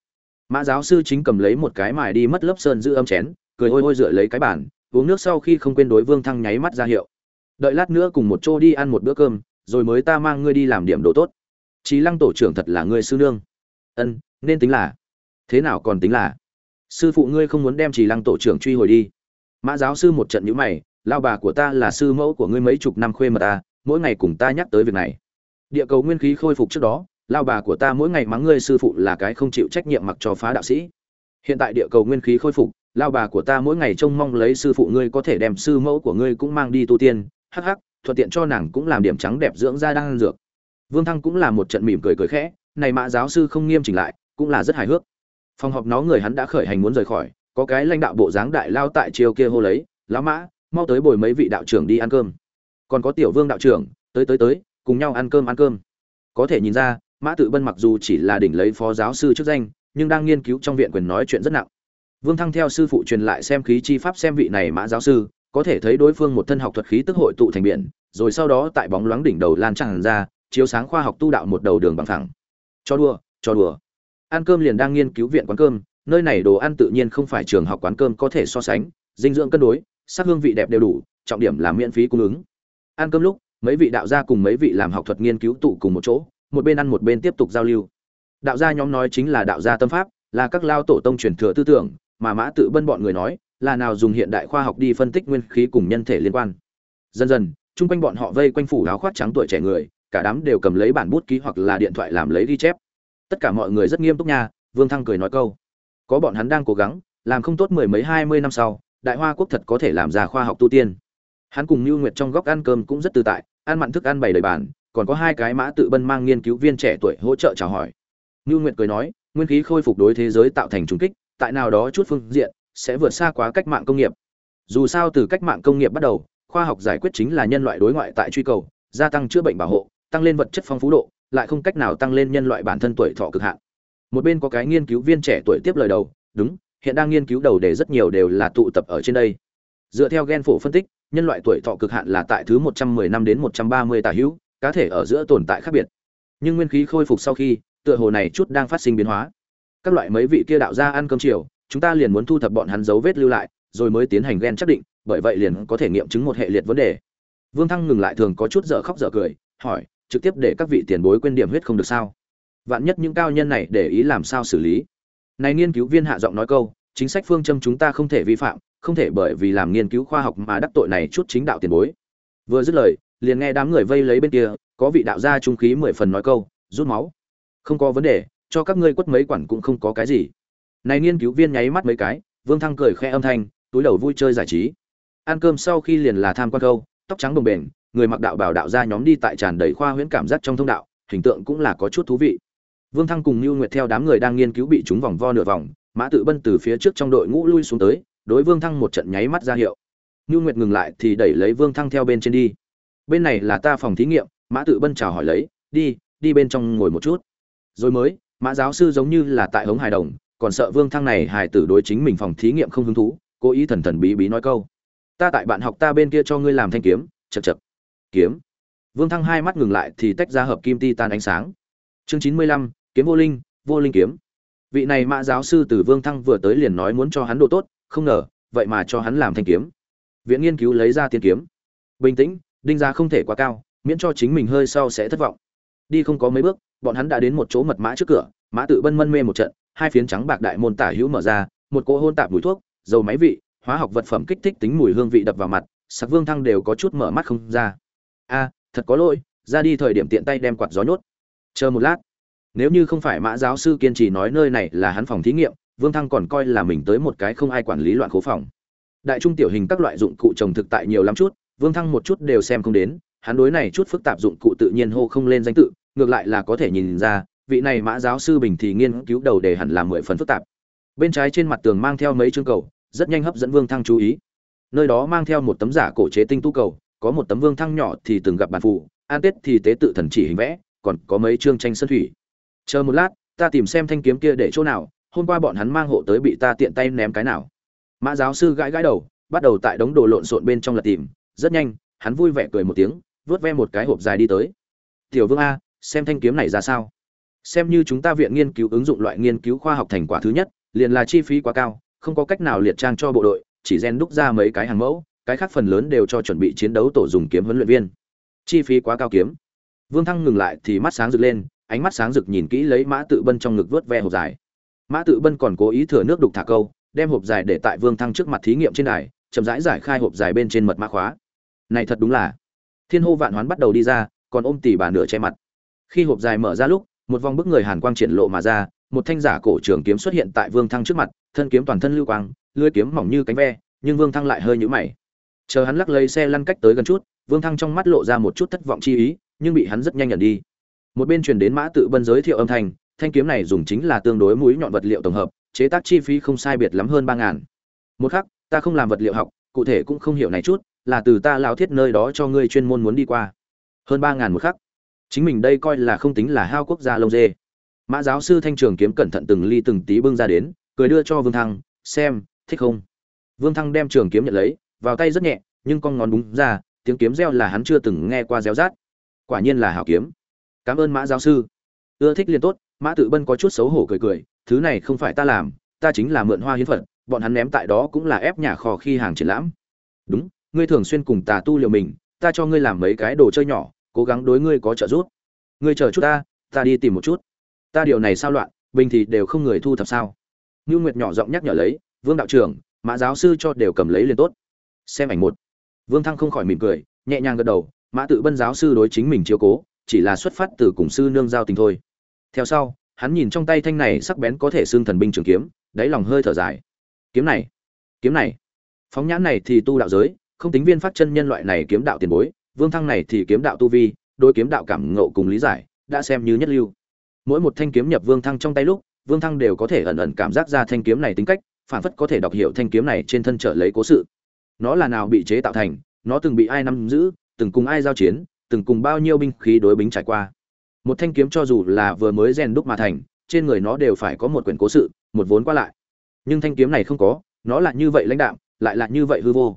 Mã giáo sư chính cầm lấy một cái mài đi mất lớp sơn giữ âm chén, cười ôi ôi dựa lấy cái bàn, uống nước sau khi không quên đối vương thăng nháy mắt ra hiệu. Đợi lát nữa cùng một chỗ đi ăn một bữa cơm, rồi mới ta mang ngươi đi làm điểm đồ tốt. Chí lăng tổ trưởng thật là ngươi sư nương. Ân, nên tính là thế nào còn tính là? Sư phụ ngươi không muốn đem trì lăng tổ trưởng truy hồi đi. Mã giáo sư một trận nhữ mày, lao bà của ta là sư mẫu của ngươi mấy chục năm khuê mật ta mỗi ngày cùng ta nhắc tới việc này. Địa cầu nguyên khí khôi phục trước đó, lao bà của ta mỗi ngày mắng ngươi sư phụ là cái không chịu trách nhiệm mặc cho phá đạo sĩ. Hiện tại địa cầu nguyên khí khôi phục, lao bà của ta mỗi ngày trông mong lấy sư phụ ngươi có thể đem sư mẫu của ngươi cũng mang đi tu tiên, hắc hắc, thuận tiện cho nàng cũng làm điểm trắng đẹp dưỡng da đang ăn dược. Vương thăng cũng là một trận mỉm cười cười khẽ, này mã giáo sư không nghiêm chỉnh lại, cũng là rất hài hước phòng họp nó người hắn đã khởi hành muốn rời khỏi, có cái lãnh đạo bộ dáng đại lao tại chiều kia hô lấy lão mã, mau tới bồi mấy vị đạo trưởng đi ăn cơm. Còn có tiểu vương đạo trưởng, tới tới tới, cùng nhau ăn cơm ăn cơm. Có thể nhìn ra, mã tự bân mặc dù chỉ là đỉnh lấy phó giáo sư chức danh, nhưng đang nghiên cứu trong viện quyền nói chuyện rất nặng. Vương thăng theo sư phụ truyền lại xem khí chi pháp xem vị này mã giáo sư, có thể thấy đối phương một thân học thuật khí tức hội tụ thành biển, rồi sau đó tại bóng loáng đỉnh đầu lan tràn ra, chiếu sáng khoa học tu đạo một đầu đường bằng thẳng cho đùa cho đùa ăn cơm liền đang nghiên cứu viện quán cơm, nơi này đồ ăn tự nhiên không phải trường học quán cơm có thể so sánh, dinh dưỡng cân đối, sắc hương vị đẹp đều đủ, trọng điểm là miễn phí cung ứng. Ăn cơm lúc, mấy vị đạo gia cùng mấy vị làm học thuật nghiên cứu tụ cùng một chỗ, một bên ăn một bên tiếp tục giao lưu. Đạo gia nhóm nói chính là đạo gia tâm pháp, là các lao tổ tông truyền thừa tư tưởng, mà mã tự bân bọn người nói, là nào dùng hiện đại khoa học đi phân tích nguyên khí cùng nhân thể liên quan. Dần dần, chung quanh bọn họ vây quanh phủ áo khoác trắng tuổi trẻ người, cả đám đều cầm lấy bản bút ký hoặc là điện thoại làm lấy ghi chép tất cả mọi người rất nghiêm túc nha, vương thăng cười nói câu. Có bọn hắn đang cố gắng, làm không tốt mười mấy, hai mươi năm sau, đại hoa quốc thật có thể làm ra khoa học tu tiên. Hắn cùng lưu nguyệt trong góc ăn cơm cũng rất tự tại, ăn mặn thức ăn bày đầy bàn, còn có hai cái mã tự bân mang nghiên cứu viên trẻ tuổi hỗ trợ chào hỏi. Lưu nguyệt cười nói, nguyên khí khôi phục đối thế giới tạo thành trùng kích, tại nào đó chút phương diện, sẽ vượt xa quá cách mạng công nghiệp. Dù sao từ cách mạng công nghiệp bắt đầu, khoa học giải quyết chính là nhân loại đối ngoại tại truy cầu, gia tăng chữa bệnh bảo hộ, tăng lên vật chất phong phú độ lại không cách nào tăng lên nhân loại bản thân tuổi thọ cực hạn. Một bên có cái nghiên cứu viên trẻ tuổi tiếp lời đầu, đúng, hiện đang nghiên cứu đầu đề rất nhiều đều là tụ tập ở trên đây. Dựa theo gen phổ phân tích, nhân loại tuổi thọ cực hạn là tại thứ 110 năm đến 130 tả hữu, cá thể ở giữa tồn tại khác biệt. Nhưng nguyên khí khôi phục sau khi, tựa hồ này chút đang phát sinh biến hóa. Các loại mấy vị kia đạo ra ăn cơm chiều, chúng ta liền muốn thu thập bọn hắn dấu vết lưu lại, rồi mới tiến hành gen chắc định, bởi vậy liền có thể nghiệm chứng một hệ liệt vấn đề. Vương thăng ngừng lại thường có chút dở khóc dở cười, hỏi trực tiếp để các vị tiền bối quên điểm huyết không được sao? Vạn nhất những cao nhân này để ý làm sao xử lý? Này nghiên cứu viên hạ giọng nói câu, chính sách phương châm chúng ta không thể vi phạm, không thể bởi vì làm nghiên cứu khoa học mà đắc tội này chút chính đạo tiền bối. Vừa dứt lời, liền nghe đám người vây lấy bên kia, có vị đạo gia trung khí mười phần nói câu, rút máu. Không có vấn đề, cho các ngươi quất mấy quản cũng không có cái gì. Này nghiên cứu viên nháy mắt mấy cái, vương thăng cười khẽ âm thanh, túi đầu vui chơi giải trí. Ăn cơm sau khi liền là tham quan câu, tóc trắng đồng bền người mặc đạo bảo đạo ra nhóm đi tại tràn đầy khoa huyễn cảm giác trong thông đạo, hình tượng cũng là có chút thú vị. Vương thăng cùng lưu nguyệt theo đám người đang nghiên cứu bị chúng vòng vo nửa vòng, mã tự bân từ phía trước trong đội ngũ lui xuống tới, đối vương thăng một trận nháy mắt ra hiệu. Lưu nguyệt ngừng lại thì đẩy lấy vương thăng theo bên trên đi. Bên này là ta phòng thí nghiệm, mã tự bân chào hỏi lấy, đi đi bên trong ngồi một chút. Rồi mới, mã giáo sư giống như là tại hống hài đồng, còn sợ vương thăng này hài tử đối chính mình phòng thí nghiệm không hứng thú, cố ý thần thần bí bí nói câu. Ta tại bạn học ta bên kia cho ngươi làm thanh kiếm chật chật kiếm. Vương thăng hai mắt ngừng lại thì tách ra hợp kim ti tan ánh sáng. Chương chín mươi lăm, kiếm vô linh vô linh kiếm. Vị này mã giáo sư từ vương thăng vừa tới liền nói muốn cho hắn độ tốt, không ngờ, vậy mà cho hắn làm thanh kiếm. Viện nghiên cứu lấy ra tiên kiếm. Bình tĩnh, đinh giá không thể quá cao, miễn cho chính mình hơi sau sẽ thất vọng. Đi không có mấy bước, bọn hắn đã đến một chỗ mật mã trước cửa, mã tự bân mân mê một trận, hai phiến trắng bạc đại môn tả hữu mở ra, một cỗ hôn tạp mùi thuốc, dầu máy vị, hóa học vật phẩm kích thích tính mùi hương vị đập vào mặt sặc vương thăng đều có chút mở mắt không ra a, thật có lỗi, ra đi thời điểm tiện tay đem quạt gió nhốt. Chờ một lát. Nếu như không phải mã giáo sư kiên trì nói nơi này là hắn phòng thí nghiệm, vương thăng còn coi là mình tới một cái không ai quản lý loạn khố phòng. Đại trung tiểu hình các loại dụng cụ trồng thực tại nhiều lắm chút, vương thăng một chút đều xem không đến, hắn đối này chút phức tạp dụng cụ tự nhiên hô không lên danh tự, ngược lại là có thể nhìn ra, vị này mã giáo sư bình thì nghiên cứu đầu đề hẳn là mười phần phức tạp. Bên trái trên mặt tường mang theo mấy chương cầu, rất nhanh hấp dẫn vương thăng chú ý. Nơi đó mang theo một tấm giả cổ chế tinh tu cầu có một tấm vương thăng nhỏ thì từng gặp bản phụ, an tết thì tế tự thần chỉ hình vẽ, còn có mấy chương tranh sơn thủy. Chờ một lát, ta tìm xem thanh kiếm kia để chỗ nào, hôm qua bọn hắn mang hộ tới bị ta tiện tay ném cái nào. Mã giáo sư gãi gãi đầu, bắt đầu tại đống đồ lộn xộn bên trong lật tìm, rất nhanh, hắn vui vẻ cười một tiếng, vớt ve một cái hộp dài đi tới. Tiểu vương a, xem thanh kiếm này ra sao? Xem như chúng ta viện nghiên cứu ứng dụng loại nghiên cứu khoa học thành quả thứ nhất, liền là chi phí quá cao, không có cách nào liệt trang cho bộ đội, chỉ gen đúc ra mấy cái hàng mẫu cái khác phần lớn đều cho chuẩn bị chiến đấu tổ dùng kiếm huấn luyện viên. Chi phí quá cao kiếm. Vương thăng ngừng lại thì mắt sáng rực lên, ánh mắt sáng rực nhìn kỹ lấy mã tự bân trong ngực vớt ve hộp dài. Mã tự bân còn cố ý thừa nước đục thả câu, đem hộp dài để tại vương thăng trước mặt thí nghiệm trên đài, chậm rãi giải khai hộp dài bên trên mật mã khóa. Này thật đúng là. Thiên hô vạn hoán bắt đầu đi ra, còn ôm tỉ bà nửa che mặt. Khi hộp dài mở ra lúc, một vòng bức người hàn quang triển lộ mà ra, một thanh giả cổ trường kiếm xuất hiện tại vương thăng trước mặt, thân kiếm toàn thân lưu quang lưỡi kiếm mỏng như cánh ve, nhưng vương thăng lại hơi nhũ mày chờ hắn lắc lấy xe lăn cách tới gần chút, vương thăng trong mắt lộ ra một chút thất vọng chi ý, nhưng bị hắn rất nhanh nhận đi. Một bên truyền đến mã tự bân giới thiệu âm thanh thanh kiếm này dùng chính là tương đối mũi nhọn vật liệu tổng hợp, chế tác chi phí không sai biệt lắm hơn ba ngàn. Một khắc, ta không làm vật liệu học, cụ thể cũng không hiểu này chút, là từ ta lao thiết nơi đó cho ngươi chuyên môn muốn đi qua. Hơn ba ngàn một khắc. Chính mình đây coi là không tính là hao quốc gia lông dê. Mã giáo sư thanh trường kiếm cẩn thận từng ly từng tí bưng ra đến, cười đưa cho vương thăng, xem, thích không? Vương thăng đem trường kiếm nhận lấy vào tay rất nhẹ, nhưng con ngón búng ra, tiếng kiếm reo là hắn chưa từng nghe qua réo rát. Quả nhiên là hảo kiếm. Cảm ơn mã giáo sư. Ưa thích liền tốt, mã tự bân có chút xấu hổ cười cười, thứ này không phải ta làm, ta chính là mượn hoa hiến phật, bọn hắn ném tại đó cũng là ép nhà kho khi hàng triển lãm. Đúng, ngươi thường xuyên cùng tà tu liệu mình, ta cho ngươi làm mấy cái đồ chơi nhỏ, cố gắng đối ngươi có trợ giúp. Ngươi chờ chút ta ta đi tìm một chút. Ta điều này sao loạn, bình thì đều không người thu thập sao. Như nguyệt nhỏ giọng nhắc nhở lấy, vương đạo trưởng, mã giáo sư cho đều cầm lấy liền tốt xem ảnh một. Vương thăng không khỏi mỉm cười, nhẹ nhàng gật đầu, mã tự bân giáo sư đối chính mình chiếu cố, chỉ là xuất phát từ cùng sư nương giao tình thôi. Theo sau, hắn nhìn trong tay thanh này sắc bén có thể xương thần binh trường kiếm, đáy lòng hơi thở dài. Kiếm này kiếm này. Phóng nhãn này thì tu đạo giới, không tính viên phát chân nhân loại này kiếm đạo tiền bối, vương thăng này thì kiếm đạo tu vi đôi kiếm đạo cảm ngộ cùng lý giải, đã xem như nhất lưu. Mỗi một thanh kiếm nhập vương thăng trong tay lúc, vương thăng đều có thể ẩn ẩn cảm giác ra thanh kiếm này tính cách, phản phất có thể đọc hiểu thanh kiếm này trên thân trở lấy cố sự nó là nào bị chế tạo thành, nó từng bị ai nắm giữ, từng cùng ai giao chiến, từng cùng bao nhiêu binh khí đối bính trải qua. Một thanh kiếm cho dù là vừa mới rèn đúc mà thành, trên người nó đều phải có một quyển cố sự, một vốn qua lại. Nhưng thanh kiếm này không có, nó là như vậy lãnh đạm, lại là như vậy hư vô.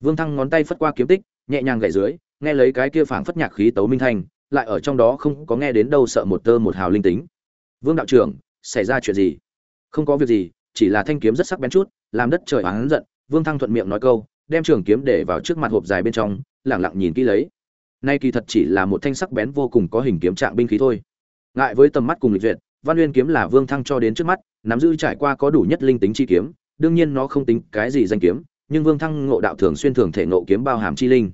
Vương thăng ngón tay phất qua kiếm tích, nhẹ nhàng gậy dưới, nghe lấy cái kia phảng phất nhạc khí tấu minh thanh, lại ở trong đó không có nghe đến đâu sợ một tơ một hào linh tính. Vương đạo trưởng, xảy ra chuyện gì? Không có việc gì, chỉ là thanh kiếm rất sắc bén chút, làm đất trời oán giận. Vương thăng thuận miệng nói câu đem trường kiếm để vào trước mặt hộp dài bên trong, lẳng lặng nhìn kỹ lấy. Nay kỳ thật chỉ là một thanh sắc bén vô cùng có hình kiếm trạng binh khí thôi. Ngại với tầm mắt cùng lịch duyệt, văn uyên kiếm là vương thăng cho đến trước mắt, nắm giữ trải qua có đủ nhất linh tính chi kiếm, đương nhiên nó không tính cái gì danh kiếm, nhưng vương thăng ngộ đạo thường xuyên thường thể ngộ kiếm bao hàm chi linh.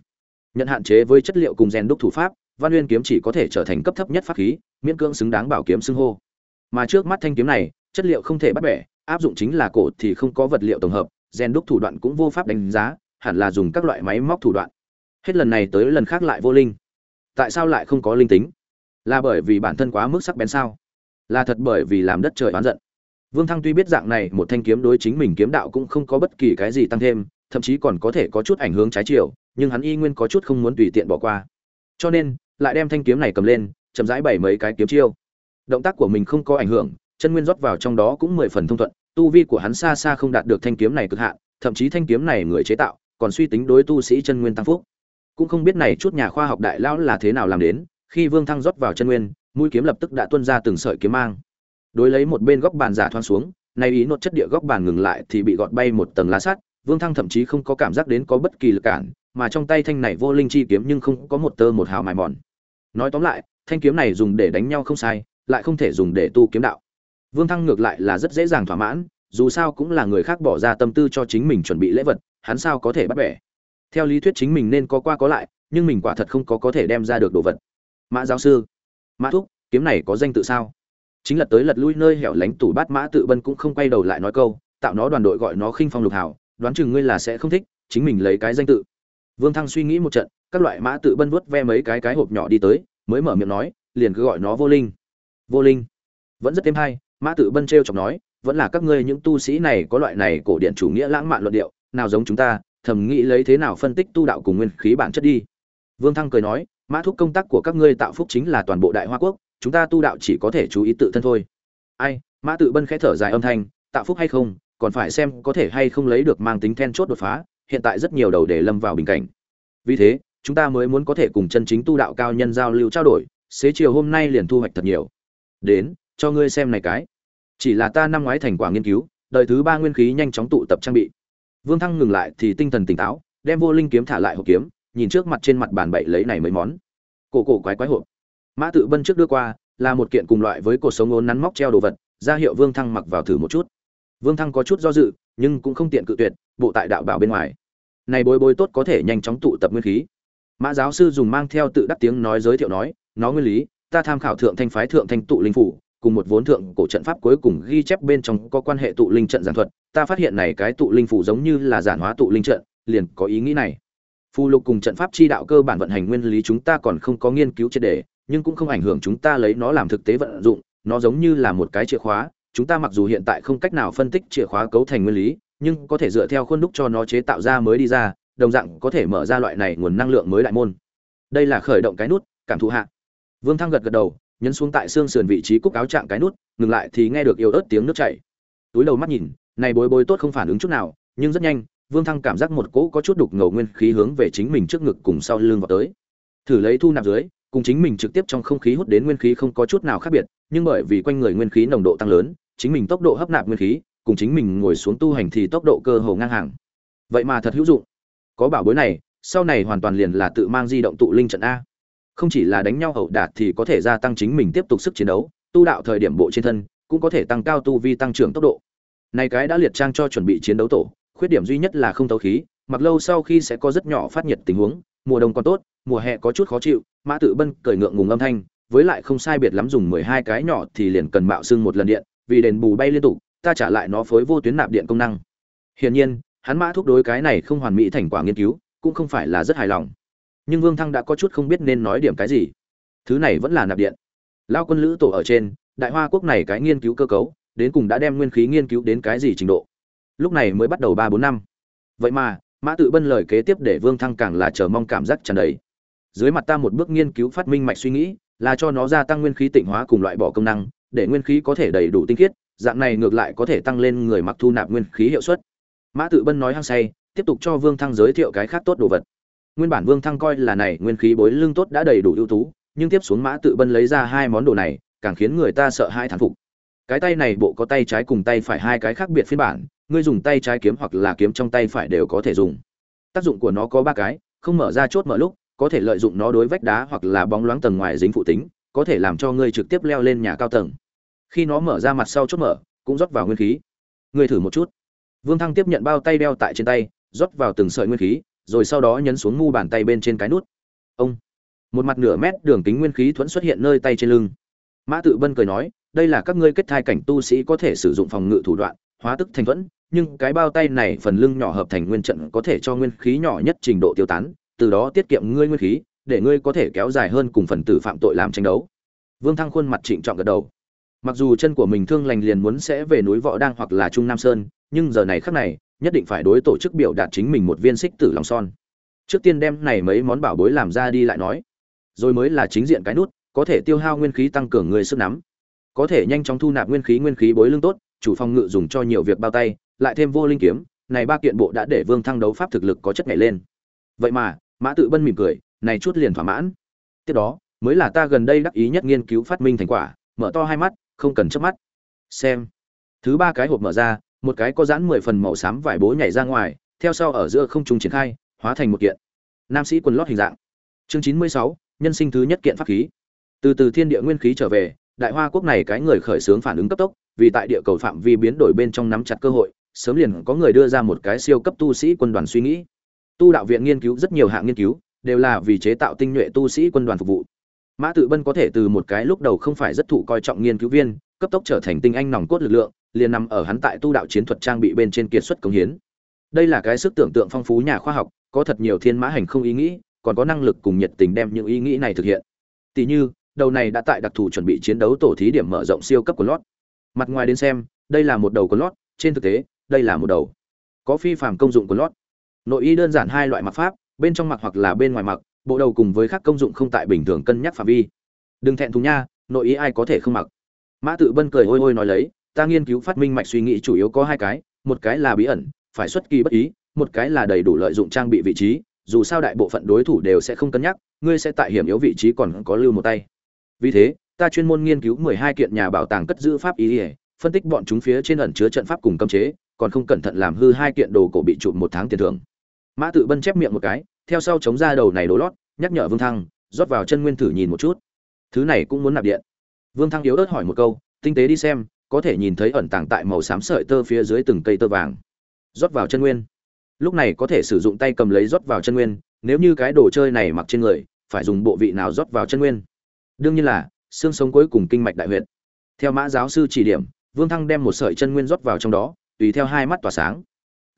Nhận hạn chế với chất liệu cùng rèn đúc thủ pháp, văn uyên kiếm chỉ có thể trở thành cấp thấp nhất pháp khí, miễn cưỡng xứng đáng bảo kiếm xưng hô. Mà trước mắt thanh kiếm này, chất liệu không thể bắt bẻ, áp dụng chính là cổ thì không có vật liệu tổng hợp, rèn đúc thủ đoạn cũng vô pháp đánh giá hẳn là dùng các loại máy móc thủ đoạn. Hết lần này tới lần khác lại vô linh. Tại sao lại không có linh tính? Là bởi vì bản thân quá mức sắc bén sao? Là thật bởi vì làm đất trời oán giận. Vương thăng tuy biết dạng này một thanh kiếm đối chính mình kiếm đạo cũng không có bất kỳ cái gì tăng thêm, thậm chí còn có thể có chút ảnh hưởng trái chiều, nhưng hắn y nguyên có chút không muốn tùy tiện bỏ qua. Cho nên, lại đem thanh kiếm này cầm lên, chậm rãi bảy mấy cái kiếm chiêu. Động tác của mình không có ảnh hưởng, chân nguyên rót vào trong đó cũng mười phần thông thuận, tu vi của hắn xa xa không đạt được thanh kiếm này cực hạn, thậm chí thanh kiếm này người chế tạo còn suy tính đối tu sĩ chân nguyên tăng phúc. Cũng không biết này chút nhà khoa học đại lão là thế nào làm đến, khi vương thăng rót vào chân nguyên, mũi kiếm lập tức đã tuôn ra từng sợi kiếm mang. Đối lấy một bên góc bàn giả thoáng xuống, nay ý nốt chất địa góc bàn ngừng lại thì bị gọt bay một tầng lá sắt, vương thăng thậm chí không có cảm giác đến có bất kỳ lực cản, mà trong tay thanh này vô linh chi kiếm nhưng không có một tơ một hào mài mòn. Nói tóm lại, thanh kiếm này dùng để đánh nhau không sai, lại không thể dùng để tu kiếm đạo. Vương thăng ngược lại là rất dễ dàng thỏa mãn, dù sao cũng là người khác bỏ ra tâm tư cho chính mình chuẩn bị lễ vật hắn sao có thể bắt bẻ? Theo lý thuyết chính mình nên có qua có lại, nhưng mình quả thật không có có thể đem ra được đồ vật. Mã giáo sư, mã thúc, kiếm này có danh tự sao? Chính lật tới lật lui nơi hẻo lánh tủ bát mã tự bân cũng không quay đầu lại nói câu, tạo nó đoàn đội gọi nó khinh phong lục hảo đoán chừng ngươi là sẽ không thích, chính mình lấy cái danh tự. Vương thăng suy nghĩ một trận, các loại mã tự bân vuốt ve mấy cái cái hộp nhỏ đi tới, mới mở miệng nói, liền cứ gọi nó vô linh. Vô linh. Vẫn rất thêm hay, mã tự bân t chọc nói, vẫn là các ngươi những tu sĩ này có loại này cổ điển chủ nghĩa lãng mạn luận điệu nào giống chúng ta, thầm nghĩ lấy thế nào phân tích tu đạo cùng nguyên khí bản chất đi. Vương thăng cười nói, mã thúc công tác của các ngươi tạo phúc chính là toàn bộ đại hoa quốc, chúng ta tu đạo chỉ có thể chú ý tự thân thôi. Ai, mã tự bân khẽ thở dài âm thanh, tạo phúc hay không, còn phải xem có thể hay không lấy được mang tính then chốt đột phá, hiện tại rất nhiều đầu để lâm vào bình cảnh. Vì thế, chúng ta mới muốn có thể cùng chân chính tu đạo cao nhân giao lưu trao đổi, xế chiều hôm nay liền thu hoạch thật nhiều. Đến, cho ngươi xem này cái. Chỉ là ta năm ngoái thành quả nghiên cứu, đời thứ ba nguyên khí nhanh chóng tụ tập trang bị vương thăng ngừng lại thì tinh thần tỉnh táo, đem vô linh kiếm thả lại hộp kiếm, nhìn trước mặt trên mặt bàn bậy lấy này mấy món. Cổ cổ quái quái hộp. Mã tự bân trước đưa qua, là một kiện cùng loại với cổ sống ốn nắn móc treo đồ vật, ra hiệu vương thăng mặc vào thử một chút. Vương thăng có chút do dự, nhưng cũng không tiện cự tuyệt, bộ tại đạo bảo bên ngoài. Này bối bối tốt có thể nhanh chóng tụ tập nguyên khí. Mã giáo sư dùng mang theo tự đắc tiếng nói giới thiệu nói, nó nguyên lý, ta tham khảo thượng thanh phái thượng thanh tụ linh phủ cùng một vốn thượng cổ trận pháp cuối cùng ghi chép bên trong có quan hệ tụ linh trận giản thuật, ta phát hiện này cái tụ linh phù giống như là giản hóa tụ linh trận, liền có ý nghĩ này. Phù lục cùng trận pháp chi đạo cơ bản vận hành nguyên lý chúng ta còn không có nghiên cứu triệt đề nhưng cũng không ảnh hưởng chúng ta lấy nó làm thực tế vận dụng, nó giống như là một cái chìa khóa, chúng ta mặc dù hiện tại không cách nào phân tích chìa khóa cấu thành nguyên lý, nhưng có thể dựa theo khuôn đúc cho nó chế tạo ra mới đi ra, đồng dạng có thể mở ra loại này nguồn năng lượng mới đại môn. Đây là khởi động cái nút, cảm thụ hạ. Vương thăng gật gật đầu nhấn xuống tại xương sườn vị trí cúc áo trạng cái nút, ngừng lại thì nghe được yếu ớt tiếng nước chảy. Túi đầu mắt nhìn, này bối bối tốt không phản ứng chút nào, nhưng rất nhanh, vương thăng cảm giác một cỗ có chút đục ngầu nguyên khí hướng về chính mình trước ngực cùng sau lưng vào tới. Thử lấy thu nạp dưới, cùng chính mình trực tiếp trong không khí hút đến nguyên khí không có chút nào khác biệt, nhưng bởi vì quanh người nguyên khí nồng độ tăng lớn, chính mình tốc độ hấp nạp nguyên khí, cùng chính mình ngồi xuống tu hành thì tốc độ cơ hồ ngang hàng. Vậy mà thật hữu dụng. Có bảo bối này, sau này hoàn toàn liền là tự mang di động tụ linh trận a không chỉ là đánh nhau hậu đạt thì có thể gia tăng chính mình tiếp tục sức chiến đấu, tu đạo thời điểm bộ trên thân cũng có thể tăng cao tu vi tăng trưởng tốc độ. Này cái đã liệt trang cho chuẩn bị chiến đấu tổ, khuyết điểm duy nhất là không thấu khí, mặc lâu sau khi sẽ có rất nhỏ phát nhiệt tình huống, mùa đông còn tốt, mùa hè có chút khó chịu, mã tự bân cởi ngượng ngùng âm thanh, với lại không sai biệt lắm dùng mười hai cái nhỏ thì liền cần mạo xưng một lần điện, vì đền bù bay liên tục, ta trả lại nó phối vô tuyến nạp điện công năng. Hiển nhiên, hắn mã thúc đối cái này không hoàn mỹ thành quả nghiên cứu, cũng không phải là rất hài lòng nhưng vương thăng đã có chút không biết nên nói điểm cái gì. Thứ này vẫn là nạp điện. Lao quân lữ tổ ở trên, đại hoa quốc này cái nghiên cứu cơ cấu, đến cùng đã đem nguyên khí nghiên cứu đến cái gì trình độ. Lúc này mới bắt đầu ba bốn năm. Vậy mà, mã tự bân lời kế tiếp để vương thăng càng là chờ mong cảm giác tràn đầy. Dưới mặt ta một bước nghiên cứu phát minh mạch suy nghĩ, là cho nó gia tăng nguyên khí tịnh hóa cùng loại bỏ công năng, để nguyên khí có thể đầy đủ tinh khiết, dạng này ngược lại có thể tăng lên người mặc thu nạp nguyên khí hiệu suất. Mã tự bân nói hăng say, tiếp tục cho vương thăng giới thiệu cái khác tốt đồ vật nguyên bản vương thăng coi là này, nguyên khí bối lưng tốt đã đầy đủ ưu tú, nhưng tiếp xuống mã tự bân lấy ra hai món đồ này, càng khiến người ta sợ hai thán phục. Cái tay này bộ có tay trái cùng tay phải hai cái khác biệt phiên bản, ngươi dùng tay trái kiếm hoặc là kiếm trong tay phải đều có thể dùng. Tác dụng của nó có ba cái, không mở ra chốt mở lúc, có thể lợi dụng nó đối vách đá hoặc là bóng loáng tầng ngoài dính phụ tính, có thể làm cho ngươi trực tiếp leo lên nhà cao tầng. Khi nó mở ra mặt sau chốt mở, cũng rót vào nguyên khí. Ngươi thử một chút. Vương thăng tiếp nhận bao tay đeo tại trên tay, rót vào từng sợi nguyên khí rồi sau đó nhấn xuống mu bàn tay bên trên cái nút. Ông. Một mặt nửa mét đường kính nguyên khí thuẫn xuất hiện nơi tay trên lưng. Mã tự bân cười nói, đây là các ngươi kết thai cảnh tu sĩ có thể sử dụng phòng ngự thủ đoạn, hóa tức thành thuẫn, nhưng cái bao tay này phần lưng nhỏ hợp thành nguyên trận có thể cho nguyên khí nhỏ nhất trình độ tiêu tán, từ đó tiết kiệm ngươi nguyên khí, để ngươi có thể kéo dài hơn cùng phần tử phạm tội làm tranh đấu. Vương thăng khuôn mặt trịnh trọng gật đầu mặc dù chân của mình thương lành liền muốn sẽ về núi võ đang hoặc là trung nam sơn, nhưng giờ này khắc này, nhất định phải đối tổ chức biểu đạt chính mình một viên xích tử lòng son. Trước tiên đem này mấy món bảo bối làm ra đi lại nói. Rồi mới là chính diện cái nút, có thể tiêu hao nguyên khí tăng cường người sức nắm. Có thể nhanh chóng thu nạp nguyên khí nguyên khí bối lưng tốt, chủ phòng ngự dùng cho nhiều việc bao tay, lại thêm vô linh kiếm, này ba kiện bộ đã để vương thăng đấu pháp thực lực có chất nhảy lên. Vậy mà, mã tự bân mỉm cười, này chút liền thỏa mãn. Tiếp đó, mới là ta gần đây đắc ý nhất nghiên cứu phát minh thành quả, mở to hai mắt không cần chớp mắt. Xem. Thứ ba cái hộp mở ra, một cái có dán mười phần màu xám vải bố nhảy ra ngoài, theo sau ở giữa không trung triển khai, hóa thành một kiện. Nam sĩ quần lót hình dạng. Chương chín mươi sáu, nhân sinh thứ nhất kiện pháp khí. Từ từ thiên địa nguyên khí trở về, đại hoa quốc này cái người khởi xướng phản ứng cấp tốc, vì tại địa cầu phạm vi biến đổi bên trong nắm chặt cơ hội, sớm liền có người đưa ra một cái siêu cấp tu sĩ quân đoàn suy nghĩ. Tu đạo viện nghiên cứu, rất nhiều hạng nghiên cứu, đều là vì chế tạo tinh nhuệ tu sĩ quân đoàn phục vụ mã tự bân có thể từ một cái lúc đầu không phải rất thụ coi trọng nghiên cứu viên, cấp tốc trở thành tinh anh nòng cốt lực lượng, liền nằm ở hắn tại tu đạo chiến thuật trang bị bên trên kiệt xuất công hiến. Đây là cái sức tưởng tượng phong phú nhà khoa học, có thật nhiều thiên mã hành không ý nghĩ, còn có năng lực cùng nhiệt tình đem những ý nghĩ này thực hiện. Tỷ như, đầu này đã tại đặc thù chuẩn bị chiến đấu tổ thí điểm mở rộng siêu cấp của lót. Mặt ngoài đến xem, đây là một đầu của lót, trên thực tế, đây là một đầu. Có phi phàm công dụng của lót. Nội y đơn giản hai loại mặc pháp, bên trong mặc hoặc là bên ngoài mặc bộ đầu cùng với các công dụng không tại bình thường cân nhắc phạm vi. Đừng thẹn thùng nha, nội ý ai có thể không mặc. Mã tự bân cười ôi ôi nói lấy, ta nghiên cứu phát minh mạch suy nghĩ chủ yếu có hai cái, một cái là bí ẩn, phải xuất kỳ bất ý, một cái là đầy đủ lợi dụng trang bị vị trí, dù sao đại bộ phận đối thủ đều sẽ không cân nhắc, ngươi sẽ tại hiểm yếu vị trí còn có lưu một tay. Vì thế, ta chuyên môn nghiên cứu mười hai kiện nhà bảo tàng cất giữ pháp ý ỉa phân tích bọn chúng phía trên ẩn chứa trận pháp cùng cấm chế, còn không cẩn thận làm hư hai kiện đồ cổ bị chụp một tháng tiền thưởng. Mã tự bân chép miệng một cái theo sau chống ra đầu này đổ lót, nhắc nhở vương thăng, rót vào chân nguyên thử nhìn một chút. Thứ này cũng muốn nạp điện. Vương thăng yếu ớt hỏi một câu, tinh tế đi xem, có thể nhìn thấy ẩn tàng tại màu xám sợi tơ phía dưới từng cây tơ vàng. Rót vào chân nguyên. Lúc này có thể sử dụng tay cầm lấy rót vào chân nguyên, nếu như cái đồ chơi này mặc trên người, phải dùng bộ vị nào rót vào chân nguyên? Đương nhiên là, xương sống cuối cùng kinh mạch đại huyệt. Theo mã giáo sư chỉ điểm, vương thăng đem một sợi chân nguyên rót vào trong đó, tùy theo hai mắt tỏa sáng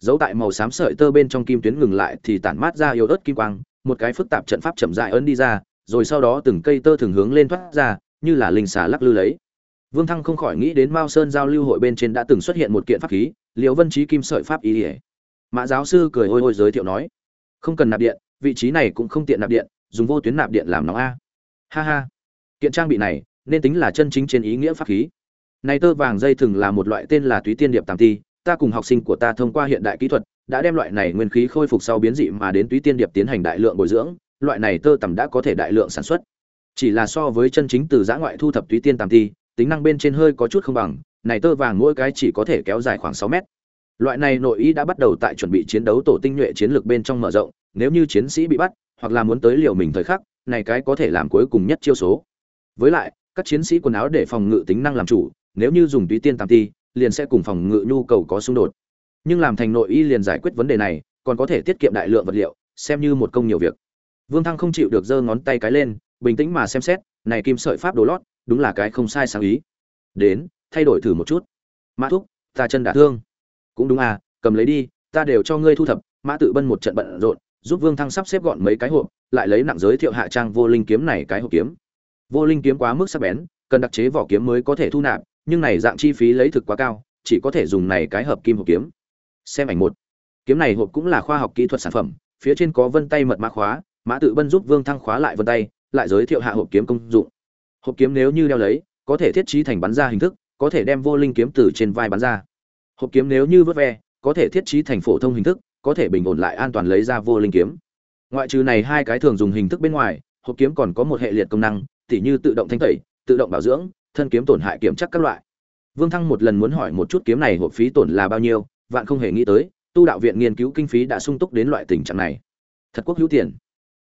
dấu tại màu xám sợi tơ bên trong kim tuyến ngừng lại thì tản mát ra yếu ớt kim quang, một cái phức tạp trận pháp chậm rãi ấn đi ra, rồi sau đó từng cây tơ thường hướng lên thoát ra, như là linh xà lắc lư lấy. Vương thăng không khỏi nghĩ đến mao sơn giao lưu hội bên trên đã từng xuất hiện một kiện pháp khí, liễu vân trí kim sợi pháp ý ỉa mã giáo sư cười ôi ôi giới thiệu nói, không cần nạp điện, vị trí này cũng không tiện nạp điện, dùng vô tuyến nạp điện làm nóng a. Ha ha. Kiện trang bị này, nên tính là chân chính trên ý nghĩa pháp khí. Này tơ vàng dây thường là một loại tên là túy tiên điệp tàng ti ta cùng học sinh của ta thông qua hiện đại kỹ thuật, đã đem loại này nguyên khí khôi phục sau biến dị mà đến túy tiên điệp tiến hành đại lượng bồi dưỡng, loại này tơ tằm đã có thể đại lượng sản xuất. Chỉ là so với chân chính từ giã ngoại thu thập túy tiên tàm ti tính năng bên trên hơi có chút không bằng, này tơ vàng mỗi cái chỉ có thể kéo dài khoảng sáu mét. Loại này nội ý đã bắt đầu tại chuẩn bị chiến đấu tổ tinh nhuệ chiến lược bên trong mở rộng, nếu như chiến sĩ bị bắt, hoặc là muốn tới liều mình thời khắc, này cái có thể làm cuối cùng nhất chiêu số. Với lại, các chiến sĩ quần áo để phòng ngự tính năng làm chủ, nếu như dùng túy tiên tàm ti liền sẽ cùng phòng ngự nhu cầu có xung đột. Nhưng làm thành nội y liền giải quyết vấn đề này, còn có thể tiết kiệm đại lượng vật liệu, xem như một công nhiều việc. Vương thăng không chịu được giơ ngón tay cái lên, bình tĩnh mà xem xét, này kim sợi pháp đồ lót, đúng là cái không sai sáng ý. Đến, thay đổi thử một chút. Mã thúc, ta chân đả thương. Cũng đúng à cầm lấy đi, ta đều cho ngươi thu thập, mã tự bân một trận bận rộn, giúp vương thăng sắp xếp gọn mấy cái hộp, lại lấy nặng giới thiệu hạ trang vô linh kiếm này cái hộp kiếm. Vô linh kiếm quá mức sắc bén, cần đặc chế vỏ kiếm mới có thể thu nạp nhưng này dạng chi phí lấy thực quá cao, chỉ có thể dùng này cái hợp kim hộp kiếm. Xem ảnh một. Kiếm này hộp cũng là khoa học kỹ thuật sản phẩm, phía trên có vân tay mật mã khóa, mã tự bân giúp vương thăng khóa lại vân tay, lại giới thiệu hạ hộp kiếm công dụng. Hộp kiếm nếu như đeo lấy, có thể thiết trí thành bắn ra hình thức, có thể đem vô linh kiếm từ trên vai bắn ra. Hộp kiếm nếu như vớt ve, có thể thiết trí thành phổ thông hình thức, có thể bình ổn lại an toàn lấy ra vô linh kiếm. Ngoại trừ này hai cái thường dùng hình thức bên ngoài, hộp kiếm còn có một hệ liệt công năng, tỉ như tự động thanh tẩy, tự động bảo dưỡng thân kiếm tổn hại kiểm chắc các loại. Vương thăng một lần muốn hỏi một chút kiếm này hộp phí tổn là bao nhiêu, vạn không hề nghĩ tới, tu đạo viện nghiên cứu kinh phí đã sung túc đến loại tình trạng này. Thật quốc hữu tiền.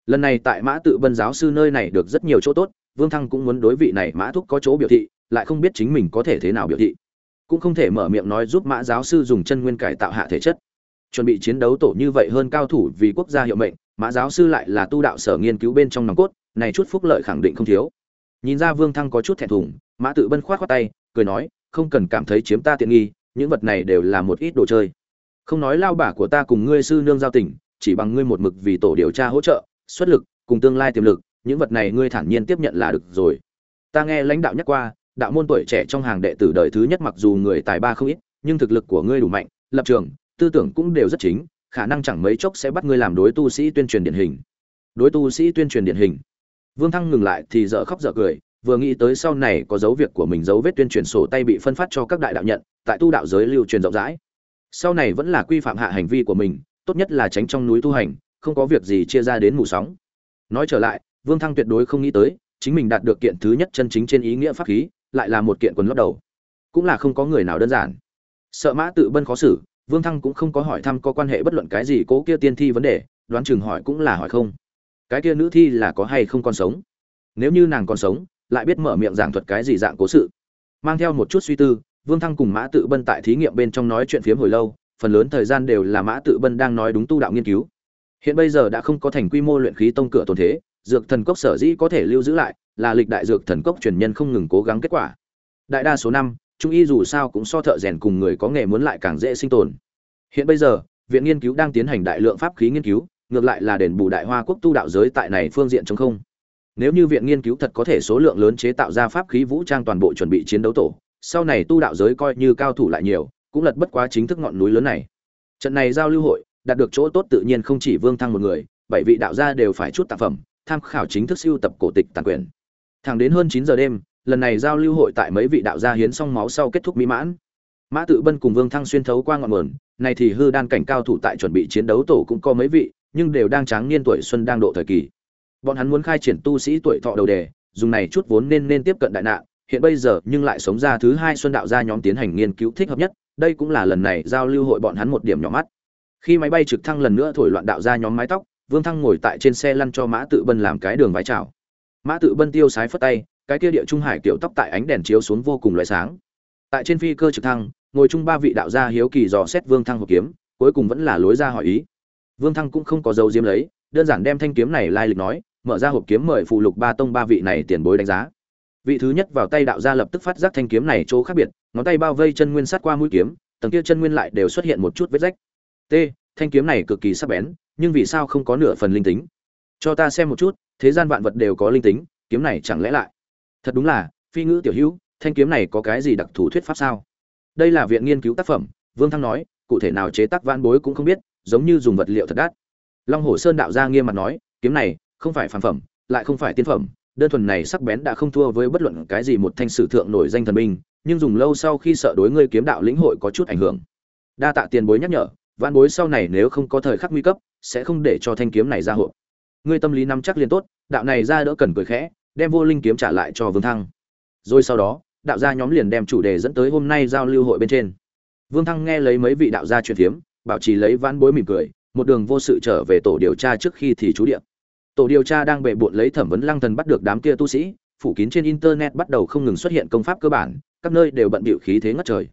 Lần này tại mã tự bân giáo sư nơi này được rất nhiều chỗ tốt, vương thăng cũng muốn đối vị này mã thúc có chỗ biểu thị, lại không biết chính mình có thể thế nào biểu thị. Cũng không thể mở miệng nói giúp mã giáo sư dùng chân nguyên cải tạo hạ thể chất. Chuẩn bị chiến đấu tổ như vậy hơn cao thủ vì quốc gia hiệu mệnh, mã giáo sư lại là tu đạo sở nghiên cứu bên trong nòng cốt, này chút phúc lợi khẳng định không thiếu nhìn ra vương thăng có chút thẹn thùng, mã tự bân khoát khoát tay, cười nói, không cần cảm thấy chiếm ta tiện nghi, những vật này đều là một ít đồ chơi. Không nói lao bả của ta cùng ngươi sư nương giao tình, chỉ bằng ngươi một mực vì tổ điều tra hỗ trợ, xuất lực, cùng tương lai tiềm lực, những vật này ngươi thản nhiên tiếp nhận là được rồi. Ta nghe lãnh đạo nhắc qua, đạo môn tuổi trẻ trong hàng đệ tử đời thứ nhất mặc dù người tài ba không ít, nhưng thực lực của ngươi đủ mạnh, lập trường, tư tưởng cũng đều rất chính, khả năng chẳng mấy chốc sẽ bắt ngươi làm đối tu sĩ tuyên truyền điển hình. Đối tu sĩ tuyên truyền điển hình vương thăng ngừng lại thì dở khóc dở cười, vừa nghĩ tới sau này có dấu việc của mình dấu vết tuyên truyền sổ tay bị phân phát cho các đại đạo nhận, tại tu đạo giới lưu truyền rộng rãi. Sau này vẫn là quy phạm hạ hành vi của mình, tốt nhất là tránh trong núi tu hành, không có việc gì chia ra đến mù sóng. Nói trở lại, vương thăng tuyệt đối không nghĩ tới, chính mình đạt được kiện thứ nhất chân chính trên ý nghĩa pháp khí, lại là một kiện quần lót đầu. Cũng là không có người nào đơn giản. Sợ mã tự bân khó xử, vương thăng cũng không có hỏi thăm có quan hệ bất luận cái gì cố kia tiên thi vấn đề, đoán chừng hỏi cũng là hỏi không cái kia nữ thi là có hay không còn sống? Nếu như nàng còn sống, lại biết mở miệng giảng thuật cái gì dạng cố sự. Mang theo một chút suy tư, vương thăng cùng mã tự bân tại thí nghiệm bên trong nói chuyện phiếm hồi lâu, phần lớn thời gian đều là mã tự bân đang nói đúng tu đạo nghiên cứu. Hiện bây giờ đã không có thành quy mô luyện khí tông cửa tồn thế, dược thần cốc sở dĩ có thể lưu giữ lại, là lịch đại dược thần cốc truyền nhân không ngừng cố gắng kết quả. Đại đa số năm, trung y dù sao cũng so thợ rèn cùng người có nghề muốn lại càng dễ sinh tồn. Hiện bây giờ, viện nghiên cứu đang tiến hành đại lượng pháp khí nghiên cứu ngược lại là đền bù đại hoa quốc tu đạo giới tại này phương diện chống không. Nếu như viện nghiên cứu thật có thể số lượng lớn chế tạo ra pháp khí vũ trang toàn bộ chuẩn bị chiến đấu tổ, sau này tu đạo giới coi như cao thủ lại nhiều, cũng lật bất quá chính thức ngọn núi lớn này. Trận này giao lưu hội, đạt được chỗ tốt tự nhiên không chỉ vương thăng một người, bảy vị đạo gia đều phải chút tác phẩm, tham khảo chính thức siêu tập cổ tịch tàn quyền. Thẳng đến hơn chín giờ đêm, lần này giao lưu hội tại mấy vị đạo gia hiến xong máu sau kết thúc mỹ mãn. Mã tự bân cùng vương thăng xuyên thấu qua ngọn nguồn này thì hư đan cảnh cao thủ tại chuẩn bị chiến đấu tổ cũng có mấy vị nhưng đều đang tráng niên tuổi xuân đang độ thời kỳ. Bọn hắn muốn khai triển tu sĩ tuổi thọ đầu đề, dùng này chút vốn nên nên tiếp cận đại nạn, hiện bây giờ nhưng lại sống ra thứ hai xuân đạo gia nhóm tiến hành nghiên cứu thích hợp nhất, đây cũng là lần này giao lưu hội bọn hắn một điểm nhỏ mắt. Khi máy bay trực thăng lần nữa thổi loạn đạo gia nhóm mái tóc, vương thăng ngồi tại trên xe lăn cho mã tự bân làm cái đường vái chào. Mã tự bân tiêu sái phất tay, cái kia địa trung hải kiểu tóc tại ánh đèn chiếu xuống vô cùng loại sáng. Tại trên phi cơ trực thăng, ngồi chung ba vị đạo gia hiếu kỳ dò xét vương thăng hộp kiếm, cuối cùng vẫn là lối ra hỏi ý vương thăng cũng không có dấu diếm lấy, đơn giản đem thanh kiếm này lai lịch nói, mở ra hộp kiếm mời phụ lục ba tông ba vị này tiền bối đánh giá. Vị thứ nhất vào tay đạo gia lập tức phát giác thanh kiếm này chỗ khác biệt, ngón tay bao vây chân nguyên sát qua mũi kiếm, tầng kia chân nguyên lại đều xuất hiện một chút vết rách. T, thanh kiếm này cực kỳ sắc bén, nhưng vì sao không có nửa phần linh tính? Cho ta xem một chút, thế gian vạn vật đều có linh tính, kiếm này chẳng lẽ lại? Thật đúng là, phi ngữ tiểu hữu, thanh kiếm này có cái gì đặc thù thuyết pháp sao? Đây là viện nghiên cứu tác phẩm, vương thăng nói, cụ thể nào chế tác vãn bối cũng không biết giống như dùng vật liệu thật đắt. Long hồ sơn đạo gia nghiêm mặt nói, kiếm này không phải phản phẩm, lại không phải tiên phẩm. Đơn thuần này sắc bén đã không thua với bất luận cái gì một thanh sử thượng nổi danh thần binh, nhưng dùng lâu sau khi sợ đối ngươi kiếm đạo lĩnh hội có chút ảnh hưởng. Đa tạ tiền bối nhắc nhở vạn bối sau này nếu không có thời khắc nguy cấp, sẽ không để cho thanh kiếm này ra hộ ngươi tâm lý nắm chắc liền tốt, đạo này ra đỡ cần cười khẽ, đem vô linh kiếm trả lại cho vương thăng. Rồi sau đó, đạo gia nhóm liền đem chủ đề dẫn tới hôm nay giao lưu hội bên trên. Vương thăng nghe lấy mấy vị đạo gia truyền phiếm bảo trì lấy vãn bối mỉm cười, một đường vô sự trở về tổ điều tra trước khi thì chú điện tổ điều tra đang bệ bộn lấy thẩm vấn lăng thần bắt được đám kia tu sĩ, phủ kín trên internet bắt đầu không ngừng xuất hiện công pháp cơ bản, các nơi đều bận bịu khí thế ngất trời.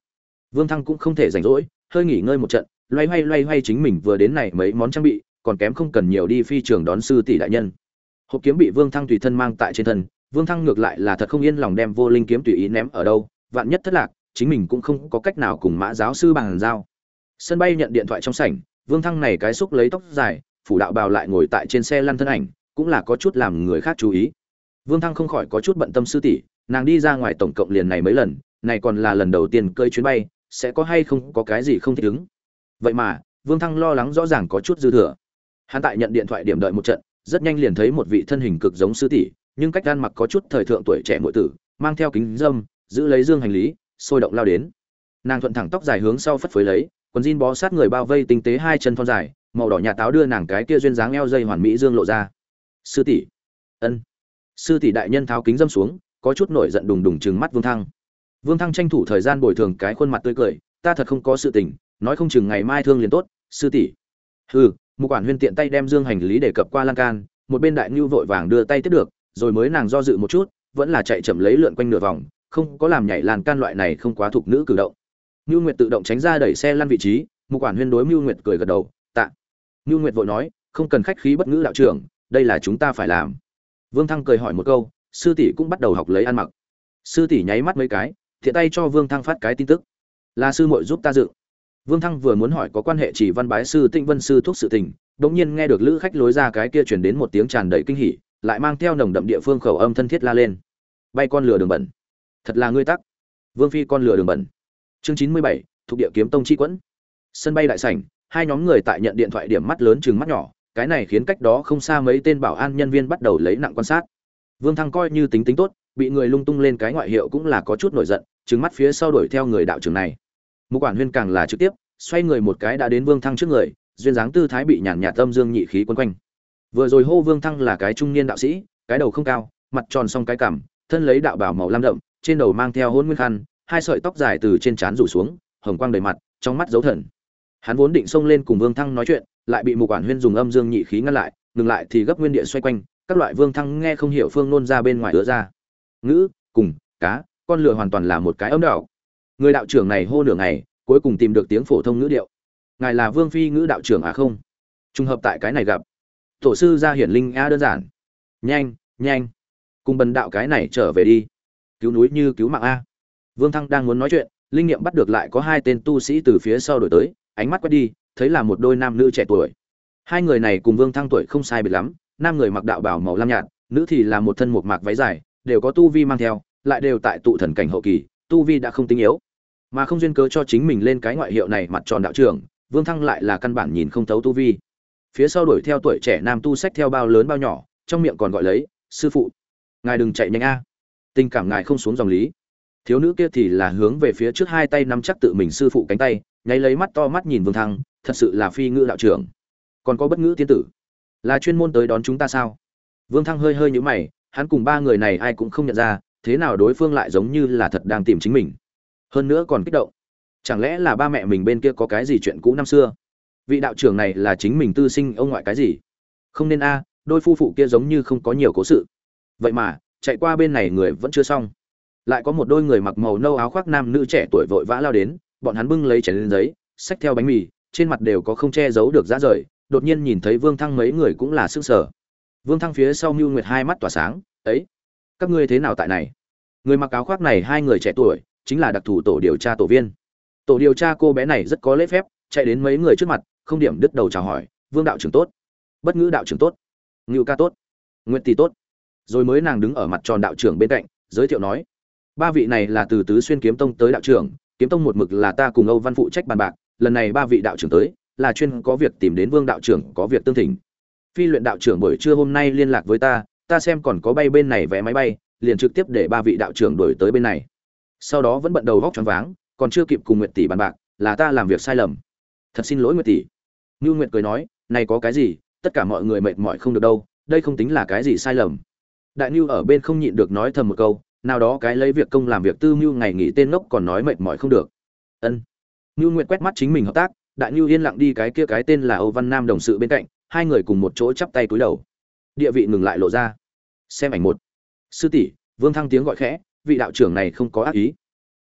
Vương thăng cũng không thể rảnh rỗi, hơi nghỉ ngơi một trận, loay hoay loay hoay chính mình vừa đến này mấy món trang bị, còn kém không cần nhiều đi phi trường đón sư tỷ đại nhân. Hộp kiếm bị vương thăng tùy thân mang tại trên thân, vương thăng ngược lại là thật không yên lòng đem vô linh kiếm tùy ý ném ở đâu, vạn nhất thất lạc, chính mình cũng không có cách nào cùng mã giáo sư bàn giao sân bay nhận điện thoại trong sảnh, vương thăng này cái xúc lấy tóc dài, phủ đạo bào lại ngồi tại trên xe lăn thân ảnh, cũng là có chút làm người khác chú ý. Vương thăng không khỏi có chút bận tâm sư tỷ, nàng đi ra ngoài tổng cộng liền này mấy lần, này còn là lần đầu tiên cơi chuyến bay, sẽ có hay không có cái gì không thích ứng. Vậy mà, vương thăng lo lắng rõ ràng có chút dư thừa. Hắn tại nhận điện thoại điểm đợi một trận, rất nhanh liền thấy một vị thân hình cực giống sư tỷ, nhưng cách gan mặc có chút thời thượng tuổi trẻ muội tử, mang theo kính dâm, giữ lấy dương hành lý, sôi động lao đến. Nàng thuận thẳng tóc dài hướng sau phất phới lấy quần jean bó sát người bao vây tinh tế hai chân thon dài, màu đỏ nhà táo đưa nàng cái kia duyên dáng eo dây hoàn mỹ dương lộ ra. Sư tỷ. Ân. Sư tỷ đại nhân tháo kính dâm xuống, có chút nổi giận đùng đùng chừng mắt vương thăng. Vương thăng tranh thủ thời gian bồi thường cái khuôn mặt tươi cười, ta thật không có sự tình, nói không chừng ngày mai thương liền tốt, sư tỷ. Hừ, một quản huyên tiện tay đem dương hành lý để cập qua lan can, một bên đại ngưu vội vàng đưa tay tiếp được, rồi mới nàng do dự một chút, vẫn là chạy chậm lấy lượn quanh nửa vòng, không có làm nhảy làn can loại này không quá thuộc nữ cử động. Nưu Nguyệt tự động tránh ra đẩy xe lăn vị trí, Mục quản huyên đối Nưu Nguyệt cười gật đầu, "Tạ." Nưu Nguyệt vội nói, "Không cần khách khí bất ngữ đạo trưởng, đây là chúng ta phải làm." Vương Thăng cười hỏi một câu, sư tỷ cũng bắt đầu học lấy ăn mặc. Sư tỷ nháy mắt mấy cái, thiện tay cho Vương Thăng phát cái tin tức. "Là sư muội giúp ta dựng." Vương Thăng vừa muốn hỏi có quan hệ chỉ văn bái sư Tịnh Vân sư thuốc sự tình, đột nhiên nghe được lữ khách lối ra cái kia truyền đến một tiếng tràn đầy kinh hỉ, lại mang theo nồng đậm địa phương khẩu âm thân thiết la lên. "Bay con lửa đường bẩn." "Thật là ngươi tắc." Vương phi con lửa đường bẩn. Chương chín mươi bảy, thuộc địa kiếm tông chi quẫn. Sân bay đại sảnh, hai nhóm người tại nhận điện thoại điểm mắt lớn chừng mắt nhỏ, cái này khiến cách đó không xa mấy tên bảo an nhân viên bắt đầu lấy nặng quan sát. Vương thăng coi như tính tính tốt, bị người lung tung lên cái ngoại hiệu cũng là có chút nổi giận, trừng mắt phía sau đuổi theo người đạo trưởng này. Một quản huyên càng là trực tiếp, xoay người một cái đã đến vương thăng trước người, duyên dáng tư thái bị nhàn nhạt tâm dương nhị khí quấn quanh. Vừa rồi hô vương thăng là cái trung niên đạo sĩ, cái đầu không cao, mặt tròn song cái cằm, thân lấy đạo bảo màu lam đậm, trên đầu mang theo hôn nguyên khăn hai sợi tóc dài từ trên trán rủ xuống, hồng quang đầy mặt, trong mắt dấu thần. Hắn vốn định xông lên cùng vương thăng nói chuyện, lại bị mục quản huyên dùng âm dương nhị khí ngăn lại, ngừng lại thì gấp nguyên địa xoay quanh, các loại vương thăng nghe không hiểu phương nôn ra bên ngoài ứa ra. Ngữ, cùng, cá, con lửa hoàn toàn là một cái ấm đạo. Người đạo trưởng này hô nửa ngày, cuối cùng tìm được tiếng phổ thông ngữ điệu. Ngài là vương phi ngữ đạo trưởng à không? Trùng hợp tại cái này gặp. Tổ sư gia hiển linh a đơn giản. Nhanh nhanh. Cùng bần đạo cái này trở về đi. Cứu núi như cứu mạng a vương thăng đang muốn nói chuyện, linh nghiệm bắt được lại có hai tên tu sĩ từ phía sau đổi tới, ánh mắt quét đi, thấy là một đôi nam nữ trẻ tuổi. Hai người này cùng vương thăng tuổi không sai biệt lắm, nam người mặc đạo bào màu lam nhạt, nữ thì là một thân một mạc váy dài, đều có tu vi mang theo, lại đều tại tụ thần cảnh hậu kỳ, tu vi đã không tinh yếu. Mà không duyên cớ cho chính mình lên cái ngoại hiệu này mặt tròn đạo trưởng, vương thăng lại là căn bản nhìn không thấu tu vi. Phía sau đuổi theo tuổi trẻ nam tu sách theo bao lớn bao nhỏ, trong miệng còn gọi lấy, sư phụ, ngài đừng chạy nhanh a. Tình cảm ngài không xuống dòng lý thiếu nữ kia thì là hướng về phía trước hai tay nắm chắc tự mình sư phụ cánh tay, nháy lấy mắt to mắt nhìn vương thăng, thật sự là phi ngữ đạo trưởng. Còn có bất ngữ tiên tử. Là chuyên môn tới đón chúng ta sao? Vương thăng hơi hơi nhũ mày, hắn cùng ba người này ai cũng không nhận ra, thế nào đối phương lại giống như là thật đang tìm chính mình. Hơn nữa còn kích động. Chẳng lẽ là ba mẹ mình bên kia có cái gì chuyện cũ năm xưa? Vị đạo trưởng này là chính mình tư sinh, ông ngoại cái gì? Không nên a, đôi phu phụ kia giống như không có nhiều cố sự. Vậy mà, chạy qua bên này người vẫn chưa xong lại có một đôi người mặc màu nâu áo khoác nam nữ trẻ tuổi vội vã lao đến, bọn hắn bưng lấy chén lên giấy, xách theo bánh mì, trên mặt đều có không che giấu được giá rời, đột nhiên nhìn thấy vương thăng mấy người cũng là sức sở vương thăng phía sau mưu nguyệt hai mắt tỏa sáng, ấy, các ngươi thế nào tại này? Người mặc áo khoác này hai người trẻ tuổi, chính là đặc thù tổ điều tra tổ viên. Tổ điều tra cô bé này rất có lễ phép, chạy đến mấy người trước mặt, không điểm đứt đầu chào hỏi, vương đạo trưởng tốt, bất ngữ đạo trưởng tốt, ngưu ca tốt nguyện tỷ tốt. Rồi mới nàng đứng ở mặt tròn đạo trưởng bên cạnh, giới thiệu nói ba vị này là từ tứ xuyên kiếm tông tới đạo trưởng, kiếm tông một mực là ta cùng âu văn phụ trách bàn bạc, lần này ba vị đạo trưởng tới, là chuyên có việc tìm đến vương đạo trưởng, có việc tương thỉnh. Phi luyện đạo trưởng buổi trưa hôm nay liên lạc với ta ta xem còn có bay bên này vé máy bay, liền trực tiếp để ba vị đạo trưởng đổi tới bên này. Sau đó vẫn bận đầu góc choáng váng, còn chưa kịp cùng nguyệt tỷ bàn bạc, là ta làm việc sai lầm. Thật xin lỗi nguyệt tỷ. Ngưu nguyệt cười nói, này có cái gì, tất cả mọi người mệt mỏi không được đâu, đây không tính là cái gì sai lầm. Đại ngưu ở bên không nhịn được nói thầm một câu nào đó cái lấy việc công làm việc tư mưu ngày nghỉ tên ngốc còn nói mệt mỏi không được. Ân. Ngưu nguyện quét mắt chính mình hợp tác, đại ngưu yên lặng đi cái kia cái tên là âu văn nam đồng sự bên cạnh, hai người cùng một chỗ chắp tay cúi đầu. Địa vị ngừng lại lộ ra. Xem ảnh một. Sư tỷ, vương thăng tiếng gọi khẽ, vị đạo trưởng này không có ác ý.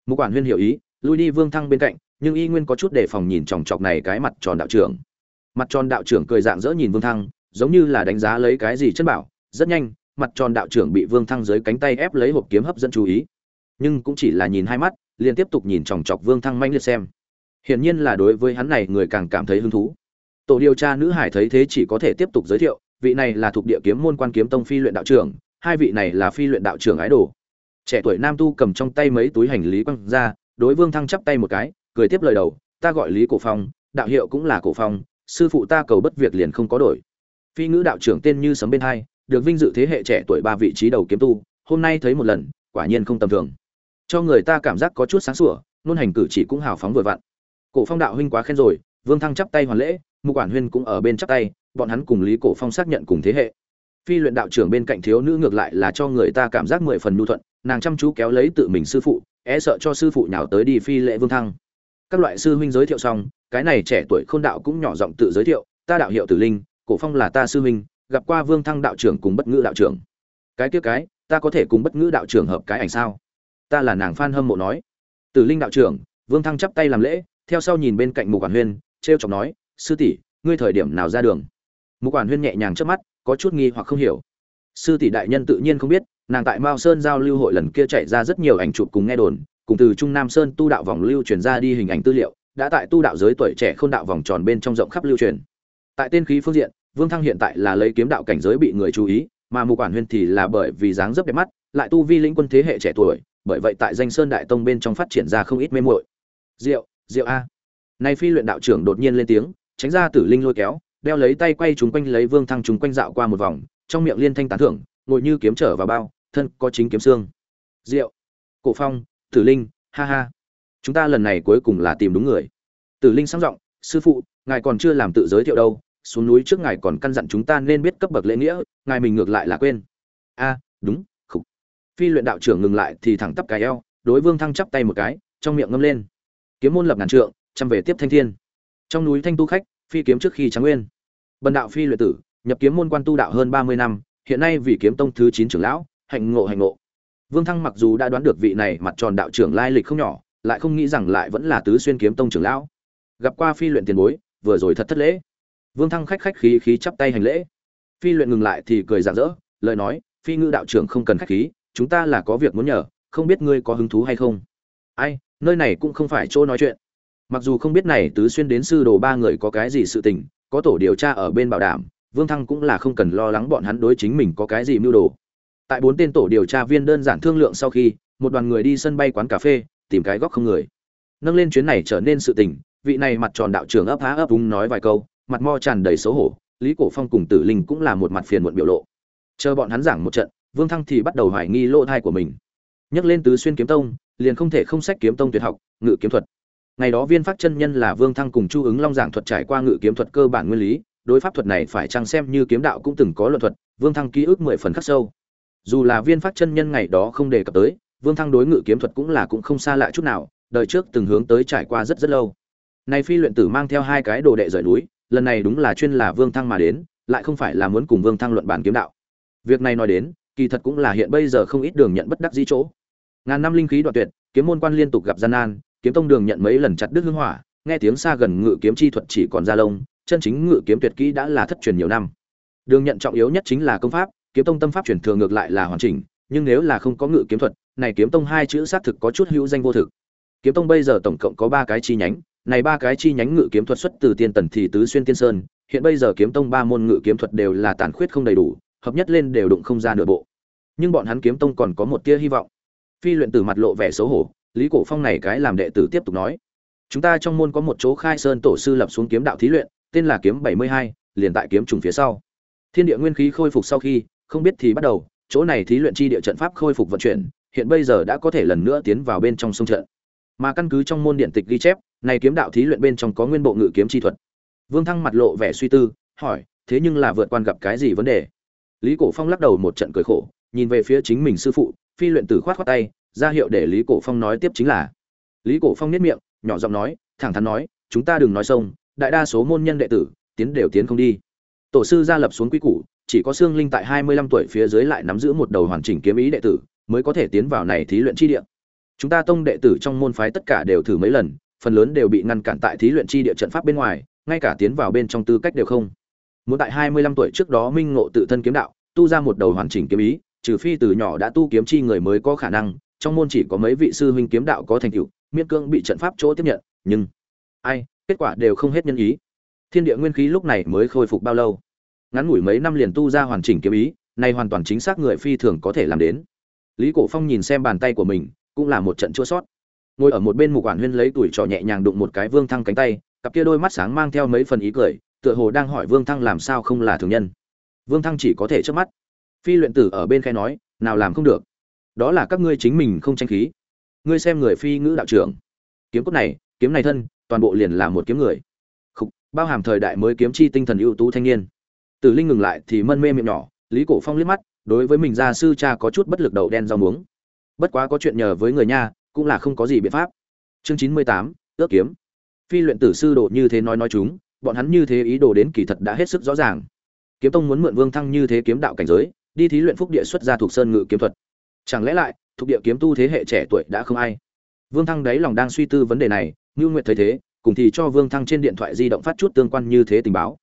Một quản huyên hiểu ý, lui đi vương thăng bên cạnh, nhưng y nguyên có chút đề phòng nhìn chòng chọc này cái mặt tròn đạo trưởng. Mặt tròn đạo trưởng cười dạng dỡ nhìn vương thăng, giống như là đánh giá lấy cái gì chất bảo, rất nhanh mặt tròn đạo trưởng bị Vương Thăng dưới cánh tay ép lấy hộp kiếm hấp dẫn chú ý. Nhưng cũng chỉ là nhìn hai mắt, liền tiếp tục nhìn chòng chọc Vương Thăng manh liệt xem. Hiển nhiên là đối với hắn này người càng cảm thấy hứng thú. Tổ điều tra nữ hải thấy thế chỉ có thể tiếp tục giới thiệu, vị này là thuộc địa kiếm môn quan kiếm tông phi luyện đạo trưởng, hai vị này là phi luyện đạo trưởng ái đồ. Trẻ tuổi nam tu cầm trong tay mấy túi hành lý quăng ra, đối Vương Thăng chắp tay một cái, cười tiếp lời đầu, ta gọi Lý Cổ Phong, đạo hiệu cũng là Cổ Phong, sư phụ ta cầu bất việc liền không có đổi. Phi ngữ đạo trưởng tên như sấm bên hai, được vinh dự thế hệ trẻ tuổi ba vị trí đầu kiếm tu, hôm nay thấy một lần, quả nhiên không tầm thường. Cho người ta cảm giác có chút sáng sủa, nôn hành cử chỉ cũng hào phóng vừa vặn. Cổ phong đạo huynh quá khen rồi, vương thăng chắp tay hoàn lễ, mục quản huyên cũng ở bên chắp tay, bọn hắn cùng lý cổ phong xác nhận cùng thế hệ. Phi luyện đạo trưởng bên cạnh thiếu nữ ngược lại là cho người ta cảm giác mười phần nhu thuận, nàng chăm chú kéo lấy tự mình sư phụ é sợ cho sư phụ nhào tới đi phi lệ vương thăng. Các loại sư huynh giới thiệu xong, cái này trẻ tuổi khôn đạo cũng nhỏ giọng tự giới thiệu, ta đạo hiệu tử linh, cổ phong là ta sư huynh gặp qua Vương Thăng đạo trưởng cùng bất ngữ đạo trưởng. cái kia cái, ta có thể cùng bất ngữ đạo trưởng hợp cái ảnh sao? Ta là nàng phan hâm mộ nói. Tử linh đạo trưởng, vương thăng chắp tay làm lễ, theo sau nhìn bên cạnh mục quản huyên t r e o chọc nói, sư tỷ, ngươi thời điểm nào ra đường? Mục quản huyên nhẹ nhàng trước mắt, có chút nghi hoặc không hiểu. Sư tỷ đại nhân tự nhiên không biết, nàng tại mao sơn giao lưu hội lần kia chạy ra rất nhiều ảnh chụp cùng nghe đồn, cùng từ trung nam sơn tu đạo vòng lưu truyền ra đi hình ảnh tư liệu, đã tại tu đạo giới tuổi trẻ khôn đạo vòng tròn bên trong rộng khắp lưu truyền. Tại tên khí phương diện vương thăng hiện tại là lấy kiếm đạo cảnh giới bị người chú ý, mà mục quản huyên thì là bởi vì dáng dấp đẹp mắt, lại tu vi lĩnh quân thế hệ trẻ tuổi, bởi vậy tại danh sơn đại tông bên trong phát triển ra không ít mê muội. Diệu diệu a. Nay phi luyện đạo trưởng đột nhiên lên tiếng, tránh ra tử linh lôi kéo, đeo lấy tay quay chúng quanh lấy vương thăng chúng quanh dạo qua một vòng, trong miệng liên thanh tán thưởng, ngồi như kiếm trở vào bao, thân có chính kiếm xương. Diệu. Cổ phong, tử linh, ha ha. Chúng ta lần này cuối cùng là tìm đúng người. Tử linh sáng giọng, sư phụ, ngài còn chưa làm tự giới thiệu đâu xuống núi trước ngài còn căn dặn chúng ta nên biết cấp bậc lễ nghĩa, ngài mình ngược lại là quên. A, đúng, khục. Phi luyện đạo trưởng ngừng lại thì thẳng tắp cái eo, đối vương thăng chắp tay một cái, trong miệng ngâm lên. Kiếm môn lập ngàn trượng, chăm về tiếp thanh thiên. Trong núi thanh tu khách, phi kiếm trước khi trắng nguyên. Bần đạo phi luyện tử, nhập kiếm môn quan tu đạo hơn ba mươi năm, hiện nay vì kiếm tông thứ chín trưởng lão, hạnh ngộ hạnh ngộ. Vương thăng mặc dù đã đoán được vị này mặt tròn đạo trưởng lai lịch không nhỏ, lại không nghĩ rằng lại vẫn là tứ xuyên kiếm tông trưởng lão. Gặp qua phi luyện tiền bối, vừa rồi thật thất lễ vương thăng khách khách khí khí chắp tay hành lễ. Phi luyện ngừng lại thì cười rạng rỡ, lời nói, phi ngư đạo trưởng không cần khách khí, chúng ta là có việc muốn nhờ, không biết ngươi có hứng thú hay không? Ai, nơi này cũng không phải chỗ nói chuyện. Mặc dù không biết này tứ xuyên đến sư đồ ba người có cái gì sự tình, có tổ điều tra ở bên bảo đảm, vương thăng cũng là không cần lo lắng bọn hắn đối chính mình có cái gì mưu đồ. Tại bốn tên tổ điều tra viên đơn giản thương lượng sau khi, một đoàn người đi sân bay quán cà phê, tìm cái góc không người. Nâng lên chuyến này trở nên sự tình, vị này mặt tròn đạo trưởng ấp há ấp úng nói vài câu mặt mo tràn đầy xấu hổ, lý cổ phong cùng tử linh cũng là một mặt phiền muộn biểu lộ. Chờ bọn hắn giảng một trận, vương thăng thì bắt đầu hoài nghi lỗ thai của mình. Nhắc lên tứ xuyên kiếm tông, liền không thể không sách kiếm tông tuyệt học, ngự kiếm thuật. Ngày đó viên phát chân nhân là vương thăng cùng chu ứng long giảng thuật trải qua ngự kiếm thuật cơ bản nguyên lý, đối pháp thuật này phải chăng xem như kiếm đạo cũng từng có luận thuật, vương thăng ký ức mười phần khắc sâu. Dù là viên phát chân nhân ngày đó không đề cập tới, vương thăng đối ngự kiếm thuật cũng là cũng không xa lạ chút nào, đời trước từng hướng tới trải qua rất rất lâu. Nay phi luyện tử mang theo hai cái đồ đệ rời núi lần này đúng là chuyên là vương thăng mà đến, lại không phải là muốn cùng vương thăng luận bàn kiếm đạo. Việc này nói đến, kỳ thật cũng là hiện bây giờ không ít đường nhận bất đắc dĩ chỗ. Ngàn năm linh khí đoạn tuyệt, kiếm môn quan liên tục gặp gian nan, kiếm tông đường nhận mấy lần chặt đứt hương hỏa, nghe tiếng xa gần ngự kiếm chi thuật chỉ còn ra lông, chân chính ngự kiếm tuyệt kỹ đã là thất truyền nhiều năm. Đường nhận trọng yếu nhất chính là công pháp, kiếm tông tâm pháp truyền thừa ngược lại là hoàn chỉnh, nhưng nếu là không có ngự kiếm thuật, này kiếm tông hai chữ xác thực có chút hữu danh vô thực. Kiếm tông bây giờ tổng cộng có ba cái chi nhánh này ba cái chi nhánh ngự kiếm thuật xuất từ tiên tần thì tứ xuyên tiên sơn, hiện bây giờ kiếm tông ba môn ngự kiếm thuật đều là tàn khuyết không đầy đủ, hợp nhất lên đều đụng không ra nửa bộ. Nhưng bọn hắn kiếm tông còn có một tia hy vọng. Phi luyện tử mặt lộ vẻ xấu hổ, lý cổ phong này cái làm đệ tử tiếp tục nói. Chúng ta trong môn có một chỗ khai sơn tổ sư lập xuống kiếm đạo thí luyện, tên là kiếm bảy mươi hai, liền tại kiếm trùng phía sau. Thiên địa nguyên khí khôi phục sau khi, không biết thì bắt đầu, chỗ này thí luyện chi địa trận pháp khôi phục vận chuyển, hiện bây giờ đã có thể lần nữa tiến vào bên trong sông trận mà căn cứ trong môn điện tịch ghi chép, này kiếm đạo thí luyện bên trong có nguyên bộ ngự kiếm chi thuật. Vương thăng mặt lộ vẻ suy tư, hỏi, thế nhưng là vượt quan gặp cái gì vấn đề? Lý cổ phong lắc đầu một trận cười khổ, nhìn về phía chính mình sư phụ, phi luyện tử khoát khoát tay, ra hiệu để lý cổ phong nói tiếp chính là. Lý cổ phong niết miệng, nhỏ giọng nói, thẳng thắn nói, chúng ta đừng nói sông, đại đa số môn nhân đệ tử, tiến đều tiến không đi. Tổ sư gia lập xuống quy củ, chỉ có xương linh tại hai mươi lăm tuổi phía dưới lại nắm giữ một đầu hoàn chỉnh kiếm ý đệ tử, mới có thể tiến vào này thí luyện chi địa chúng ta tông đệ tử trong môn phái tất cả đều thử mấy lần, phần lớn đều bị ngăn cản tại thí luyện chi địa trận pháp bên ngoài, ngay cả tiến vào bên trong tư cách đều không. Muốn tại hai mươi lăm tuổi trước đó minh ngộ tự thân kiếm đạo, tu ra một đầu hoàn chỉnh kiếm ý, trừ phi từ nhỏ đã tu kiếm chi người mới có khả năng, trong môn chỉ có mấy vị sư huynh kiếm đạo có thành tựu, miễn cương bị trận pháp chỗ tiếp nhận, nhưng ai, kết quả đều không hết nhân ý. Thiên địa nguyên khí lúc này mới khôi phục bao lâu? Ngắn ngủi mấy năm liền tu ra hoàn chỉnh kiếm ý này hoàn toàn chính xác người phi thường có thể làm đến. Lý cổ phong nhìn xem bàn tay của mình cũng là một trận chua sót. Ngồi ở một bên mục quản huyên lấy tuổi trò nhẹ nhàng đụng một cái vương thăng cánh tay cặp kia đôi mắt sáng mang theo mấy phần ý cười tựa hồ đang hỏi vương thăng làm sao không là thường nhân. Vương thăng chỉ có thể trước mắt. Phi luyện tử ở bên khai nói nào làm không được. Đó là các ngươi chính mình không tranh khí. Ngươi xem người phi ngữ đạo trưởng. Kiếm cốt này kiếm này thân toàn bộ liền là một kiếm người. Khúc, bao hàm thời đại mới kiếm chi tinh thần ưu tú thanh niên. Tử linh ngừng lại thì mân mê miệng nhỏ lý cổ phong liếc mắt đối với mình gia sư cha có chút bất lực đầu đen rau muống bất quá có chuyện nhờ với người nha, cũng là không có gì biện pháp. Chương chín mươi tám, ước kiếm. Phi luyện tử sư đồ như thế nói nói chúng, bọn hắn như thế ý đồ đến kỳ thật đã hết sức rõ ràng. Kiếm tông muốn mượn vương thăng như thế kiếm đạo cảnh giới, đi thí luyện phúc địa xuất ra thuộc sơn ngự kiếm thuật. Chẳng lẽ lại, thuộc địa kiếm tu thế hệ trẻ tuổi đã không ai? Vương thăng đấy lòng đang suy tư vấn đề này, ngưu nguyệt thấy thế, cùng thì cho vương thăng trên điện thoại di động phát chút tương quan như thế tình báo.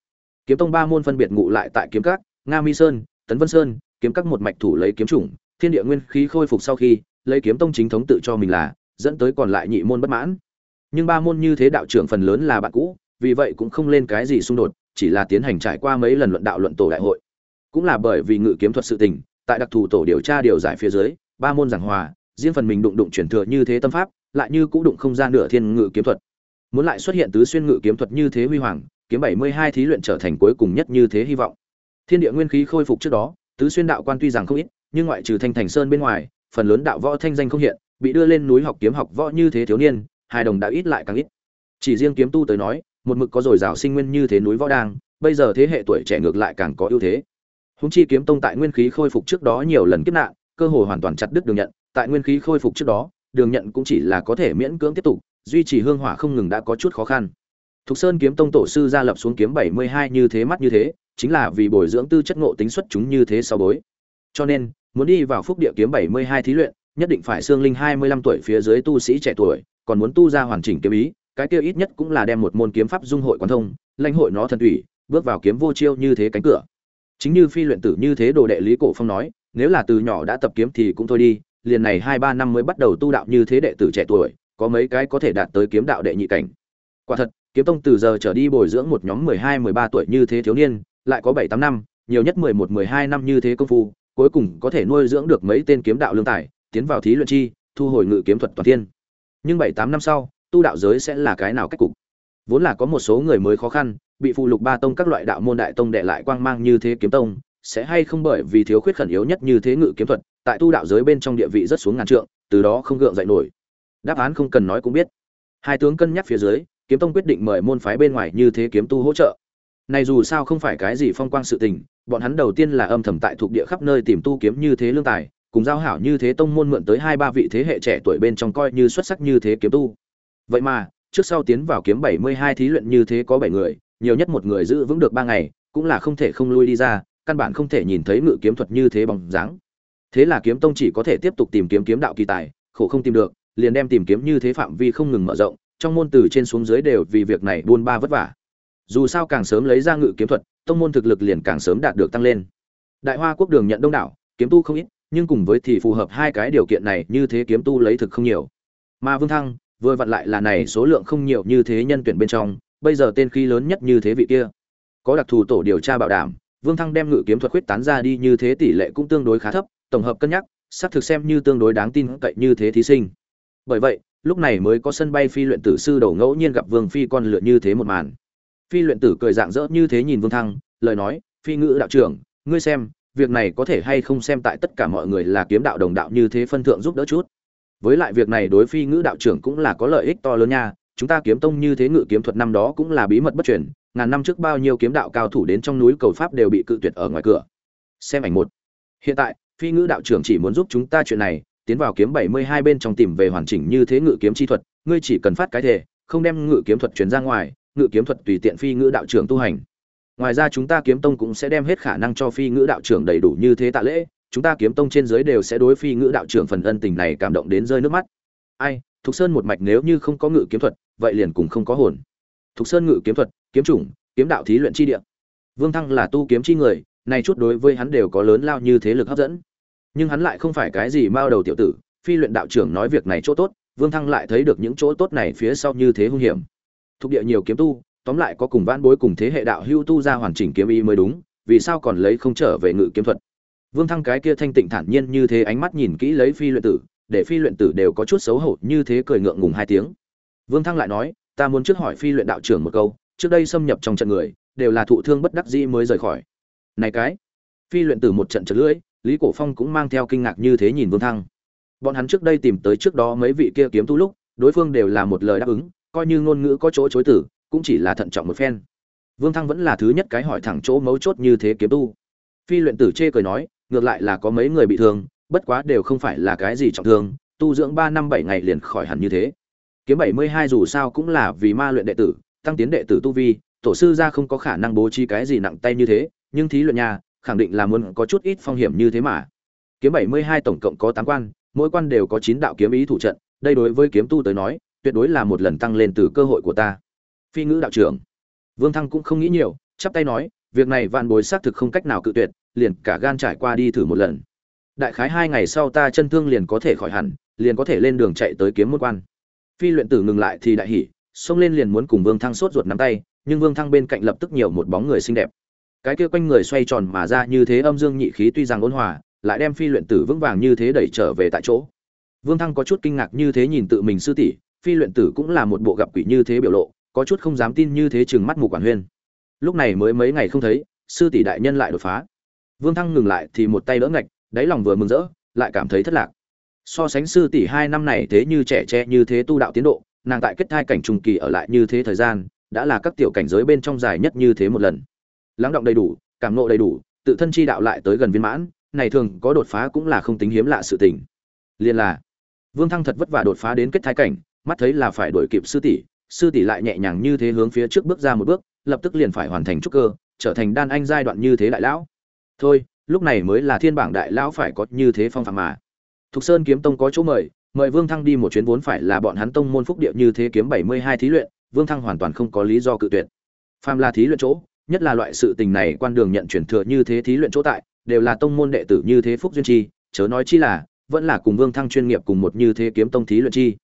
Kiếm tông ba môn phân biệt ngụ lại tại kiếm các, nga mi sơn, tấn vân sơn, kiếm các một mạch thủ lấy kiếm chủng thiên địa nguyên khí khôi phục sau khi, lấy kiếm tông chính thống tự cho mình là, dẫn tới còn lại nhị môn bất mãn. Nhưng ba môn như thế đạo trưởng phần lớn là bạn cũ, vì vậy cũng không lên cái gì xung đột, chỉ là tiến hành trải qua mấy lần luận đạo luận tổ đại hội. Cũng là bởi vì ngự kiếm thuật sự tình, tại đặc thù tổ điều tra điều giải phía dưới, ba môn giảng hòa, riêng phần mình đụng đụng chuyển thừa như thế tâm pháp, lại như cũ đụng không gian nửa thiên ngự kiếm thuật. Muốn lại xuất hiện tứ xuyên ngự kiếm thuật như thế huy hoàng, kiếm bảy mươi hai thí luyện trở thành cuối cùng nhất như thế hy vọng. Thiên địa nguyên khí khôi phục trước đó, tứ xuyên đạo quan tuy rằng không ít nhưng ngoại trừ thanh thành sơn bên ngoài, phần lớn đạo võ thanh danh không hiện, bị đưa lên núi học kiếm học võ như thế thiếu niên hai đồng đạo ít lại càng ít. Chỉ riêng kiếm tu tới nói, một mực có dồi dào sinh nguyên như thế núi võ đang, bây giờ thế hệ tuổi trẻ ngược lại càng có ưu thế. Húng chi kiếm tông tại nguyên khí khôi phục trước đó nhiều lần kiếp nạn, cơ hội hoàn toàn chặt đứt đường nhận, tại nguyên khí khôi phục trước đó, đường nhận cũng chỉ là có thể miễn cưỡng tiếp tục, duy trì hương hỏa không ngừng đã có chút khó khăn. Thục sơn kiếm tông tổ sư ra lập xuống kiếm bảy mươi hai như thế mắt như thế, chính là vì bồi dưỡng tư chất ngộ tính xuất chúng như thế sau bối. Cho nên muốn đi vào phúc địa kiếm bảy mươi hai thí luyện, nhất định phải xương linh hai mươi lăm tuổi phía dưới tu sĩ trẻ tuổi, còn muốn tu ra hoàn chỉnh kiếm ý, cái kia ít nhất cũng là đem một môn kiếm pháp dung hội quán thông, lãnh hội nó thần thủy bước vào kiếm vô chiêu như thế cánh cửa. Chính như phi luyện tử như thế đồ đệ lý cổ phong nói, nếu là từ nhỏ đã tập kiếm thì cũng thôi đi, liền này hai ba năm mới bắt đầu tu đạo như thế đệ tử trẻ tuổi, có mấy cái có thể đạt tới kiếm đạo đệ nhị cảnh. Quả thật, kiếm tông từ giờ trở đi bồi dưỡng một nhóm mười hai mười ba tuổi như thế thiếu niên, lại có bảy tám năm, nhiều nhất mười một mười hai năm như thế công phu cuối cùng có thể nuôi dưỡng được mấy tên kiếm đạo lương tài, tiến vào thí luyện chi, thu hồi ngự kiếm thuật toàn thiên. Nhưng bảy tám năm sau, tu đạo giới sẽ là cái nào cách cục? Vốn là có một số người mới khó khăn, bị phụ lục ba tông các loại đạo môn đại tông đệ lại quang mang như thế kiếm tông, sẽ hay không bởi vì thiếu khuyết khẩn yếu nhất như thế ngự kiếm thuật, tại tu đạo giới bên trong địa vị rất xuống ngàn trượng, từ đó không gượng dậy nổi. Đáp án không cần nói cũng biết. Hai tướng cân nhắc phía dưới, kiếm tông quyết định mời môn phái bên ngoài như thế kiếm tu hỗ trợ này dù sao không phải cái gì phong quang sự tình, bọn hắn đầu tiên là âm thầm tại thuộc địa khắp nơi tìm tu kiếm như thế lương tài, cùng giao hảo như thế tông môn mượn tới hai ba vị thế hệ trẻ tuổi bên trong coi như xuất sắc như thế kiếm tu. Vậy mà, trước sau tiến vào kiếm bảy mươi hai thí luyện như thế có bảy người, nhiều nhất một người giữ vững được ba ngày, cũng là không thể không lui đi ra, căn bản không thể nhìn thấy ngự kiếm thuật như thế bằng dáng. Thế là kiếm tông chỉ có thể tiếp tục tìm kiếm kiếm đạo kỳ tài, khổ không tìm được, liền đem tìm kiếm như thế phạm vi không ngừng mở rộng, trong môn từ trên xuống dưới đều vì việc này buôn ba vất vả dù sao càng sớm lấy ra ngự kiếm thuật, tông môn thực lực liền càng sớm đạt được tăng lên. Đại hoa quốc đường nhận đông đảo, kiếm tu không ít, nhưng cùng với thì phù hợp hai cái điều kiện này, như thế kiếm tu lấy thực không nhiều. Mà vương thăng, vừa vặn lại là này số lượng không nhiều như thế nhân tuyển bên trong, bây giờ tên khí lớn nhất như thế vị kia. Có đặc thù tổ điều tra bảo đảm, vương thăng đem ngự kiếm thuật khuyết tán ra đi như thế tỷ lệ cũng tương đối khá thấp, tổng hợp cân nhắc, xác thực xem như tương đối đáng tin cậy như thế thí sinh. Bởi vậy, lúc này mới có sân bay phi luyện tử sư đầu ngẫu nhiên gặp vương phi con lượn như thế một màn phi luyện tử cười dạng dỡ như thế nhìn vương thăng, lời nói, phi ngữ đạo trưởng, ngươi xem, việc này có thể hay không xem tại tất cả mọi người là kiếm đạo đồng đạo như thế phân thượng giúp đỡ chút? Với lại việc này đối phi ngữ đạo trưởng cũng là có lợi ích to lớn nha, chúng ta kiếm tông như thế ngự kiếm thuật năm đó cũng là bí mật bất truyền, ngàn năm trước bao nhiêu kiếm đạo cao thủ đến trong núi cầu pháp đều bị cự tuyệt ở ngoài cửa. Xem ảnh một. Hiện tại, phi ngữ đạo trưởng chỉ muốn giúp chúng ta chuyện này, tiến vào kiếm bảy mươi hai bên trong tìm về hoàn chỉnh như thế ngự kiếm chi thuật, ngươi chỉ cần phát cái thể không đem ngự kiếm thuật truyền ra ngoài ngự kiếm thuật tùy tiện phi ngữ đạo trưởng tu hành. Ngoài ra chúng ta kiếm tông cũng sẽ đem hết khả năng cho phi ngữ đạo trưởng đầy đủ như thế tạ lễ, chúng ta kiếm tông trên dưới đều sẽ đối phi ngữ đạo trưởng phần ân tình này cảm động đến rơi nước mắt. Ai, thục sơn một mạch nếu như không có ngự kiếm thuật, vậy liền cùng không có hồn. Thục sơn ngự kiếm thuật, kiếm chủng, kiếm đạo thí luyện chi địa. Vương thăng là tu kiếm chi người này chút đối với hắn đều có lớn lao như thế lực hấp dẫn. Nhưng hắn lại không phải cái gì mao đầu tiểu tử, phi luyện đạo trưởng nói việc này chỗ tốt, vương thăng lại thấy được những chỗ tốt này phía sau như thế hung hiểm thuộc địa nhiều kiếm tu, tóm lại có cùng vãn bối cùng thế hệ đạo hưu tu ra hoàn chỉnh kiếm ý mới đúng, vì sao còn lấy không trở về ngự kiếm thuật? Vương thăng cái kia thanh tịnh thản nhiên như thế ánh mắt nhìn kỹ lấy phi luyện tử, để phi luyện tử đều có chút xấu hổ, như thế cười ngượng ngùng hai tiếng. Vương thăng lại nói, ta muốn trước hỏi phi luyện đạo trưởng một câu, trước đây xâm nhập trong trận người, đều là thụ thương bất đắc dĩ mới rời khỏi. Này cái, phi luyện tử một trận chật lưỡi, lý cổ phong cũng mang theo kinh ngạc như thế nhìn vương thăng. Bọn hắn trước đây tìm tới trước đó mấy vị kia kiếm tu lúc, đối phương đều là một lời đáp ứng coi như ngôn ngữ có chỗ chối tử cũng chỉ là thận trọng một phen. Vương thăng vẫn là thứ nhất cái hỏi thẳng chỗ mấu chốt như thế kiếm tu. Phi luyện tử chê cười nói, ngược lại là có mấy người bị thương, bất quá đều không phải là cái gì trọng thương, tu dưỡng ba năm bảy ngày liền khỏi hẳn như thế. Kiếm bảy mươi hai dù sao cũng là vì ma luyện đệ tử, tăng tiến đệ tử tu vi, tổ sư ra không có khả năng bố trí cái gì nặng tay như thế, nhưng thí luyện nhà, khẳng định là muốn có chút ít phong hiểm như thế mà. Kiếm bảy mươi hai tổng cộng có tám quan, mỗi quan đều có chín đạo kiếm ý thủ trận, đây đối với kiếm tu tới nói tuyệt đối là một lần tăng lên từ cơ hội của ta. Phi ngữ đạo trưởng. Vương thăng cũng không nghĩ nhiều, chắp tay nói, việc này vạn bối xác thực không cách nào cự tuyệt, liền cả gan trải qua đi thử một lần. Đại khái hai ngày sau ta chân thương liền có thể khỏi hẳn, liền có thể lên đường chạy tới kiếm môn quan. Phi luyện tử ngừng lại thì đại hỉ, xông lên liền muốn cùng vương thăng sốt ruột nắm tay, nhưng vương thăng bên cạnh lập tức nhiều một bóng người xinh đẹp. Cái kia quanh người xoay tròn mà ra như thế âm dương nhị khí tuy rằng ôn hòa, lại đem phi luyện tử vững vàng như thế đẩy trở về tại chỗ. Vương thăng có chút kinh ngạc như thế nhìn tự mình sư tỷ phi luyện tử cũng là một bộ gặp quỷ như thế biểu lộ, có chút không dám tin như thế chừng mắt mù quản huyên. Lúc này mới mấy ngày không thấy, sư tỷ đại nhân lại đột phá. Vương thăng ngừng lại thì một tay đỡ ngạch, đáy lòng vừa mừng rỡ, lại cảm thấy thất lạc. So sánh sư tỷ hai năm này thế như trẻ tre như thế tu đạo tiến độ, nàng tại kết thai cảnh trùng kỳ ở lại như thế thời gian, đã là các tiểu cảnh giới bên trong dài nhất như thế một lần. Lắng động đầy đủ, cảm nộ đầy đủ, tự thân chi đạo lại tới gần viên mãn, này thường có đột phá cũng là không tính hiếm lạ sự tình. Liên là, vương thăng thật vất vả đột phá đến kết thai cảnh mắt thấy là phải đuổi kịp sư tỷ sư tỷ lại nhẹ nhàng như thế hướng phía trước bước ra một bước, lập tức liền phải hoàn thành trúc cơ, trở thành đan anh giai đoạn như thế đại lão. Thôi, lúc này mới là thiên bảng đại lão phải có như thế phong phạm mà. Thục sơn kiếm tông có chỗ mời mời vương thăng đi một chuyến vốn phải là bọn hắn tông môn phúc điệu như thế kiếm bảy mươi hai thí luyện, vương thăng hoàn toàn không có lý do cự tuyệt. Phàm là thí luyện chỗ, nhất là loại sự tình này quan đường nhận chuyển thừa như thế thí luyện chỗ tại, đều là tông môn đệ tử như thế phúc duyên chi, chớ nói chi là, vẫn là cùng vương thăng chuyên nghiệp cùng một như thế kiếm tông thí luyện chi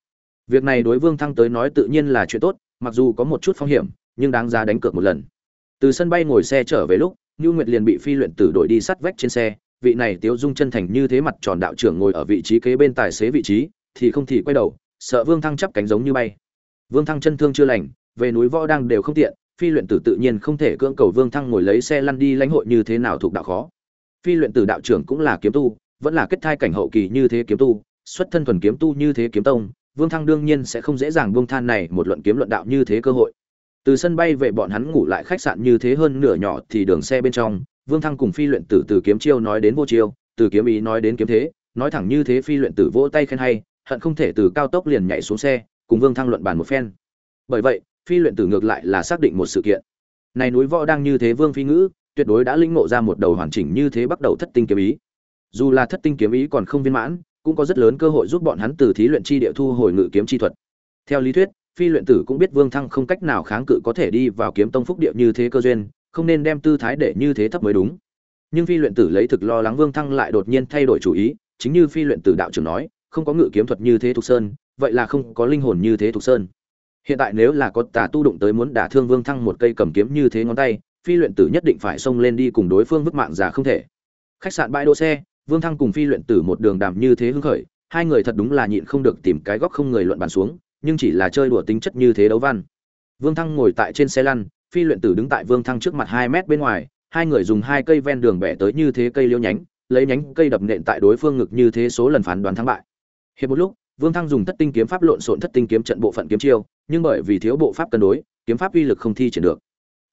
việc này đối vương thăng tới nói tự nhiên là chuyện tốt mặc dù có một chút phong hiểm nhưng đáng giá đánh cược một lần từ sân bay ngồi xe trở về lúc Nưu Nguyệt liền bị phi luyện tử đổi đi sắt vách trên xe, vị này Tiếu Dung chân thành như thế mặt tròn đạo trưởng ngồi ở vị trí kế bên tài xế vị trí, thì không thì quay đầu, sợ Vương Thăng chắp cánh giống như bay. Vương Thăng chân thương chưa lành, về núi võ đang đều không tiện, phi luyện tử tự nhiên không thể cưỡng cầu Vương Thăng ngồi lấy xe lăn đi lãnh hội như thế nào thuộc đạo khó. Phi luyện tử đạo trưởng cũng là kiếm tu, vẫn là kết thai cảnh hậu kỳ như thế kiếm tu, xuất thân thuần kiếm tu như thế kiếm tông, Vương Thăng đương nhiên sẽ không dễ dàng buông than này một luận kiếm luận đạo như thế cơ hội. Từ sân bay về bọn hắn ngủ lại khách sạn như thế hơn nửa nhỏ thì đường xe bên trong, vương thăng cùng phi luyện tử từ kiếm chiêu nói đến vô chiêu, từ kiếm ý nói đến kiếm thế, nói thẳng như thế phi luyện tử vỗ tay khen hay, hận không thể từ cao tốc liền nhảy xuống xe, cùng vương thăng luận bàn một phen. Bởi vậy, phi luyện tử ngược lại là xác định một sự kiện. Này núi võ đang như thế vương phi ngữ, tuyệt đối đã linh ngộ ra một đầu hoàn chỉnh như thế bắt đầu thất tinh kiếm ý. Dù là thất tinh kiếm ý còn không viên mãn cũng có rất lớn cơ hội giúp bọn hắn từ thí luyện chi địa thu hồi ngự kiếm chi thuật. Theo lý thuyết, phi luyện tử cũng biết vương thăng không cách nào kháng cự có thể đi vào kiếm tông phúc địa như thế cơ duyên, không nên đem tư thái để như thế thấp mới đúng. Nhưng phi luyện tử lấy thực lo lắng vương thăng lại đột nhiên thay đổi chủ ý, chính như phi luyện tử đạo trưởng nói, không có ngự kiếm thuật như thế thuộc sơn, vậy là không có linh hồn như thế thuộc sơn. Hiện tại nếu là có tà tu đụng tới muốn đả thương vương thăng một cây cầm kiếm như thế ngón tay, phi luyện tử nhất định phải xông lên đi cùng đối phương vứt mạng già không thể. Khách sạn bãi đỗ xe vương thăng cùng phi luyện tử một đường đàm như thế hưng khởi, hai người thật đúng là nhịn không được tìm cái góc không người luận bàn xuống, nhưng chỉ là chơi đùa tính chất như thế đấu văn. Vương thăng ngồi tại trên xe lăn, phi luyện tử đứng tại vương thăng trước mặt hai mét bên ngoài, hai người dùng hai cây ven đường bẻ tới như thế cây liễu nhánh, lấy nhánh cây đập nện tại đối phương ngực như thế số lần phán đoán thắng bại. Hiệp một lúc, vương thăng dùng thất tinh kiếm pháp lộn xộn thất tinh kiếm trận bộ phận kiếm chiêu, nhưng bởi vì thiếu bộ pháp cân đối, kiếm pháp uy lực không thi triển được.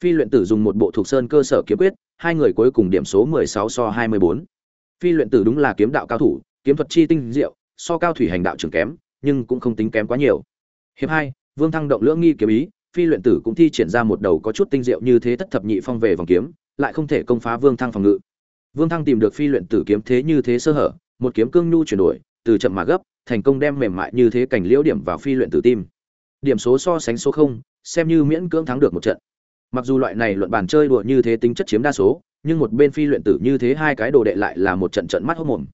Phi luyện tử dùng một bộ thuộc sơn cơ sở kiếm quyết, hai người cuối cùng điểm số mười sáu so hai mươi bốn phi luyện tử đúng là kiếm đạo cao thủ, kiếm thuật chi tinh diệu, so cao thủy hành đạo trường kém, nhưng cũng không tính kém quá nhiều. Hiệp hai, vương thăng động lưỡng nghi kiếm ý, phi luyện tử cũng thi triển ra một đầu có chút tinh diệu như thế thất thập nhị phong về vòng kiếm, lại không thể công phá vương thăng phòng ngự. Vương thăng tìm được phi luyện tử kiếm thế như thế sơ hở, một kiếm cương nhu chuyển đổi, từ chậm mà gấp, thành công đem mềm mại như thế cảnh liễu điểm vào phi luyện tử tim. Điểm số so sánh số không, xem như miễn cưỡng thắng được một trận mặc dù loại này luận bàn chơi đùa như thế tính chất chiếm đa số, nhưng một bên phi luyện tử như thế hai cái đồ đệ lại là một trận trận mắt hốc mồm.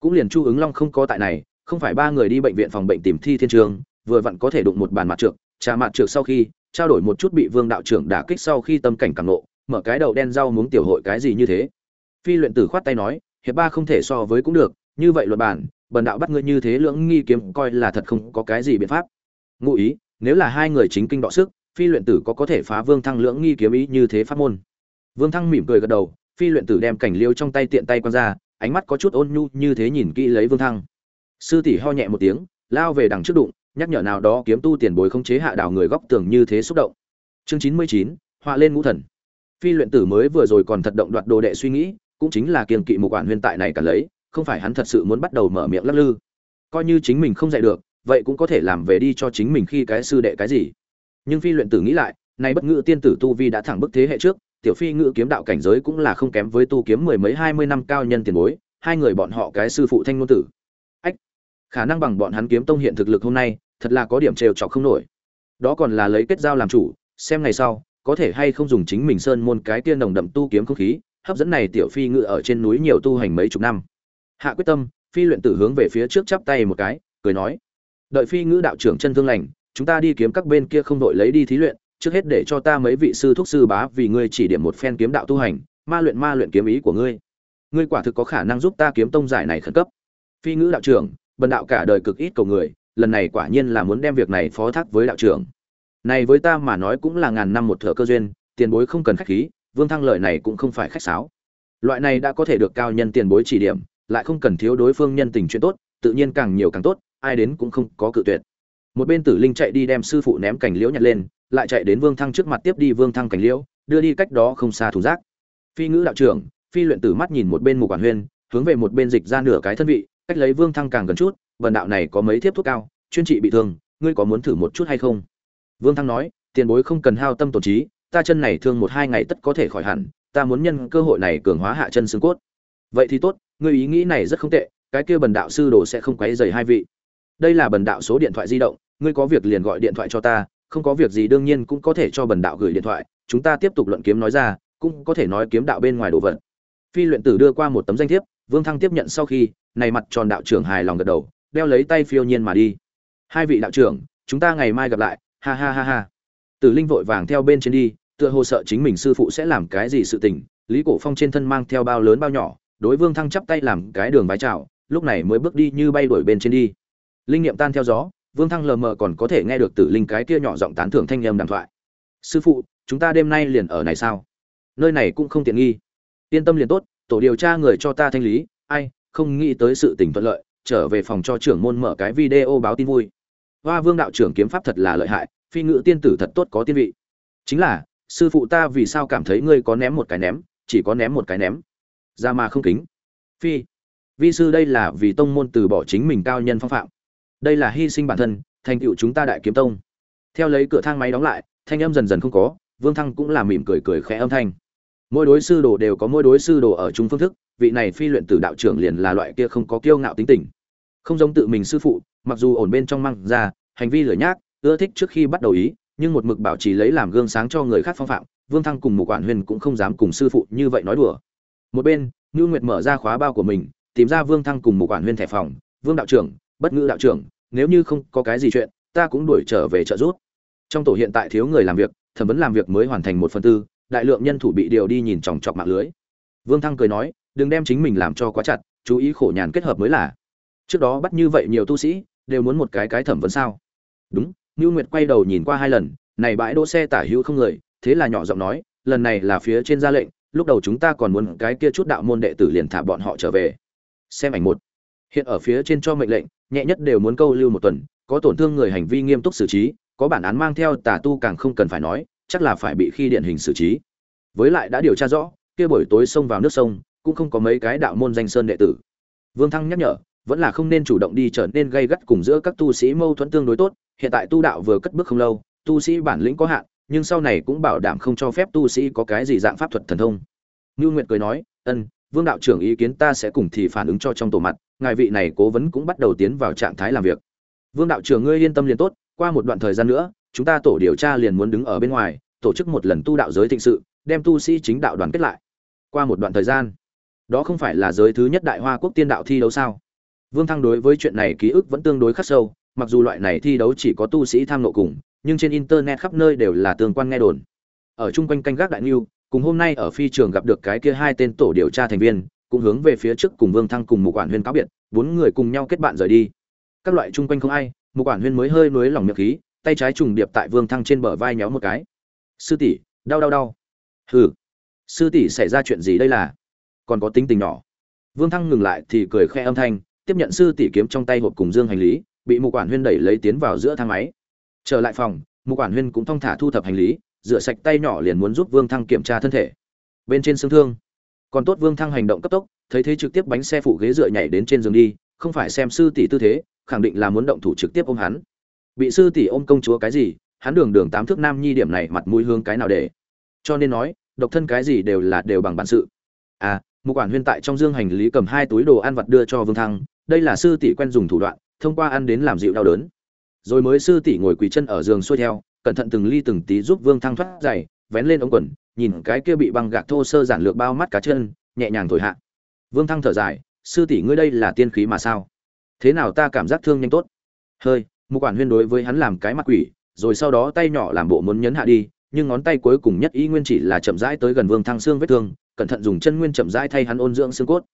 Cũng liền chu ứng long không có tại này, không phải ba người đi bệnh viện phòng bệnh tìm thi thiên trường, vừa vặn có thể đụng một bàn mặt trượt trà mặt trượt sau khi, trao đổi một chút bị vương đạo trưởng đả kích sau khi tâm cảnh càng nộ, mở cái đầu đen rau muống tiểu hội cái gì như thế. Phi luyện tử khoát tay nói, hiệp ba không thể so với cũng được, như vậy luật bản bần đạo bắt ngươi như thế lưỡng nghi kiếm coi là thật không có cái gì biện pháp. Ngụ ý, nếu là hai người chính kinh đọ sức phi luyện tử có có thể phá vương thăng lưỡng nghi kiếm ý như thế pháp môn. Vương thăng mỉm cười gật đầu, phi luyện tử đem cảnh liêu trong tay tiện tay quăng ra, ánh mắt có chút ôn nhu như thế nhìn kỹ lấy vương thăng. Sư tỷ ho nhẹ một tiếng, lao về đằng trước đụng, nhắc nhở nào đó kiếm tu tiền bối không chế hạ đảo người góc tường như thế xúc động. Chương chín mươi chín, họa lên ngũ thần. Phi luyện tử mới vừa rồi còn thật động đoạt đồ đệ suy nghĩ, cũng chính là kiềng kỵ một quản huyền tại này cả lấy, không phải hắn thật sự muốn bắt đầu mở miệng lắc lư. Coi như chính mình không dạy được, vậy cũng có thể làm về đi cho chính mình khi cái sư đệ cái gì nhưng phi luyện tử nghĩ lại, nay bất ngữ tiên tử tu vi đã thẳng bức thế hệ trước, tiểu phi ngữ kiếm đạo cảnh giới cũng là không kém với tu kiếm mười mấy hai mươi năm cao nhân tiền bối, hai người bọn họ cái sư phụ thanh ngôn tử. Ách, khả năng bằng bọn hắn kiếm tông hiện thực lực hôm nay, thật là có điểm trêu chọc không nổi. Đó còn là lấy kết giao làm chủ, xem ngày sau, có thể hay không dùng chính mình sơn môn cái tiên nồng đậm tu kiếm không khí, hấp dẫn này tiểu phi ngự ở trên núi nhiều tu hành mấy chục năm. Hạ quyết tâm, phi luyện tử hướng về phía trước chắp tay một cái, cười nói. Đợi phi ngữ đạo trưởng chân thương lành chúng ta đi kiếm các bên kia không đội lấy đi thí luyện, trước hết để cho ta mấy vị sư thúc sư bá vì ngươi chỉ điểm một phen kiếm đạo tu hành, ma luyện ma luyện kiếm ý của ngươi. Ngươi quả thực có khả năng giúp ta kiếm tông giải này khẩn cấp. Phi ngữ đạo trưởng, bần đạo cả đời cực ít cầu người, lần này quả nhiên là muốn đem việc này phó thác với đạo trưởng. Này với ta mà nói cũng là ngàn năm một thợ cơ duyên, tiền bối không cần khách khí, vương thăng lợi này cũng không phải khách sáo. Loại này đã có thể được cao nhân tiền bối chỉ điểm, lại không cần thiếu đối phương nhân tình chuyện tốt, tự nhiên càng nhiều càng tốt, ai đến cũng không có cự tuyệt một bên tử linh chạy đi đem sư phụ ném cảnh liễu nhặt lên, lại chạy đến vương thăng trước mặt tiếp đi vương thăng cảnh liễu, đưa đi cách đó không xa thủ giác phi ngữ đạo trưởng, phi luyện tử mắt nhìn một bên mục quản huyên, hướng về một bên dịch ra nửa cái thân vị, cách lấy vương thăng càng gần chút, vần đạo này có mấy thiếp thuốc cao, chuyên trị bị thương, ngươi có muốn thử một chút hay không? Vương thăng nói, tiền bối không cần hao tâm tổn trí, ta chân này thương một hai ngày tất có thể khỏi hẳn, ta muốn nhân cơ hội này cường hóa hạ chân xương cốt. Vậy thì tốt, ngươi ý nghĩ này rất không tệ, cái kia bần đạo sư đồ sẽ không quấy dày hai vị. Đây là bần đạo số điện thoại di động ngươi có việc liền gọi điện thoại cho ta, không có việc gì đương nhiên cũng có thể cho bần đạo gửi điện thoại, chúng ta tiếp tục luận kiếm nói ra, cũng có thể nói kiếm đạo bên ngoài đồ vật. Phi luyện tử đưa qua một tấm danh thiếp, vương thăng tiếp nhận sau khi, này mặt tròn đạo trưởng hài lòng gật đầu, đeo lấy tay phiêu nhiên mà đi. Hai vị đạo trưởng, chúng ta ngày mai gặp lại, ha ha ha ha. Tử linh vội vàng theo bên trên đi, tựa hồ sợ chính mình sư phụ sẽ làm cái gì sự tình, lý cổ phong trên thân mang theo bao lớn bao nhỏ, đối vương thăng chắp tay làm cái đường vái chào, lúc này mới bước đi như bay đuổi bên trên đi. Linh nghiệm tan theo gió vương thăng lờ mờ còn có thể nghe được tử linh cái kia nhỏ giọng tán thưởng thanh âm đàm thoại. Sư phụ, chúng ta đêm nay liền ở này sao? Nơi này cũng không tiện nghi. Yên tâm liền tốt, tổ điều tra người cho ta thanh lý. Ai, không nghĩ tới sự tình thuận lợi, trở về phòng cho trưởng môn mở cái video báo tin vui. Hoa vương đạo trưởng kiếm pháp thật là lợi hại, phi ngữ tiên tử thật tốt có tiên vị. Chính là, sư phụ ta vì sao cảm thấy ngươi có ném một cái ném, chỉ có ném một cái ném? Ra mà không kính. Phi, vi sư đây là vì tông môn từ bỏ chính mình cao nhân phong phạm đây là hy sinh bản thân, thành tựu chúng ta đại kiếm tông. Theo lấy cửa thang máy đóng lại, thanh âm dần dần không có, vương thăng cũng là mỉm cười cười khẽ âm thanh. Mỗi đối sư đồ đều có mỗi đối sư đồ ở chung phương thức, vị này phi luyện tử đạo trưởng liền là loại kia không có kiêu ngạo tính tình. Không giống tự mình sư phụ, mặc dù ổn bên trong măng ra, hành vi lửa nhác, ưa thích trước khi bắt đầu ý, nhưng một mực bảo trì lấy làm gương sáng cho người khác phong phạm, vương thăng cùng một quản huyền cũng không dám cùng sư phụ như vậy nói đùa. Một bên ngưu nguyệt mở ra khóa bao của mình, tìm ra vương thăng cùng một quản huyền thẻ phòng, vương đạo trưởng bất ngữ đạo trưởng nếu như không có cái gì chuyện ta cũng đuổi trở về trợ giúp trong tổ hiện tại thiếu người làm việc thẩm vấn làm việc mới hoàn thành một phần tư đại lượng nhân thủ bị điều đi nhìn chòng chọc mạng lưới vương thăng cười nói đừng đem chính mình làm cho quá chặt chú ý khổ nhàn kết hợp mới là trước đó bắt như vậy nhiều tu sĩ đều muốn một cái cái thẩm vấn sao đúng ngưu Nguyệt quay đầu nhìn qua hai lần, này bãi đỗ xe tả hữu không người, thế là nhỏ giọng nói, lần này là phía trên ra lệnh, lúc đầu chúng ta còn muốn cái kia chút đạo môn đệ tử liền thả bọn họ trở về. Xem ảnh một. Hiện ở phía trên cho mệnh lệnh, nhẹ nhất đều muốn câu lưu một tuần, có tổn thương người hành vi nghiêm túc xử trí, có bản án mang theo tà tu càng không cần phải nói, chắc là phải bị khi điển hình xử trí. Với lại đã điều tra rõ, kia buổi tối xông vào nước sông, cũng không có mấy cái đạo môn danh sơn đệ tử. Vương Thăng nhắc nhở, vẫn là không nên chủ động đi trở nên gây gắt cùng giữa các tu sĩ mâu thuẫn tương đối tốt, hiện tại tu đạo vừa cất bước không lâu, tu sĩ bản lĩnh có hạn, nhưng sau này cũng bảo đảm không cho phép tu sĩ có cái gì dạng pháp thuật thần thông. như Nguyệt cười nói, "Ân, Vương đạo trưởng ý kiến ta sẽ cùng thì phản ứng cho trong tổ mặt, ngài vị này cố vấn cũng bắt đầu tiến vào trạng thái làm việc. Vương đạo trưởng ngươi yên tâm liền tốt, qua một đoạn thời gian nữa, chúng ta tổ điều tra liền muốn đứng ở bên ngoài, tổ chức một lần tu đạo giới thịnh sự, đem tu sĩ chính đạo đoàn kết lại. Qua một đoạn thời gian, đó không phải là giới thứ nhất đại hoa quốc tiên đạo thi đấu sao? Vương Thăng đối với chuyện này ký ức vẫn tương đối khắc sâu, mặc dù loại này thi đấu chỉ có tu sĩ tham nộ cùng, nhưng trên internet khắp nơi đều là tương quan nghe đồn. Ở chung quanh canh gác đại lưu, cùng hôm nay ở phi trường gặp được cái kia hai tên tổ điều tra thành viên, cũng hướng về phía trước cùng Vương Thăng cùng một quản huyên cáo biệt, bốn người cùng nhau kết bạn rời đi. Các loại chung quanh không ai, một quản huyên mới hơi nuối lòng miệng khí, tay trái trùng điệp tại Vương Thăng trên bờ vai nhéo một cái. "Sư tỷ, đau đau đau." "Hừ, sư tỷ xảy ra chuyện gì đây là? Còn có tính tình nhỏ." Vương Thăng ngừng lại thì cười khẽ âm thanh, tiếp nhận sư tỷ kiếm trong tay hộp cùng dương hành lý bị một quản huyên đẩy lấy tiến vào giữa thang máy trở lại phòng một quản huyên cũng thong thả thu thập hành lý rửa sạch tay nhỏ liền muốn giúp vương thăng kiểm tra thân thể bên trên xương thương còn tốt vương thăng hành động cấp tốc, thấy thế trực tiếp bánh xe phụ ghế dựa nhảy đến trên giường đi, không phải xem sư tỷ tư thế, khẳng định là muốn động thủ trực tiếp ôm hắn. Bị sư tỷ ôm công chúa cái gì, hắn đường đường tám thước nam nhi điểm này mặt mũi hương cái nào để? Cho nên nói, độc thân cái gì đều là đều bằng bản sự. À một quản huyên tại trong dương hành lý cầm hai túi đồ ăn vặt đưa cho vương thăng, đây là sư tỷ quen dùng thủ đoạn, thông qua ăn đến làm dịu đau đớn. Rồi mới sư tỷ ngồi quỳ chân ở giường xuôi theo, cẩn thận từng ly từng tí giúp vương thăng thoát giày, vén lên ống quần nhìn cái kia bị băng gạc thô sơ giản lược bao mắt cá chân, nhẹ nhàng thổi hạ. Vương thăng thở dài, sư tỷ ngươi đây là tiên khí mà sao? Thế nào ta cảm giác thương nhanh tốt? Hơi một quản huyên đối với hắn làm cái mặt quỷ, rồi sau đó tay nhỏ làm bộ muốn nhấn hạ đi, nhưng ngón tay cuối cùng nhất ý nguyên chỉ là chậm rãi tới gần vương thăng xương vết thương, cẩn thận dùng chân nguyên chậm rãi thay hắn ôn dưỡng xương cốt.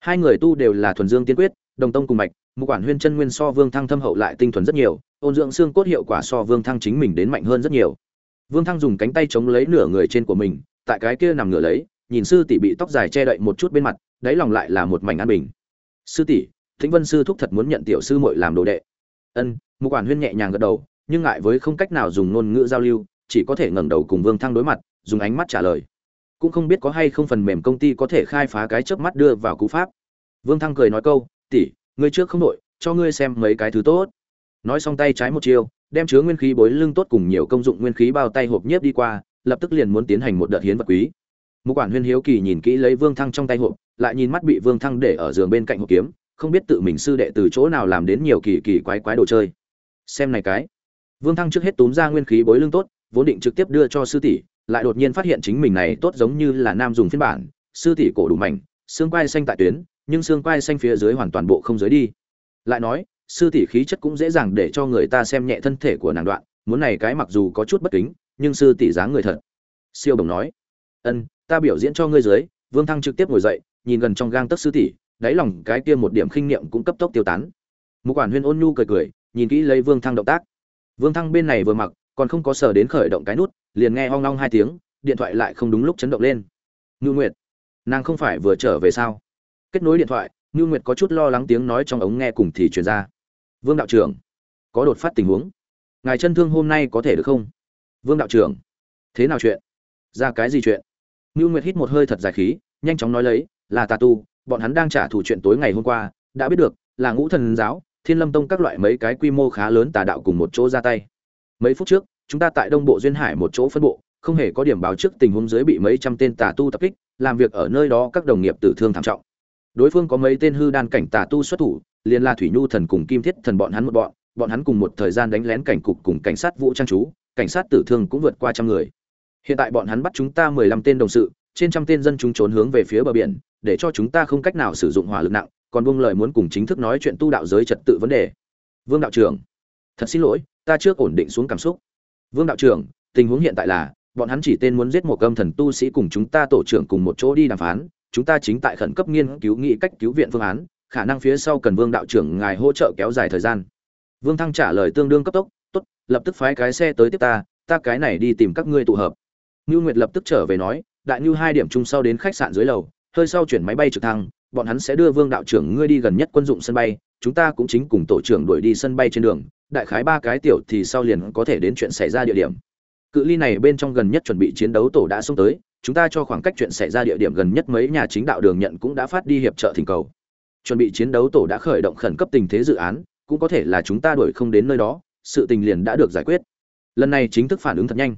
Hai người tu đều là thuần dương tiên quyết, đồng tông cùng mạch một quản huyên chân nguyên so vương thăng thâm hậu lại tinh thuần rất nhiều, ôn dưỡng xương cốt hiệu quả so vương thăng chính mình đến mạnh hơn rất nhiều vương thăng dùng cánh tay chống lấy nửa người trên của mình, tại cái kia nằm ngửa lấy, nhìn sư tỷ bị tóc dài che đậy một chút bên mặt, đáy lòng lại là một mảnh an bình. Sư tỷ thính vân sư thúc thật muốn nhận tiểu sư muội làm đồ đệ. Ân. Mục quản huyên nhẹ nhàng gật đầu, nhưng ngại với không cách nào dùng ngôn ngữ giao lưu, chỉ có thể ngẩng đầu cùng vương thăng đối mặt, dùng ánh mắt trả lời. Cũng không biết có hay không phần mềm công ty có thể khai phá cái chớp mắt đưa vào cú pháp. Vương thăng cười nói câu, tỷ, ngươi trước không đội cho ngươi xem mấy cái thứ tốt. Nói xong tay trái một chiều đem chứa nguyên khí bối lưng tốt cùng nhiều công dụng nguyên khí bao tay hộp nhiếp đi qua, lập tức liền muốn tiến hành một đợt hiến vật quý. Mục quản huyên hiếu kỳ nhìn kỹ lấy vương thăng trong tay hộp, lại nhìn mắt bị vương thăng để ở giường bên cạnh hộp kiếm, không biết tự mình sư đệ từ chỗ nào làm đến nhiều kỳ kỳ quái quái đồ chơi. Xem này cái. Vương thăng trước hết túm ra nguyên khí bối lưng tốt, vốn định trực tiếp đưa cho sư tỷ, lại đột nhiên phát hiện chính mình này tốt giống như là nam dùng phiên bản, sư tỷ cổ đủ mảnh, xương quai xanh tại tuyến, nhưng xương quai xanh phía dưới hoàn toàn bộ không dưới đi. Lại nói sư tỷ khí chất cũng dễ dàng để cho người ta xem nhẹ thân thể của nàng đoạn, muốn này cái mặc dù có chút bất kính, nhưng sư tỷ dáng người thật. Siêu đồng nói, ân, ta biểu diễn cho ngươi dưới. Vương thăng trực tiếp ngồi dậy, nhìn gần trong gang tấc sư tỷ, đáy lòng cái kia một điểm khinh niệm cũng cấp tốc tiêu tán. Một quản huyên ôn nhu cười cười, nhìn kỹ lấy vương thăng động tác. Vương thăng bên này vừa mặc, còn không có sở đến khởi động cái nút, liền nghe hoang long hai tiếng, điện thoại lại không đúng lúc chấn động lên. Ngưu nguyệt, nàng không phải vừa trở về sao? Kết nối điện thoại ngưu nguyệt có chút lo lắng tiếng nói trong ống nghe cùng thì truyền ra vương đạo trưởng, có đột phát tình huống. Ngài chân thương hôm nay có thể được không? Vương đạo trưởng, thế nào chuyện? Ra cái gì chuyện? Ngưu nguyệt hít một hơi thật dài khí, nhanh chóng nói lấy, là tà tu, bọn hắn đang trả thù chuyện tối ngày hôm qua, đã biết được, là ngũ thần giáo, thiên lâm tông các loại mấy cái quy mô khá lớn tà đạo cùng một chỗ ra tay. Mấy phút trước, chúng ta tại đông bộ duyên hải một chỗ phân bộ, không hề có điểm báo trước tình huống dưới bị mấy trăm tên tà tu tập kích, làm việc ở nơi đó các đồng nghiệp tử thương thảm trọng. Đối phương có mấy tên hư đan cảnh tà tu xuất thủ liền là thủy nhu thần cùng kim thiết thần bọn hắn một bọn bọn hắn cùng một thời gian đánh lén cảnh cục cùng cảnh sát vũ trang chú, cảnh sát tử thương cũng vượt qua trăm người. Hiện tại bọn hắn bắt chúng ta mười lăm tên đồng sự, trên trăm tên dân chúng trốn hướng về phía bờ biển, để cho chúng ta không cách nào sử dụng hỏa lực nặng, còn buông lời muốn cùng chính thức nói chuyện tu đạo giới trật tự vấn đề. Vương đạo trưởng, thật xin lỗi, ta trước ổn định xuống cảm xúc. Vương đạo trưởng, tình huống hiện tại là, bọn hắn chỉ tên muốn giết một âm thần tu sĩ cùng chúng ta tổ trưởng cùng một chỗ đi đàm phán, chúng ta chính tại khẩn cấp nghiên cứu nghị cách cứu viện phương án khả năng phía sau cần vương đạo trưởng ngài hỗ trợ kéo dài thời gian. Vương thăng trả lời tương đương cấp tốc, tốt, lập tức phái cái xe tới tiếp ta ta cái này đi tìm các ngươi tụ hợp. Ngưu nguyệt lập tức trở về nói, đại ngưu hai điểm chung sau đến khách sạn dưới lầu, hơi sau chuyển máy bay trực thăng, bọn hắn sẽ đưa vương đạo trưởng ngươi đi gần nhất quân dụng sân bay, chúng ta cũng chính cùng tổ trưởng đuổi đi sân bay trên đường, đại khái ba cái tiểu thì sau liền có thể đến chuyện xảy ra địa điểm. Cự ly này bên trong gần nhất chuẩn bị chiến đấu tổ đã xông tới, chúng ta cho khoảng cách chuyện xảy ra địa điểm gần nhất mấy nhà chính đạo đường nhận cũng đã phát đi hiệp trợ thỉnh cầu chuẩn bị chiến đấu tổ đã khởi động khẩn cấp tình thế dự án, cũng có thể là chúng ta đuổi không đến nơi đó, sự tình liền đã được giải quyết. Lần này chính thức phản ứng thật nhanh.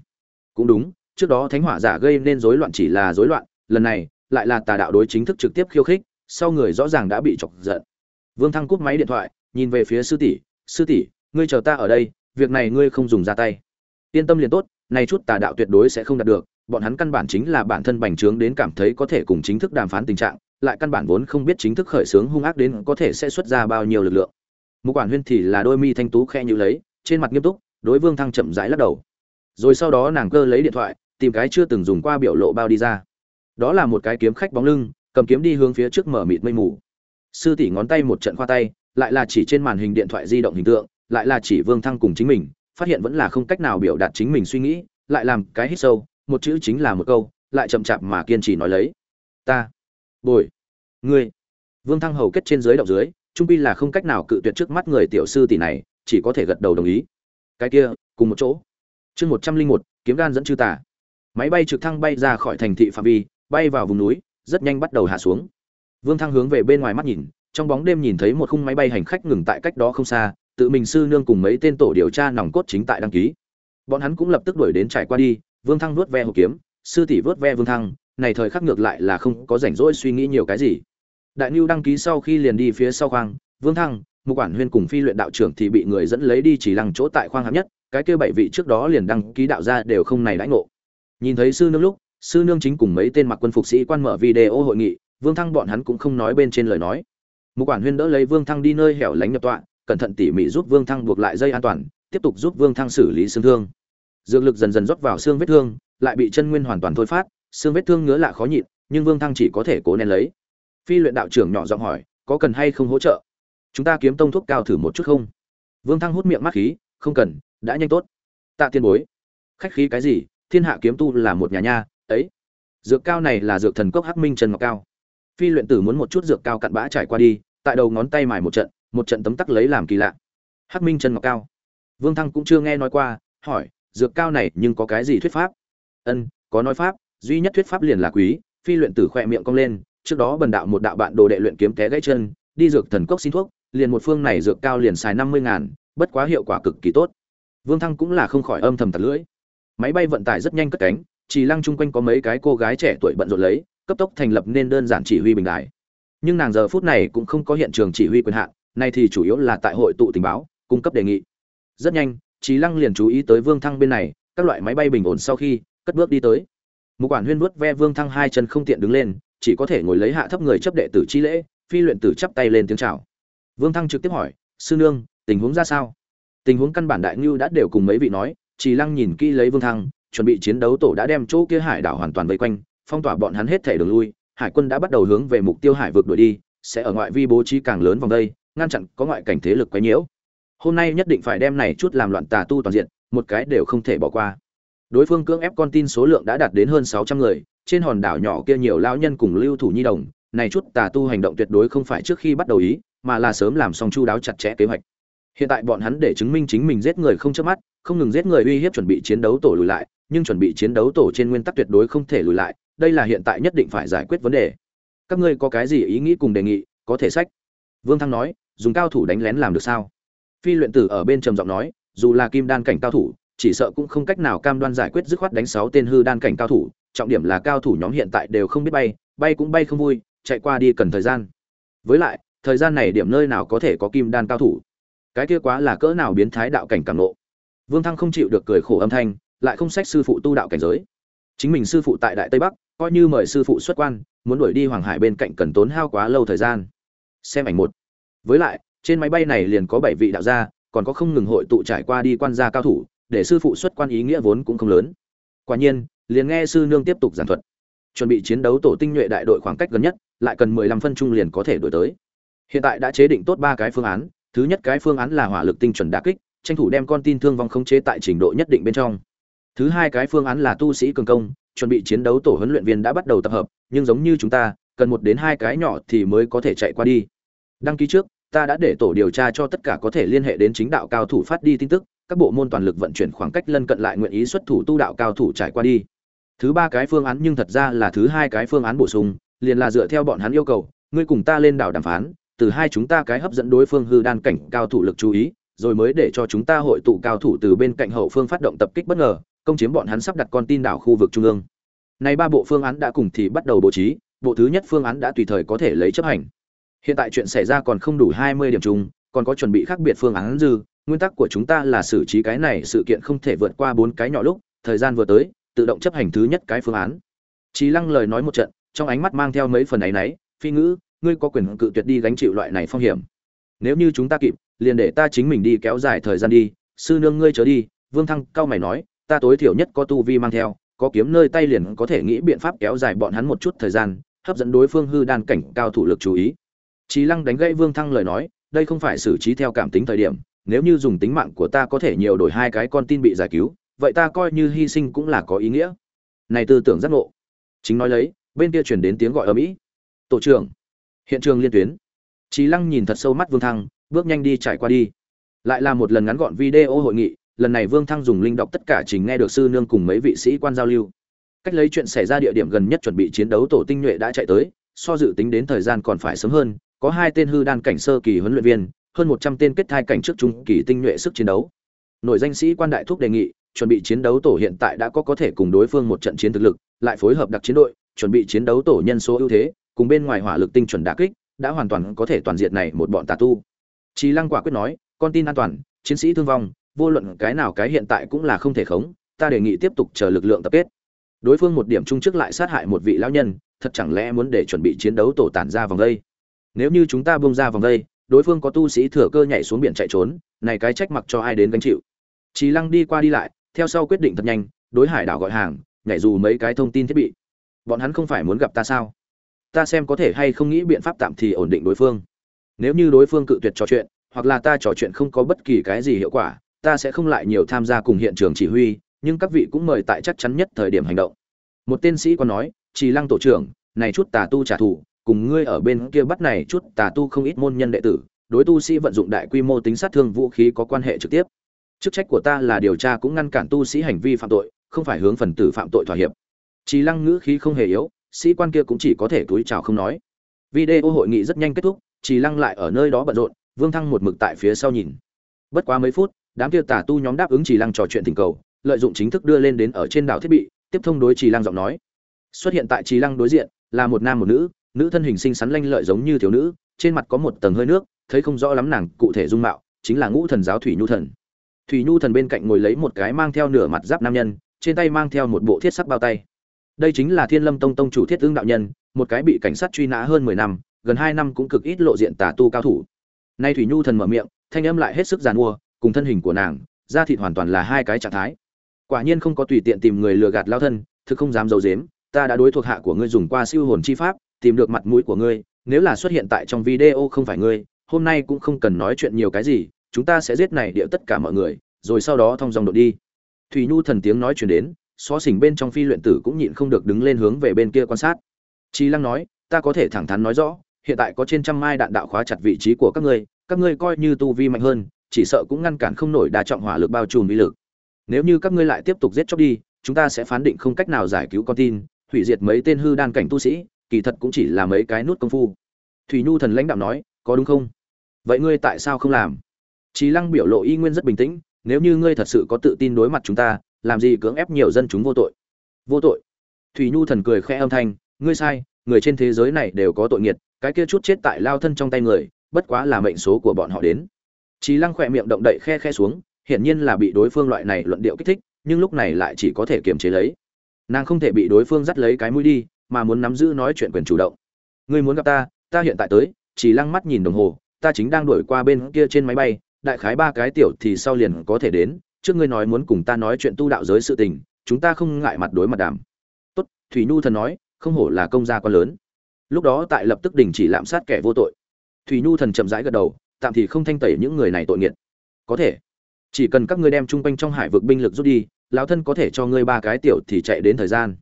Cũng đúng, trước đó thánh hỏa giả gây nên rối loạn chỉ là rối loạn, lần này, lại là tà đạo đối chính thức trực tiếp khiêu khích, sau người rõ ràng đã bị chọc giận. Vương thăng cúp máy điện thoại, nhìn về phía sư tỷ sư tỷ, ngươi chờ ta ở đây, việc này ngươi không dùng ra tay. Yên tâm liền tốt này chút tà đạo tuyệt đối sẽ không đạt được, bọn hắn căn bản chính là bản thân bành trướng đến cảm thấy có thể cùng chính thức đàm phán tình trạng lại căn bản vốn không biết chính thức khởi xướng hung ác đến có thể sẽ xuất ra bao nhiêu lực lượng. Mục quản huyên thì là đôi mi thanh tú khe như lấy, trên mặt nghiêm túc, đối vương thăng chậm rãi lắc đầu. Rồi sau đó nàng cơ lấy điện thoại, tìm cái chưa từng dùng qua biểu lộ bao đi ra. Đó là một cái kiếm khách bóng lưng, cầm kiếm đi hướng phía trước mở mịt mây mù. Sư tỷ ngón tay một trận khoa tay, lại là chỉ trên màn hình điện thoại di động hình tượng, lại là chỉ vương thăng cùng chính mình, phát hiện vẫn là không cách nào biểu đạt chính mình suy nghĩ, lại làm cái hít sâu, một chữ chính là một câu, lại chậm chạp mà kiên trì nói lấy. Ta, bồi ngươi. Vương thăng hầu kết trên dưới động dưới, trung pi là không cách nào cự tuyệt trước mắt người tiểu sư tỷ này, chỉ có thể gật đầu đồng ý. Cái kia, cùng một chỗ. Chương một trăm linh một, kiếm gan dẫn chư tả máy bay trực thăng bay ra khỏi thành thị phạm vi, bay vào vùng núi, rất nhanh bắt đầu hạ xuống. Vương thăng hướng về bên ngoài mắt nhìn, trong bóng đêm nhìn thấy một khung máy bay hành khách ngừng tại cách đó không xa, tự mình sư nương cùng mấy tên tổ điều tra nòng cốt chính tại đăng ký. Bọn hắn cũng lập tức đuổi đến trải qua đi, vương thăng vuốt ve hộp kiếm, sư tỷ vớt ve vương thăng, này thời khắc ngược lại là không có rảnh rỗi suy nghĩ nhiều cái gì đại nhu đăng ký sau khi liền đi phía sau khoang, vương thăng, mục quản huyên cùng phi luyện đạo trưởng thì bị người dẫn lấy đi chỉ lăng chỗ tại khoang hạng nhất, cái kia bảy vị trước đó liền đăng ký đạo ra đều không này đãi ngộ. Nhìn thấy sư nương lúc, sư nương chính cùng mấy tên mặc quân phục sĩ quan mở video hội nghị, vương thăng bọn hắn cũng không nói bên trên lời nói. Mục quản huyên đỡ lấy vương thăng đi nơi hẻo lánh nhập tọa, cẩn thận tỉ mỉ giúp vương thăng buộc lại dây an toàn, tiếp tục giúp vương thăng xử lý xương thương. Dược lực dần dần rót vào xương vết thương, lại bị chân nguyên hoàn toàn thôi phát, xương vết thương ngứa lạ khó nhịn, nhưng vương thăng chỉ có thể cố nén lấy phi luyện đạo trưởng nhỏ giọng hỏi, có cần hay không hỗ trợ? Chúng ta kiếm tông thuốc cao thử một chút không? Vương thăng hút miệng mắt khí, không cần, đã nhanh tốt. Tạ tiên bối. Khách khí cái gì? Thiên hạ kiếm tu là một nhà nha, ấy. Dược cao này là dược thần cốc hắc minh trần ngọc cao. Phi luyện tử muốn một chút dược cao cặn bã trải qua đi, tại đầu ngón tay mài một trận một trận tấm tắc lấy làm kỳ lạ. Hắc minh trần ngọc cao. Vương thăng cũng chưa nghe nói qua, hỏi, dược cao này nhưng có cái gì thuyết pháp? Ân, có nói pháp, duy nhất thuyết pháp liền là quý. Phi luyện tử khỏe miệng cong lên trước đó bần đạo một đạo bạn đồ đệ luyện kiếm té gãy chân, đi dược thần cốc xin thuốc, liền một phương này dược cao liền xài năm mươi ngàn, bất quá hiệu quả cực kỳ tốt. Vương thăng cũng là không khỏi âm thầm tạt lưỡi. Máy bay vận tải rất nhanh cất cánh, chỉ lăng chung quanh có mấy cái cô gái trẻ tuổi bận rộn lấy, cấp tốc thành lập nên đơn giản chỉ huy bình đại nhưng nàng giờ phút này cũng không có hiện trường chỉ huy quyền hạn, nay thì chủ yếu là tại hội tụ tình báo, cung cấp đề nghị. Rất nhanh trí lăng liền chú ý tới vương thăng bên này, các loại máy bay bình ổn sau khi, cất bước đi tới. Mục quản huyên vuốt ve vương thăng hai chân không tiện đứng lên chỉ có thể ngồi lấy hạ thấp người chấp đệ tử chi lễ, phi luyện tử chắp tay lên tiếng chào. Vương thăng trực tiếp hỏi, sư nương, tình huống ra sao? Tình huống căn bản đại ngưu đã đều cùng mấy vị nói chỉ lăng nhìn kỹ lấy vương thăng, chuẩn bị chiến đấu tổ đã đem chỗ kia hải đảo hoàn toàn vây quanh, phong tỏa bọn hắn hết thể đường lui, hải quân đã bắt đầu hướng về mục tiêu hải vực đuổi đi, sẽ ở ngoại vi bố trí càng lớn vòng đây, ngăn chặn có ngoại cảnh thế lực quấy nhiễu. Hôm nay nhất định phải đem này chút làm loạn tà tu toàn diện, một cái đều không thể bỏ qua đối phương cưỡng ép con tin số lượng đã đạt đến hơn sáu trăm người, trên hòn đảo nhỏ kia nhiều lão nhân cùng lưu thủ nhi đồng, này chút tà tu hành động tuyệt đối không phải trước khi bắt đầu ý, mà là sớm làm xong chu đáo chặt chẽ kế hoạch. Hiện tại bọn hắn để chứng minh chính mình giết người không chớp mắt, không ngừng giết người uy hiếp chuẩn bị chiến đấu tổ lùi lại, nhưng chuẩn bị chiến đấu tổ trên nguyên tắc tuyệt đối không thể lùi lại, đây là hiện tại nhất định phải giải quyết vấn đề. Các ngươi có cái gì ý nghĩ cùng đề nghị, có thể sách. Vương thăng nói, dùng cao thủ đánh lén làm được sao? Phi luyện tử ở bên trầm giọng nói, dù là kim đan cảnh cao thủ chỉ sợ cũng không cách nào cam đoan giải quyết dứt khoát đánh sáu tên hư đan cảnh cao thủ, trọng điểm là cao thủ nhóm hiện tại đều không biết bay bay cũng bay không vui, chạy qua đi cần thời gian. Với lại, thời gian này điểm nơi nào có thể có kim đan cao thủ? Cái kia quá là cỡ nào biến thái đạo cảnh cảm nộ vương thăng không chịu được cười khổ âm thanh, lại không sách sư phụ tu đạo cảnh giới. Chính mình sư phụ tại đại tây bắc, coi như mời sư phụ xuất quan, muốn đuổi đi hoàng hải bên cạnh cần tốn hao quá lâu thời gian. Xem ảnh một. Với lại, trên máy bay này liền có bảy vị đạo gia, còn có không ngừng hội tụ trải qua đi quan gia cao thủ để sư phụ xuất quan ý nghĩa vốn cũng không lớn. Quả nhiên, liền nghe sư nương tiếp tục giảng thuật. Chuẩn bị chiến đấu tổ tinh nhuệ đại đội khoảng cách gần nhất, lại cần mười lăm phân trung liền có thể đổi tới. Hiện tại đã chế định tốt ba cái phương án, thứ nhất cái phương án là hỏa lực tinh chuẩn đả kích, tranh thủ đem con tin thương vong khống chế tại trình độ nhất định bên trong. Thứ hai cái phương án là tu sĩ cường công, chuẩn bị chiến đấu tổ huấn luyện viên đã bắt đầu tập hợp, nhưng giống như chúng ta, cần một đến hai cái nhỏ thì mới có thể chạy qua đi. Đăng ký trước, ta đã để tổ điều tra cho tất cả có thể liên hệ đến chính đạo cao thủ phát đi tin tức các bộ môn toàn lực vận chuyển khoảng cách lân cận lại nguyện ý xuất thủ tu đạo cao thủ trải qua đi. Thứ ba cái phương án nhưng thật ra là thứ hai cái phương án bổ sung, liền là dựa theo bọn hắn yêu cầu, ngươi cùng ta lên đảo đàm phán, từ hai chúng ta cái hấp dẫn đối phương hư đan cảnh cao thủ lực chú ý, rồi mới để cho chúng ta hội tụ cao thủ từ bên cạnh hậu phương phát động tập kích bất ngờ, công chiếm bọn hắn sắp đặt con tin đảo khu vực trung ương. Này ba bộ phương án đã cùng thì bắt đầu bố trí, bộ thứ nhất phương án đã tùy thời có thể lấy chấp hành. Hiện tại chuyện xảy ra còn không đủ hai mươi điểm chung, còn có chuẩn bị khác biệt phương án dư nguyên tắc của chúng ta là xử trí cái này sự kiện không thể vượt qua bốn cái nhỏ lúc thời gian vừa tới tự động chấp hành thứ nhất cái phương án trí Lăng lời nói một trận, trong ánh mắt mang theo mấy phần ấy nấy, phi ngữ, ngươi có quyền cự tuyệt đi gánh chịu loại này phong hiểm. Nếu như chúng ta kịp, liền để ta chính mình đi kéo dài thời gian đi, sư nương ngươi trở đi, Vương Thăng cao mày nói, ta tối thiểu nhất có tu vi mang theo, có kiếm nơi tay liền có thể nghĩ biện pháp kéo dài bọn hắn một chút thời gian, hấp dẫn đối phương hư đan cảnh cao thủ lực chú ý. trí Lăng đánh gãy Vương Thăng lời nói, đây không phải xử trí theo cảm tính thời điểm, nếu như dùng tính mạng của ta có thể nhiều đổi hai cái con tin bị giải cứu, vậy ta coi như hy sinh cũng là có ý nghĩa. Này tư tưởng giác ngộ. Chính nói lấy, bên kia chuyển đến tiếng gọi ở Mỹ. "Tổ trưởng!" Hiện trường liên tuyến. trí Lăng nhìn thật sâu mắt Vương Thăng, bước nhanh đi trải qua đi. Lại là một lần ngắn gọn video hội nghị, lần này Vương Thăng dùng linh đọc tất cả trình nghe được sư nương cùng mấy vị sĩ quan giao lưu. Cách lấy chuyện xảy ra địa điểm gần nhất chuẩn bị chiến đấu tổ tinh nhuệ đã chạy tới, so dự tính đến thời gian còn phải sớm hơn, có hai tên hư đan cảnh sơ kỳ huấn luyện viên, hơn một trăm tên kết thai cảnh trước trung kỳ tinh nhuệ sức chiến đấu. Nội danh sĩ quan đại thúc đề nghị, chuẩn bị chiến đấu tổ hiện tại đã có có thể cùng đối phương một trận chiến thực lực, lại phối hợp đặc chiến đội chuẩn bị chiến đấu tổ nhân số ưu thế cùng bên ngoài hỏa lực tinh chuẩn đả kích đã hoàn toàn có thể toàn diện này một bọn tà tu Trí Lăng quả quyết nói, con tin an toàn, chiến sĩ thương vong, vô luận cái nào cái hiện tại cũng là không thể khống, ta đề nghị tiếp tục chờ lực lượng tập kết. Đối phương một điểm trung trước lại sát hại một vị lão nhân, thật chẳng lẽ muốn để chuẩn bị chiến đấu tổ tản ra vòng đây? Nếu như chúng ta buông ra vòng đây, đối phương có tu sĩ thừa cơ nhảy xuống biển chạy trốn, này cái trách mặc cho ai đến gánh chịu. trí Lăng đi qua đi lại, theo sau quyết định thật nhanh, đối hải đảo gọi hàng, nhảy dù mấy cái thông tin thiết bị. Bọn hắn không phải muốn gặp ta sao? Ta xem có thể hay không nghĩ biện pháp tạm thì ổn định đối phương nếu như đối phương cự tuyệt trò chuyện hoặc là ta trò chuyện không có bất kỳ cái gì hiệu quả ta sẽ không lại nhiều tham gia cùng hiện trường chỉ huy nhưng các vị cũng mời tại chắc chắn nhất thời điểm hành động một tên sĩ còn nói trì lăng tổ trưởng này chút tà tu trả thù cùng ngươi ở bên kia bắt này chút tà tu không ít môn nhân đệ tử, đối tu sĩ vận dụng đại quy mô tính sát thương vũ khí có quan hệ trực tiếp. Chức trách của ta là điều tra cũng ngăn cản tu sĩ hành vi phạm tội, không phải hướng phần tử phạm tội thỏa hiệp. Trí lăng ngữ khí không hề yếu, sĩ quan kia cũng chỉ có thể túi chào không nói. Video hội nghị rất nhanh kết thúc, chỉ lăng lại ở nơi đó bận rộn, vương thăng một mực tại phía sau nhìn. Bất quá mấy phút, đám kia tà tu nhóm đáp ứng chỉ lăng trò chuyện tình cầu, lợi dụng chính thức đưa lên đến ở trên đảo thiết bị, tiếp thông đối chỉ lăng giọng nói. Xuất hiện tại chỉ lăng đối diện, là một nam một nữ nữ thân hình xinh xắn lanh lợi giống như thiếu nữ, trên mặt có một tầng hơi nước, thấy không rõ lắm nàng cụ thể dung mạo, chính là ngũ thần giáo thủy nhu thần. Thủy nhu thần bên cạnh ngồi lấy một cái mang theo nửa mặt giáp nam nhân, trên tay mang theo một bộ thiết sắc bao tay. Đây chính là thiên lâm tông tông chủ thiết ương đạo nhân, một cái bị cảnh sát truy nã hơn mười năm, gần hai năm cũng cực ít lộ diện tà tu cao thủ. Nay thủy nhu thần mở miệng, thanh âm lại hết sức giàn mua, cùng thân hình của nàng, da thịt hoàn toàn là hai cái trạng thái. Quả nhiên không có tùy tiện tìm người lừa gạt lao thân, thực không dám giấu dếm ta đã đối thuộc hạ của ngươi dùng qua siêu hồn chi pháp tìm được mặt mũi của ngươi nếu là xuất hiện tại trong video không phải ngươi hôm nay cũng không cần nói chuyện nhiều cái gì chúng ta sẽ giết này địa tất cả mọi người rồi sau đó thông dòng đột đi thủy nhu thần tiếng nói chuyển đến xó xỉnh bên trong phi luyện tử cũng nhịn không được đứng lên hướng về bên kia quan sát chi lăng nói ta có thể thẳng thắn nói rõ hiện tại có trên trăm mai đạn đạo khóa chặt vị trí của các ngươi, các ngươi coi như tu vi mạnh hơn, chỉ sợ cũng ngăn cản không nổi đa trọng hỏa lực bao trùm uy lực. Nếu như các ngươi lại tiếp tục giết chóc đi, chúng ta sẽ phán định không cách nào giải cứu con tin, hủy diệt mấy tên hư đan cảnh tu sĩ, kỳ thật cũng chỉ là mấy cái nút công phu. Thủy Nhu thần lãnh đạo nói, có đúng không? Vậy ngươi tại sao không làm? Chí Lăng biểu lộ y nguyên rất bình tĩnh, nếu như ngươi thật sự có tự tin đối mặt chúng ta, làm gì cưỡng ép nhiều dân chúng vô tội? Vô tội? Thủy Nhu thần cười khẽ âm thanh, ngươi sai, người trên thế giới này đều có tội nghiệt, cái kia chút chết tại lao thân trong tay người bất quá là mệnh số của bọn họ đến Chí Lăng khỏe miệng động đậy khe khe xuống, hiển nhiên là bị đối phương loại này luận điệu kích thích, nhưng lúc này lại chỉ có thể kiềm chế lấy. Nàng không thể bị đối phương dắt lấy cái mũi đi, mà muốn nắm giữ nói chuyện quyền chủ động. Ngươi muốn gặp ta, ta hiện tại tới, Chỉ Lăng mắt nhìn đồng hồ, ta chính đang đuổi qua bên kia trên máy bay, đại khái ba cái tiểu thì sau liền có thể đến, trước ngươi nói muốn cùng ta nói chuyện tu đạo giới sự tình, chúng ta không ngại mặt đối mặt đàm. Tốt, Thủy Nhu thần nói, không hổ là công gia quá lớn lúc đó tại lập tức đình chỉ lạm sát kẻ vô tội thủy nhu thần chậm rãi gật đầu tạm thì không thanh tẩy những người này tội nghiệt có thể chỉ cần các ngươi đem chung quanh trong hải vực binh lực rút đi lão thân có thể cho ngươi ba cái tiểu thì chạy đến thời gian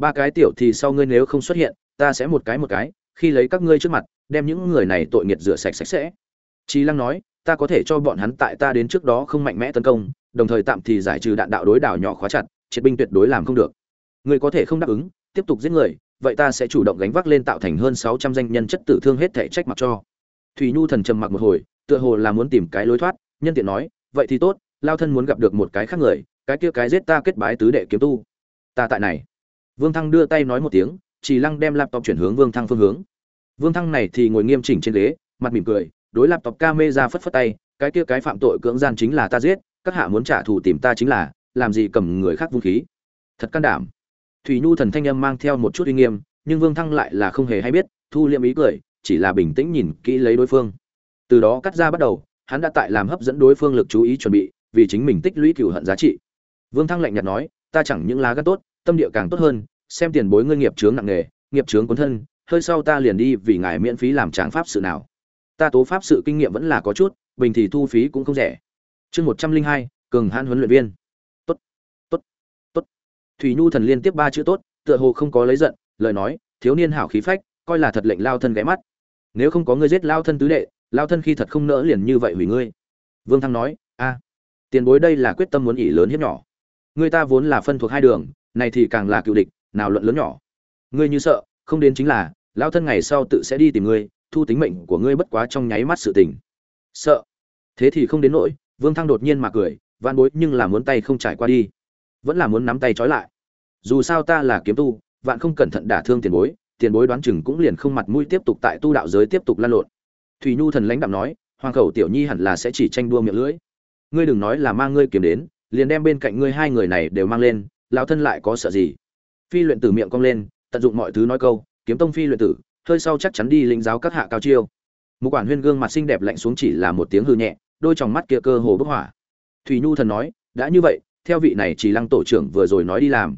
ba cái tiểu thì sau ngươi nếu không xuất hiện ta sẽ một cái một cái khi lấy các ngươi trước mặt đem những người này tội nghiệt rửa sạch sạch sẽ trí Lăng nói, ta có thể cho bọn hắn tại ta đến trước đó không mạnh mẽ tấn công, đồng thời tạm thì giải trừ đạn đạo đối đảo nhỏ khóa chặt, triệt binh tuyệt đối làm không được. Ngươi có thể không đáp ứng, tiếp tục giết người, vậy ta sẽ chủ động gánh vác lên tạo thành hơn sáu trăm danh nhân chất tử thương hết thể trách mặc cho. Thủy Nhu thần trầm mặc một hồi, tựa hồ là muốn tìm cái lối thoát, nhân tiện nói, vậy thì tốt, lao thân muốn gặp được một cái khác người, cái kia cái giết ta kết bái tứ đệ kiếm tu. Ta tại này. Vương Thăng đưa tay nói một tiếng, chỉ lăng đem laptop chuyển hướng Vương Thăng phương hướng. Vương Thăng này thì ngồi nghiêm chỉnh trên ghế, mặt mỉm cười, đối laptop camera phất phất tay, cái kia cái phạm tội cưỡng gian chính là ta giết, các hạ muốn trả thù tìm ta chính là, làm gì cầm người khác vũ khí. Thật can đảm thủy nhu thần thanh âm mang theo một chút uy nghiêm nhưng vương thăng lại là không hề hay biết thu liệm ý cười chỉ là bình tĩnh nhìn kỹ lấy đối phương từ đó cắt ra bắt đầu hắn đã tại làm hấp dẫn đối phương lực chú ý chuẩn bị vì chính mình tích lũy cửu hận giá trị vương thăng lạnh nhạt nói ta chẳng những lá gan tốt tâm địa càng tốt hơn xem tiền bối ngươi nghiệp chướng nặng nghề nghiệp chướng cuốn thân hơi sau ta liền đi vì ngài miễn phí làm tráng pháp sự nào. Ta tố pháp sự kinh nghiệm vẫn là có chút bình thì thu phí cũng không rẻ. Chương một trăm linh hai cường hãn huấn luyện viên. Tốt, tốt, tốt. thủy nhu thần liên tiếp ba chữ tốt tựa hồ không có lấy giận lời nói thiếu niên hảo khí phách coi là thật lệnh lao thân ghé mắt. Nếu không có ngươi giết lao thân tứ đệ lao thân khi thật không nỡ liền như vậy hủy ngươi. Vương thăng nói a tiền bối đây là quyết tâm muốn ỉ lớn hiếp nhỏ. Ngươi ta vốn là phân thuộc hai đường này thì càng là cựu địch, nào luận lớn nhỏ. Ngươi như sợ, không đến chính là lao thân ngày sau tự sẽ đi tìm ngươi, thu tính mệnh của ngươi bất quá trong nháy mắt sự tình. Sợ. Thế thì không đến nỗi, vương thăng đột nhiên mà cười van bối nhưng là muốn tay không trải qua đi. Vẫn là muốn nắm tay trói lại. Dù sao ta là kiếm tu, vạn không cẩn thận đả thương tiền bối tiền bối đoán chừng cũng liền không mặt mũi tiếp tục tại tu đạo giới tiếp tục lan lộn. Thủy nhu thần lãnh đạm nói, hoàng khẩu tiểu nhi hẳn là sẽ chỉ tranh đua miệng lưỡi. Ngươi đừng nói là mang ngươi kiếm đến, liền đem bên cạnh ngươi hai người này đều mang lên lão thân lại có sợ gì? Phi luyện tử miệng cong lên, tận dụng mọi thứ nói câu, kiếm tông phi luyện tử, hơi sau chắc chắn đi lĩnh giáo các hạ cao chiêu. Mục quản huyên gương mặt xinh đẹp lạnh xuống chỉ là một tiếng hư nhẹ, đôi tròng mắt kia cơ hồ bức hỏa. Thủy nhu thần nói, đã như vậy, theo vị này chỉ lăng tổ trưởng vừa rồi nói đi làm.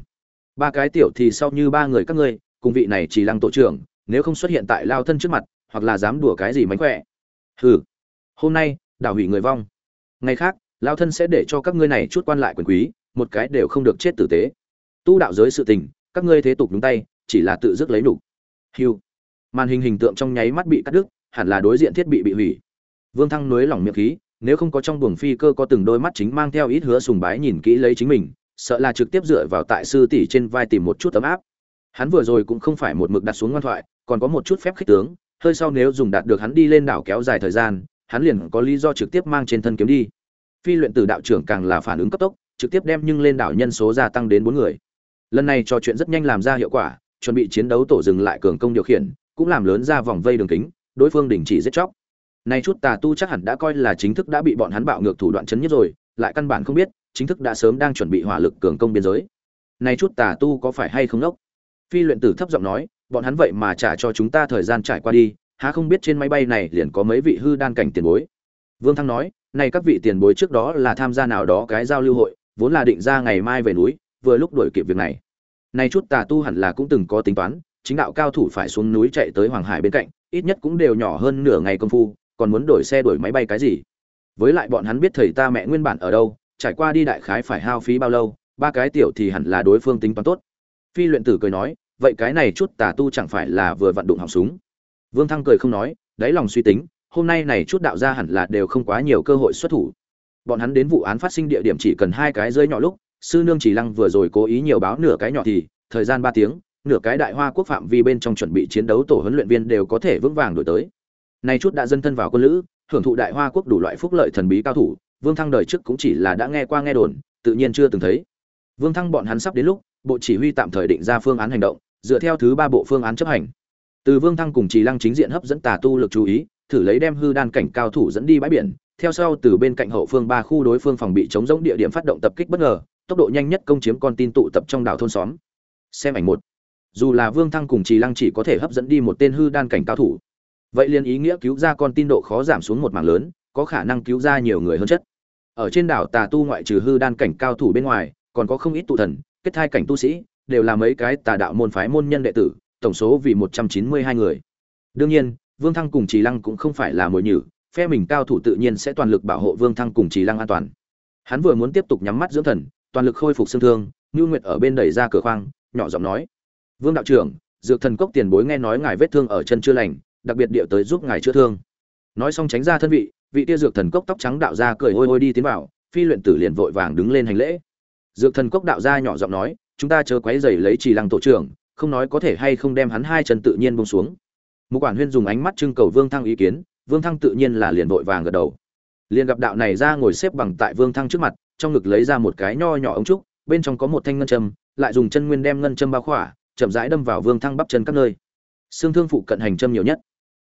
Ba cái tiểu thì sau như ba người các ngươi, cùng vị này chỉ lăng tổ trưởng, nếu không xuất hiện tại lao thân trước mặt, hoặc là dám đùa cái gì mánh khỏe. Hừ, hôm nay, đảo hủy người vong. Ngày khác, lao thân sẽ để cho các ngươi này chút quan lại quyền quý một cái đều không được chết tử tế tu đạo giới sự tình các ngươi thế tục đúng tay chỉ là tự dứt lấy đủ. Hưu. Màn hình hình tượng trong nháy mắt bị cắt đứt, hẳn là đối diện thiết bị bị hủy. Vương Thăng nuối lỏng miệng khí, nếu không có trong buồng phi cơ có từng đôi mắt chính mang theo ít hứa sùng bái nhìn kỹ lấy chính mình, sợ là trực tiếp dựa vào tại sư tỷ trên vai tìm một chút tấm áp. Hắn vừa rồi cũng không phải một mực đặt xuống ngoan thoại, còn có một chút phép khích tướng, hơi sau nếu dùng đạt được hắn đi lên đảo kéo dài thời gian, hắn liền có lý do trực tiếp mang trên thân kiếm đi. Phi luyện tử đạo trưởng càng là phản ứng cấp tốc, trực tiếp đem nhưng lên đảo nhân số gia tăng đến bốn người. Lần này trò chuyện rất nhanh làm ra hiệu quả, chuẩn bị chiến đấu tổ dừng lại cường công điều khiển, cũng làm lớn ra vòng vây đường kính, đối phương đình chỉ giết chóc. Nay chút tà tu chắc hẳn đã coi là chính thức đã bị bọn hắn bạo ngược thủ đoạn chấn nhất rồi, lại căn bản không biết, chính thức đã sớm đang chuẩn bị hỏa lực cường công biên giới. Nay chút tà tu có phải hay không đốc? Phi luyện tử thấp giọng nói, bọn hắn vậy mà trả cho chúng ta thời gian trải qua đi, há không biết trên máy bay này liền có mấy vị hư đan cảnh tiền bối. Vương Thăng nói, này các vị tiền bối trước đó là tham gia nào đó cái giao lưu hội, vốn là định ra ngày mai về núi, vừa lúc đuổi kịp việc này. nay chút tà tu hẳn là cũng từng có tính toán, chính đạo cao thủ phải xuống núi chạy tới Hoàng Hải bên cạnh, ít nhất cũng đều nhỏ hơn nửa ngày công phu, còn muốn đổi xe đổi máy bay cái gì? Với lại bọn hắn biết thầy ta mẹ nguyên bản ở đâu, trải qua đi đại khái phải hao phí bao lâu, ba cái tiểu thì hẳn là đối phương tính toán tốt. Phi luyện tử cười nói, vậy cái này chút tà tu chẳng phải là vừa vận đụng hỏng súng. Vương Thăng cười không nói, đáy lòng suy tính, hôm nay này chút đạo gia hẳn là đều không quá nhiều cơ hội xuất thủ. Bọn hắn đến vụ án phát sinh địa điểm chỉ cần hai cái rơi nhỏ lúc, sư nương chỉ lăng vừa rồi cố ý nhiều báo nửa cái nhỏ thì thời gian ba tiếng nửa cái đại hoa quốc phạm vi bên trong chuẩn bị chiến đấu tổ huấn luyện viên đều có thể vững vàng đổi tới. Nay chút đã dân thân vào quân lữ hưởng thụ đại hoa quốc đủ loại phúc lợi thần bí cao thủ vương thăng đời trước cũng chỉ là đã nghe qua nghe đồn tự nhiên chưa từng thấy. Vương thăng bọn hắn sắp đến lúc bộ chỉ huy tạm thời định ra phương án hành động dựa theo thứ ba bộ phương án chấp hành. Từ vương thăng cùng trì lăng chính diện hấp dẫn tà tu lực chú ý thử lấy đem hư đan cảnh cao thủ dẫn đi bãi biển theo sau từ bên cạnh hậu phương ba khu đối phương phòng bị chống giống địa điểm phát động tập kích bất ngờ, tốc độ nhanh nhất công chiếm con tin tụ tập trong đảo thôn xóm. Xem ảnh một. Dù là vương thăng cùng trì lăng chỉ có thể hấp dẫn đi một tên hư đan cảnh cao thủ, vậy liền ý nghĩa cứu ra con tin độ khó giảm xuống một mảng lớn, có khả năng cứu ra nhiều người hơn chất. Ở trên đảo tà tu ngoại trừ hư đan cảnh cao thủ bên ngoài, còn có không ít tụ thần, kết thai cảnh tu sĩ, đều là mấy cái tà đạo môn phái môn nhân đệ tử, tổng số vì một trăm chín mươi hai người. Đương nhiên, vương thăng cùng trì lăng cũng không phải là mồi nhử phe mình cao thủ tự nhiên sẽ toàn lực bảo hộ vương thăng cùng trì lăng an toàn hắn vừa muốn tiếp tục nhắm mắt dưỡng thần toàn lực khôi phục xương thương Nưu Nguyệt ở bên đẩy ra cửa khoang, nhỏ giọng nói: "Vương đạo trưởng, dược thần cốc tiền bối nghe nói ngài vết thương ở chân chưa lành, đặc biệt điệu tới giúp ngài chữa thương." Nói xong tránh ra thân vị, vị tia dược thần cốc tóc trắng đạo gia cười hôi hôi đi tiến vào, phi luyện tử liền vội vàng đứng lên hành lễ. Dược thần cốc đạo gia nhỏ giọng nói: "Chúng ta chớ quấy rầy lấy Trì Lăng tổ trưởng, không nói có thể hay không đem hắn hai chân tự nhiên buông xuống." Mục quản huyên dùng ánh mắt trưng cầu Vương Thăng ý kiến, Vương Thăng tự nhiên là liền vội vàng gật đầu. Liền gặp đạo này ra ngồi xếp bằng tại Vương Thăng trước mặt, trong ngực lấy ra một cái nho nhỏ ống trúc, bên trong có một thanh ngân châm, lại dùng chân nguyên đem ngân châm bao khỏa, chậm rãi đâm vào Vương Thăng bắp chân các nơi. Xương thương phụ cận hành châm nhiều nhất.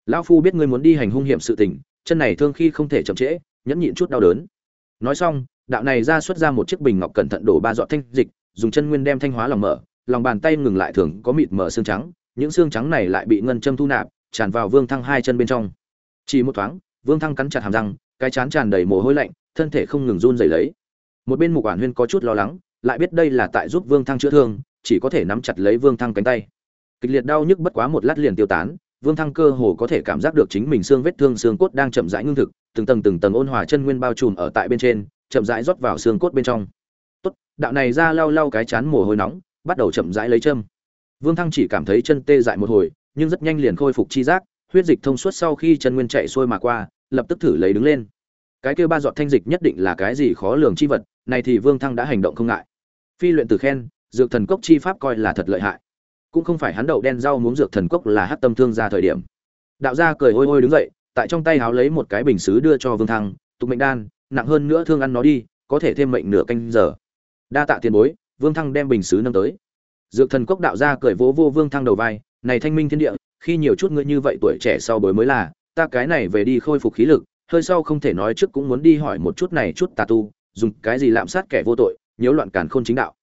Lão phu biết ngươi muốn đi hành hung hiểm sự tình, chân này thương khi không thể chậm trễ, nhẫn nhịn chút đau đớn. Nói xong, đạo này ra xuất ra một chiếc bình ngọc cẩn thận đổ ba giọt thanh dịch, dùng chân nguyên đem thanh hóa lòng mở, lòng bàn tay ngừng lại thường có mịt mở xương trắng, những xương trắng này lại bị ngân châm thu nạp, tràn vào Vương Thăng hai chân bên trong. Chỉ một thoáng, Vương Thăng cắn chặt hàm răng, cái chán tràn đầy mồ hôi lạnh, thân thể không ngừng run rẩy lấy. Một bên mục quản huyên có chút lo lắng lại biết đây là tại giúp vương thăng chữa thương chỉ có thể nắm chặt lấy vương thăng cánh tay. Kịch liệt đau nhức bất quá một lát liền tiêu tán vương thăng cơ hồ có thể cảm giác được chính mình xương vết thương xương cốt đang chậm rãi ngưng thực từng tầng từng tầng ôn hòa chân nguyên bao trùm ở tại bên trên chậm rãi rót vào xương cốt bên trong. Tốt đạo này ra lau lau cái chán mồ hôi nóng bắt đầu chậm rãi lấy châm. Vương thăng chỉ cảm thấy chân tê dại một hồi nhưng rất nhanh liền khôi phục chi giác huyết dịch thông suốt sau khi chân nguyên chạy xuôi mà qua lập tức thử lấy đứng lên cái kêu ba giọt thanh dịch nhất định là cái gì khó lường chi vật này thì Vương Thăng đã hành động không ngại. Phi luyện tử khen, dược thần cốc chi pháp coi là thật lợi hại. Cũng không phải hắn đậu đen rau muốn dược thần cốc là hắc tâm thương ra thời điểm. Đạo gia cười ôi ôi đứng dậy, tại trong tay háo lấy một cái bình sứ đưa cho Vương Thăng, tục mệnh đan, nặng hơn nữa thương ăn nó đi, có thể thêm mệnh nửa canh giờ. Đa tạ tiền bối, Vương Thăng đem bình sứ nâng tới. dược thần cốc đạo gia cười vỗ vô vương thăng đầu vai này thanh minh thiên địa khi nhiều chút ngươi như vậy tuổi trẻ sau bối mới là, ta cái này về đi khôi phục khí lực, hơi sau không thể nói trước cũng muốn đi hỏi một chút này chút tà tu, dùng cái gì lạm sát kẻ vô tội, nhiễu loạn càn khôn chính đạo.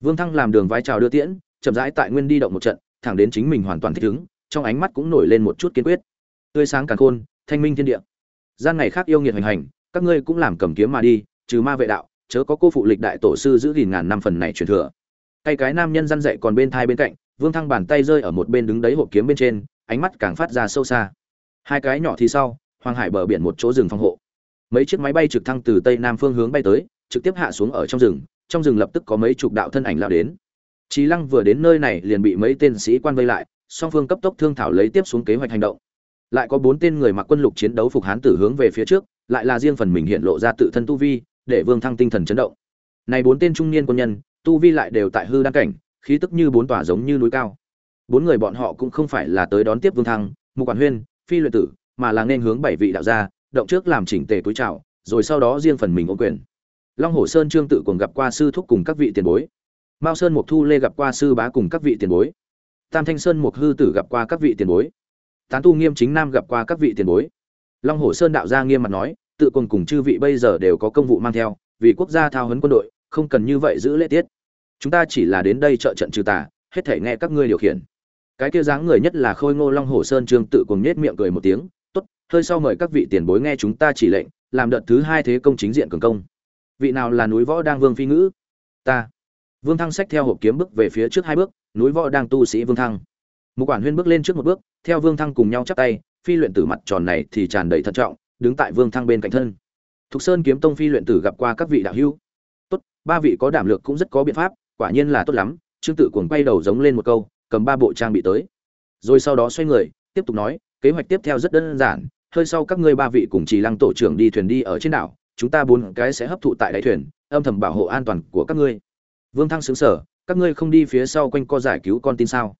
Vương thăng làm đường vai chào đưa tiễn, chậm rãi tại nguyên đi động một trận, thẳng đến chính mình hoàn toàn thích ứng, trong ánh mắt cũng nổi lên một chút kiên quyết. Tươi sáng càn khôn, thanh minh thiên địa. Gian ngày khác yêu nghiệt hành hành, các ngươi cũng làm cầm kiếm mà đi, trừ ma vệ đạo, chớ có cô phụ lịch đại tổ sư giữ gìn ngàn năm phần này truyền thừa. Tay cái nam nhân răn dậy còn bên thai bên cạnh vương thăng bàn tay rơi ở một bên đứng đấy hộp kiếm bên trên ánh mắt càng phát ra sâu xa hai cái nhỏ thì sau hoàng hải bờ biển một chỗ rừng phòng hộ mấy chiếc máy bay trực thăng từ tây nam phương hướng bay tới trực tiếp hạ xuống ở trong rừng trong rừng lập tức có mấy chục đạo thân ảnh lao đến Trí Lăng vừa đến nơi này liền bị mấy tên sĩ quan vây lại, song phương cấp tốc thương thảo lấy tiếp xuống kế hoạch hành động. Lại có bốn tên người mặc quân lục chiến đấu phục hán tử hướng về phía trước, lại là riêng phần mình hiện lộ ra tự thân tu vi, để Vương Thăng tinh thần chấn động. Này bốn tên trung niên quân nhân, tu vi lại đều tại hư đan cảnh, khí tức như bốn tòa giống như núi cao. Bốn người bọn họ cũng không phải là tới đón tiếp Vương Thăng, Mục Quản Huyên, Phi Luyện Tử, mà là nên hướng bảy vị đạo gia, động trước làm chỉnh tề túi chào, rồi sau đó riêng phần mình ô quyền. Long Hổ Sơn Trương tự cùng gặp qua sư thúc cùng các vị tiền bối. Mao Sơn Mục Thu Lê gặp qua sư bá cùng các vị tiền bối. Tam Thanh Sơn Mục Hư Tử gặp qua các vị tiền bối. Tán Tu Nghiêm Chính Nam gặp qua các vị tiền bối. Long Hổ Sơn đạo gia nghiêm mặt nói, tự cùng cùng chư vị bây giờ đều có công vụ mang theo, vì quốc gia thao huấn quân đội, không cần như vậy giữ lễ tiết. Chúng ta chỉ là đến đây trợ trận trừ tà, hết thể nghe các ngươi điều khiển. Cái kia dáng người nhất là Khôi Ngô Long Hổ Sơn Trương tự cùng nhết miệng cười một tiếng, "Tốt, hơi sau mời các vị tiền bối nghe chúng ta chỉ lệnh, làm đợt thứ hai thế công chính diện cường công." Vị nào là núi võ đang vương phi ngữ? Ta. Vương Thăng xách theo hộp kiếm bước về phía trước hai bước, núi võ đang tu sĩ Vương Thăng. một quản huyên bước lên trước một bước, theo Vương Thăng cùng nhau chắp tay, phi luyện tử mặt tròn này thì tràn đầy thận trọng, đứng tại Vương Thăng bên cạnh thân. Thục Sơn kiếm tông phi luyện tử gặp qua các vị đạo hữu. Tốt, ba vị có đảm lược cũng rất có biện pháp, quả nhiên là tốt lắm. Trương Tự cuồng quay đầu giống lên một câu, cầm ba bộ trang bị tới. Rồi sau đó xoay người, tiếp tục nói, kế hoạch tiếp theo rất đơn giản, hơi sau các ngươi ba vị cùng Trì Lăng tổ trưởng đi thuyền đi ở trên đảo, chúng ta bốn cái sẽ hấp thụ tại đáy thuyền, âm thầm bảo hộ an toàn của các ngươi. Vương Thăng sững sờ, các ngươi không đi phía sau quanh co giải cứu con tin sao?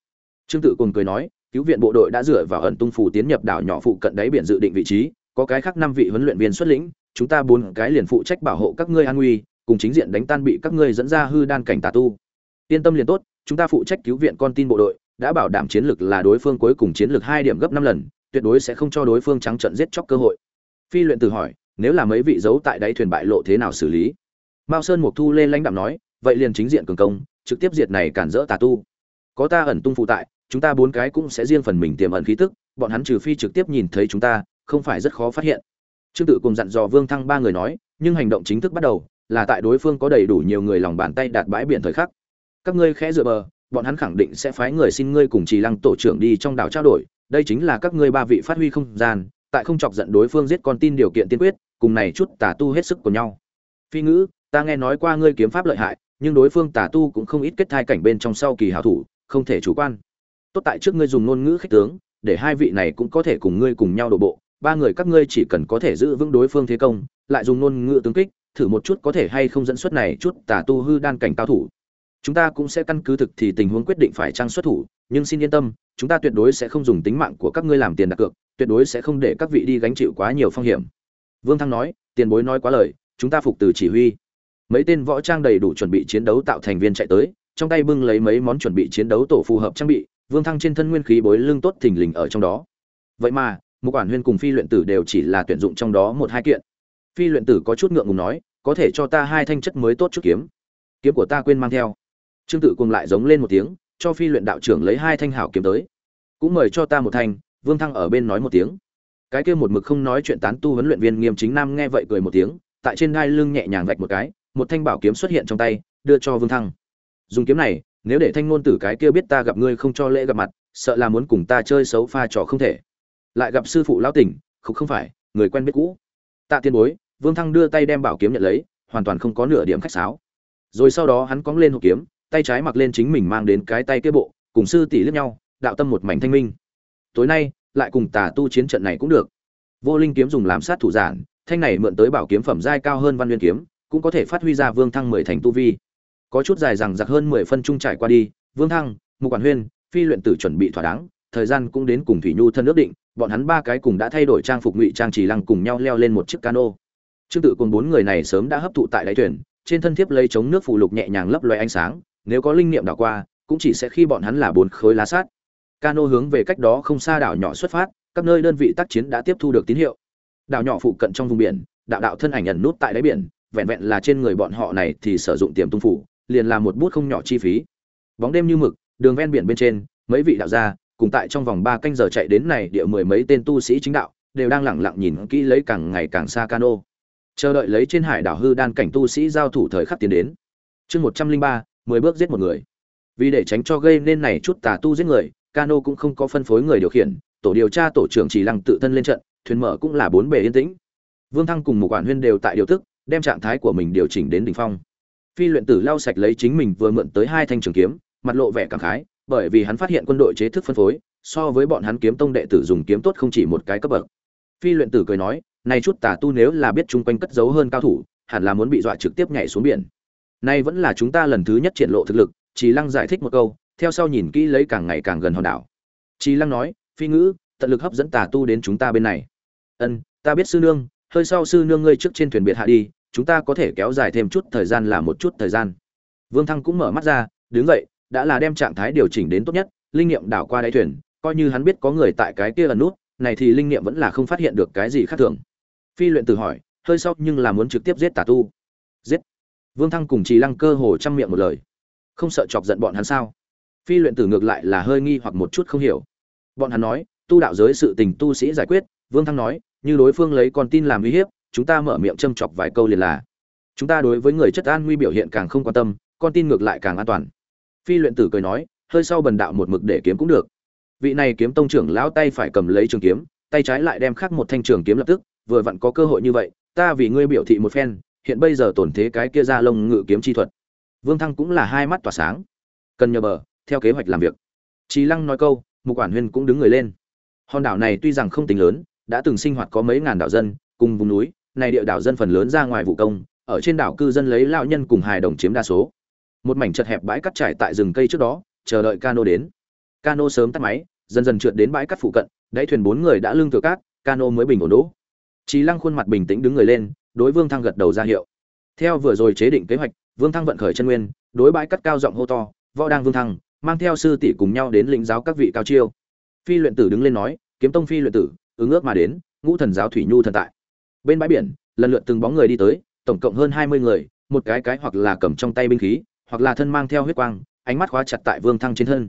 Trương Tự cùng cười nói, cứu viện bộ đội đã dựa vào ẩn tung phủ tiến nhập đảo nhỏ phụ cận đáy biển dự định vị trí, có cái khác năm vị huấn luyện viên xuất lĩnh, chúng ta bốn cái liền phụ trách bảo hộ các ngươi an nguy, cùng chính diện đánh tan bị các ngươi dẫn ra hư đan cảnh tà tu. Yên tâm liền tốt, chúng ta phụ trách cứu viện con tin bộ đội, đã bảo đảm chiến lực là đối phương cuối cùng chiến lược hai điểm gấp năm lần, tuyệt đối sẽ không cho đối phương trắng trận giết chóc cơ hội. Phi luyện tử hỏi, nếu là mấy vị giấu tại đáy thuyền bại lộ thế nào xử lý? Mao Sơn Mục Thu lên lãnh đạm nói, vậy liền chính diện cường công trực tiếp diệt này cản rỡ tà tu có ta ẩn tung phụ tại chúng ta bốn cái cũng sẽ riêng phần mình tiềm ẩn khí tức bọn hắn trừ phi trực tiếp nhìn thấy chúng ta không phải rất khó phát hiện trương tự cùng dặn dò vương thăng ba người nói nhưng hành động chính thức bắt đầu là tại đối phương có đầy đủ nhiều người lòng bàn tay đạt bãi biển thời khắc. Các ngươi khẽ dựa bờ, bọn hắn khẳng định sẽ phái người xin ngươi cùng trì lăng tổ trưởng đi trong đảo trao đổi. Đây chính là các ngươi ba vị phát huy không gian, tại không chọc giận đối phương giết con tin điều kiện tiên quyết, cùng này chút tà tu hết sức của nhau. Phi ngữ, ta nghe nói qua ngươi kiếm pháp lợi hại, nhưng đối phương tà tu cũng không ít kết thai cảnh bên trong sau kỳ hảo thủ, không thể chủ quan. Tốt tại trước ngươi dùng ngôn ngữ khích tướng, để hai vị này cũng có thể cùng ngươi cùng nhau đổ bộ. Ba người các ngươi chỉ cần có thể giữ vững đối phương thế công, lại dùng ngôn ngữ tướng kích thử một chút có thể hay không dẫn xuất này chút tà tu hư đan cảnh cao thủ. Chúng ta cũng sẽ căn cứ thực thì tình huống quyết định phải trang xuất thủ, nhưng xin yên tâm, chúng ta tuyệt đối sẽ không dùng tính mạng của các ngươi làm tiền đặt cược, tuyệt đối sẽ không để các vị đi gánh chịu quá nhiều phong hiểm. Vương thăng nói, tiền bối nói quá lời, chúng ta phục từ chỉ huy. Mấy tên võ trang đầy đủ chuẩn bị chiến đấu tạo thành viên chạy tới, trong tay bưng lấy mấy món chuẩn bị chiến đấu tổ phù hợp trang bị, vương thăng trên thân nguyên khí bối lưng tốt thình lình ở trong đó. Vậy mà một quản huyên cùng phi luyện tử đều chỉ là tuyển dụng trong đó một hai kiện phi luyện tử có chút ngượng ngùng nói, có thể cho ta hai thanh chất mới tốt chút kiếm. Kiếm của ta quên mang theo. Trương tử cùng lại giống lên một tiếng, cho phi luyện đạo trưởng lấy hai thanh hảo kiếm tới. Cũng mời cho ta một thanh. Vương thăng ở bên nói một tiếng. Cái kia một mực không nói chuyện tán tu huấn luyện viên nghiêm chính nam nghe vậy cười một tiếng, tại trên đai lưng nhẹ nhàng vạch một cái, một thanh bảo kiếm xuất hiện trong tay, đưa cho vương thăng. Dùng kiếm này, nếu để thanh ngôn tử cái kia biết ta gặp ngươi không cho lễ gặp mặt, sợ là muốn cùng ta chơi xấu pha trò không thể. Lại gặp sư phụ lão tỉnh, không không phải, người quen biết cũ tạ tiên bối, vương thăng đưa tay đem bảo kiếm nhận lấy, hoàn toàn không có nửa điểm khách sáo. Rồi sau đó hắn cóng lên hộp kiếm, tay trái mặc lên chính mình mang đến cái tay kia bộ, cùng sư tỷ lướt nhau, đạo tâm một mảnh thanh minh. Tối nay, lại cùng tà tu chiến trận này cũng được. Vô linh kiếm dùng làm sát thủ giản, thanh này mượn tới bảo kiếm phẩm giai cao hơn văn nguyên kiếm, cũng có thể phát huy ra vương thăng mười thành tu vi. Có chút dài rằng giặc hơn mười phân trung trải qua đi, vương thăng, mục quản huyên, phi luyện tử chuẩn bị thỏa đáng, thời gian cũng đến cùng thủy nhu thân ước định bọn hắn ba cái cùng đã thay đổi trang phục ngụy trang chỉ lăng cùng nhau leo lên một chiếc cano. Trương tự cùng bốn người này sớm đã hấp thụ tại đáy thuyền, trên thân thiếp lấy chống nước phụ lục nhẹ nhàng lấp loe ánh sáng, nếu có linh niệm đảo qua, cũng chỉ sẽ khi bọn hắn là bốn khối lá sát cano hướng về cách đó không xa đảo nhỏ xuất phát, các nơi đơn vị tác chiến đã tiếp thu được tín hiệu. Đảo nhỏ phụ cận trong vùng biển, đạo đạo thân ảnh ẩn nút tại đáy biển, vẹn vẹn là trên người bọn họ này thì sử dụng tiềm tung phủ, liền là một bút không nhỏ chi phí. Bóng đêm như mực, đường ven biển bên trên, mấy vị đạo gia cùng tại trong vòng ba canh giờ chạy đến này địa mười mấy tên tu sĩ chính đạo, đều đang lẳng lặng nhìn kỹ lấy càng ngày càng xa cano. Chờ đợi lấy trên hải đảo hư đan cảnh tu sĩ giao thủ thời khắc tiến đến. Chương một trăm linh ba, mười bước giết một người. Vì để tránh cho gây nên này chút tà tu giết người, cano cũng không có phân phối người điều khiển, tổ điều tra tổ trưởng chỉ lăng tự thân lên trận, thuyền mở cũng là bốn bề yên tĩnh. Vương thăng cùng một quản huyên đều tại điều tức, đem trạng thái của mình điều chỉnh đến đỉnh phong. Phi luyện tử lau sạch lấy chính mình vừa mượn tới hai thanh trường kiếm, mặt lộ vẻ cảm khái bởi vì hắn phát hiện quân đội chế thức phân phối, so với bọn hắn kiếm tông đệ tử dùng kiếm tốt không chỉ một cái cấp bậc. Phi luyện tử cười nói nay chút tà tu nếu là biết chung quanh cất giấu hơn cao thủ, hẳn là muốn bị dọa trực tiếp nhảy xuống biển. Nay vẫn là chúng ta lần thứ nhất triển lộ thực lực. Chỉ lăng giải thích một câu, theo sau nhìn kỹ lấy càng ngày càng gần hòn đảo. Chỉ lăng nói, phi ngữ, tận lực hấp dẫn tà tu đến chúng ta bên này. Ân, ta biết sư nương, hơi sau sư nương ngươi trước trên thuyền biệt hạ đi, chúng ta có thể kéo dài thêm chút thời gian là một chút thời gian. Vương thăng cũng mở mắt ra, đứng dậy đã là đem trạng thái điều chỉnh đến tốt nhất, linh nghiệm đảo qua đáy thuyền, coi như hắn biết có người tại cái kia ẩn nút, này thì linh nghiệm vẫn là không phát hiện được cái gì khác thường. Phi luyện tử hỏi, hơi sốc nhưng là muốn trực tiếp giết tà tu. Giết. Vương thăng cùng trì lăng cơ hồ chăm miệng một lời. Không sợ chọc giận bọn hắn sao? Phi luyện tử ngược lại là hơi nghi hoặc một chút không hiểu. Bọn hắn nói, tu đạo giới sự tình tu sĩ giải quyết, vương thăng nói, như đối phương lấy con tin làm uy hiếp, chúng ta mở miệng châm chọc vài câu liền là. Chúng ta đối với người chất an nguy biểu hiện càng không quan tâm, con tin ngược lại càng an toàn phi luyện tử cười nói, hơi sau bần đạo một mực để kiếm cũng được. Vị này kiếm tông trưởng lão tay phải cầm lấy trường kiếm, tay trái lại đem khắc một thanh trường kiếm lập tức, vừa vặn có cơ hội như vậy, ta vì ngươi biểu thị một phen, hiện bây giờ tổn thế cái kia ra lông ngự kiếm chi thuật. Vương thăng cũng là hai mắt tỏa sáng. Cần nhờ bờ, theo kế hoạch làm việc. Trí lăng nói câu, mục quản huyên cũng đứng người lên. Hòn đảo này tuy rằng không tính lớn, đã từng sinh hoạt có mấy ngàn đảo dân, cùng vùng núi, này địa đảo dân phần lớn ra ngoài vụ công, ở trên đảo cư dân lấy lão nhân cùng hài đồng chiếm đa số một mảnh chật hẹp bãi cắt trải tại rừng cây trước đó, chờ đợi cano đến. Cano sớm tắt máy, dần dần trượt đến bãi cắt phụ cận, đáy thuyền bốn người đã lưng thừa cát, cano mới bình ổn đỗ. Trí lăng khuôn mặt bình tĩnh đứng người lên, đối vương thăng gật đầu ra hiệu. Theo vừa rồi chế định kế hoạch, vương thăng vận khởi chân nguyên, đối bãi cắt cao giọng hô to, võ đang vương thăng, mang theo sư tỷ cùng nhau đến lĩnh giáo các vị cao chiêu. Phi luyện tử đứng lên nói, kiếm tông phi luyện tử, ứng ước mà đến, ngũ thần giáo thủy nhu thần tại. Bên bãi biển, lần lượt từng bóng người đi tới, tổng cộng hơn hai mươi người, một cái cái hoặc là cầm trong tay binh khí hoặc là thân mang theo huyết quang, ánh mắt khóa chặt tại vương thăng trên thân.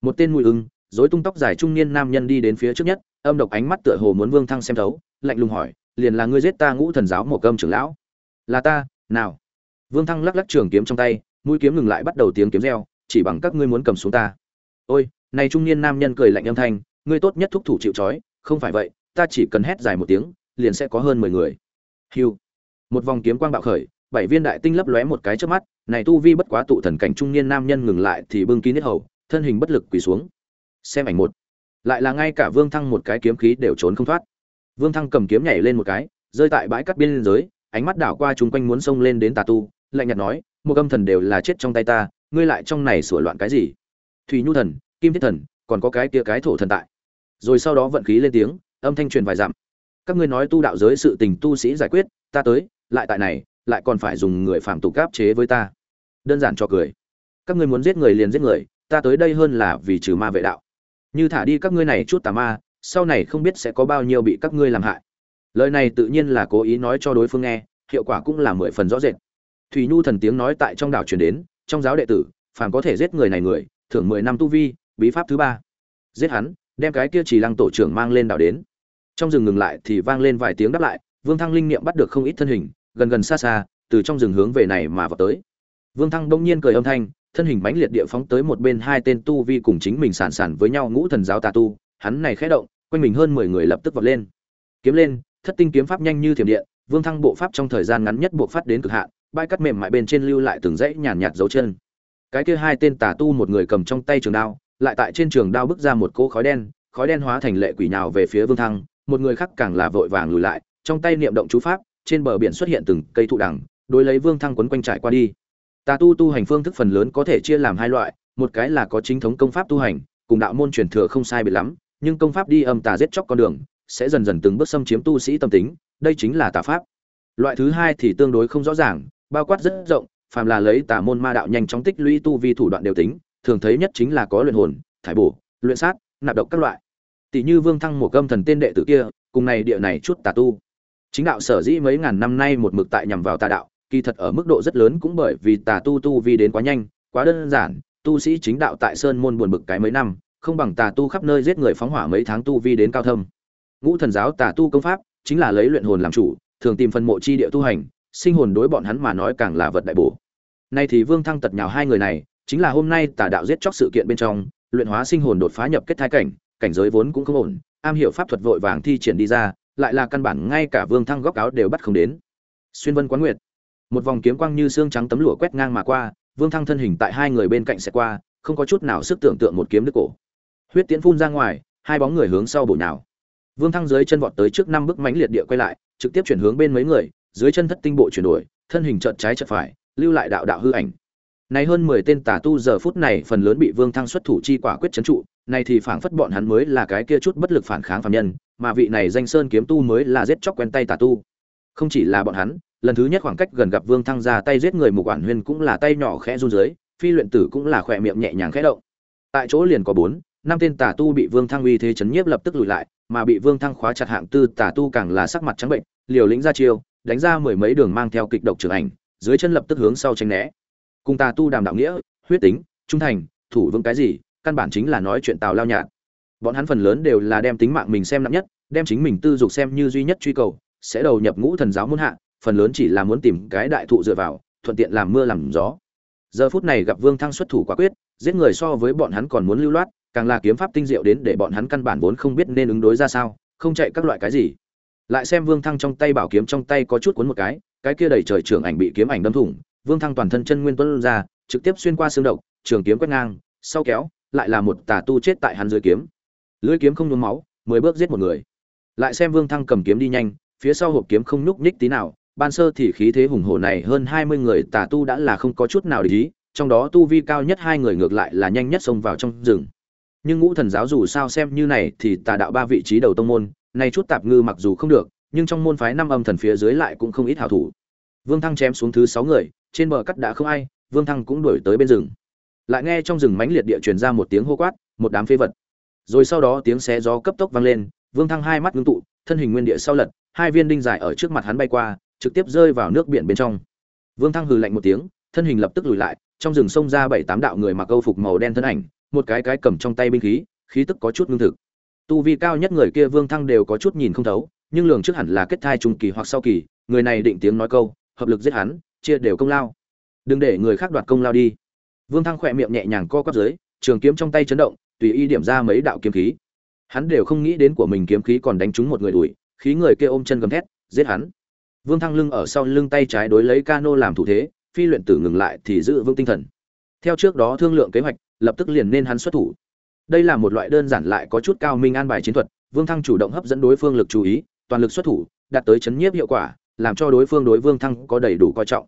Một tên mùi ưng dối tung tóc dài trung niên nam nhân đi đến phía trước nhất, âm độc ánh mắt tựa hồ muốn vương thăng xem thấu, lạnh lùng hỏi, liền là ngươi giết ta ngũ thần giáo một cơm trưởng lão? Là ta, nào? Vương thăng lắc lắc trường kiếm trong tay, mũi kiếm ngừng lại bắt đầu tiếng kiếm reo, chỉ bằng các ngươi muốn cầm xuống ta. Ôi! Này trung niên nam nhân cười lạnh âm thanh, ngươi tốt nhất thúc thủ chịu trói, không phải vậy, ta chỉ cần hét dài một tiếng, liền sẽ có hơn mười người. Hiu một vòng kiếm quang bạo khởi bảy viên đại tinh lấp lóe một cái trước mắt, này tu vi bất quá tụ thần cảnh trung niên nam nhân ngừng lại thì bưng kín hết hầu, thân hình bất lực quỳ xuống. Xem ảnh một. Lại là ngay cả vương thăng một cái kiếm khí đều trốn không thoát. Vương thăng cầm kiếm nhảy lên một cái, rơi tại bãi cắt biên giới, ánh mắt đảo qua chung quanh muốn xông lên đến tà tu, lạnh nhạt nói, một âm thần đều là chết trong tay ta, ngươi lại trong này sửa loạn cái gì? Thủy nhu thần, kim thiết thần, còn có cái kia cái thổ thần tại. Rồi sau đó vận khí lên tiếng, âm thanh truyền vài dặm. Các ngươi nói tu đạo giới sự tình tu sĩ giải quyết, ta tới, lại tại này lại còn phải dùng người phạm tục áp chế với ta. Đơn giản cho cười. Các ngươi muốn giết người liền giết người, ta tới đây hơn là vì trừ ma vệ đạo. Như thả đi các ngươi này chút tà ma, sau này không biết sẽ có bao nhiêu bị các ngươi làm hại. Lời này tự nhiên là cố ý nói cho đối phương nghe, hiệu quả cũng là mười phần rõ rệt. Thủy nhu thần tiếng nói tại trong đảo truyền đến, trong giáo đệ tử, phàm có thể giết người này người, thưởng mười năm tu vi, bí pháp thứ ba. Giết hắn, đem cái kia chỉ lăng tổ trưởng mang lên đảo đến. Trong rừng ngừng lại thì vang lên vài tiếng đáp lại, vương thăng linh niệm bắt được không ít thân hình gần gần xa xa, từ trong rừng hướng về này mà vào tới. Vương thăng đông nhiên cười âm thanh, thân hình mãnh liệt địa phóng tới một bên hai tên tu vi cùng chính mình sản sản với nhau ngũ thần giáo tà tu, hắn này khẽ động, quanh mình hơn mười người lập tức vọt lên. Kiếm lên, thất tinh kiếm pháp nhanh như thiểm điện, vương thăng bộ pháp trong thời gian ngắn nhất bộ phát đến cực hạn, bãi cắt mềm mại bên trên lưu lại từng dãy nhàn nhạt dấu chân. Cái kia hai tên tà tu một người cầm trong tay trường đao, lại tại trên trường đao bước ra một cỗ khói đen khói đen hóa thành lệ quỷ nào về phía vương thăng, một người khác càng là vội vàng lùi lại, trong tay niệm động chú pháp trên bờ biển xuất hiện từng cây thụ đằng, đối lấy vương thăng quấn quanh trải qua đi. Tà tu tu hành phương thức phần lớn có thể chia làm hai loại, một cái là có chính thống công pháp tu hành, cùng đạo môn truyền thừa không sai biệt lắm, nhưng công pháp đi âm tà giết chóc con đường, sẽ dần dần từng bước xâm chiếm tu sĩ tâm tính, đây chính là tà pháp. Loại thứ hai thì tương đối không rõ ràng, bao quát rất rộng, phàm là lấy tà môn ma đạo nhanh chóng tích lũy tu vi thủ đoạn đều tính, thường thấy nhất chính là có luyện hồn, thải bổ, luyện sát, nạp độc các loại. Tỷ như vương thăng một cơm thần tên đệ tử kia, cùng này địa này chút tà tu chính đạo sở dĩ mấy ngàn năm nay một mực tại nhằm vào tà đạo, kỳ thật ở mức độ rất lớn cũng bởi vì tà tu tu vi đến quá nhanh, quá đơn giản, tu sĩ chính đạo tại sơn môn buồn bực cái mấy năm, không bằng tà tu khắp nơi giết người phóng hỏa mấy tháng tu vi đến cao thâm. Ngũ thần giáo tà tu công pháp chính là lấy luyện hồn làm chủ, thường tìm phần mộ chi địa tu hành, sinh hồn đối bọn hắn mà nói càng là vật đại bổ. Nay thì vương thăng tật nhào hai người này, chính là hôm nay tà đạo giết chóc sự kiện bên trong, luyện hóa sinh hồn đột phá nhập kết thai cảnh cảnh giới vốn cũng không ổn, am hiểu pháp thuật vội vàng thi triển đi ra lại là căn bản ngay cả vương thăng góc áo đều bắt không đến. Xuyên vân quán nguyệt. Một vòng kiếm quang như xương trắng tấm lụa quét ngang mà qua vương thăng thân hình tại hai người bên cạnh sẽ qua không có chút nào sức tưởng tượng một kiếm đứt cổ. Huyết tiễn phun ra ngoài hai bóng người hướng sau bổ nhào. Vương thăng dưới chân vọt tới trước năm bước mánh liệt địa quay lại trực tiếp chuyển hướng bên mấy người dưới chân thất tinh bộ chuyển đổi thân hình chợt trái chợt phải lưu lại đạo đạo hư ảnh. Này hơn mười tên tà tu giờ phút này phần lớn bị Vương Thăng xuất thủ chi quả quyết trấn trụ, này thì phảng phất bọn hắn mới là cái kia chút bất lực phản kháng phàm nhân, mà vị này danh sơn kiếm tu mới là giết chóc quen tay tà tu. Không chỉ là bọn hắn, lần thứ nhất khoảng cách gần gặp Vương Thăng ra tay giết người mục quản huyên cũng là tay nhỏ khẽ run dưới, phi luyện tử cũng là khỏe miệng nhẹ nhàng khẽ động. Tại chỗ liền có bốn, năm tên tà tu bị Vương Thăng uy thế chấn nhiếp lập tức lùi lại, mà bị Vương Thăng khóa chặt hạng tư tà tu càng là sắc mặt trắng bệnh, liều lĩnh ra chiêu, đánh ra mười mấy đường mang theo kịch độc trưởng ảnh, dưới chân lập tức hướng sau tránh né. Cùng tà tu đàm đạo nghĩa, huyết tính, trung thành, thủ vững cái gì, căn bản chính là nói chuyện tào lao nhạt. Bọn hắn phần lớn đều là đem tính mạng mình xem nặng nhất, đem chính mình tư dục xem như duy nhất truy cầu, sẽ đầu nhập ngũ thần giáo muốn hạ, phần lớn chỉ là muốn tìm cái đại thụ dựa vào, thuận tiện làm mưa làm gió. Giờ phút này gặp Vương Thăng xuất thủ quả quyết, giết người so với bọn hắn còn muốn lưu loát, càng là kiếm pháp tinh diệu đến để bọn hắn căn bản vốn không biết nên ứng đối ra sao, không chạy các loại cái gì. Lại xem Vương Thăng trong tay bảo kiếm trong tay có chút cuốn một cái, cái kia đầy trời trưởng ảnh bị kiếm ảnh đâm thủng, Vương Thăng toàn thân chân nguyên tuôn ra, trực tiếp xuyên qua xương độc, trường kiếm quét ngang, sau kéo, lại là một tà tu chết tại hắn dưới kiếm. Lưỡi kiếm không nhuốm máu, mười bước giết một người. Lại xem Vương Thăng cầm kiếm đi nhanh, phía sau hộp kiếm không nhúc nhích tí nào, ban sơ thì khí thế hùng hổ này hơn hai mươi người tà tu đã là không có chút nào để ý, trong đó tu vi cao nhất hai người ngược lại là nhanh nhất xông vào trong rừng. Nhưng ngũ thần giáo dù sao xem như này thì tà đạo ba vị trí đầu tông môn, này chút tạp ngư mặc dù không được, nhưng trong môn phái năm âm thần phía dưới lại cũng không ít hảo thủ. Vương Thăng chém xuống thứ sáu người, trên bờ cắt đã không ai vương thăng cũng đuổi tới bên rừng lại nghe trong rừng mãnh liệt địa truyền ra một tiếng hô quát một đám phế vật rồi sau đó tiếng xé gió cấp tốc vang lên, vương thăng hai mắt ngưng tụ, thân hình nguyên địa sau lật, hai viên đinh dài ở trước mặt hắn bay qua, trực tiếp rơi vào nước biển bên trong. Vương thăng hừ lạnh một tiếng, thân hình lập tức lùi lại, trong rừng sông ra bảy tám đạo người mặc câu phục màu đen thân ảnh, một cái cái cầm trong tay binh khí khí tức có chút ngưng thực. Tu vi cao nhất người kia vương thăng đều có chút nhìn không thấu, nhưng lường trước hẳn là kết thai trung kỳ hoặc sau kỳ, người này định tiếng nói câu, hợp lực giết hắn, chia đều công lao. Đừng để người khác đoạt công lao đi. Vương thăng khỏe miệng nhẹ nhàng co quắp dưới, trường kiếm trong tay chấn động tùy ý điểm ra mấy đạo kiếm khí. Hắn đều không nghĩ đến của mình kiếm khí còn đánh trúng một người đuổi khí người kia ôm chân gầm thét giết hắn. Vương thăng lưng ở sau lưng tay trái đối lấy cano làm thủ thế phi luyện tử ngừng lại thì giữ vững tinh thần. Theo trước đó thương lượng kế hoạch lập tức liền nên hắn xuất thủ. Đây là một loại đơn giản lại có chút cao minh an bài chiến thuật vương thăng chủ động hấp dẫn đối phương lực chú ý toàn lực xuất thủ đạt tới chấn nhiếp hiệu quả làm cho đối phương đối Vương Thăng có đầy đủ coi trọng.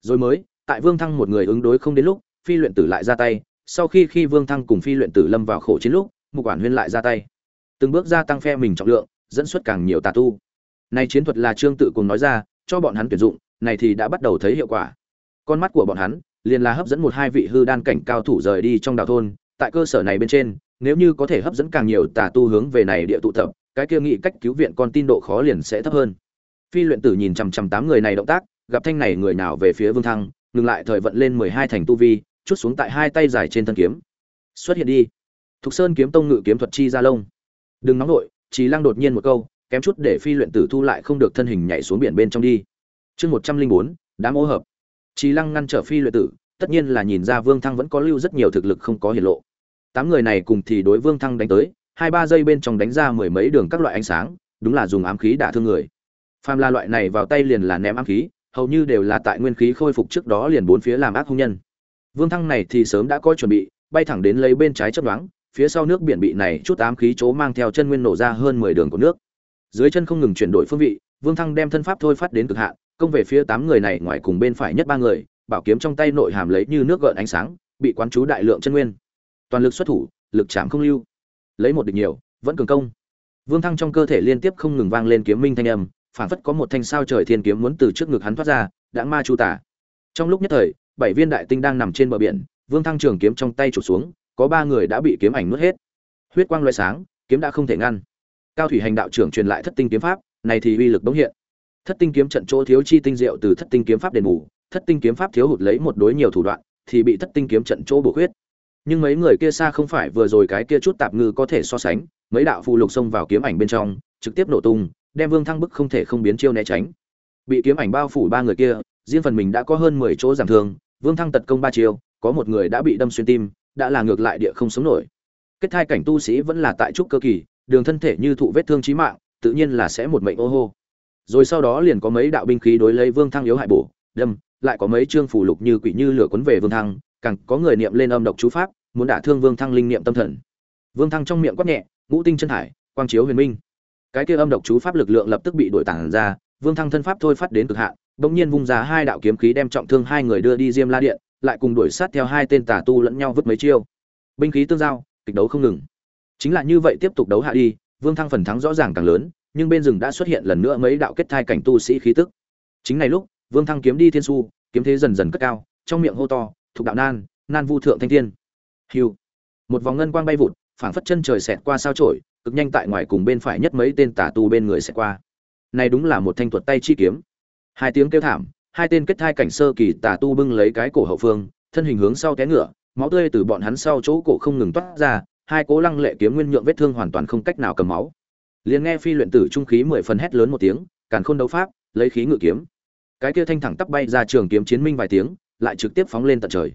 Rồi mới, tại Vương Thăng một người ứng đối không đến lúc, phi luyện tử lại ra tay, sau khi khi Vương Thăng cùng phi luyện tử lâm vào khổ chiến lúc, Mục Quản Huyên lại ra tay. Từng bước gia tăng phe mình trọng lượng, dẫn xuất càng nhiều tà tu. Này chiến thuật là Trương tự cùng nói ra, cho bọn hắn tuyển dụng, này thì đã bắt đầu thấy hiệu quả. Con mắt của bọn hắn liền là hấp dẫn một hai vị hư đan cảnh cao thủ rời đi trong đảo thôn, tại cơ sở này bên trên, nếu như có thể hấp dẫn càng nhiều tà tu hướng về này địa tụ tập, cái kia nghị cách cứu viện con tin độ khó liền sẽ thấp hơn phi luyện tử nhìn chằm chằm tám người này động tác gặp thanh này người nào về phía vương thăng ngừng lại thời vận lên mười hai thành tu vi chút xuống tại hai tay dài trên thân kiếm. Xuất hiện đi. Thục sơn kiếm tông ngự kiếm thuật chi ra lông. Đừng nóng nổi chỉ lăng đột nhiên một câu, kém chút để phi luyện tử thu lại không được thân hình nhảy xuống biển bên trong đi. Chương một trăm linh bốn, đám ô hợp. Chỉ lăng ngăn trở phi luyện tử, tất nhiên là nhìn ra vương thăng vẫn có lưu rất nhiều thực lực không có hiển lộ. Tám người này cùng thì đối vương thăng đánh tới, hai ba giây bên trong đánh ra mười mấy đường các loại ánh sáng, đúng là dùng ám khí đả thương người. Phàm là loại này vào tay liền là ném ám khí, hầu như đều là tại nguyên khí khôi phục trước đó liền bốn phía làm ác hung nhân vương thăng này thì sớm đã có chuẩn bị bay thẳng đến lấy bên trái chớp nhoáng, phía sau nước biển bị này chút ám khí chỗ mang theo chân nguyên nổ ra hơn mười đường của nước. Dưới chân không ngừng chuyển đổi phương vị vương thăng đem thân pháp thôi phát đến cực hạn công về phía tám người này ngoài cùng bên phải nhất ba người bảo kiếm trong tay nội hàm lấy như nước gợn ánh sáng bị quán chú đại lượng chân nguyên. Toàn lực xuất thủ lực chạm không lưu. Lấy một địch nhiều vẫn cường công. Vương thăng trong cơ thể liên tiếp không ngừng vang lên kiếm minh thanh âm phản phất có một thanh sao trời thiên kiếm muốn từ trước ngực hắn thoát ra đã ma chu tả. Trong lúc nhất thời bảy viên đại tinh đang nằm trên bờ biển, vương thăng trường kiếm trong tay chụp xuống, có ba người đã bị kiếm ảnh nuốt hết. Huyết quang loại sáng, kiếm đã không thể ngăn. Cao thủy hành đạo trưởng truyền lại thất tinh kiếm pháp, này thì uy lực bỗng hiện. Thất tinh kiếm trận chỗ thiếu chi tinh diệu từ thất tinh kiếm pháp đền bù, thất tinh kiếm pháp thiếu hụt lấy một đối nhiều thủ đoạn, thì bị thất tinh kiếm trận chỗ bổ khuyết. Nhưng mấy người kia xa không phải vừa rồi cái kia chút tạp ngư có thể so sánh, mấy đạo phù lục xông vào kiếm ảnh bên trong, trực tiếp nổ tung, đem vương thăng bức không thể không biến chiêu né tránh. Bị kiếm ảnh bao phủ ba người kia, riêng phần mình đã có hơn mười chỗ giảm thương vương thăng tật công ba chiêu, có một người đã bị đâm xuyên tim, đã là ngược lại địa không sống nổi. Kết thai cảnh tu sĩ vẫn là tại trúc cơ kỳ, đường thân thể như thụ vết thương chí mạng, tự nhiên là sẽ một mệnh ô hô. Rồi sau đó liền có mấy đạo binh khí đối lấy vương thăng yếu hại bổ, đâm, lại có mấy chương phủ lục như quỷ như lửa quấn về vương thăng, càng có người niệm lên âm độc chú pháp, muốn đả thương vương thăng linh niệm tâm thần. Vương thăng trong miệng quát nhẹ, ngũ tinh chân hải, quang chiếu huyền minh. Cái kia âm độc chú pháp lực lượng lập tức bị đổi tản ra, vương thăng thân pháp thôi phát đến cực hạn bỗng nhiên vung ra hai đạo kiếm khí đem trọng thương hai người đưa đi diêm la điện lại cùng đuổi sát theo hai tên tà tu lẫn nhau vứt mấy chiêu. Binh khí tương giao kịch đấu không ngừng. Chính là như vậy tiếp tục đấu hạ đi vương thăng phần thắng rõ ràng càng lớn nhưng bên rừng đã xuất hiện lần nữa mấy đạo kết thai cảnh tu sĩ khí tức. Chính này lúc vương thăng kiếm đi thiên su kiếm thế dần dần cất cao trong miệng hô to thuộc đạo nan nan vu thượng thanh thiên. Hiu một vòng ngân quang bay vụt phảng phất chân trời xẹt qua sao chổi, cực nhanh tại ngoài cùng bên phải nhất mấy tên tà tu bên người xẹt qua. Này đúng là một thanh thuật tay chi kiếm hai tiếng kêu thảm, hai tên kết thai cảnh sơ kỳ tà tu bưng lấy cái cổ hậu phương, thân hình hướng sau té ngựa, máu tươi từ bọn hắn sau chỗ cổ không ngừng toát ra, hai cố lăng lệ kiếm nguyên nhượng vết thương hoàn toàn không cách nào cầm máu. Liền nghe phi luyện tử trung khí mười phần hét lớn một tiếng, càn khôn đấu pháp, lấy khí ngự kiếm. Cái kia thanh thẳng tắp bay ra trường kiếm chiến minh vài tiếng, lại trực tiếp phóng lên tận trời.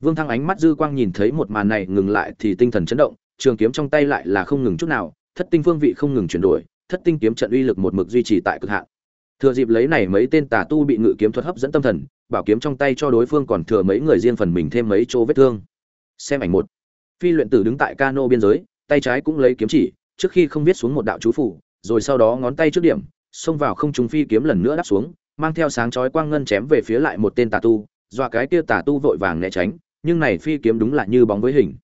Vương thăng ánh mắt dư quang nhìn thấy một màn này, ngừng lại thì tinh thần chấn động, trường kiếm trong tay lại là không ngừng chút nào, thất tinh phương vị không ngừng chuyển đổi, thất tinh kiếm trận uy lực một mực duy trì tại cực hạn thừa dịp lấy này mấy tên tà tu bị ngự kiếm thuật hấp dẫn tâm thần, bảo kiếm trong tay cho đối phương còn thừa mấy người riêng phần mình thêm mấy chỗ vết thương. Xem ảnh một. Phi luyện tử đứng tại cano biên giới, tay trái cũng lấy kiếm chỉ, trước khi không viết xuống một đạo chú phủ, rồi sau đó ngón tay trước điểm, xông vào không trùng phi kiếm lần nữa đáp xuống, mang theo sáng chói quang ngân chém về phía lại một tên tà tu, dọa cái kia tà tu vội vàng né tránh, nhưng này phi kiếm đúng là như bóng với hình.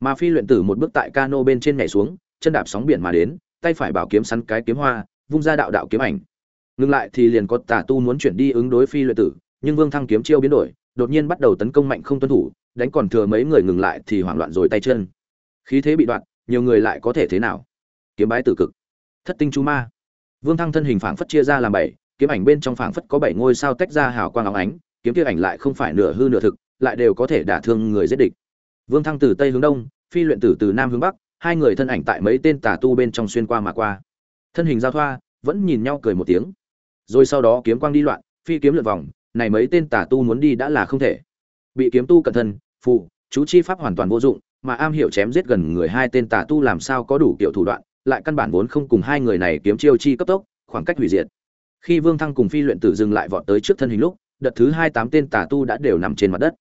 Mà phi luyện tử một bước tại cano bên trên nhảy xuống, chân đạp sóng biển mà đến, tay phải bảo kiếm sắn cái kiếm hoa, vung ra đạo đạo kiếm ảnh ngừng lại thì liền có tà tu muốn chuyển đi ứng đối phi luyện tử, nhưng vương thăng kiếm chiêu biến đổi, đột nhiên bắt đầu tấn công mạnh không tuân thủ, đánh còn thừa mấy người ngừng lại thì hoảng loạn rồi tay chân. Khí thế bị đoạn, nhiều người lại có thể thế nào? Kiếm bái tử cực. Thất tinh chú ma. Vương thăng thân hình phảng phất chia ra làm bảy, kiếm ảnh bên trong phảng phất có bảy ngôi sao tách ra hào quang óng ánh, kiếm kia ảnh lại không phải nửa hư nửa thực, lại đều có thể đả thương người giết địch. Vương thăng từ tây hướng đông, phi luyện tử từ nam hướng bắc, hai người thân ảnh tại mấy tên tà tu bên trong xuyên qua mà qua. Thân hình giao thoa, vẫn nhìn nhau cười một tiếng rồi sau đó kiếm quang đi loạn, phi kiếm lượt vòng, này mấy tên tà tu muốn đi đã là không thể. Bị kiếm tu cẩn thân phụ chú chi pháp hoàn toàn vô dụng, mà am hiểu chém giết gần người hai tên tà tu làm sao có đủ kiểu thủ đoạn, lại căn bản vốn không cùng hai người này kiếm chiêu chi cấp tốc, khoảng cách hủy diệt. Khi vương thăng cùng phi luyện tử dừng lại vọt tới trước thân hình lúc, đợt thứ hai tám tên tà tu đã đều nằm trên mặt đất.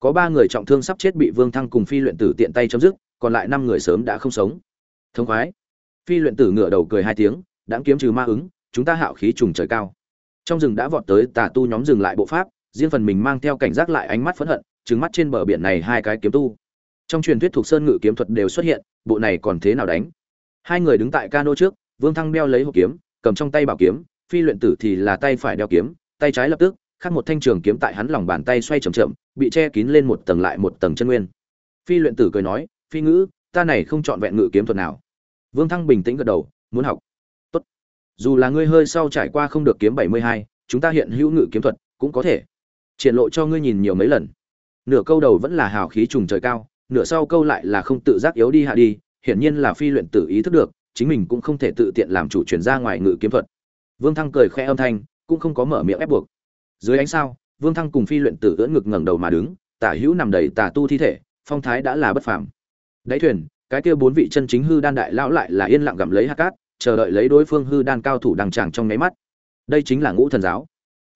Có ba người trọng thương sắp chết bị vương thăng cùng phi luyện tử tiện tay chấm dứt, còn lại năm người sớm đã không sống. Thông khoái. Phi luyện tử ngửa đầu cười hai tiếng đã kiếm trừ ma ứng chúng ta hạo khí trùng trời cao. Trong rừng đã vọt tới tà tu nhóm dừng lại bộ pháp, riêng phần mình mang theo cảnh giác lại ánh mắt phẫn hận trứng mắt trên bờ biển này hai cái kiếm tu. Trong truyền thuyết thuộc sơn ngự kiếm thuật đều xuất hiện, bộ này còn thế nào đánh? Hai người đứng tại cano trước, vương thăng đeo lấy hộp kiếm, cầm trong tay bảo kiếm, phi luyện tử thì là tay phải đeo kiếm, tay trái lập tức, khắc một thanh trường kiếm tại hắn lòng bàn tay xoay chậm chậm, bị che kín lên một tầng lại một tầng chân nguyên. Phi luyện tử cười nói, phi ngữ, ta này không chọn vẹn ngự kiếm thuật nào. Vương thăng bình tĩnh gật đầu, muốn học dù là ngươi hơi sau trải qua không được kiếm bảy mươi hai, chúng ta hiện hữu ngự kiếm thuật, cũng có thể. Triển lộ cho ngươi nhìn nhiều mấy lần. Nửa câu đầu vẫn là hào khí trùng trời cao, nửa sau câu lại là không tự giác yếu đi hạ đi, hiển nhiên là phi luyện tử ý thức được, chính mình cũng không thể tự tiện làm chủ chuyển ra ngoài ngự kiếm thuật. Vương thăng cười khẽ âm thanh, cũng không có mở miệng ép buộc. Dưới ánh sao, vương thăng cùng phi luyện tử ưỡn ngực ngẩng đầu mà đứng, tả hữu nằm đầy tà tu thi thể, phong thái đã là bất phàm. Đáy thuyền, cái kia bốn vị chân chính hư đan đại lão lại là yên lặng gặm lấy hạt cát chờ đợi lấy đối phương hư đan cao thủ đằng tràng trong nháy mắt. Đây chính là ngũ thần giáo.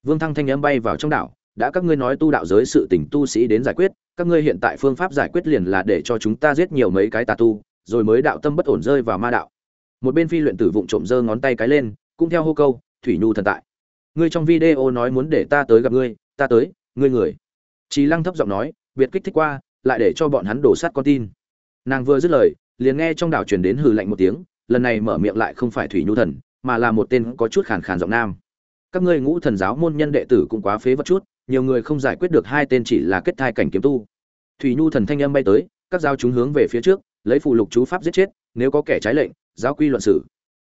Vương thăng thanh âm bay vào trong đảo, đã các ngươi nói tu đạo giới sự tình tu sĩ đến giải quyết, các ngươi hiện tại phương pháp giải quyết liền là để cho chúng ta giết nhiều mấy cái tà tu, rồi mới đạo tâm bất ổn rơi vào ma đạo. Một bên phi luyện tử vụng trộm giơ ngón tay cái lên, cũng theo hô câu, thủy nhu thần tại, ngươi trong video nói muốn để ta tới gặp ngươi, ta tới, ngươi người. Trí lăng thấp giọng nói, biệt kích thích qua, lại để cho bọn hắn đổ sát con tin. Nàng vừa dứt lời, liền nghe trong đảo truyền đến hừ lạnh một tiếng lần này mở miệng lại không phải thủy nhu thần, mà là một tên có chút khàn khàn giọng nam. Các ngươi ngũ thần giáo môn nhân đệ tử cũng quá phế vật chút, nhiều người không giải quyết được hai tên chỉ là kết thai cảnh kiếm tu. Thủy nhu thần thanh âm bay tới, các giáo chúng hướng về phía trước, lấy phụ lục chú pháp giết chết, nếu có kẻ trái lệnh, giáo quy luận xử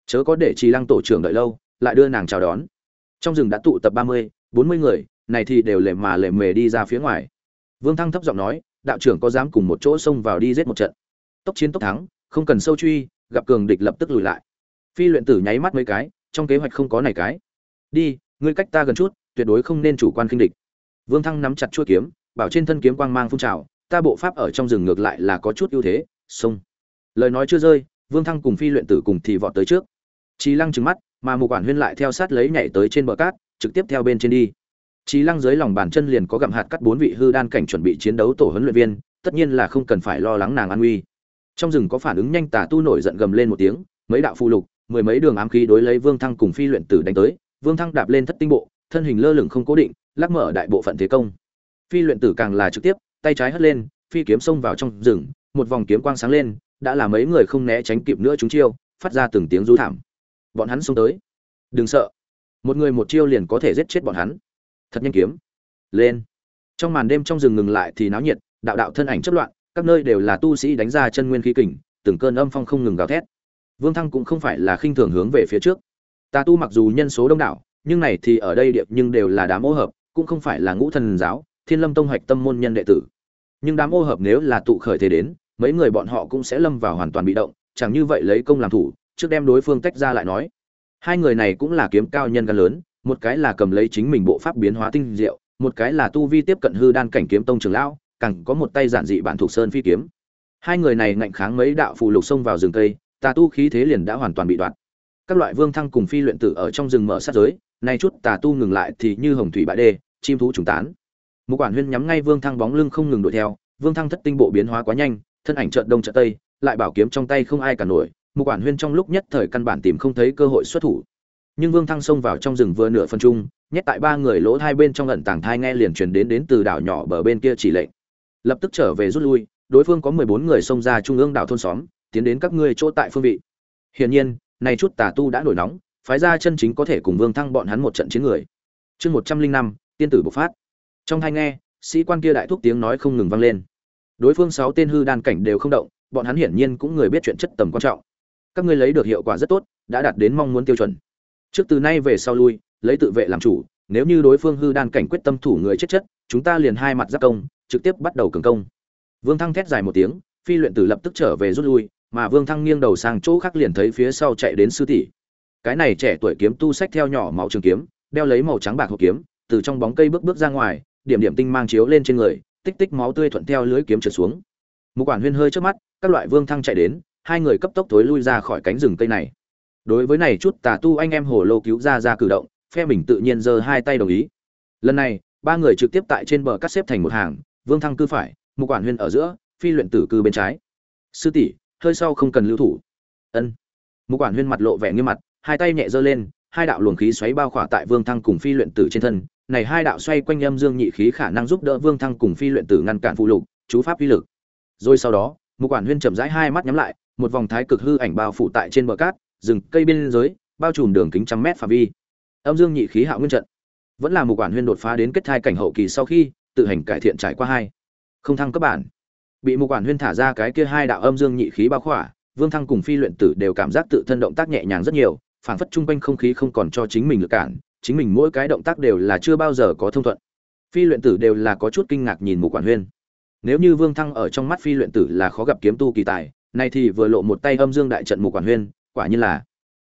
chớ có để trì lăng tổ trưởng đợi lâu, lại đưa nàng chào đón. Trong rừng đã tụ tập ba mươi, bốn mươi người, này thì đều lề mà lề mề đi ra phía ngoài. Vương thăng thấp giọng nói, đạo trưởng có dám cùng một chỗ xông vào đi giết một trận? Tốc chiến tốc thắng, không cần sâu truy gặp cường địch lập tức lùi lại. Phi luyện tử nháy mắt mấy cái, trong kế hoạch không có này cái. Đi, ngươi cách ta gần chút, tuyệt đối không nên chủ quan khinh địch. Vương thăng nắm chặt chuôi kiếm, bảo trên thân kiếm quang mang phun trào, ta bộ pháp ở trong rừng ngược lại là có chút ưu thế, xông. Lời nói chưa rơi, vương thăng cùng phi luyện tử cùng thì vọt tới trước. Trí lăng trừng mắt, mà một quản huyên lại theo sát lấy nhảy tới trên bờ cát, trực tiếp theo bên trên đi. Trí lăng dưới lòng bàn chân liền có gặm hạt cắt bốn vị hư đan cảnh chuẩn bị chiến đấu tổ huấn luyện viên, tất nhiên là không cần phải lo lắng nàng an nguy trong rừng có phản ứng nhanh tà tu nổi giận gầm lên một tiếng, mấy đạo phù lục, mười mấy đường ám khí đối lấy vương thăng cùng phi luyện tử đánh tới. Vương thăng đạp lên thất tinh bộ, thân hình lơ lửng không cố định, lắc mở đại bộ phận thế công. Phi luyện tử càng là trực tiếp, tay trái hất lên, phi kiếm xông vào trong rừng, một vòng kiếm quang sáng lên, đã là mấy người không né tránh kịp nữa chúng chiêu, phát ra từng tiếng rú thảm. Bọn hắn xông tới. Đừng sợ. Một người một chiêu liền có thể giết chết bọn hắn. Thật nhanh kiếm. Lên. Trong màn đêm trong rừng ngừng lại thì náo nhiệt, đạo đạo thân ảnh chất loạn các nơi đều là tu sĩ đánh ra chân nguyên khí kình, từng cơn âm phong không ngừng gào thét. Vương thăng cũng không phải là khinh thường hướng về phía trước. Tà tu mặc dù nhân số đông đảo, nhưng này thì ở đây điệp nhưng đều là đám ô hợp, cũng không phải là ngũ thần giáo, thiên lâm tông hoạch tâm môn nhân đệ tử. Nhưng đám ô hợp nếu là tụ khởi thế đến, mấy người bọn họ cũng sẽ lâm vào hoàn toàn bị động, chẳng như vậy lấy công làm thủ, trước đem đối phương tách ra lại nói. Hai người này cũng là kiếm cao nhân gan lớn, một cái là cầm lấy chính mình bộ pháp biến hóa tinh diệu, một cái là tu vi tiếp cận hư đan cảnh kiếm tông trưởng lão càng có một tay giản dị bản thuộc sơn phi kiếm. Hai người này ngạnh kháng mấy đạo phù lục xông vào rừng cây, tà tu khí thế liền đã hoàn toàn bị đoạt. Các loại vương thăng cùng phi luyện tử ở trong rừng mở sát giới, nay chút tà tu ngừng lại thì như hồng thủy bãi đê, chim thú trùng tán. Mục quản huyên nhắm ngay vương thăng bóng lưng không ngừng đuổi theo, vương thăng thất tinh bộ biến hóa quá nhanh, thân ảnh chợt đông chợt tây, lại bảo kiếm trong tay không ai cả nổi Mục quản huyên trong lúc nhất thời căn bản tìm không thấy cơ hội xuất thủ. Nhưng vương thăng xông vào trong rừng vừa nửa phân trung, nhét tại ba người lỗ hai bên trong ẩn tàng thai nghe liền truyền đến đến từ đảo nhỏ bờ bên kia chỉ lệnh lập tức trở về rút lui, đối phương có mười bốn người xông ra trung ương đảo thôn xóm, tiến đến các ngươi chỗ tại phương vị. Hiển nhiên, này chút tà tu đã nổi nóng, phái ra chân chính có thể cùng vương thăng bọn hắn một trận chiến người. Chương một trăm linh năm, tiên tử bộc phát. Trong hai nghe, sĩ quan kia đại thúc tiếng nói không ngừng vang lên. Đối phương sáu tên hư đan cảnh đều không động, bọn hắn hiển nhiên cũng người biết chuyện chất tầm quan trọng. Các ngươi lấy được hiệu quả rất tốt, đã đạt đến mong muốn tiêu chuẩn. Trước từ nay về sau lui, lấy tự vệ làm chủ, nếu như đối phương hư đan cảnh quyết tâm thủ người chết chất chúng ta liền hai mặt giáp công, trực tiếp bắt đầu cường công. Vương thăng thét dài một tiếng, phi luyện tử lập tức trở về rút lui, mà vương thăng nghiêng đầu sang chỗ khác liền thấy phía sau chạy đến sư tỷ. Cái này trẻ tuổi kiếm tu sách theo nhỏ máu trường kiếm, đeo lấy màu trắng bạc hộp kiếm, từ trong bóng cây bước bước ra ngoài, điểm điểm tinh mang chiếu lên trên người, tích tích máu tươi thuận theo lưới kiếm trượt xuống. Một quản huyên hơi trước mắt, các loại vương thăng chạy đến, hai người cấp tốc thối lui ra khỏi cánh rừng cây này. Đối với này chút tà tu anh em hồ lô cứu ra ra cử động, phe mình tự nhiên giơ hai tay đồng ý. Lần này ba người trực tiếp tại trên bờ cắt xếp thành một hàng, vương thăng cư phải một quản huyên ở giữa, phi luyện tử cư bên trái. Sư tỷ, hơi sau không cần lưu thủ. Ân. Một quản huyên mặt lộ vẻ nghiêm mặt, hai tay nhẹ giơ lên, hai đạo luồng khí xoáy bao khỏa tại vương thăng cùng phi luyện tử trên thân. Này hai đạo xoay quanh âm dương nhị khí khả năng giúp đỡ vương thăng cùng phi luyện tử ngăn cản phụ lục, chú pháp uy lực. Rồi sau đó một quản huyên chậm rãi hai mắt nhắm lại, một vòng thái cực hư ảnh bao phủ tại trên bờ cát, rừng cây biên giới bao trùm đường kính trăm mét phạm vi. Âm dương nhị khí hạo nguyên trận vẫn là một quản huyên đột phá đến kết thai cảnh hậu kỳ sau khi tự hành cải thiện trải qua hai. Không thăng cấp bản. Bị một quản huyên thả ra cái kia hai đạo âm dương nhị khí bao khỏa, vương thăng cùng phi luyện tử đều cảm giác tự thân động tác nhẹ nhàng rất nhiều phản phất chung quanh không khí không còn cho chính mình lực cản, chính mình mỗi cái động tác đều là chưa bao giờ có thông thuận. Phi luyện tử đều là có chút kinh ngạc nhìn một quản huyên. Nếu như vương thăng ở trong mắt phi luyện tử là khó gặp kiếm tu kỳ tài, nay thì vừa lộ một tay âm dương đại trận một quản huyên, quả nhiên là,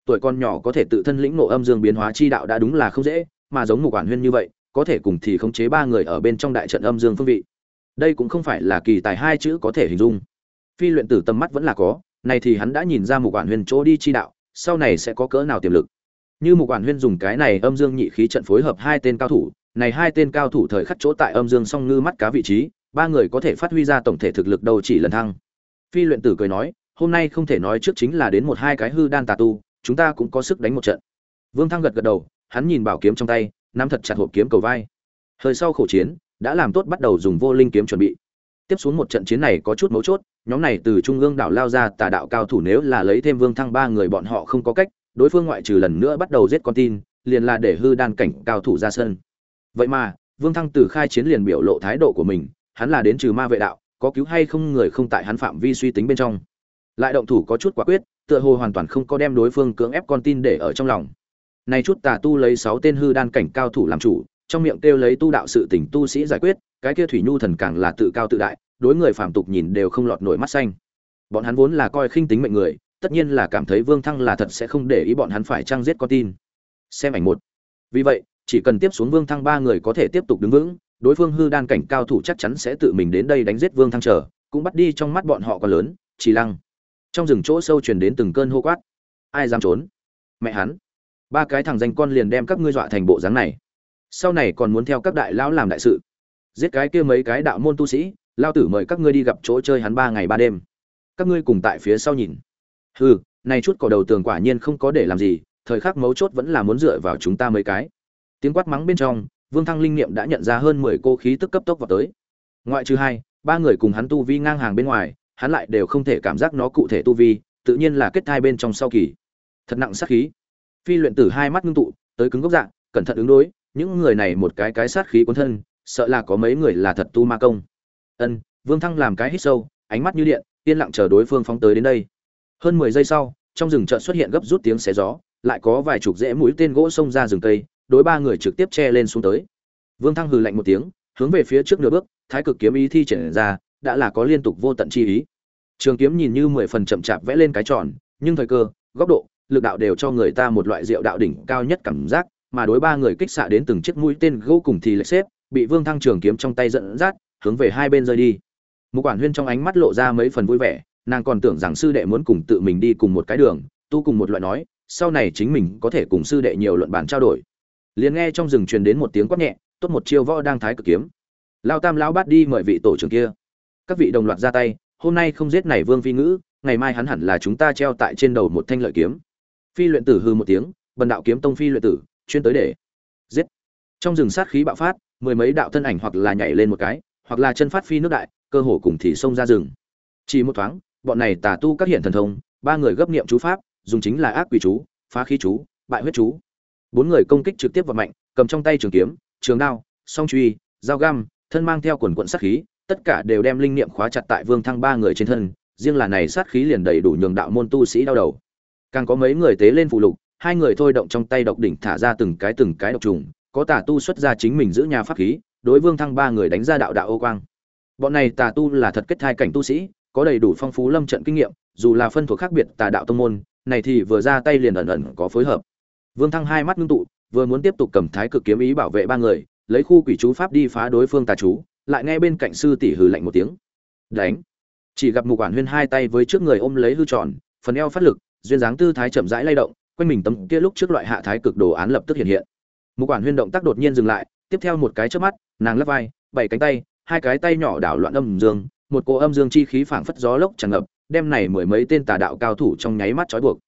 tuổi con nhỏ có thể tự thân lĩnh ngộ âm dương biến hóa chi đạo đã đúng là không dễ mà giống một quản huyên như vậy, có thể cùng thì khống chế ba người ở bên trong đại trận âm dương phương vị. Đây cũng không phải là kỳ tài hai chữ có thể hình dung. Phi luyện tử tầm mắt vẫn là có, này thì hắn đã nhìn ra một quản huyên chỗ đi chi đạo, sau này sẽ có cỡ nào tiềm lực. Như một quản huyên dùng cái này âm dương nhị khí trận phối hợp hai tên cao thủ, này hai tên cao thủ thời khắc chỗ tại âm dương song ngư mắt cá vị trí, ba người có thể phát huy ra tổng thể thực lực đầu chỉ lần thăng. Phi luyện tử cười nói, hôm nay không thể nói trước chính là đến một hai cái hư đan tà tu, chúng ta cũng có sức đánh một trận. Vương thăng gật gật đầu hắn nhìn bảo kiếm trong tay, nắm thật chặt hộp kiếm cầu vai. Hơi sau khổ chiến, đã làm tốt bắt đầu dùng vô linh kiếm chuẩn bị. Tiếp xuống một trận chiến này có chút mấu chốt, nhóm này từ trung ương đảo lao ra, tà đạo cao thủ nếu là lấy thêm vương thăng ba người bọn họ không có cách, đối phương ngoại trừ lần nữa bắt đầu giết con tin, liền là để hư đan cảnh cao thủ ra sân. Vậy mà, vương thăng từ khai chiến liền biểu lộ thái độ của mình, hắn là đến trừ ma vệ đạo, có cứu hay không người không tại hắn phạm vi suy tính bên trong. Lại động thủ có chút quả quyết, tựa hồ hoàn toàn không có đem đối phương cưỡng ép con tin để ở trong lòng này chút tà tu lấy sáu tên hư đan cảnh cao thủ làm chủ, trong miệng kêu lấy tu đạo sự tình tu sĩ giải quyết, cái kia thủy nhu thần càng là tự cao tự đại, đối người phàm tục nhìn đều không lọt nổi mắt xanh. Bọn hắn vốn là coi khinh tính mệnh người, tất nhiên là cảm thấy vương thăng là thật sẽ không để ý bọn hắn phải trang giết con tin. Xem ảnh một. Vì vậy, chỉ cần tiếp xuống vương thăng ba người có thể tiếp tục đứng vững, đối phương hư đan cảnh cao thủ chắc chắn sẽ tự mình đến đây đánh giết vương thăng trở cũng bắt đi trong mắt bọn họ còn lớn, chỉ lăng. Trong rừng chỗ sâu truyền đến từng cơn hô quát. Ai dám trốn? Mẹ hắn ba cái thằng danh con liền đem các ngươi dọa thành bộ dáng này. Sau này còn muốn theo các đại lão làm đại sự. Giết cái kia mấy cái đạo môn tu sĩ, lao tử mời các ngươi đi gặp chỗ chơi hắn ba ngày ba đêm. Các ngươi cùng tại phía sau nhìn. Hừ, này chút cỏ đầu tường quả nhiên không có để làm gì, thời khắc mấu chốt vẫn là muốn dựa vào chúng ta mấy cái. Tiếng quát mắng bên trong, vương thăng linh niệm đã nhận ra hơn mười cô khí tức cấp tốc vào tới. Ngoại trừ hai, ba người cùng hắn tu vi ngang hàng bên ngoài, hắn lại đều không thể cảm giác nó cụ thể tu vi, tự nhiên là kết thai bên trong sau kỳ. Thật nặng sát khí phi luyện tử hai mắt ngưng tụ, tới cứng gốc dạng cẩn thận ứng đối, những người này một cái cái sát khí cuốn thân, sợ là có mấy người là thật tu ma công. Ân, vương thăng làm cái hít sâu, ánh mắt như điện, yên lặng chờ đối phương phóng tới đến đây. Hơn mười giây sau, trong rừng chợt xuất hiện gấp rút tiếng xé gió, lại có vài chục rễ mũi tên gỗ xông ra rừng cây, đối ba người trực tiếp che lên xuống tới. Vương thăng hừ lạnh một tiếng, hướng về phía trước nửa bước, thái cực kiếm ý thi triển ra, đã là có liên tục vô tận chi ý. Trường kiếm nhìn như mười phần chậm chạp vẽ lên cái tròn, nhưng thời cơ, góc độ lực đạo đều cho người ta một loại rượu đạo đỉnh cao nhất cảm giác, mà đối ba người kích xạ đến từng chiếc mũi tên gỗ cùng thì lệch xếp, bị vương thăng trường kiếm trong tay dẫn dắt, hướng về hai bên rơi đi. Một quản huyên trong ánh mắt lộ ra mấy phần vui vẻ, nàng còn tưởng rằng sư đệ muốn cùng tự mình đi cùng một cái đường, tu cùng một loại nói, sau này chính mình có thể cùng sư đệ nhiều luận bàn trao đổi. Liền nghe trong rừng truyền đến một tiếng quát nhẹ, tốt một chiêu võ đang thái cực kiếm. Lao tam lão bát đi mời vị tổ trưởng kia. Các vị đồng loạt ra tay, hôm nay không giết này vương phi ngữ, ngày mai hắn hẳn là chúng ta treo tại trên đầu một thanh lợi kiếm phi luyện tử hư một tiếng, bần đạo kiếm tông phi luyện tử, chuyên tới để giết. Trong rừng sát khí bạo phát, mười mấy đạo thân ảnh hoặc là nhảy lên một cái, hoặc là chân phát phi nước đại, cơ hồ cùng thì xông ra rừng. Chỉ một thoáng, bọn này tà tu các hiện thần thông, ba người gấp niệm chú pháp, dùng chính là ác quỷ chú, phá khí chú, bại huyết chú. Bốn người công kích trực tiếp vào mạnh, cầm trong tay trường kiếm, trường đao, song truy, dao găm, thân mang theo quần quận sát khí, tất cả đều đem linh niệm khóa chặt tại vương thăng ba người trên thân. Riêng là này sát khí liền đầy đủ nhường đạo môn tu sĩ đau đầu càng có mấy người tế lên phụ lục, hai người thôi động trong tay độc đỉnh thả ra từng cái từng cái độc trùng, có tà tu xuất ra chính mình giữ nhà pháp khí, đối vương thăng ba người đánh ra đạo đạo ô quang. Bọn này tà tu là thật kết thai cảnh tu sĩ, có đầy đủ phong phú lâm trận kinh nghiệm, dù là phân thuộc khác biệt tà đạo tông môn, này thì vừa ra tay liền ẩn ẩn có phối hợp. Vương thăng hai mắt ngưng tụ, vừa muốn tiếp tục cầm thái cực kiếm ý bảo vệ ba người, lấy khu quỷ chú pháp đi phá đối phương tà chú, lại nghe bên cạnh sư tỷ hừ lạnh một tiếng. Đánh. Chỉ gặp mục quản huyên hai tay với trước người ôm lấy hư tròn, phần eo phát lực duyên dáng tư thái chậm rãi lay động, quanh mình tấm kia lúc trước loại hạ thái cực đồ án lập tức hiện hiện. Mục quản huyên động tác đột nhiên dừng lại, tiếp theo một cái chớp mắt, nàng lắc vai, bảy cánh tay, hai cái tay nhỏ đảo loạn âm dương, một cỗ âm dương chi khí phảng phất gió lốc tràn ngập, đem này mười mấy tên tà đạo cao thủ trong nháy mắt trói buộc.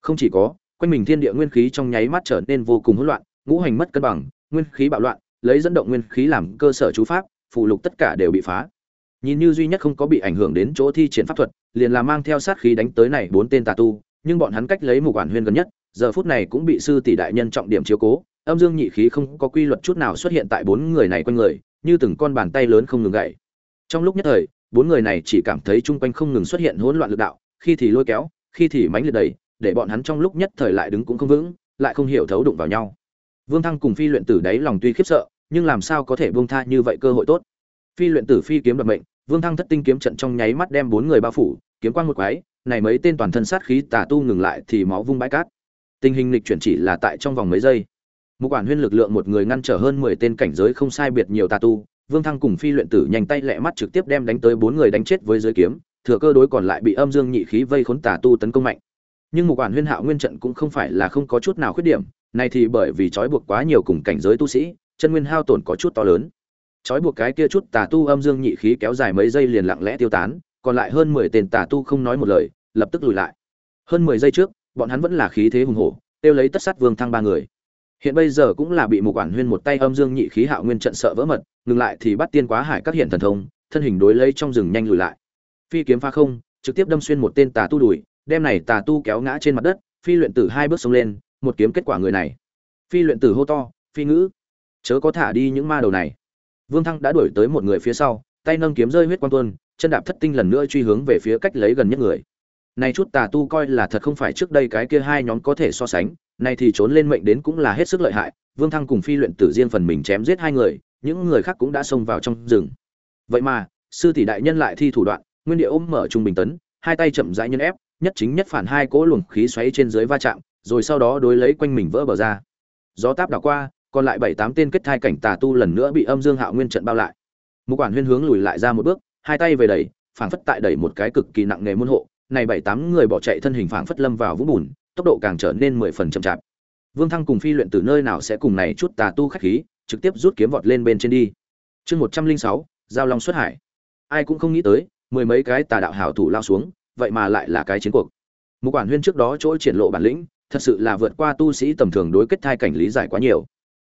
Không chỉ có, quanh mình thiên địa nguyên khí trong nháy mắt trở nên vô cùng hỗn loạn, ngũ hành mất cân bằng, nguyên khí bạo loạn, lấy dẫn động nguyên khí làm cơ sở chú pháp, phụ lục tất cả đều bị phá. Nhìn như duy nhất không có bị ảnh hưởng đến chỗ thi triển pháp thuật, liền là mang theo sát khí đánh tới này bốn tên tà tu nhưng bọn hắn cách lấy một quản huyên gần nhất, giờ phút này cũng bị sư tỷ đại nhân trọng điểm chiếu cố, âm dương nhị khí không có quy luật chút nào xuất hiện tại bốn người này quanh người, như từng con bàn tay lớn không ngừng gậy trong lúc nhất thời, bốn người này chỉ cảm thấy chung quanh không ngừng xuất hiện hỗn loạn lực đạo, khi thì lôi kéo, khi thì mánh liệt đầy, để bọn hắn trong lúc nhất thời lại đứng cũng không vững, lại không hiểu thấu đụng vào nhau. Vương thăng cùng phi luyện tử đáy lòng tuy khiếp sợ, nhưng làm sao có thể buông tha như vậy cơ hội tốt? Phi luyện tử phi kiếm đoạt mệnh, vương thăng thất tinh kiếm trận trong nháy mắt đem bốn người bao phủ, kiếm quang một quái này mấy tên toàn thân sát khí tà tu ngừng lại thì máu vung bãi cát. Tình hình lịch chuyển chỉ là tại trong vòng mấy giây. Một quản huyên lực lượng một người ngăn trở hơn mười tên cảnh giới không sai biệt nhiều tà tu, vương thăng cùng phi luyện tử nhanh tay lẹ mắt trực tiếp đem đánh tới bốn người đánh chết với giới kiếm, thừa cơ đối còn lại bị âm dương nhị khí vây khốn tà tu tấn công mạnh. Nhưng một quản huyên hạo nguyên trận cũng không phải là không có chút nào khuyết điểm này thì bởi vì trói buộc quá nhiều cùng cảnh giới tu sĩ, chân nguyên hao tổn có chút to lớn. Trói buộc cái kia chút tà tu âm dương nhị khí kéo dài mấy giây liền lặng lẽ tiêu tán còn lại hơn mười tên tà tu không nói một lời, lập tức lùi lại. Hơn mười giây trước, bọn hắn vẫn là khí thế hùng hổ, tiêu lấy tất sát vương thăng ba người. Hiện bây giờ cũng là bị một quản huyên một tay âm dương nhị khí hạo nguyên trận sợ vỡ mật, ngừng lại thì bắt tiên quá hải các hiện thần thông, thân hình đối lấy trong rừng nhanh lùi lại. Phi kiếm pha không, trực tiếp đâm xuyên một tên tà tu đùi, đem này tà tu kéo ngã trên mặt đất, phi luyện tử hai bước xông lên, một kiếm kết quả người này. Phi luyện tử hô to, phi ngữ, chớ có thả đi những ma đầu này. Vương thăng đã đuổi tới một người phía sau, tay nâng kiếm rơi huyết quang tuôn chân đạp thất tinh lần nữa truy hướng về phía cách lấy gần nhất người. Nay chút tà tu coi là thật không phải trước đây cái kia hai nhóm có thể so sánh nay thì trốn lên mệnh đến cũng là hết sức lợi hại, vương thăng cùng phi luyện tử riêng phần mình chém giết hai người, những người khác cũng đã xông vào trong rừng. Vậy mà, sư tỷ đại nhân lại thi thủ đoạn, nguyên địa ôm mở trung bình tấn, hai tay chậm rãi nhân ép, nhất chính nhất phản hai cỗ luồng khí xoáy trên dưới va chạm, rồi sau đó đối lấy quanh mình vỡ bờ ra. Gió táp đảo qua, còn lại bảy tám tên kết thai cảnh tà tu lần nữa bị âm dương hạo nguyên trận bao lại. Một quản huyên hướng lùi lại ra một bước hai tay về đẩy, phảng phất tại đẩy một cái cực kỳ nặng nề môn hộ. Này bảy tám người bỏ chạy thân hình phảng phất lâm vào vũng bùn, tốc độ càng trở nên mười phần chậm chạp. Vương thăng cùng phi luyện từ nơi nào sẽ cùng này chút tà tu khách khí, trực tiếp rút kiếm vọt lên bên trên đi. Chương một trăm linh sáu, giao long xuất hải. Ai cũng không nghĩ tới, mười mấy cái tà đạo hảo thủ lao xuống, vậy mà lại là cái chiến cuộc. Một quản huyên trước đó chỗ triển lộ bản lĩnh, thật sự là vượt qua tu sĩ tầm thường đối kết thai cảnh lý giải quá nhiều.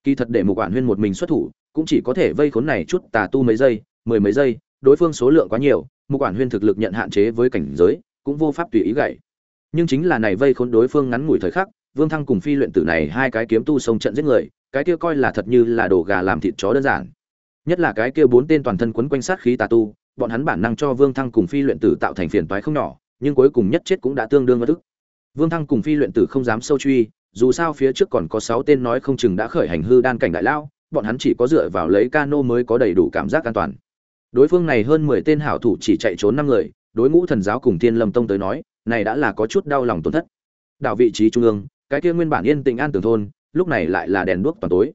Kỳ thật để một quản huyên một mình xuất thủ, cũng chỉ có thể vây khốn này chút tà tu mấy giây, mười mấy giây đối phương số lượng quá nhiều, mục quản huyên thực lực nhận hạn chế với cảnh giới, cũng vô pháp tùy ý gậy nhưng chính là này vây khốn đối phương ngắn ngủi thời khắc, vương thăng cùng phi luyện tử này hai cái kiếm tu sông trận giết người, cái kia coi là thật như là đồ gà làm thịt chó đơn giản. Nhất là cái kia bốn tên toàn thân quấn quanh sát khí tà tu, bọn hắn bản năng cho vương thăng cùng phi luyện tử tạo thành phiền toái không nhỏ, nhưng cuối cùng nhất chết cũng đã tương đương bất thức vương thăng cùng phi luyện tử không dám sâu truy, dù sao phía trước còn có sáu tên nói không chừng đã khởi hành hư đan cảnh đại lao, bọn hắn chỉ có dựa vào lấy cano mới có đầy đủ cảm giác an toàn đối phương này hơn mười tên hảo thủ chỉ chạy trốn năm người, đối ngũ thần giáo cùng thiên lâm tông tới nói, này đã là có chút đau lòng tổn thất. Đảo vị trí trung ương, cái kia nguyên bản yên tĩnh an tường thôn, lúc này lại là đèn đuốc toàn tối.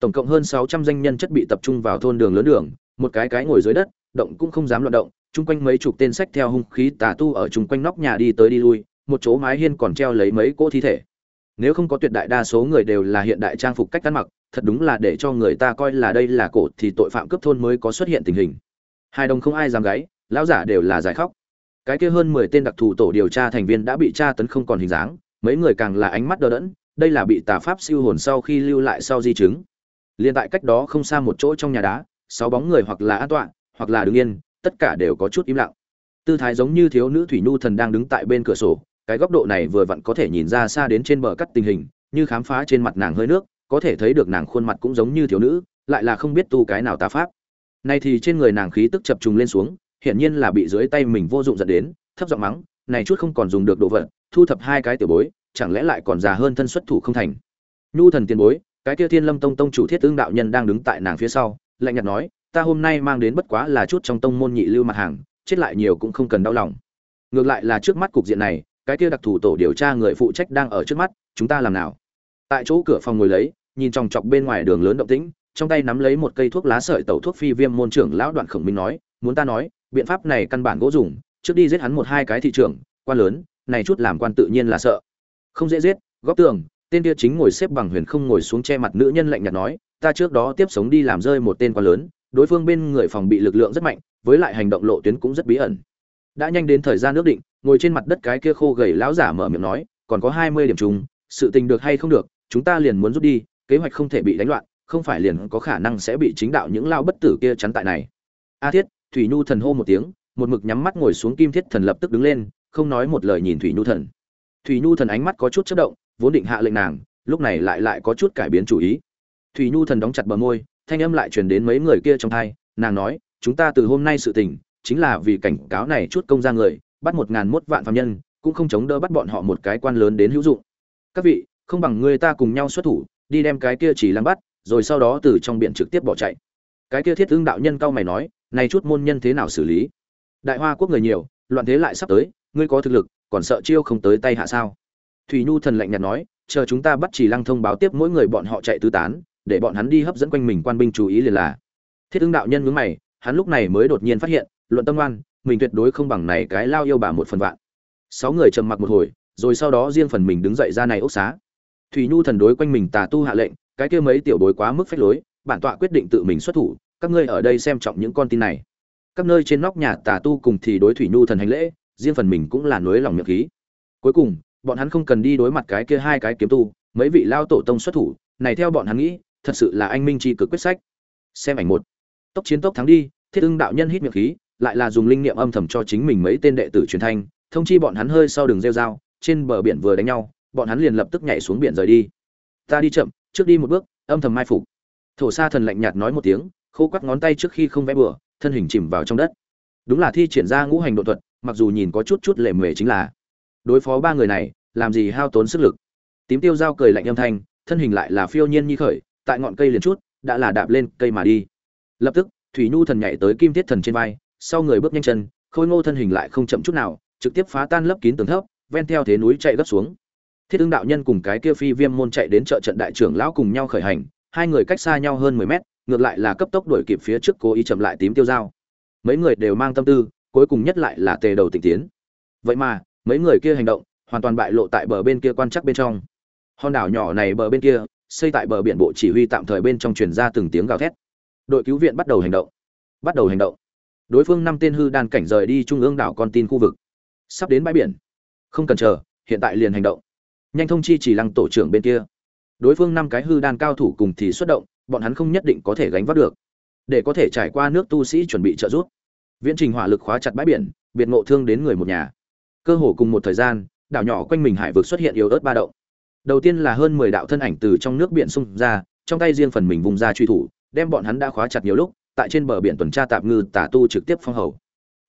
Tổng cộng hơn sáu trăm danh nhân chất bị tập trung vào thôn đường lớn đường, một cái cái ngồi dưới đất, động cũng không dám loạn động, chung quanh mấy chục tên sách theo hung khí tà tu ở chung quanh nóc nhà đi tới đi lui, một chỗ mái hiên còn treo lấy mấy cỗ thi thể. Nếu không có tuyệt đại đa số người đều là hiện đại trang phục cách ăn mặc, thật đúng là để cho người ta coi là đây là cổ thì tội phạm cướp thôn mới có xuất hiện tình hình hai đồng không ai dám gáy, lão giả đều là giải khóc. Cái kia hơn mười tên đặc thù tổ điều tra thành viên đã bị tra tấn không còn hình dáng, mấy người càng là ánh mắt đờ đẫn, đây là bị tà pháp siêu hồn sau khi lưu lại sau di chứng. Liền tại cách đó không xa một chỗ trong nhà đá, sáu bóng người hoặc là an toàn hoặc là đứng yên, tất cả đều có chút im lặng. Tư thái giống như thiếu nữ thủy nhu thần đang đứng tại bên cửa sổ, cái góc độ này vừa vặn có thể nhìn ra xa đến trên bờ cắt tình hình, như khám phá trên mặt nàng hơi nước, có thể thấy được nàng khuôn mặt cũng giống như thiếu nữ, lại là không biết tu cái nào tà pháp nay thì trên người nàng khí tức chập trùng lên xuống, hiển nhiên là bị dưới tay mình vô dụng dẫn đến, thấp giọng mắng, này chút không còn dùng được đồ vật, thu thập hai cái tiểu bối, chẳng lẽ lại còn già hơn thân xuất thủ không thành? Nhu thần tiền bối, cái kia thiên lâm tông tông chủ thiết Ưng đạo nhân đang đứng tại nàng phía sau, lạnh nhạt nói, ta hôm nay mang đến bất quá là chút trong tông môn nhị lưu mặt hàng, chết lại nhiều cũng không cần đau lòng. Ngược lại là trước mắt cục diện này, cái kia đặc thù tổ điều tra người phụ trách đang ở trước mắt, chúng ta làm nào? Tại chỗ cửa phòng ngồi lấy, nhìn chòng chọc bên ngoài đường lớn động tĩnh trong tay nắm lấy một cây thuốc lá sợi tẩu thuốc phi viêm môn trưởng lão đoạn khổng minh nói, muốn ta nói, biện pháp này căn bản gỗ dùng, trước đi giết hắn một hai cái thị trường quan lớn, này chút làm quan tự nhiên là sợ. Không dễ giết, góp tường. Tên kia chính ngồi xếp bằng huyền không ngồi xuống che mặt nữ nhân lạnh nhạt nói, ta trước đó tiếp sống đi làm rơi một tên quan lớn, đối phương bên người phòng bị lực lượng rất mạnh, với lại hành động lộ tuyến cũng rất bí ẩn. Đã nhanh đến thời gian nước định, ngồi trên mặt đất cái kia khô gầy lão giả mở miệng nói, còn có hai mươi điểm trùng sự tình được hay không được, chúng ta liền muốn rút đi, kế hoạch không thể bị đánh loạn không phải liền có khả năng sẽ bị chính đạo những lao bất tử kia chắn tại này. A thiết, thủy nhu thần hô một tiếng, một mực nhắm mắt ngồi xuống kim thiết thần lập tức đứng lên, không nói một lời nhìn thủy nhu thần. Thủy nhu thần ánh mắt có chút chất động, vốn định hạ lệnh nàng, lúc này lại lại có chút cải biến chủ ý. Thủy nhu thần đóng chặt bờ môi, thanh âm lại truyền đến mấy người kia trong thai, nàng nói, chúng ta từ hôm nay sự tình, chính là vì cảnh cáo này chút công ra người, bắt một ngàn mốt vạn phạm nhân, cũng không chống đỡ bắt bọn họ một cái quan lớn đến hữu dụng. Các vị, không bằng người ta cùng nhau xuất thủ, đi đem cái kia chỉ lăng bắt rồi sau đó từ trong biển trực tiếp bỏ chạy. Cái kia thiết ương đạo nhân cao mày nói, này chút môn nhân thế nào xử lý? Đại hoa quốc người nhiều, loạn thế lại sắp tới, ngươi có thực lực, còn sợ chiêu không tới tay hạ sao? Thủy nhu thần lạnh nhạt nói, chờ chúng ta bắt chỉ lăng thông báo tiếp mỗi người bọn họ chạy tứ tán, để bọn hắn đi hấp dẫn quanh mình quan binh chú ý liền là. Thiết ứng đạo nhân nhướng mày, hắn lúc này mới đột nhiên phát hiện, luận tâm oan, mình tuyệt đối không bằng này cái lao yêu bà một phần vạn. Sáu người trầm mặc một hồi, rồi sau đó riêng phần mình đứng dậy ra này ốc xá. Thủy nhu thần đối quanh mình tà tu hạ lệnh cái kia mấy tiểu bối quá mức phách lối, bản tọa quyết định tự mình xuất thủ, các ngươi ở đây xem trọng những con tin này. Các nơi trên nóc nhà tà tu cùng thì đối thủy nhu thần hành lễ, riêng phần mình cũng là nối lòng miệng khí. Cuối cùng, bọn hắn không cần đi đối mặt cái kia hai cái kiếm tu, mấy vị lao tổ tông xuất thủ, này theo bọn hắn nghĩ, thật sự là anh minh chi cực quyết sách. Xem ảnh một. Tốc chiến tốc thắng đi, thiết ưng đạo nhân hít miệng khí, lại là dùng linh niệm âm thầm cho chính mình mấy tên đệ tử truyền thanh, thông chi bọn hắn hơi sau đường rêu dao trên bờ biển vừa đánh nhau, bọn hắn liền lập tức nhảy xuống biển rời đi. Ta đi chậm trước đi một bước, âm thầm mai phục. Thổ sa thần lạnh nhạt nói một tiếng, khô quắt ngón tay trước khi không vẽ bừa, thân hình chìm vào trong đất. Đúng là thi triển ra ngũ hành độ thuật, mặc dù nhìn có chút chút lệ mề chính là đối phó ba người này, làm gì hao tốn sức lực. Tím tiêu dao cười lạnh âm thanh, thân hình lại là phiêu nhiên như khởi, tại ngọn cây liền chút, đã là đạp lên cây mà đi. Lập tức, thủy nhu thần nhảy tới kim thiết thần trên vai, sau người bước nhanh chân, khôi ngô thân hình lại không chậm chút nào, trực tiếp phá tan lấp kín tường thấp, ven theo thế núi chạy gấp xuống thiết ứng đạo nhân cùng cái kia phi viêm môn chạy đến chợ trận đại trưởng lão cùng nhau khởi hành, hai người cách xa nhau hơn mười mét, ngược lại là cấp tốc đuổi kịp phía trước cố ý chậm lại tím tiêu dao. Mấy người đều mang tâm tư, cuối cùng nhất lại là tề đầu tịnh tiến. Vậy mà, mấy người kia hành động, hoàn toàn bại lộ tại bờ bên kia quan chắc bên trong. Hòn đảo nhỏ này bờ bên kia, xây tại bờ biển bộ chỉ huy tạm thời bên trong truyền ra từng tiếng gào thét. Đội cứu viện bắt đầu hành động. Bắt đầu hành động. Đối phương năm tên hư đan cảnh rời đi trung ương đảo con tin khu vực. Sắp đến bãi biển. Không cần chờ, hiện tại liền hành động nhanh thông chi chỉ lăng tổ trưởng bên kia. Đối phương năm cái hư đan cao thủ cùng thì xuất động, bọn hắn không nhất định có thể gánh vác được. Để có thể trải qua nước tu sĩ chuẩn bị trợ giúp. Viễn trình hỏa lực khóa chặt bãi biển, biệt ngộ thương đến người một nhà. Cơ hồ cùng một thời gian, đảo nhỏ quanh mình hải vực xuất hiện yếu ớt ba động. Đầu tiên là hơn mười đạo thân ảnh từ trong nước biển xung ra, trong tay riêng phần mình vùng ra truy thủ, đem bọn hắn đã khóa chặt nhiều lúc, tại trên bờ biển tuần tra tạm ngư tả tu trực tiếp phong hầu.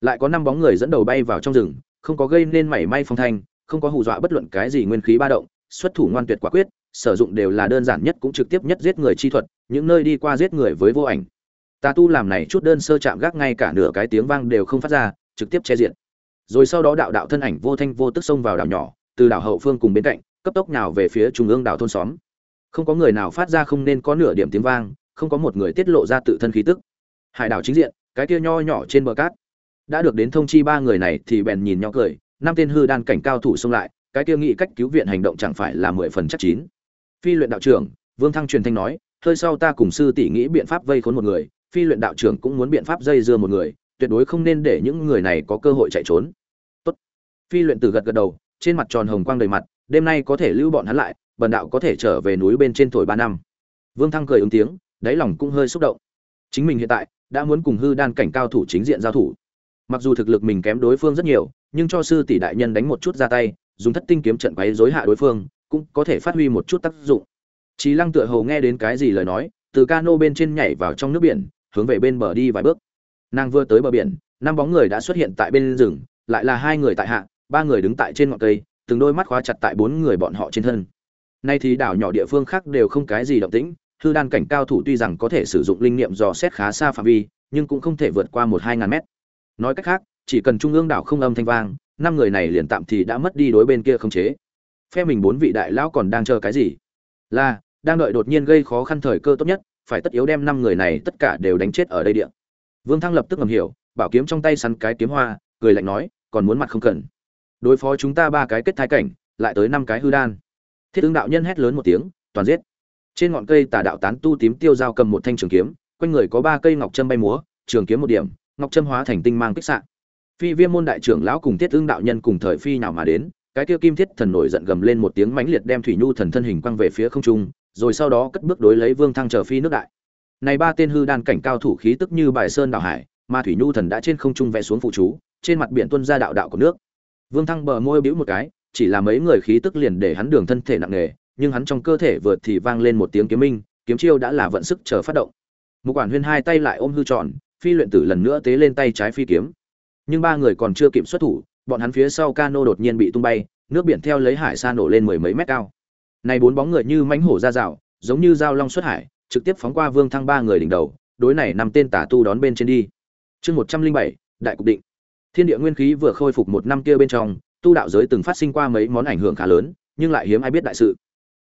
Lại có năm bóng người dẫn đầu bay vào trong rừng, không có gây nên mảy may phong thanh không có hù dọa bất luận cái gì nguyên khí ba động, xuất thủ ngoan tuyệt quả quyết, sử dụng đều là đơn giản nhất cũng trực tiếp nhất giết người chi thuật, những nơi đi qua giết người với vô ảnh. Tà tu làm này chút đơn sơ chạm gác ngay cả nửa cái tiếng vang đều không phát ra, trực tiếp che diện. Rồi sau đó đạo đạo thân ảnh vô thanh vô tức xông vào đảo nhỏ, từ đảo hậu phương cùng bên cạnh, cấp tốc nào về phía trung ương đảo thôn xóm. Không có người nào phát ra không nên có nửa điểm tiếng vang, không có một người tiết lộ ra tự thân khí tức. Hải đảo chính diện, cái kia nho nhỏ trên bờ cát. Đã được đến thông chi ba người này thì bèn nhìn nhỏ cười năm tên hư đan cảnh cao thủ xông lại, cái kia nghĩ cách cứu viện hành động chẳng phải là mười phần chắc chín. Phi luyện đạo trưởng, vương thăng truyền thanh nói, hơi sau ta cùng sư tỷ nghĩ biện pháp vây khốn một người, phi luyện đạo trưởng cũng muốn biện pháp dây dưa một người, tuyệt đối không nên để những người này có cơ hội chạy trốn. Tốt. Phi luyện tử gật gật đầu, trên mặt tròn hồng quang đầy mặt, đêm nay có thể lưu bọn hắn lại, bần đạo có thể trở về núi bên trên thổi ba năm. Vương thăng cười ứng tiếng, đáy lòng cũng hơi xúc động. Chính mình hiện tại, đã muốn cùng hư đan cảnh cao thủ chính diện giao thủ. Mặc dù thực lực mình kém đối phương rất nhiều nhưng cho sư tỷ đại nhân đánh một chút ra tay dùng thất tinh kiếm trận quấy rối hạ đối phương cũng có thể phát huy một chút tác dụng Chí Lăng tựa hồ nghe đến cái gì lời nói, từ cano bên trên nhảy vào trong nước biển, hướng về bên bờ đi vài bước. Nàng vừa tới bờ biển, năm bóng người đã xuất hiện tại bên rừng, lại là hai người tại hạ, ba người đứng tại trên ngọn cây, từng đôi mắt khóa chặt tại bốn người bọn họ trên thân. Nay thì đảo nhỏ địa phương khác đều không cái gì động tĩnh, hư đan cảnh cao thủ tuy rằng có thể sử dụng linh niệm dò xét khá xa phạm vi, nhưng cũng không thể vượt qua một hai ngàn mét. Nói cách khác, chỉ cần trung ương đảo không âm thanh vang, năm người này liền tạm thì đã mất đi đối bên kia không chế. Phe mình bốn vị đại lão còn đang chờ cái gì? Là, đang đợi đột nhiên gây khó khăn thời cơ tốt nhất, phải tất yếu đem năm người này tất cả đều đánh chết ở đây địa. Vương Thăng lập tức ngầm hiểu, bảo kiếm trong tay săn cái kiếm hoa, cười lạnh nói, còn muốn mặt không cần. Đối phó chúng ta ba cái kết thái cảnh, lại tới năm cái hư đan. Thiết ứng đạo nhân hét lớn một tiếng, toàn giết. Trên ngọn cây tà đạo tán tu tím tiêu dao cầm một thanh trường kiếm, quanh người có ba cây ngọc trâm bay múa, trường kiếm một điểm, ngọc trâm hóa thành tinh mang kích xạ. Phi Viêm môn đại trưởng lão cùng Thiết ương đạo nhân cùng thời phi nào mà đến, cái kia kim thiết thần nổi giận gầm lên một tiếng mãnh liệt đem thủy nhu thần thân hình quăng về phía không trung, rồi sau đó cất bước đối lấy Vương Thăng chờ phi nước đại. Này ba tên hư đan cảnh cao thủ khí tức như bài sơn đảo hải, mà thủy nhu thần đã trên không trung vẽ xuống phụ chú, trên mặt biển tuôn ra đạo đạo của nước. Vương Thăng bờ môi bĩu một cái, chỉ là mấy người khí tức liền để hắn đường thân thể nặng nề, nhưng hắn trong cơ thể vượt thì vang lên một tiếng kiếm minh, kiếm chiêu đã là vận sức chờ phát động. Mục quản huyên hai tay lại ôm hư tròn, phi luyện tử lần nữa tế lên tay trái phi kiếm. Nhưng ba người còn chưa kịp xuất thủ, bọn hắn phía sau cano đột nhiên bị tung bay, nước biển theo lấy hải sa nổ lên mười mấy mét cao. Này bốn bóng người như mãnh hổ ra rào, giống như dao long xuất hải, trực tiếp phóng qua Vương Thăng ba người đỉnh đầu, đối này năm tên tà tu đón bên trên đi. Chương một trăm linh bảy đại cục định. Thiên địa nguyên khí vừa khôi phục một năm kia bên trong, tu đạo giới từng phát sinh qua mấy món ảnh hưởng khá lớn, nhưng lại hiếm ai biết đại sự.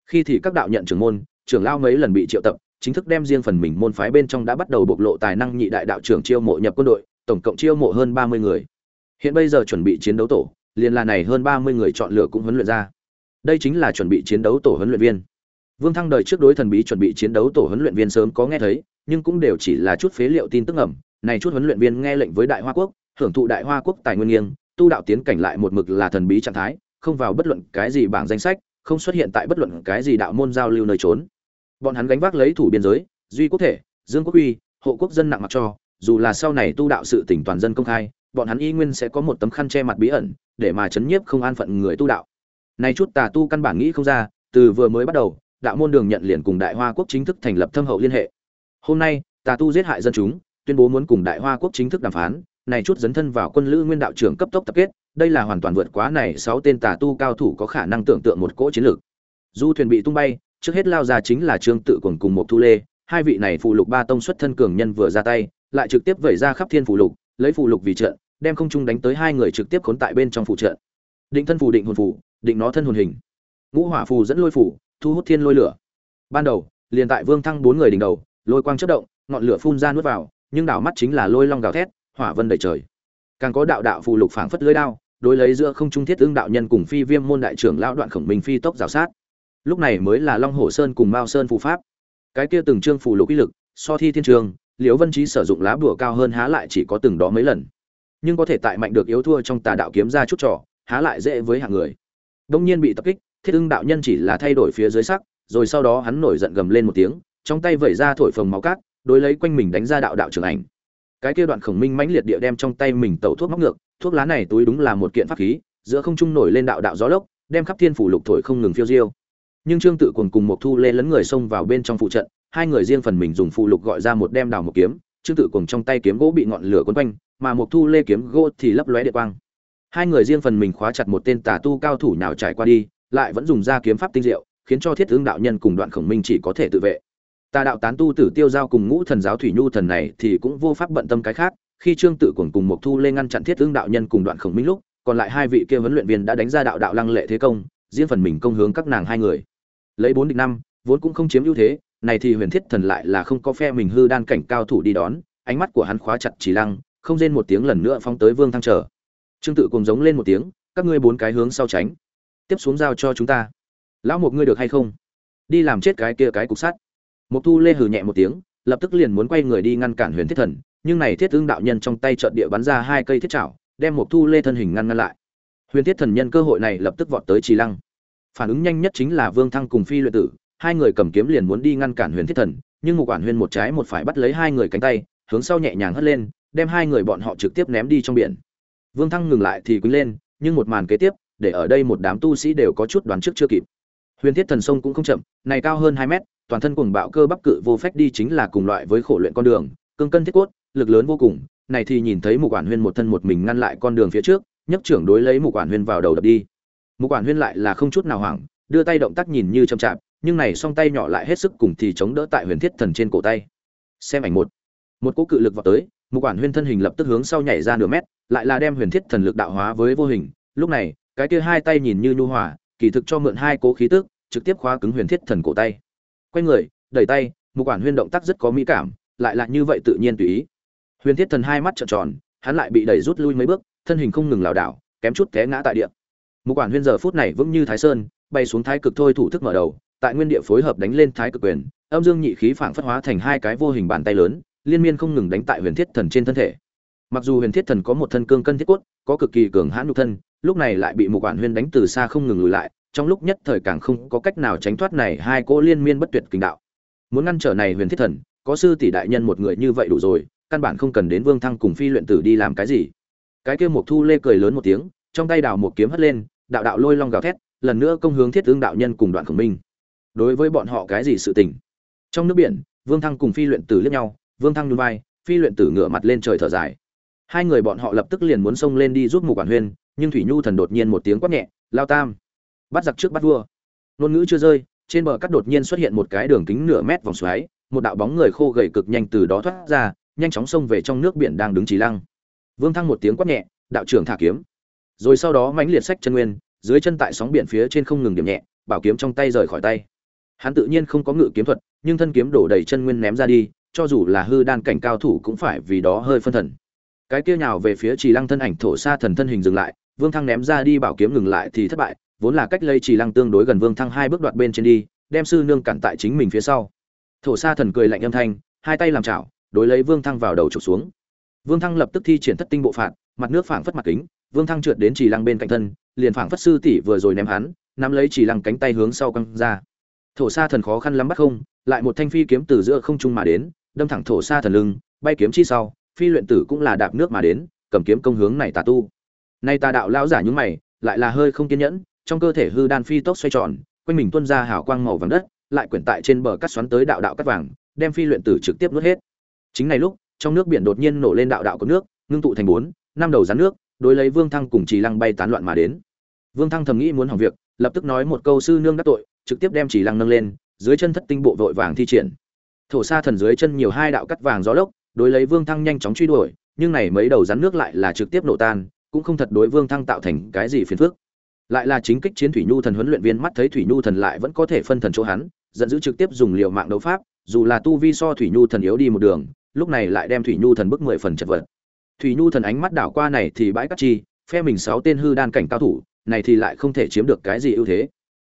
Khi thì các đạo nhận trưởng môn, trưởng lao mấy lần bị triệu tập, chính thức đem riêng phần mình môn phái bên trong đã bắt đầu bộc lộ tài năng nhị đại đạo trưởng chiêu mộ nhập quân đội, tổng cộng chiêu mộ hơn ba mươi người. Hiện bây giờ chuẩn bị chiến đấu tổ, liền là này hơn ba mươi người chọn lựa cũng huấn luyện ra. Đây chính là chuẩn bị chiến đấu tổ huấn luyện viên. Vương Thăng đời trước đối thần bí chuẩn bị chiến đấu tổ huấn luyện viên sớm có nghe thấy, nhưng cũng đều chỉ là chút phế liệu tin tức ẩm, này chút huấn luyện viên nghe lệnh với Đại Hoa quốc, hưởng thụ Đại Hoa quốc tài nguyên nghiêng, tu đạo tiến cảnh lại một mực là thần bí trạng thái, không vào bất luận cái gì bảng danh sách, không xuất hiện tại bất luận cái gì đạo môn giao lưu nơi trốn. Bọn hắn gánh vác lấy thủ biên giới, duy quốc thể, dương quốc uy, hộ quốc dân nặng mặc cho, dù là sau này tu đạo sự tỉnh toàn dân công khai, bọn hắn y nguyên sẽ có một tấm khăn che mặt bí ẩn, để mà chấn nhiếp không an phận người tu đạo. Nay chút tà tu căn bản nghĩ không ra, từ vừa mới bắt đầu, đạo môn đường nhận liền cùng Đại Hoa quốc chính thức thành lập thâm hậu liên hệ. Hôm nay, tà tu giết hại dân chúng, tuyên bố muốn cùng Đại Hoa quốc chính thức đàm phán, này chút dấn thân vào quân lữ nguyên đạo trưởng cấp tốc tập kết đây là hoàn toàn vượt quá này sáu tên tà tu cao thủ có khả năng tưởng tượng một cỗ chiến lược du thuyền bị tung bay trước hết lao ra chính là trương tự quần cùng một thu lê hai vị này phụ lục ba tông xuất thân cường nhân vừa ra tay lại trực tiếp vẩy ra khắp thiên phủ lục, lấy phủ lục vì trận, đem không trung đánh tới hai người trực tiếp khốn tại bên trong phủ trận. Định thân phù định hồn phù định nó thân hồn hình. Ngũ hỏa phù dẫn lôi phù thu hút thiên lôi lửa. Ban đầu, liền tại vương thăng bốn người đỉnh đầu, lôi quang chất động, ngọn lửa phun ra nuốt vào, nhưng đảo mắt chính là lôi long gào thét, hỏa vân đầy trời. Càng có đạo đạo phù lục phảng phất lưới đao, đối lấy giữa không trung thiết ương đạo nhân cùng phi viêm môn đại trưởng lão đoạn khổng minh phi tốc rào sát. Lúc này mới là long hồ sơn cùng mao sơn phù pháp. Cái kia từng trương phù lục uy lực, so thi thiên trường liễu vân trí sử dụng lá bùa cao hơn há lại chỉ có từng đó mấy lần. Nhưng có thể tại mạnh được yếu thua trong tà đạo kiếm ra chút trò, há lại dễ với hạng người. Đông nhiên bị tập kích, thiết ưng đạo nhân chỉ là thay đổi phía dưới sắc, rồi sau đó hắn nổi giận gầm lên một tiếng, trong tay vẩy ra thổi phồng máu cát, đối lấy quanh mình đánh ra đạo đạo trưởng ảnh. Cái kia đoạn khổng minh mãnh liệt địa đem trong tay mình tẩu thuốc móc ngược, thuốc lá này túi đúng là một kiện pháp khí, giữa không trung nổi lên đạo đạo gió lốc, đem khắp thiên phủ lục thổi không ngừng phiêu diêu. Nhưng trương tự cuồng cùng một thu lê lấn người xông vào bên trong phụ trận hai người riêng phần mình dùng phụ lục gọi ra một đem đào một kiếm, trương tự cùng trong tay kiếm gỗ bị ngọn lửa quấn quanh, mà một thu lê kiếm gỗ thì lấp lóe địa quang. Hai người riêng phần mình khóa chặt một tên tà tu cao thủ nào trải qua đi, lại vẫn dùng ra kiếm pháp tinh diệu, khiến cho thiết tướng đạo nhân cùng đoạn khổng minh chỉ có thể tự vệ. Tà đạo tán tu tử tiêu giao cùng ngũ thần giáo thủy nhu thần này thì cũng vô pháp bận tâm cái khác, khi trương tự cùng cùng một thu lê ngăn chặn thiết tướng đạo nhân cùng đoạn khổng minh lúc, còn lại hai vị kia huấn luyện viên đã đánh ra đạo đạo lăng lệ thế công, riêng phần mình công hướng các nàng hai người. Lấy bốn địch năm, vốn cũng không chiếm ưu thế này thì huyền thiết thần lại là không có phe mình hư đan cảnh cao thủ đi đón, ánh mắt của hắn khóa chặt chỉ lăng, không rên một tiếng lần nữa phóng tới vương thăng trở. Trương tự cùng giống lên một tiếng, các ngươi bốn cái hướng sau tránh, tiếp xuống giao cho chúng ta. Lão một ngươi được hay không? Đi làm chết cái kia cái cục sắt. Mục thu lê hừ nhẹ một tiếng, lập tức liền muốn quay người đi ngăn cản huyền thiết thần, nhưng này thiết ương đạo nhân trong tay trợn địa bắn ra hai cây thiết chảo, đem mục thu lê thân hình ngăn ngăn lại. Huyền thiết thần nhân cơ hội này lập tức vọt tới trì lăng. Phản ứng nhanh nhất chính là vương thăng cùng phi luyện tử hai người cầm kiếm liền muốn đi ngăn cản huyền thiết thần, nhưng mục quản huyền một trái một phải bắt lấy hai người cánh tay, hướng sau nhẹ nhàng hất lên, đem hai người bọn họ trực tiếp ném đi trong biển. Vương thăng ngừng lại thì quýnh lên, nhưng một màn kế tiếp, để ở đây một đám tu sĩ đều có chút đoán trước chưa kịp. Huyền thiết thần sông cũng không chậm, này cao hơn hai mét, toàn thân cuồng bạo cơ bắp cự vô phách đi chính là cùng loại với khổ luyện con đường, cương cân thiết cốt, lực lớn vô cùng. Này thì nhìn thấy mục quản huyên một thân một mình ngăn lại con đường phía trước, nhấc trưởng đối lấy mục quản huyên vào đầu đập đi. Mục quản huyên lại là không chút nào hoảng, đưa tay động tác nhìn như chậm chạp nhưng này song tay nhỏ lại hết sức cùng thì chống đỡ tại huyền thiết thần trên cổ tay. Xem ảnh một. Một cỗ cự lực vào tới một quản huyên thân hình lập tức hướng sau nhảy ra nửa mét, lại là đem huyền thiết thần lực đạo hóa với vô hình. Lúc này, cái kia hai tay nhìn như nhu hòa, kỳ thực cho mượn hai cố khí tức, trực tiếp khóa cứng huyền thiết thần cổ tay. Quay người, đẩy tay một quản huyên động tác rất có mỹ cảm, lại là như vậy tự nhiên tùy ý. Huyền thiết thần hai mắt trợn tròn, hắn lại bị đẩy rút lui mấy bước, thân hình không ngừng lảo đảo, kém chút té ngã tại địa. Một quản huyên giờ phút này vững như thái sơn bay xuống thái cực thôi thủ thức mở đầu, tại nguyên địa phối hợp đánh lên thái cực quyền, âm dương nhị khí phảng phất hóa thành hai cái vô hình bàn tay lớn, liên miên không ngừng đánh tại huyền thiết thần trên thân thể. Mặc dù huyền thiết thần có một thân cương cân thiết cốt, có cực kỳ cường hãn nhục thân, lúc này lại bị một quản huyên đánh từ xa không ngừng lùi lại, trong lúc nhất thời càng không có cách nào tránh thoát này hai cỗ liên miên bất tuyệt kinh đạo. Muốn ngăn trở này huyền thiết thần, có sư tỷ đại nhân một người như vậy đủ rồi, căn bản không cần đến vương thăng cùng phi luyện tử đi làm cái gì. Cái kia mục thu lê cười lớn một tiếng, trong tay đào một kiếm hất lên, đạo đạo lôi long gào thét lần nữa công hướng thiết tướng đạo nhân cùng đoạn khổng minh. Đối với bọn họ cái gì sự tình? Trong nước biển, vương thăng cùng phi luyện tử liếc nhau, vương thăng nhún vai, phi luyện tử ngửa mặt lên trời thở dài. Hai người bọn họ lập tức liền muốn xông lên đi giúp mục quản huyên, nhưng thủy nhu thần đột nhiên một tiếng quát nhẹ, lao tam! Bắt giặc trước bắt vua. Ngôn ngữ chưa rơi, trên bờ cắt đột nhiên xuất hiện một cái đường kính nửa mét vòng xoáy, một đạo bóng người khô gầy cực nhanh từ đó thoát ra, nhanh chóng xông về trong nước biển đang đứng trí lăng. Vương thăng một tiếng quát nhẹ, đạo trưởng thả kiếm. Rồi sau đó mãnh liệt sách chân nguyên dưới chân tại sóng biển phía trên không ngừng điểm nhẹ, bảo kiếm trong tay rời khỏi tay. Hắn tự nhiên không có ngự kiếm thuật, nhưng thân kiếm đổ đầy chân nguyên ném ra đi, cho dù là hư đan cảnh cao thủ cũng phải vì đó hơi phân thần. Cái kia nhào về phía trì lăng thân ảnh thổ xa thần thân hình dừng lại, vương thăng ném ra đi bảo kiếm ngừng lại thì thất bại, vốn là cách lây trì lăng tương đối gần vương thăng hai bước đoạt bên trên đi, đem sư nương cản tại chính mình phía sau. Thổ xa thần cười lạnh âm thanh, hai tay làm chảo, đối lấy vương thăng vào đầu trục xuống. Vương thăng lập tức thi triển thất tinh bộ phạt, mặt nước phảng phất mặt kính vương thăng trượt đến trì lăng bên cạnh thân, liền phảng phất sư tỷ vừa rồi ném hắn, nắm lấy trì lăng cánh tay hướng sau căng ra. Thổ Sa thần khó khăn lắm bắt không, lại một thanh phi kiếm từ giữa không trung mà đến, đâm thẳng thổ Sa thần lưng, bay kiếm chi sau, phi luyện tử cũng là đạp nước mà đến, cầm kiếm công hướng này tà tu. Nay tà đạo lão giả nhúng mày, lại là hơi không kiên nhẫn, trong cơ thể hư đan phi tốc xoay tròn, quanh mình tuôn ra hào quang màu vàng đất, lại quyển tại trên bờ cắt xoắn tới đạo đạo cắt vàng, đem phi luyện tử trực tiếp nuốt hết. Chính này lúc, trong nước biển đột nhiên nổ lên đạo đạo có nước, ngưng tụ thành bốn, năm đầu rắn nước đối lấy vương thăng cùng chỉ lăng bay tán loạn mà đến. Vương thăng thầm nghĩ muốn hỏng việc, lập tức nói một câu sư nương đắc tội, trực tiếp đem chỉ lăng nâng lên, dưới chân thất tinh bộ vội vàng thi triển. Thổ sa thần dưới chân nhiều hai đạo cắt vàng gió lốc, đối lấy vương thăng nhanh chóng truy đuổi, nhưng này mấy đầu rắn nước lại là trực tiếp nổ tan, cũng không thật đối vương thăng tạo thành cái gì phiền phức. Lại là chính kích chiến thủy nhu thần huấn luyện viên mắt thấy thủy nhu thần lại vẫn có thể phân thần chỗ hắn, giận dữ trực tiếp dùng liều mạng đấu pháp, dù là tu vi so thủy nhu thần yếu đi một đường, lúc này lại đem thủy nhu thần bức mười phần chật vật thủy nhu thần ánh mắt đảo qua này thì bãi cắt chi, phe mình sáu tên hư đan cảnh cao thủ, này thì lại không thể chiếm được cái gì ưu thế.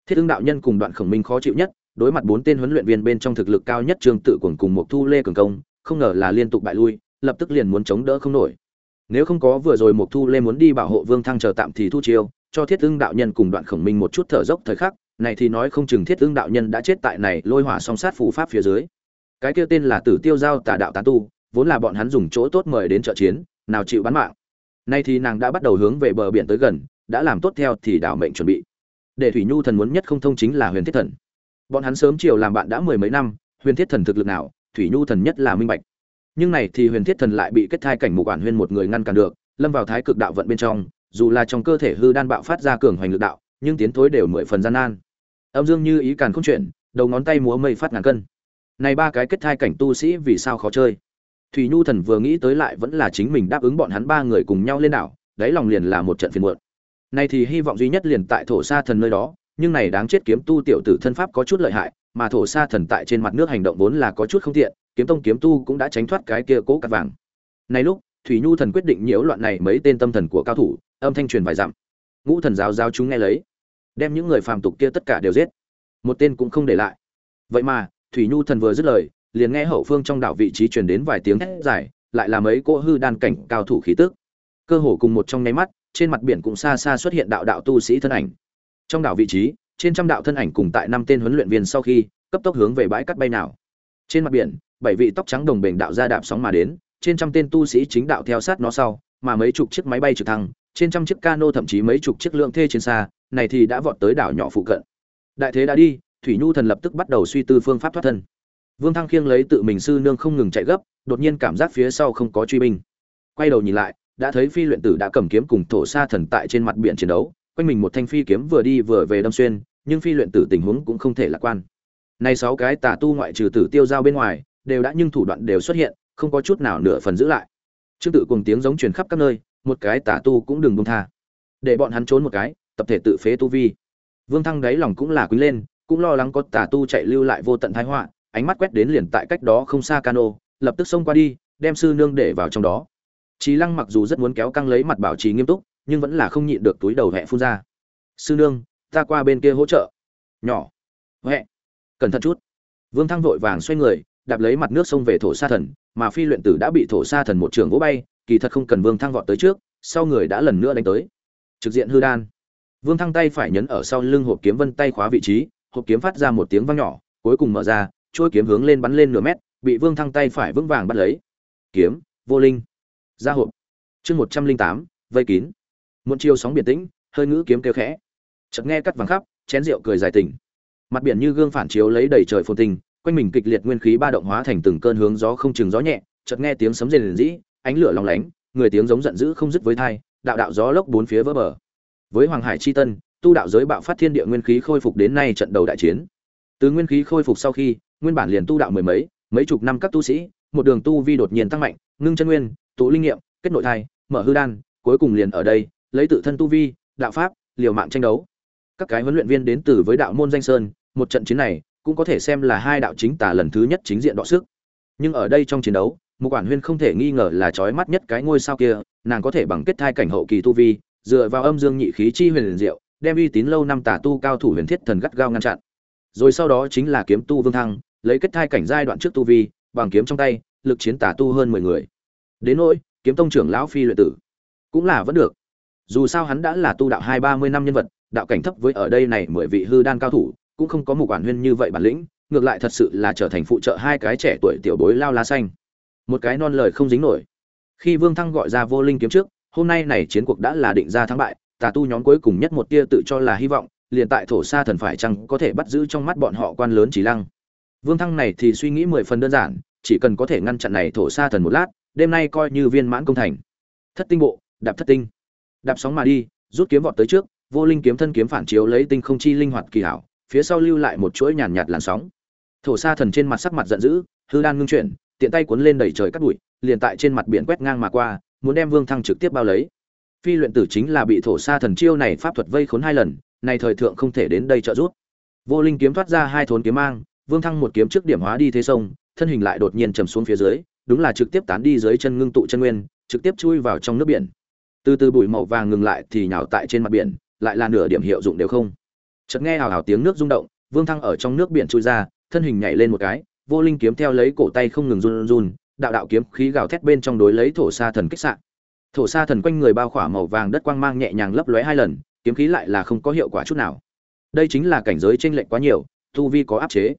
Thiết ứng đạo nhân cùng đoạn khổng minh khó chịu nhất, đối mặt bốn tên huấn luyện viên bên trong thực lực cao nhất trương tự cuồng cùng một thu lê cường công, không ngờ là liên tục bại lui, lập tức liền muốn chống đỡ không nổi. Nếu không có vừa rồi một thu lê muốn đi bảo hộ vương thăng chờ tạm thì thu chiêu, cho thiết ưng đạo nhân cùng đoạn khổng minh một chút thở dốc thời khắc, này thì nói không chừng thiết ưng đạo nhân đã chết tại này lôi hỏa song sát phù pháp phía dưới. Cái kia tên là tử tiêu giao tà đạo tán tu, vốn là bọn hắn dùng chỗ tốt mời đến trợ chiến nào chịu bán mạng. Nay thì nàng đã bắt đầu hướng về bờ biển tới gần, đã làm tốt theo thì đảo mệnh chuẩn bị. Để thủy nhu thần muốn nhất không thông chính là huyền thiết thần. Bọn hắn sớm chiều làm bạn đã mười mấy năm, huyền thiết thần thực lực nào, thủy nhu thần nhất là minh bạch. Nhưng này thì huyền thiết thần lại bị kết thai cảnh mục quản huyên một người ngăn cản được, lâm vào thái cực đạo vận bên trong, dù là trong cơ thể hư đan bạo phát ra cường hoành lực đạo, nhưng tiến thối đều mười phần gian nan. Âm dương như ý càn không chuyển đầu ngón tay múa mây phát ngàn cân. Này ba cái kết thai cảnh tu sĩ vì sao khó chơi? Thủy nhu thần vừa nghĩ tới lại vẫn là chính mình đáp ứng bọn hắn ba người cùng nhau lên đảo, đáy lòng liền là một trận phiền muộn. Này thì hy vọng duy nhất liền tại thổ sa thần nơi đó, nhưng này đáng chết kiếm tu tiểu tử thân pháp có chút lợi hại, mà thổ sa thần tại trên mặt nước hành động vốn là có chút không tiện, kiếm tông kiếm tu cũng đã tránh thoát cái kia cố cắt vàng. Này lúc, thủy nhu thần quyết định nhiễu loạn này mấy tên tâm thần của cao thủ, âm thanh truyền vài dặm. Ngũ thần giáo giáo chúng nghe lấy, đem những người phàm tục kia tất cả đều giết. Một tên cũng không để lại. Vậy mà, thủy nhu thần vừa dứt lời liền nghe hậu phương trong đảo vị trí truyền đến vài tiếng hét dài, lại là mấy cỗ hư đan cảnh cao thủ khí tức. Cơ hồ cùng một trong nháy mắt, trên mặt biển cũng xa xa xuất hiện đạo đạo tu sĩ thân ảnh. Trong đảo vị trí, trên trăm đạo thân ảnh cùng tại năm tên huấn luyện viên sau khi, cấp tốc hướng về bãi cắt bay nào. Trên mặt biển, bảy vị tóc trắng đồng bền đạo ra đạp sóng mà đến, trên trăm tên tu sĩ chính đạo theo sát nó sau, mà mấy chục chiếc máy bay trực thăng, trên trăm chiếc cano thậm chí mấy chục chiếc lượng thê trên xa, này thì đã vọt tới đảo nhỏ phụ cận. Đại thế đã đi, thủy nhu thần lập tức bắt đầu suy tư phương pháp thoát thân vương thăng khiêng lấy tự mình sư nương không ngừng chạy gấp, đột nhiên cảm giác phía sau không có truy binh. Quay đầu nhìn lại, đã thấy phi luyện tử đã cầm kiếm cùng thổ sa thần tại trên mặt biển chiến đấu, quanh mình một thanh phi kiếm vừa đi vừa về đâm xuyên, nhưng phi luyện tử tình huống cũng không thể lạc quan. Nay sáu cái tà tu ngoại trừ tử tiêu giao bên ngoài, đều đã nhưng thủ đoạn đều xuất hiện, không có chút nào nửa phần giữ lại. Trương tự cùng tiếng giống truyền khắp các nơi, một cái tà tu cũng đừng buông tha. Để bọn hắn trốn một cái, tập thể tự phế tu vi. Vương thăng đáy lòng cũng là quý lên, cũng lo lắng có tà tu chạy lưu lại vô tận tai họa ánh mắt quét đến liền tại cách đó không xa cano, lập tức xông qua đi, đem sư nương để vào trong đó. Trí lăng mặc dù rất muốn kéo căng lấy mặt bảo trì nghiêm túc, nhưng vẫn là không nhịn được túi đầu hẹ phun ra. Sư nương, ta qua bên kia hỗ trợ. Nhỏ huệ cẩn thận chút. Vương thăng vội vàng xoay người, đạp lấy mặt nước sông về thổ sa thần, mà phi luyện tử đã bị thổ sa thần một trường vỗ bay, kỳ thật không cần vương thăng vọt tới trước, sau người đã lần nữa đánh tới. Trực diện hư đan. Vương thăng tay phải nhấn ở sau lưng hộp kiếm vân tay khóa vị trí, hộp kiếm phát ra một tiếng vang nhỏ, cuối cùng mở ra trôi kiếm hướng lên bắn lên nửa mét, bị vương thăng tay phải vững vàng bắt lấy. Kiếm, vô linh. Ra hộp. Chương một trăm linh tám, vây kín. Muộn chiều sóng biển tĩnh, hơi ngữ kiếm kêu khẽ. Chợt nghe cắt vàng khắp, chén rượu cười dài tỉnh mặt biển như gương phản chiếu lấy đầy trời phồn tình quanh mình kịch liệt nguyên khí ba động hóa thành từng cơn hướng gió không chừng gió nhẹ, chợt nghe tiếng sấm rền rĩ, ánh lửa lòng lánh, người tiếng giống giận dữ không dứt với thai, đạo đạo gió lốc bốn phía vỡ bờ. Với hoàng hải chi tân, tu đạo giới bạo phát thiên địa nguyên khí khôi phục đến nay trận đầu đại chiến. Từ nguyên khí khôi phục sau khi nguyên bản liền tu đạo mười mấy mấy chục năm các tu sĩ, một đường tu vi đột nhiên tăng mạnh, ngưng chân nguyên, tụ linh nghiệm, kết nội thai, mở hư đan, cuối cùng liền ở đây, lấy tự thân tu vi, đạo pháp, liều mạng tranh đấu. Các cái huấn luyện viên đến từ với đạo môn danh sơn, một trận chiến này cũng có thể xem là hai đạo chính tả lần thứ nhất chính diện đọ sức. Nhưng ở đây trong chiến đấu một quản huyên không thể nghi ngờ là chói mắt nhất cái ngôi sao kia, nàng có thể bằng kết thai cảnh hậu kỳ tu vi, dựa vào âm dương nhị khí chi huyền liền diệu, đem uy tín lâu năm tả tu cao thủ huyền thiết thần gắt gao ngăn chặn. Rồi sau đó chính là kiếm tu vương thăng lấy kết thai cảnh giai đoạn trước tu vi, bằng kiếm trong tay, lực chiến tả tu hơn mười người. Đến nỗi, kiếm tông trưởng lão phi luyện tử, cũng là vẫn được. Dù sao hắn đã là tu đạo hai ba mươi năm nhân vật, đạo cảnh thấp với ở đây này mười vị hư đan cao thủ, cũng không có một quản huyên như vậy bản lĩnh, ngược lại thật sự là trở thành phụ trợ hai cái trẻ tuổi tiểu bối lao lá xanh. Một cái non lời không dính nổi. Khi vương thăng gọi ra vô linh kiếm trước, hôm nay này chiến cuộc đã là định ra thắng bại, tà tu nhóm cuối cùng nhất một tia tự cho là hy vọng, liền tại thổ sa thần phải chăng có thể bắt giữ trong mắt bọn họ quan lớn chỉ lăng vương thăng này thì suy nghĩ mười phần đơn giản, chỉ cần có thể ngăn chặn này thổ sa thần một lát, đêm nay coi như viên mãn công thành. Thất tinh bộ, đạp thất tinh. Đạp sóng mà đi, rút kiếm vọt tới trước, vô linh kiếm thân kiếm phản chiếu lấy tinh không chi linh hoạt kỳ hảo, phía sau lưu lại một chuỗi nhàn nhạt làn sóng. Thổ sa thần trên mặt sắc mặt giận dữ, hư đan ngưng chuyển, tiện tay cuốn lên đẩy trời cắt bụi, liền tại trên mặt biển quét ngang mà qua, muốn đem vương thăng trực tiếp bao lấy. Phi luyện tử chính là bị thổ sa thần chiêu này pháp thuật vây khốn hai lần này thời thượng không thể đến đây trợ giúp. Vô linh kiếm thoát ra hai thốn kiếm mang vương thăng một kiếm trước điểm hóa đi thế sông, thân hình lại đột nhiên trầm xuống phía dưới, đúng là trực tiếp tán đi dưới chân ngưng tụ chân nguyên, trực tiếp chui vào trong nước biển. Từ từ bụi màu vàng ngừng lại thì nhào tại trên mặt biển, lại là nửa điểm hiệu dụng đều không. Chợt nghe hào hào tiếng nước rung động, vương thăng ở trong nước biển chui ra, thân hình nhảy lên một cái, vô linh kiếm theo lấy cổ tay không ngừng run run đạo đạo kiếm khí gào thét bên trong đối lấy thổ sa thần kích sạn thổ sa thần quanh người bao khỏa màu vàng đất quang mang nhẹ nhàng lấp lóe hai lần, kiếm khí lại là không có hiệu quả chút nào. Đây chính là cảnh giới chênh lệch quá nhiều, tu vi có áp chế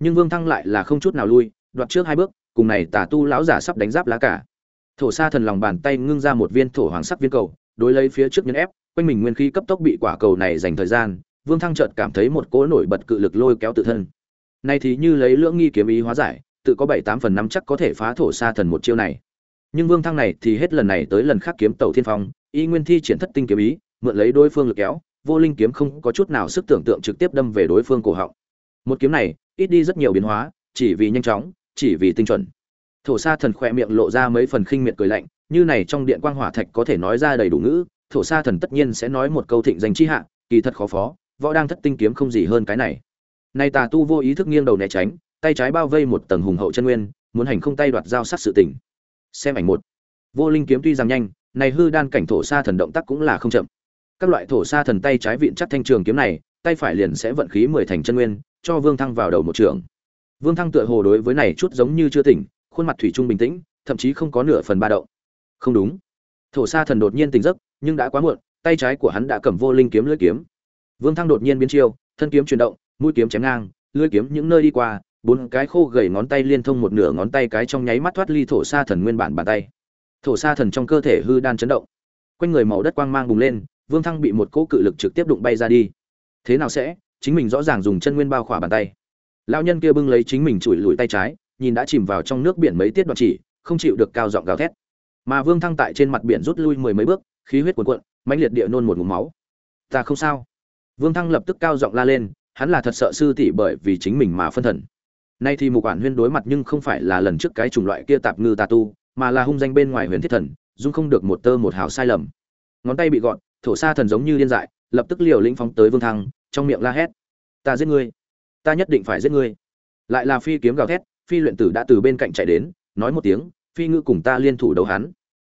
nhưng vương thăng lại là không chút nào lui, đoạt trước hai bước, cùng này tà tu lão giả sắp đánh giáp lá cả. Thổ sa thần lòng bàn tay ngưng ra một viên thổ hoàng sắc viên cầu, đối lấy phía trước nhân ép, quanh mình nguyên khí cấp tốc bị quả cầu này dành thời gian, vương thăng chợt cảm thấy một cỗ nổi bật cự lực lôi kéo tự thân. Nay thì như lấy lưỡng nghi kiếm ý hóa giải, tự có bảy tám phần năm chắc có thể phá thổ sa thần một chiêu này. Nhưng vương thăng này thì hết lần này tới lần khác kiếm tàu thiên phong, y nguyên thi triển thất tinh kiếm ý, mượn lấy đối phương lực kéo, vô linh kiếm không có chút nào sức tưởng tượng trực tiếp đâm về đối phương cổ họng một kiếm này, ít đi rất nhiều biến hóa, chỉ vì nhanh chóng, chỉ vì tinh chuẩn. Thổ sa thần khỏe miệng lộ ra mấy phần khinh miệt cười lạnh, như này trong điện quang hỏa thạch có thể nói ra đầy đủ ngữ, thổ sa thần tất nhiên sẽ nói một câu thịnh danh chi hạ, kỳ thật khó phó, võ đang thất tinh kiếm không gì hơn cái này. Nay tà tu vô ý thức nghiêng đầu né tránh, tay trái bao vây một tầng hùng hậu chân nguyên, muốn hành không tay đoạt dao sát sự tình. Xem ảnh một. Vô linh kiếm tuy rằng nhanh, này hư đan cảnh thổ sa thần động tác cũng là không chậm. Các loại thổ sa thần tay trái vịn chắc thanh trường kiếm này, tay phải liền sẽ vận khí mười thành chân nguyên cho vương thăng vào đầu một trường. Vương thăng tựa hồ đối với này chút giống như chưa tỉnh, khuôn mặt thủy chung bình tĩnh, thậm chí không có nửa phần ba động. Không đúng. Thổ sa thần đột nhiên tỉnh giấc, nhưng đã quá muộn, tay trái của hắn đã cầm vô linh kiếm lưỡi kiếm. Vương thăng đột nhiên biến chiêu, thân kiếm chuyển động, mũi kiếm chém ngang, lưỡi kiếm những nơi đi qua, bốn cái khô gầy ngón tay liên thông một nửa ngón tay cái trong nháy mắt thoát ly thổ sa thần nguyên bản bàn tay. Thổ sa thần trong cơ thể hư đan chấn động. Quanh người màu đất quang mang bùng lên, vương thăng bị một cỗ cự lực trực tiếp đụng bay ra đi. Thế nào sẽ? Chính mình rõ ràng dùng chân nguyên bao khỏa bàn tay. Lão nhân kia bưng lấy chính mình chùi lùi tay trái, nhìn đã chìm vào trong nước biển mấy tiết đoạn chỉ, không chịu được cao giọng gào thét. Mà vương thăng tại trên mặt biển rút lui mười mấy bước, khí huyết cuồn cuộn, mãnh liệt địa nôn một ngụm máu. Ta không sao. Vương thăng lập tức cao giọng la lên, hắn là thật sợ sư tỷ bởi vì chính mình mà phân thần. Nay thì mục quản huyên đối mặt nhưng không phải là lần trước cái chủng loại kia tạp ngư tà tu, mà là hung danh bên ngoài huyền thiết thần, dung không được một tơ một hào sai lầm. Ngón tay bị gọn, thổ sa thần giống như điên dại, lập tức liều lĩnh phóng tới vương thăng trong miệng la hét, ta giết ngươi, ta nhất định phải giết ngươi. Lại là phi kiếm gào thét, phi luyện tử đã từ bên cạnh chạy đến, nói một tiếng, phi ngư cùng ta liên thủ đấu hắn,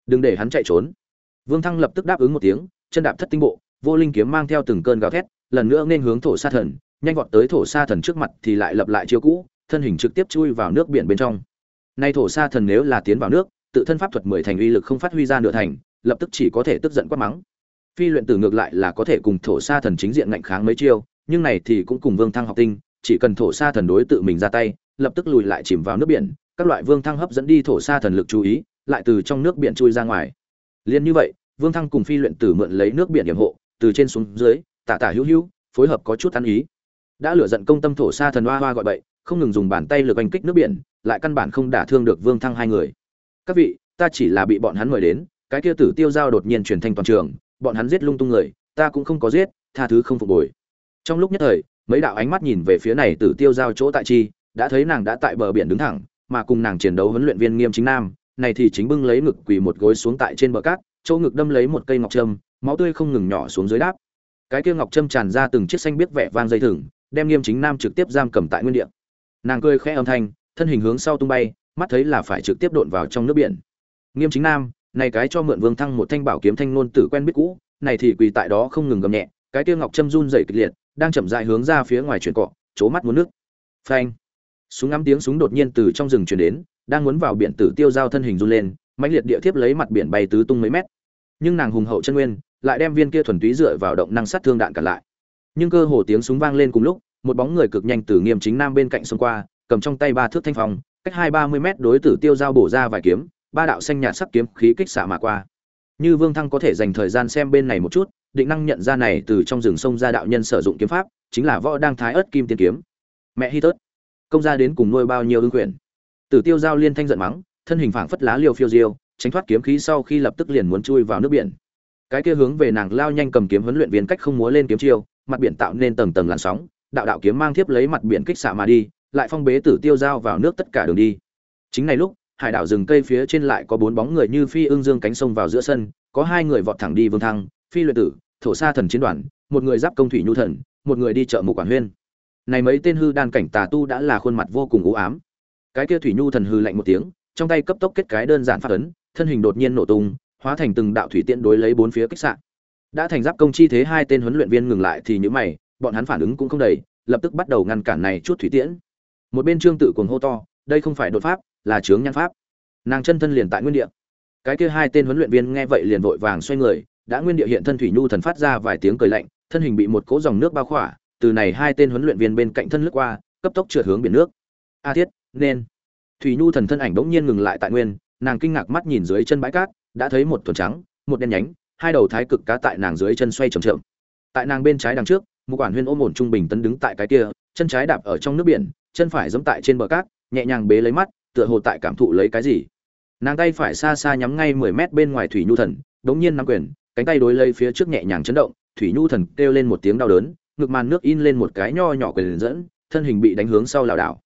đừng để hắn chạy trốn. Vương thăng lập tức đáp ứng một tiếng, chân đạp thất tinh bộ, vô linh kiếm mang theo từng cơn gào thét, lần nữa nên hướng thổ sa thần, nhanh gọn tới thổ sa thần trước mặt thì lại lập lại chiêu cũ, thân hình trực tiếp chui vào nước biển bên trong. Nay thổ sa thần nếu là tiến vào nước, tự thân pháp thuật mười thành uy lực không phát huy ra nửa thành, lập tức chỉ có thể tức giận quát mắng phi luyện tử ngược lại là có thể cùng thổ sa thần chính diện ngạnh kháng mấy chiêu, nhưng này thì cũng cùng vương thăng học tinh, chỉ cần thổ sa thần đối tự mình ra tay, lập tức lùi lại chìm vào nước biển, các loại vương thăng hấp dẫn đi thổ sa thần lực chú ý, lại từ trong nước biển chui ra ngoài. Liền như vậy, vương thăng cùng phi luyện tử mượn lấy nước biển hiểm hộ, từ trên xuống dưới, tả tả hữu hữu, phối hợp có chút ăn ý. Đã lựa giận công tâm thổ sa thần hoa hoa gọi bậy, không ngừng dùng bàn tay lực oanh kích nước biển, lại căn bản không đả thương được vương thăng hai người. Các vị, ta chỉ là bị bọn hắn mời đến, cái kia tử tiêu giao đột nhiên truyền thanh toàn trường bọn hắn giết lung tung người, ta cũng không có giết, tha thứ không phục hồi trong lúc nhất thời, mấy đạo ánh mắt nhìn về phía này tử tiêu giao chỗ tại chi, đã thấy nàng đã tại bờ biển đứng thẳng, mà cùng nàng chiến đấu huấn luyện viên nghiêm chính nam, này thì chính bưng lấy ngực quỳ một gối xuống tại trên bờ cát, chỗ ngực đâm lấy một cây ngọc trâm, máu tươi không ngừng nhỏ xuống dưới đáp. Cái kia ngọc trâm tràn ra từng chiếc xanh biết vẻ vang dây thừng, đem nghiêm chính nam trực tiếp giam cầm tại nguyên địa. Nàng cười khẽ âm thanh, thân hình hướng sau tung bay, mắt thấy là phải trực tiếp đột vào trong nước biển. Nghiêm chính nam này cái cho mượn vương thăng một thanh bảo kiếm thanh nôn tử quen biết cũ, này thì quỳ tại đó không ngừng gầm nhẹ, cái tiêu ngọc trâm run rẩy kịch liệt, đang chậm rãi hướng ra phía ngoài chuyển cọ, chố mắt muốn nước. Phanh! Súng ngắm tiếng súng đột nhiên từ trong rừng truyền đến, đang muốn vào biển tử tiêu giao thân hình run lên, mãnh liệt địa thiếp lấy mặt biển bay tứ tung mấy mét. Nhưng nàng hùng hậu chân nguyên, lại đem viên kia thuần túy dựa vào động năng sát thương đạn cả lại. Nhưng cơ hồ tiếng súng vang lên cùng lúc, một bóng người cực nhanh từ nghiêm chính nam bên cạnh xông qua, cầm trong tay ba thước thanh phong, cách hai ba mươi mét đối tử tiêu giao bổ ra vài kiếm ba đạo xanh nhạt sắc kiếm khí kích xạ mà qua. Như vương thăng có thể dành thời gian xem bên này một chút, định năng nhận ra này từ trong rừng sông ra đạo nhân sử dụng kiếm pháp, chính là võ đang thái ớt kim tiên kiếm. Mẹ hi tớt, công gia đến cùng nuôi bao nhiêu ương quyền? Tử tiêu giao liên thanh giận mắng, thân hình phảng phất lá liều phiêu diêu, tránh thoát kiếm khí sau khi lập tức liền muốn chui vào nước biển. Cái kia hướng về nàng lao nhanh cầm kiếm huấn luyện viên cách không múa lên kiếm chiêu, mặt biển tạo nên tầng tầng làn sóng, đạo đạo kiếm mang tiếp lấy mặt biển kích xạ mà đi, lại phong bế tử tiêu giao vào nước tất cả đường đi. Chính này lúc hải đảo rừng cây phía trên lại có bốn bóng người như phi ương dương cánh sông vào giữa sân, có hai người vọt thẳng đi vương thăng, phi luyện tử, thổ sa thần chiến đoàn, một người giáp công thủy nhu thần, một người đi chợ mục quản huyên. Này mấy tên hư đan cảnh tà tu đã là khuôn mặt vô cùng u ám. Cái kia thủy nhu thần hư lạnh một tiếng, trong tay cấp tốc kết cái đơn giản phát ấn, thân hình đột nhiên nổ tung, hóa thành từng đạo thủy tiễn đối lấy bốn phía kích sạn đã thành giáp công chi thế hai tên huấn luyện viên ngừng lại thì những mày, bọn hắn phản ứng cũng không đầy, lập tức bắt đầu ngăn cản này chút thủy tiễn. Một bên trương tự cuồng hô to, đây không phải đột pháp là chướng nhan pháp. Nàng chân thân liền tại nguyên địa. Cái kia hai tên huấn luyện viên nghe vậy liền vội vàng xoay người, đã nguyên địa hiện thân thủy nhu thần phát ra vài tiếng cười lạnh, thân hình bị một cỗ dòng nước bao khỏa, từ này hai tên huấn luyện viên bên cạnh thân lướt qua, cấp tốc trượt hướng biển nước. A thiết, nên. Thủy nhu thần thân ảnh bỗng nhiên ngừng lại tại nguyên, nàng kinh ngạc mắt nhìn dưới chân bãi cát, đã thấy một tuần trắng, một đen nhánh, hai đầu thái cực cá tại nàng dưới chân xoay trầm chậm. Tại nàng bên trái đằng trước, một quản huyên ôm ổn trung bình tấn đứng tại cái kia, chân trái đạp ở trong nước biển, chân phải giẫm tại trên bờ cát, nhẹ nhàng bế lấy mắt tựa hồ tại cảm thụ lấy cái gì. Nàng tay phải xa xa nhắm ngay mười mét bên ngoài thủy nhu thần, đống nhiên nắm quyền, cánh tay đối lấy phía trước nhẹ nhàng chấn động, thủy nhu thần kêu lên một tiếng đau đớn, ngực màn nước in lên một cái nho nhỏ quyền dẫn, thân hình bị đánh hướng sau lảo đảo.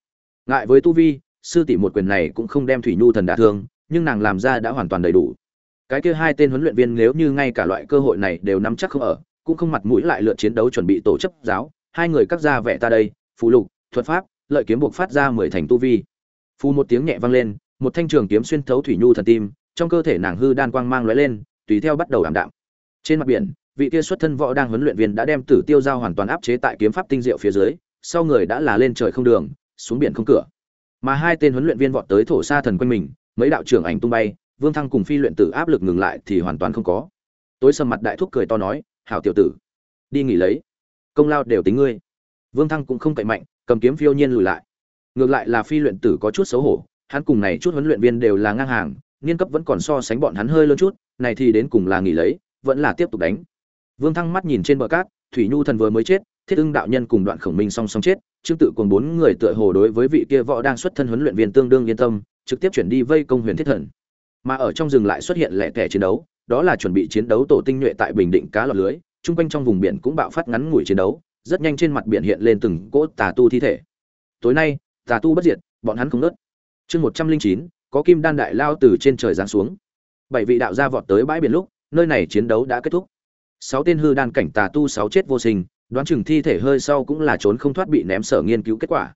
Ngại với tu vi, sư tỷ một quyền này cũng không đem thủy nhu thần đả thương, nhưng nàng làm ra đã hoàn toàn đầy đủ. Cái kia hai tên huấn luyện viên nếu như ngay cả loại cơ hội này đều nắm chắc không ở, cũng không mặt mũi lại lượt chiến đấu chuẩn bị tổ chức giáo, hai người cắt ra vẻ ta đây, phù lục, thuật pháp, lợi kiếm buộc phát ra mười thành tu vi phù một tiếng nhẹ vang lên, một thanh trường kiếm xuyên thấu thủy nhu thần tim, trong cơ thể nàng hư đan quang mang lóe lên, tùy theo bắt đầu ảm đạm. Trên mặt biển, vị kia xuất thân võ đang huấn luyện viên đã đem tử tiêu giao hoàn toàn áp chế tại kiếm pháp tinh diệu phía dưới, sau người đã là lên trời không đường, xuống biển không cửa. Mà hai tên huấn luyện viên vọt tới thổ sa thần quanh mình, mấy đạo trưởng ảnh tung bay, vương thăng cùng phi luyện tử áp lực ngừng lại thì hoàn toàn không có. Tối sầm mặt đại thúc cười to nói, hảo tiểu tử, đi nghỉ lấy. Công lao đều tính ngươi. Vương thăng cũng không cậy mạnh, cầm kiếm phiêu nhiên lùi lại ngược lại là phi luyện tử có chút xấu hổ, hắn cùng này chút huấn luyện viên đều là ngang hàng nghiên cấp vẫn còn so sánh bọn hắn hơi lớn chút, này thì đến cùng là nghỉ lấy, vẫn là tiếp tục đánh. Vương thăng mắt nhìn trên bờ cát, thủy nhu thần vừa mới chết, thiết ưng đạo nhân cùng đoạn khổng minh song song chết, trương tự cùng bốn người tựa hồ đối với vị kia võ đang xuất thân huấn luyện viên tương đương yên tâm, trực tiếp chuyển đi vây công huyền thiết thần. Mà ở trong rừng lại xuất hiện lẻ tẻ chiến đấu, đó là chuẩn bị chiến đấu tổ tinh nhuệ tại bình định cá lọt lưới, chung quanh trong vùng biển cũng bạo phát ngắn ngủi chiến đấu, rất nhanh trên mặt biển hiện lên từng cỗ tà tu thi thể. Tối nay tà tu bất diệt bọn hắn không nớt. Chương một trăm linh chín có kim đan đại lao từ trên trời giáng xuống. Bảy vị đạo gia vọt tới bãi biển lúc nơi này chiến đấu đã kết thúc. Sáu tên hư đan cảnh tà tu sáu chết vô sinh đoán chừng thi thể hơi sau cũng là trốn không thoát bị ném sở nghiên cứu kết quả.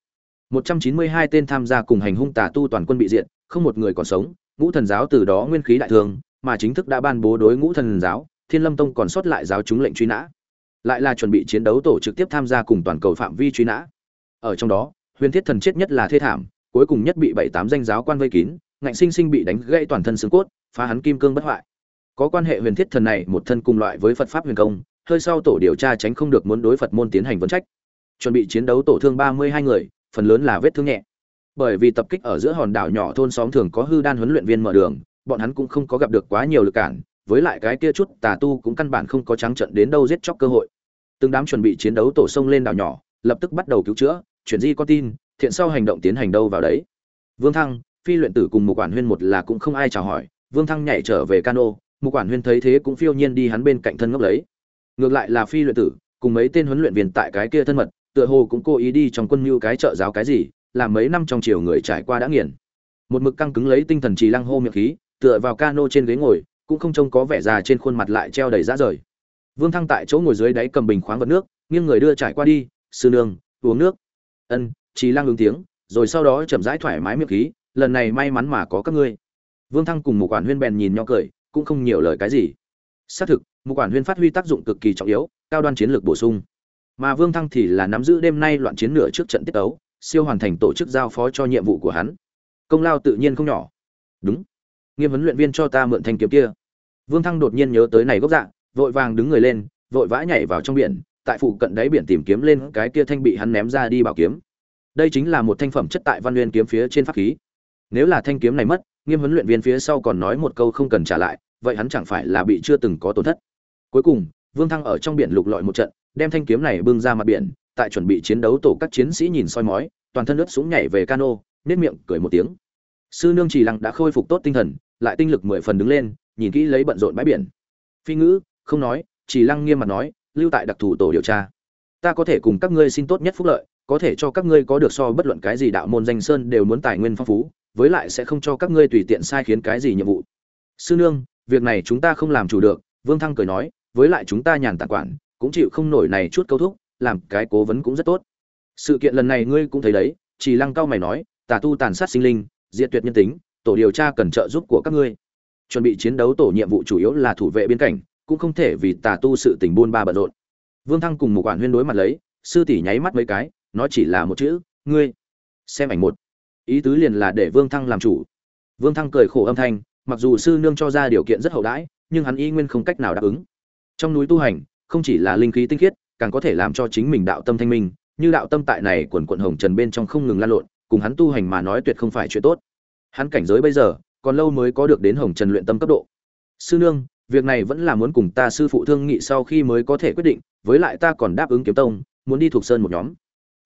Một trăm chín mươi hai tên tham gia cùng hành hung tà tu toàn quân bị diện không một người còn sống ngũ thần giáo từ đó nguyên khí đại thường, mà chính thức đã ban bố đối ngũ thần giáo thiên lâm tông còn sót lại giáo chúng lệnh truy nã. Lại là chuẩn bị chiến đấu tổ trực tiếp tham gia cùng toàn cầu phạm vi truy nã. Ở trong đó huyền thiết thần chết nhất là thê thảm, cuối cùng nhất bị bảy tám danh giáo quan vây kín, ngạnh sinh sinh bị đánh gãy toàn thân xương cốt, phá hắn kim cương bất hoại. Có quan hệ huyền thiết thần này một thân cùng loại với phật pháp huyền công, hơi sau tổ điều tra tránh không được muốn đối phật môn tiến hành vấn trách. Chuẩn bị chiến đấu tổ thương ba mươi hai người, phần lớn là vết thương nhẹ. Bởi vì tập kích ở giữa hòn đảo nhỏ thôn xóm thường có hư đan huấn luyện viên mở đường, bọn hắn cũng không có gặp được quá nhiều lực cản, với lại cái kia chút tà tu cũng căn bản không có trắng trận đến đâu giết chóc cơ hội. Từng đám chuẩn bị chiến đấu tổ sông lên đảo nhỏ, lập tức bắt đầu cứu chữa chuyển di con tin, thiện sau hành động tiến hành đâu vào đấy. Vương thăng, phi luyện tử cùng một quản huyên một là cũng không ai chào hỏi. Vương thăng nhảy trở về cano một quản huyên thấy thế cũng phiêu nhiên đi hắn bên cạnh thân ngốc lấy. Ngược lại là phi luyện tử, cùng mấy tên huấn luyện viên tại cái kia thân mật, tựa hồ cũng cố ý đi trong quân mưu cái trợ giáo cái gì làm mấy năm trong chiều người trải qua đã nghiền. Một mực căng cứng lấy tinh thần trì lăng hô miệng khí, tựa vào cano trên ghế ngồi, cũng không trông có vẻ già trên khuôn mặt lại treo đầy rã rời. Vương thăng tại chỗ ngồi dưới đáy cầm bình khoáng vật nước, nghiêng người đưa trải qua đi, sư nương, uống nước ân trí lăng ứng tiếng, rồi sau đó chậm rãi thoải mái miệng khí, lần này may mắn mà có các ngươi. Vương thăng cùng một quản huyên bèn nhìn nhau cười, cũng không nhiều lời cái gì. Xác thực một quản huyên phát huy tác dụng cực kỳ trọng yếu, cao đoan chiến lược bổ sung. Mà vương thăng thì là nắm giữ đêm nay loạn chiến nửa trước trận tiết ấu siêu hoàn thành tổ chức giao phó cho nhiệm vụ của hắn. Công lao tự nhiên không nhỏ. Đúng. Nghiêm huấn luyện viên cho ta mượn thanh kiếm kia. Vương thăng đột nhiên nhớ tới này gốc dạng vội vàng đứng người lên, vội vã nhảy vào trong biển tại phụ cận đáy biển tìm kiếm lên cái kia thanh bị hắn ném ra đi bảo kiếm. Đây chính là một thanh phẩm chất tại văn nguyên kiếm phía trên pháp khí. Nếu là thanh kiếm này mất, nghiêm huấn luyện viên phía sau còn nói một câu không cần trả lại, vậy hắn chẳng phải là bị chưa từng có tổn thất. Cuối cùng, vương thăng ở trong biển lục lọi một trận, đem thanh kiếm này bưng ra mặt biển, tại chuẩn bị chiến đấu tổ các chiến sĩ nhìn soi mói, toàn thân ướt súng nhảy về cano nết miệng cười một tiếng. Sư nương chỉ lăng đã khôi phục tốt tinh thần, lại tinh lực mười phần đứng lên, nhìn kỹ lấy bận rộn bãi biển. Phi ngữ, không nói chỉ lăng nghiêm mặt nói lưu tại đặc thù tổ điều tra. Ta có thể cùng các ngươi xin tốt nhất phúc lợi, có thể cho các ngươi có được so bất luận cái gì đạo môn danh sơn đều muốn tài nguyên phong phú, với lại sẽ không cho các ngươi tùy tiện sai khiến cái gì nhiệm vụ. Sư nương, việc này chúng ta không làm chủ được, vương thăng cười nói, với lại chúng ta nhàn tản quản, cũng chịu không nổi này chút câu thúc, làm cái cố vấn cũng rất tốt. Sự kiện lần này ngươi cũng thấy đấy, chỉ lăng cao mày nói, tà tu tàn sát sinh linh, diệt tuyệt nhân tính, tổ điều tra cần trợ giúp của các ngươi. Chuẩn bị chiến đấu tổ nhiệm vụ chủ yếu là thủ vệ biên cảnh cũng không thể vì tà tu sự tình buôn ba bận rộn. Vương thăng cùng một quản huyên đối mặt lấy, sư tỷ nháy mắt mấy cái, nó chỉ là một chữ, ngươi, xem ảnh một. Ý tứ liền là để vương thăng làm chủ. Vương thăng cười khổ âm thanh, mặc dù sư nương cho ra điều kiện rất hậu đãi, nhưng hắn y nguyên không cách nào đáp ứng. Trong núi tu hành, không chỉ là linh khí tinh khiết, càng có thể làm cho chính mình đạo tâm thanh minh, như đạo tâm tại này quần quận hồng trần bên trong không ngừng lan lộn, cùng hắn tu hành mà nói tuyệt không phải chuyện tốt. Hắn cảnh giới bây giờ, còn lâu mới có được đến hồng trần luyện tâm cấp độ. Sư nương việc này vẫn là muốn cùng ta sư phụ thương nghị sau khi mới có thể quyết định, với lại ta còn đáp ứng kiếm tông, muốn đi thuộc sơn một nhóm.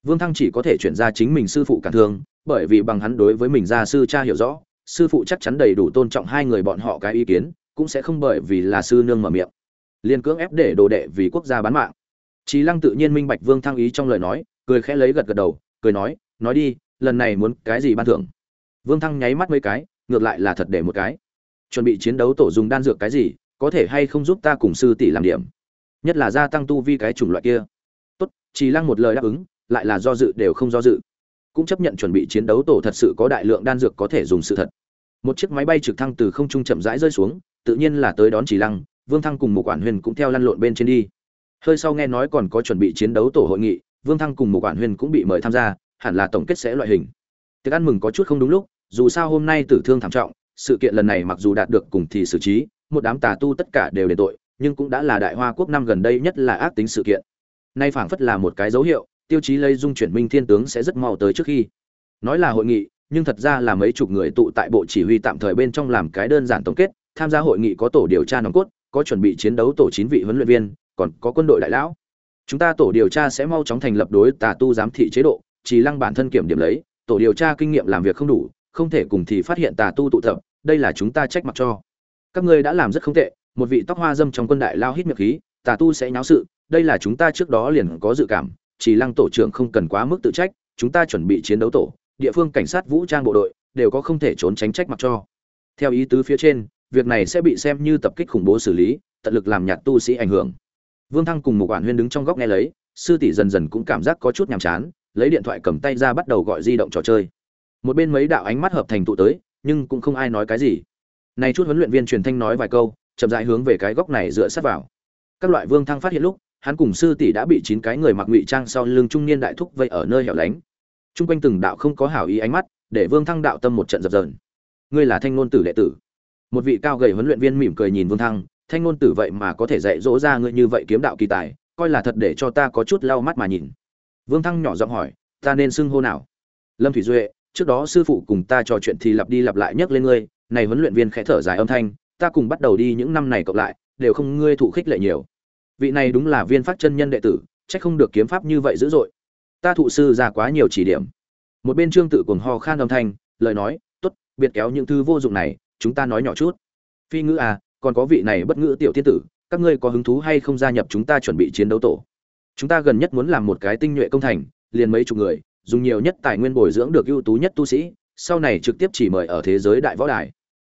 Vương thăng chỉ có thể chuyển ra chính mình sư phụ cản thương, bởi vì bằng hắn đối với mình gia sư cha hiểu rõ, sư phụ chắc chắn đầy đủ tôn trọng hai người bọn họ cái ý kiến, cũng sẽ không bởi vì là sư nương mở miệng. Liên cưỡng ép để đồ đệ vì quốc gia bán mạng. Trí lăng tự nhiên minh bạch vương thăng ý trong lời nói, cười khẽ lấy gật gật đầu, cười nói nói đi, lần này muốn cái gì ban thưởng? Vương thăng nháy mắt mấy cái, ngược lại là thật để một cái. Chuẩn bị chiến đấu tổ dùng đan dược cái gì? Có thể hay không giúp ta cùng sư tỷ làm điểm? Nhất là gia tăng tu vi cái chủng loại kia. Tốt chỉ lăng một lời đáp ứng, lại là do dự đều không do dự. Cũng chấp nhận chuẩn bị chiến đấu tổ thật sự có đại lượng đan dược có thể dùng sự thật. Một chiếc máy bay trực thăng từ không trung chậm rãi rơi xuống, tự nhiên là tới đón chỉ lăng, vương thăng cùng một quản huyền cũng theo lăn lộn bên trên đi. Hơi sau nghe nói còn có chuẩn bị chiến đấu tổ hội nghị, vương thăng cùng một quản huyền cũng bị mời tham gia, hẳn là tổng kết sẽ loại hình. Tiệc ăn mừng có chút không đúng lúc, dù sao hôm nay tử thương thảm trọng, sự kiện lần này mặc dù đạt được cùng thì xử trí một đám tà tu tất cả đều để tội, nhưng cũng đã là đại hoa quốc năm gần đây nhất là ác tính sự kiện. Nay phảng phất là một cái dấu hiệu, tiêu chí lây dung chuyển minh thiên tướng sẽ rất mau tới trước khi. Nói là hội nghị, nhưng thật ra là mấy chục người tụ tại bộ chỉ huy tạm thời bên trong làm cái đơn giản tổng kết, tham gia hội nghị có tổ điều tra nòng cốt, có chuẩn bị chiến đấu tổ chín vị huấn luyện viên, còn có quân đội đại lão. Chúng ta tổ điều tra sẽ mau chóng thành lập đối tà tu giám thị chế độ, chỉ lăng bản thân kiểm điểm lấy, tổ điều tra kinh nghiệm làm việc không đủ, không thể cùng thì phát hiện tà tu tụ tập, đây là chúng ta trách mặc cho các ngươi đã làm rất không tệ, một vị tóc hoa dâm trong quân đại lao hít miệng khí, tà tu sẽ nháo sự, đây là chúng ta trước đó liền có dự cảm, chỉ lăng tổ trưởng không cần quá mức tự trách, chúng ta chuẩn bị chiến đấu tổ, địa phương cảnh sát vũ trang bộ đội, đều có không thể trốn tránh trách mặc cho. Theo ý tứ phía trên, việc này sẽ bị xem như tập kích khủng bố xử lý, tận lực làm nhạt tu sĩ ảnh hưởng. Vương thăng cùng một quản huyên đứng trong góc nghe lấy, sư tỷ dần dần cũng cảm giác có chút nhàm chán, lấy điện thoại cầm tay ra bắt đầu gọi di động trò chơi. Một bên mấy đạo ánh mắt hợp thành tụ tới, nhưng cũng không ai nói cái gì này chút huấn luyện viên truyền thanh nói vài câu, chậm rãi hướng về cái góc này dựa sát vào. Các loại vương thăng phát hiện lúc, hắn cùng sư tỷ đã bị chín cái người mặc ngụy trang sau lưng trung niên đại thúc vây ở nơi hẻo lánh. Trung quanh từng đạo không có hảo ý ánh mắt, để vương thăng đạo tâm một trận dập dờn. Ngươi là thanh ngôn tử đệ tử. Một vị cao gầy huấn luyện viên mỉm cười nhìn vương thăng, thanh ngôn tử vậy mà có thể dạy dỗ ra ngươi như vậy kiếm đạo kỳ tài, coi là thật để cho ta có chút lau mắt mà nhìn. Vương thăng nhỏ giọng hỏi, ta nên xưng hô nào? Lâm thủy duệ, trước đó sư phụ cùng ta trò chuyện thì lặp đi lặp lại nhắc lên ngươi này huấn luyện viên khẽ thở dài âm thanh, ta cùng bắt đầu đi những năm này cộng lại, đều không ngươi thụ khích lệ nhiều. Vị này đúng là viên phát chân nhân đệ tử, chắc không được kiếm pháp như vậy dữ dội. Ta thụ sư ra quá nhiều chỉ điểm. Một bên trương tự cuồng ho khan âm thanh, lời nói, tốt, biệt kéo những thứ vô dụng này, chúng ta nói nhỏ chút. Phi ngữ à còn có vị này bất ngữ tiểu thiên tử, các ngươi có hứng thú hay không gia nhập chúng ta chuẩn bị chiến đấu tổ? Chúng ta gần nhất muốn làm một cái tinh nhuệ công thành, liền mấy chục người, dùng nhiều nhất tài nguyên bồi dưỡng được ưu tú nhất tu sĩ, sau này trực tiếp chỉ mời ở thế giới đại võ đài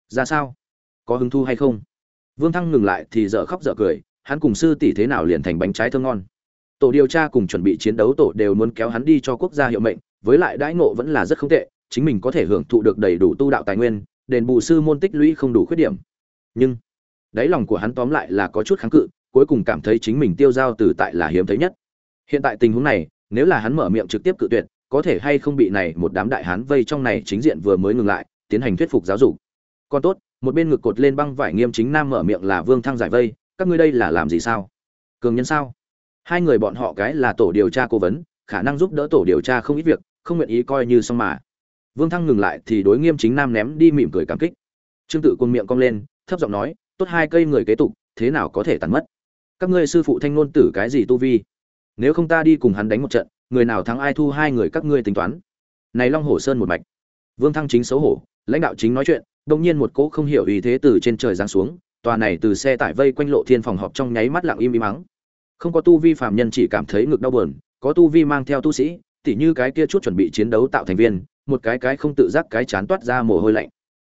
ra sao? Có hứng thu hay không? Vương thăng ngừng lại thì dở khóc dở cười, hắn cùng sư tỷ thế nào liền thành bánh trái thơm ngon. Tổ điều tra cùng chuẩn bị chiến đấu tổ đều muốn kéo hắn đi cho quốc gia hiệu mệnh, với lại đãi ngộ vẫn là rất không tệ, chính mình có thể hưởng thụ được đầy đủ tu đạo tài nguyên, đền bù sư môn tích lũy không đủ khuyết điểm. Nhưng, đáy lòng của hắn tóm lại là có chút kháng cự, cuối cùng cảm thấy chính mình tiêu dao từ tại là hiếm thấy nhất. Hiện tại tình huống này, nếu là hắn mở miệng trực tiếp cự tuyệt, có thể hay không bị này một đám đại hán vây trong này chính diện vừa mới ngừng lại, tiến hành thuyết phục giáo dục còn tốt, một bên ngực cột lên băng vải nghiêm chính nam mở miệng là vương thăng giải vây, các ngươi đây là làm gì sao? Cường nhân sao? Hai người bọn họ cái là tổ điều tra cố vấn, khả năng giúp đỡ tổ điều tra không ít việc, không nguyện ý coi như xong mà. Vương thăng ngừng lại thì đối nghiêm chính nam ném đi mỉm cười cảm kích. Trương tự quân miệng cong lên, thấp giọng nói, tốt hai cây người kế tục, thế nào có thể tàn mất? Các ngươi sư phụ thanh ngôn tử cái gì tu vi? Nếu không ta đi cùng hắn đánh một trận, người nào thắng ai thu hai người các ngươi tính toán. Này long hồ sơn một mạch. Vương thăng chính xấu hổ, lãnh đạo chính nói chuyện đông nhiên một cỗ không hiểu ý thế từ trên trời giáng xuống, tòa này từ xe tải vây quanh lộ thiên phòng họp trong nháy mắt lặng im im mắng. Không có tu vi phạm nhân chỉ cảm thấy ngực đau buồn, có tu vi mang theo tu sĩ, tỉ như cái kia chút chuẩn bị chiến đấu tạo thành viên, một cái cái không tự giác cái chán toát ra mồ hôi lạnh.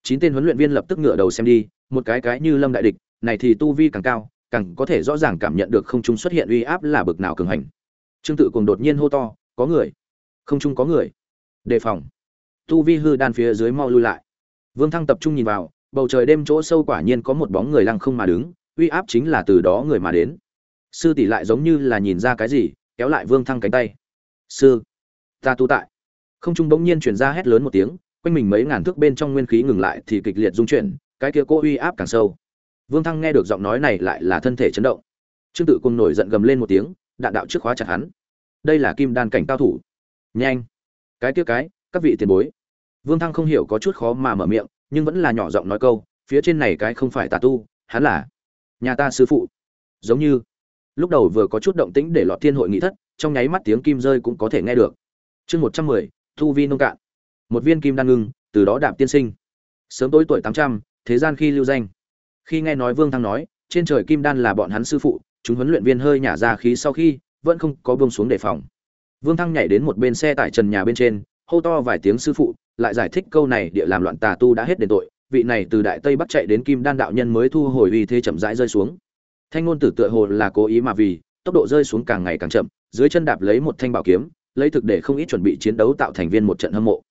Chín tên huấn luyện viên lập tức ngựa đầu xem đi, một cái cái như lâm đại địch, này thì tu vi càng cao, càng có thể rõ ràng cảm nhận được không trung xuất hiện uy áp là bực nào cường hành. Trương tự cùng đột nhiên hô to, có người, không trung có người. Đề phòng. Tu vi hư đan phía dưới mau lui lại vương thăng tập trung nhìn vào, bầu trời đêm chỗ sâu quả nhiên có một bóng người lăng không mà đứng, uy áp chính là từ đó người mà đến. Sư tỷ lại giống như là nhìn ra cái gì, kéo lại vương thăng cánh tay. Sư, ta tu tại. Không trung bỗng nhiên truyền ra hét lớn một tiếng, quanh mình mấy ngàn thước bên trong nguyên khí ngừng lại thì kịch liệt rung chuyển, cái kia cô uy áp càng sâu. Vương thăng nghe được giọng nói này lại là thân thể chấn động. Trương tự cùng nổi giận gầm lên một tiếng, đạn đạo trước khóa chặt hắn. Đây là kim đan cảnh cao thủ. Nhanh. Cái kia cái, các vị tiền bối vương thăng không hiểu có chút khó mà mở miệng, nhưng vẫn là nhỏ giọng nói câu, phía trên này cái không phải tà tu, hắn là nhà ta sư phụ. Giống như lúc đầu vừa có chút động tĩnh để lọt thiên hội nghị thất, trong nháy mắt tiếng kim rơi cũng có thể nghe được. Chương một trăm mười, thu vi nông cạn. Một viên kim đan ngưng, từ đó đạp tiên sinh. Sớm tối tuổi tám trăm, thế gian khi lưu danh. Khi nghe nói vương thăng nói, trên trời kim đan là bọn hắn sư phụ, chúng huấn luyện viên hơi nhả ra khí sau khi, vẫn không có buông xuống đề phòng. Vương thăng nhảy đến một bên xe tại trần nhà bên trên, hô to vài tiếng sư phụ lại giải thích câu này địa làm loạn tà tu đã hết đền tội, vị này từ đại tây bắc chạy đến kim đan đạo nhân mới thu hồi uy thế chậm rãi rơi xuống. Thanh ngôn tử tựa hồ là cố ý mà vì, tốc độ rơi xuống càng ngày càng chậm, dưới chân đạp lấy một thanh bảo kiếm, lấy thực để không ít chuẩn bị chiến đấu tạo thành viên một trận hâm mộ.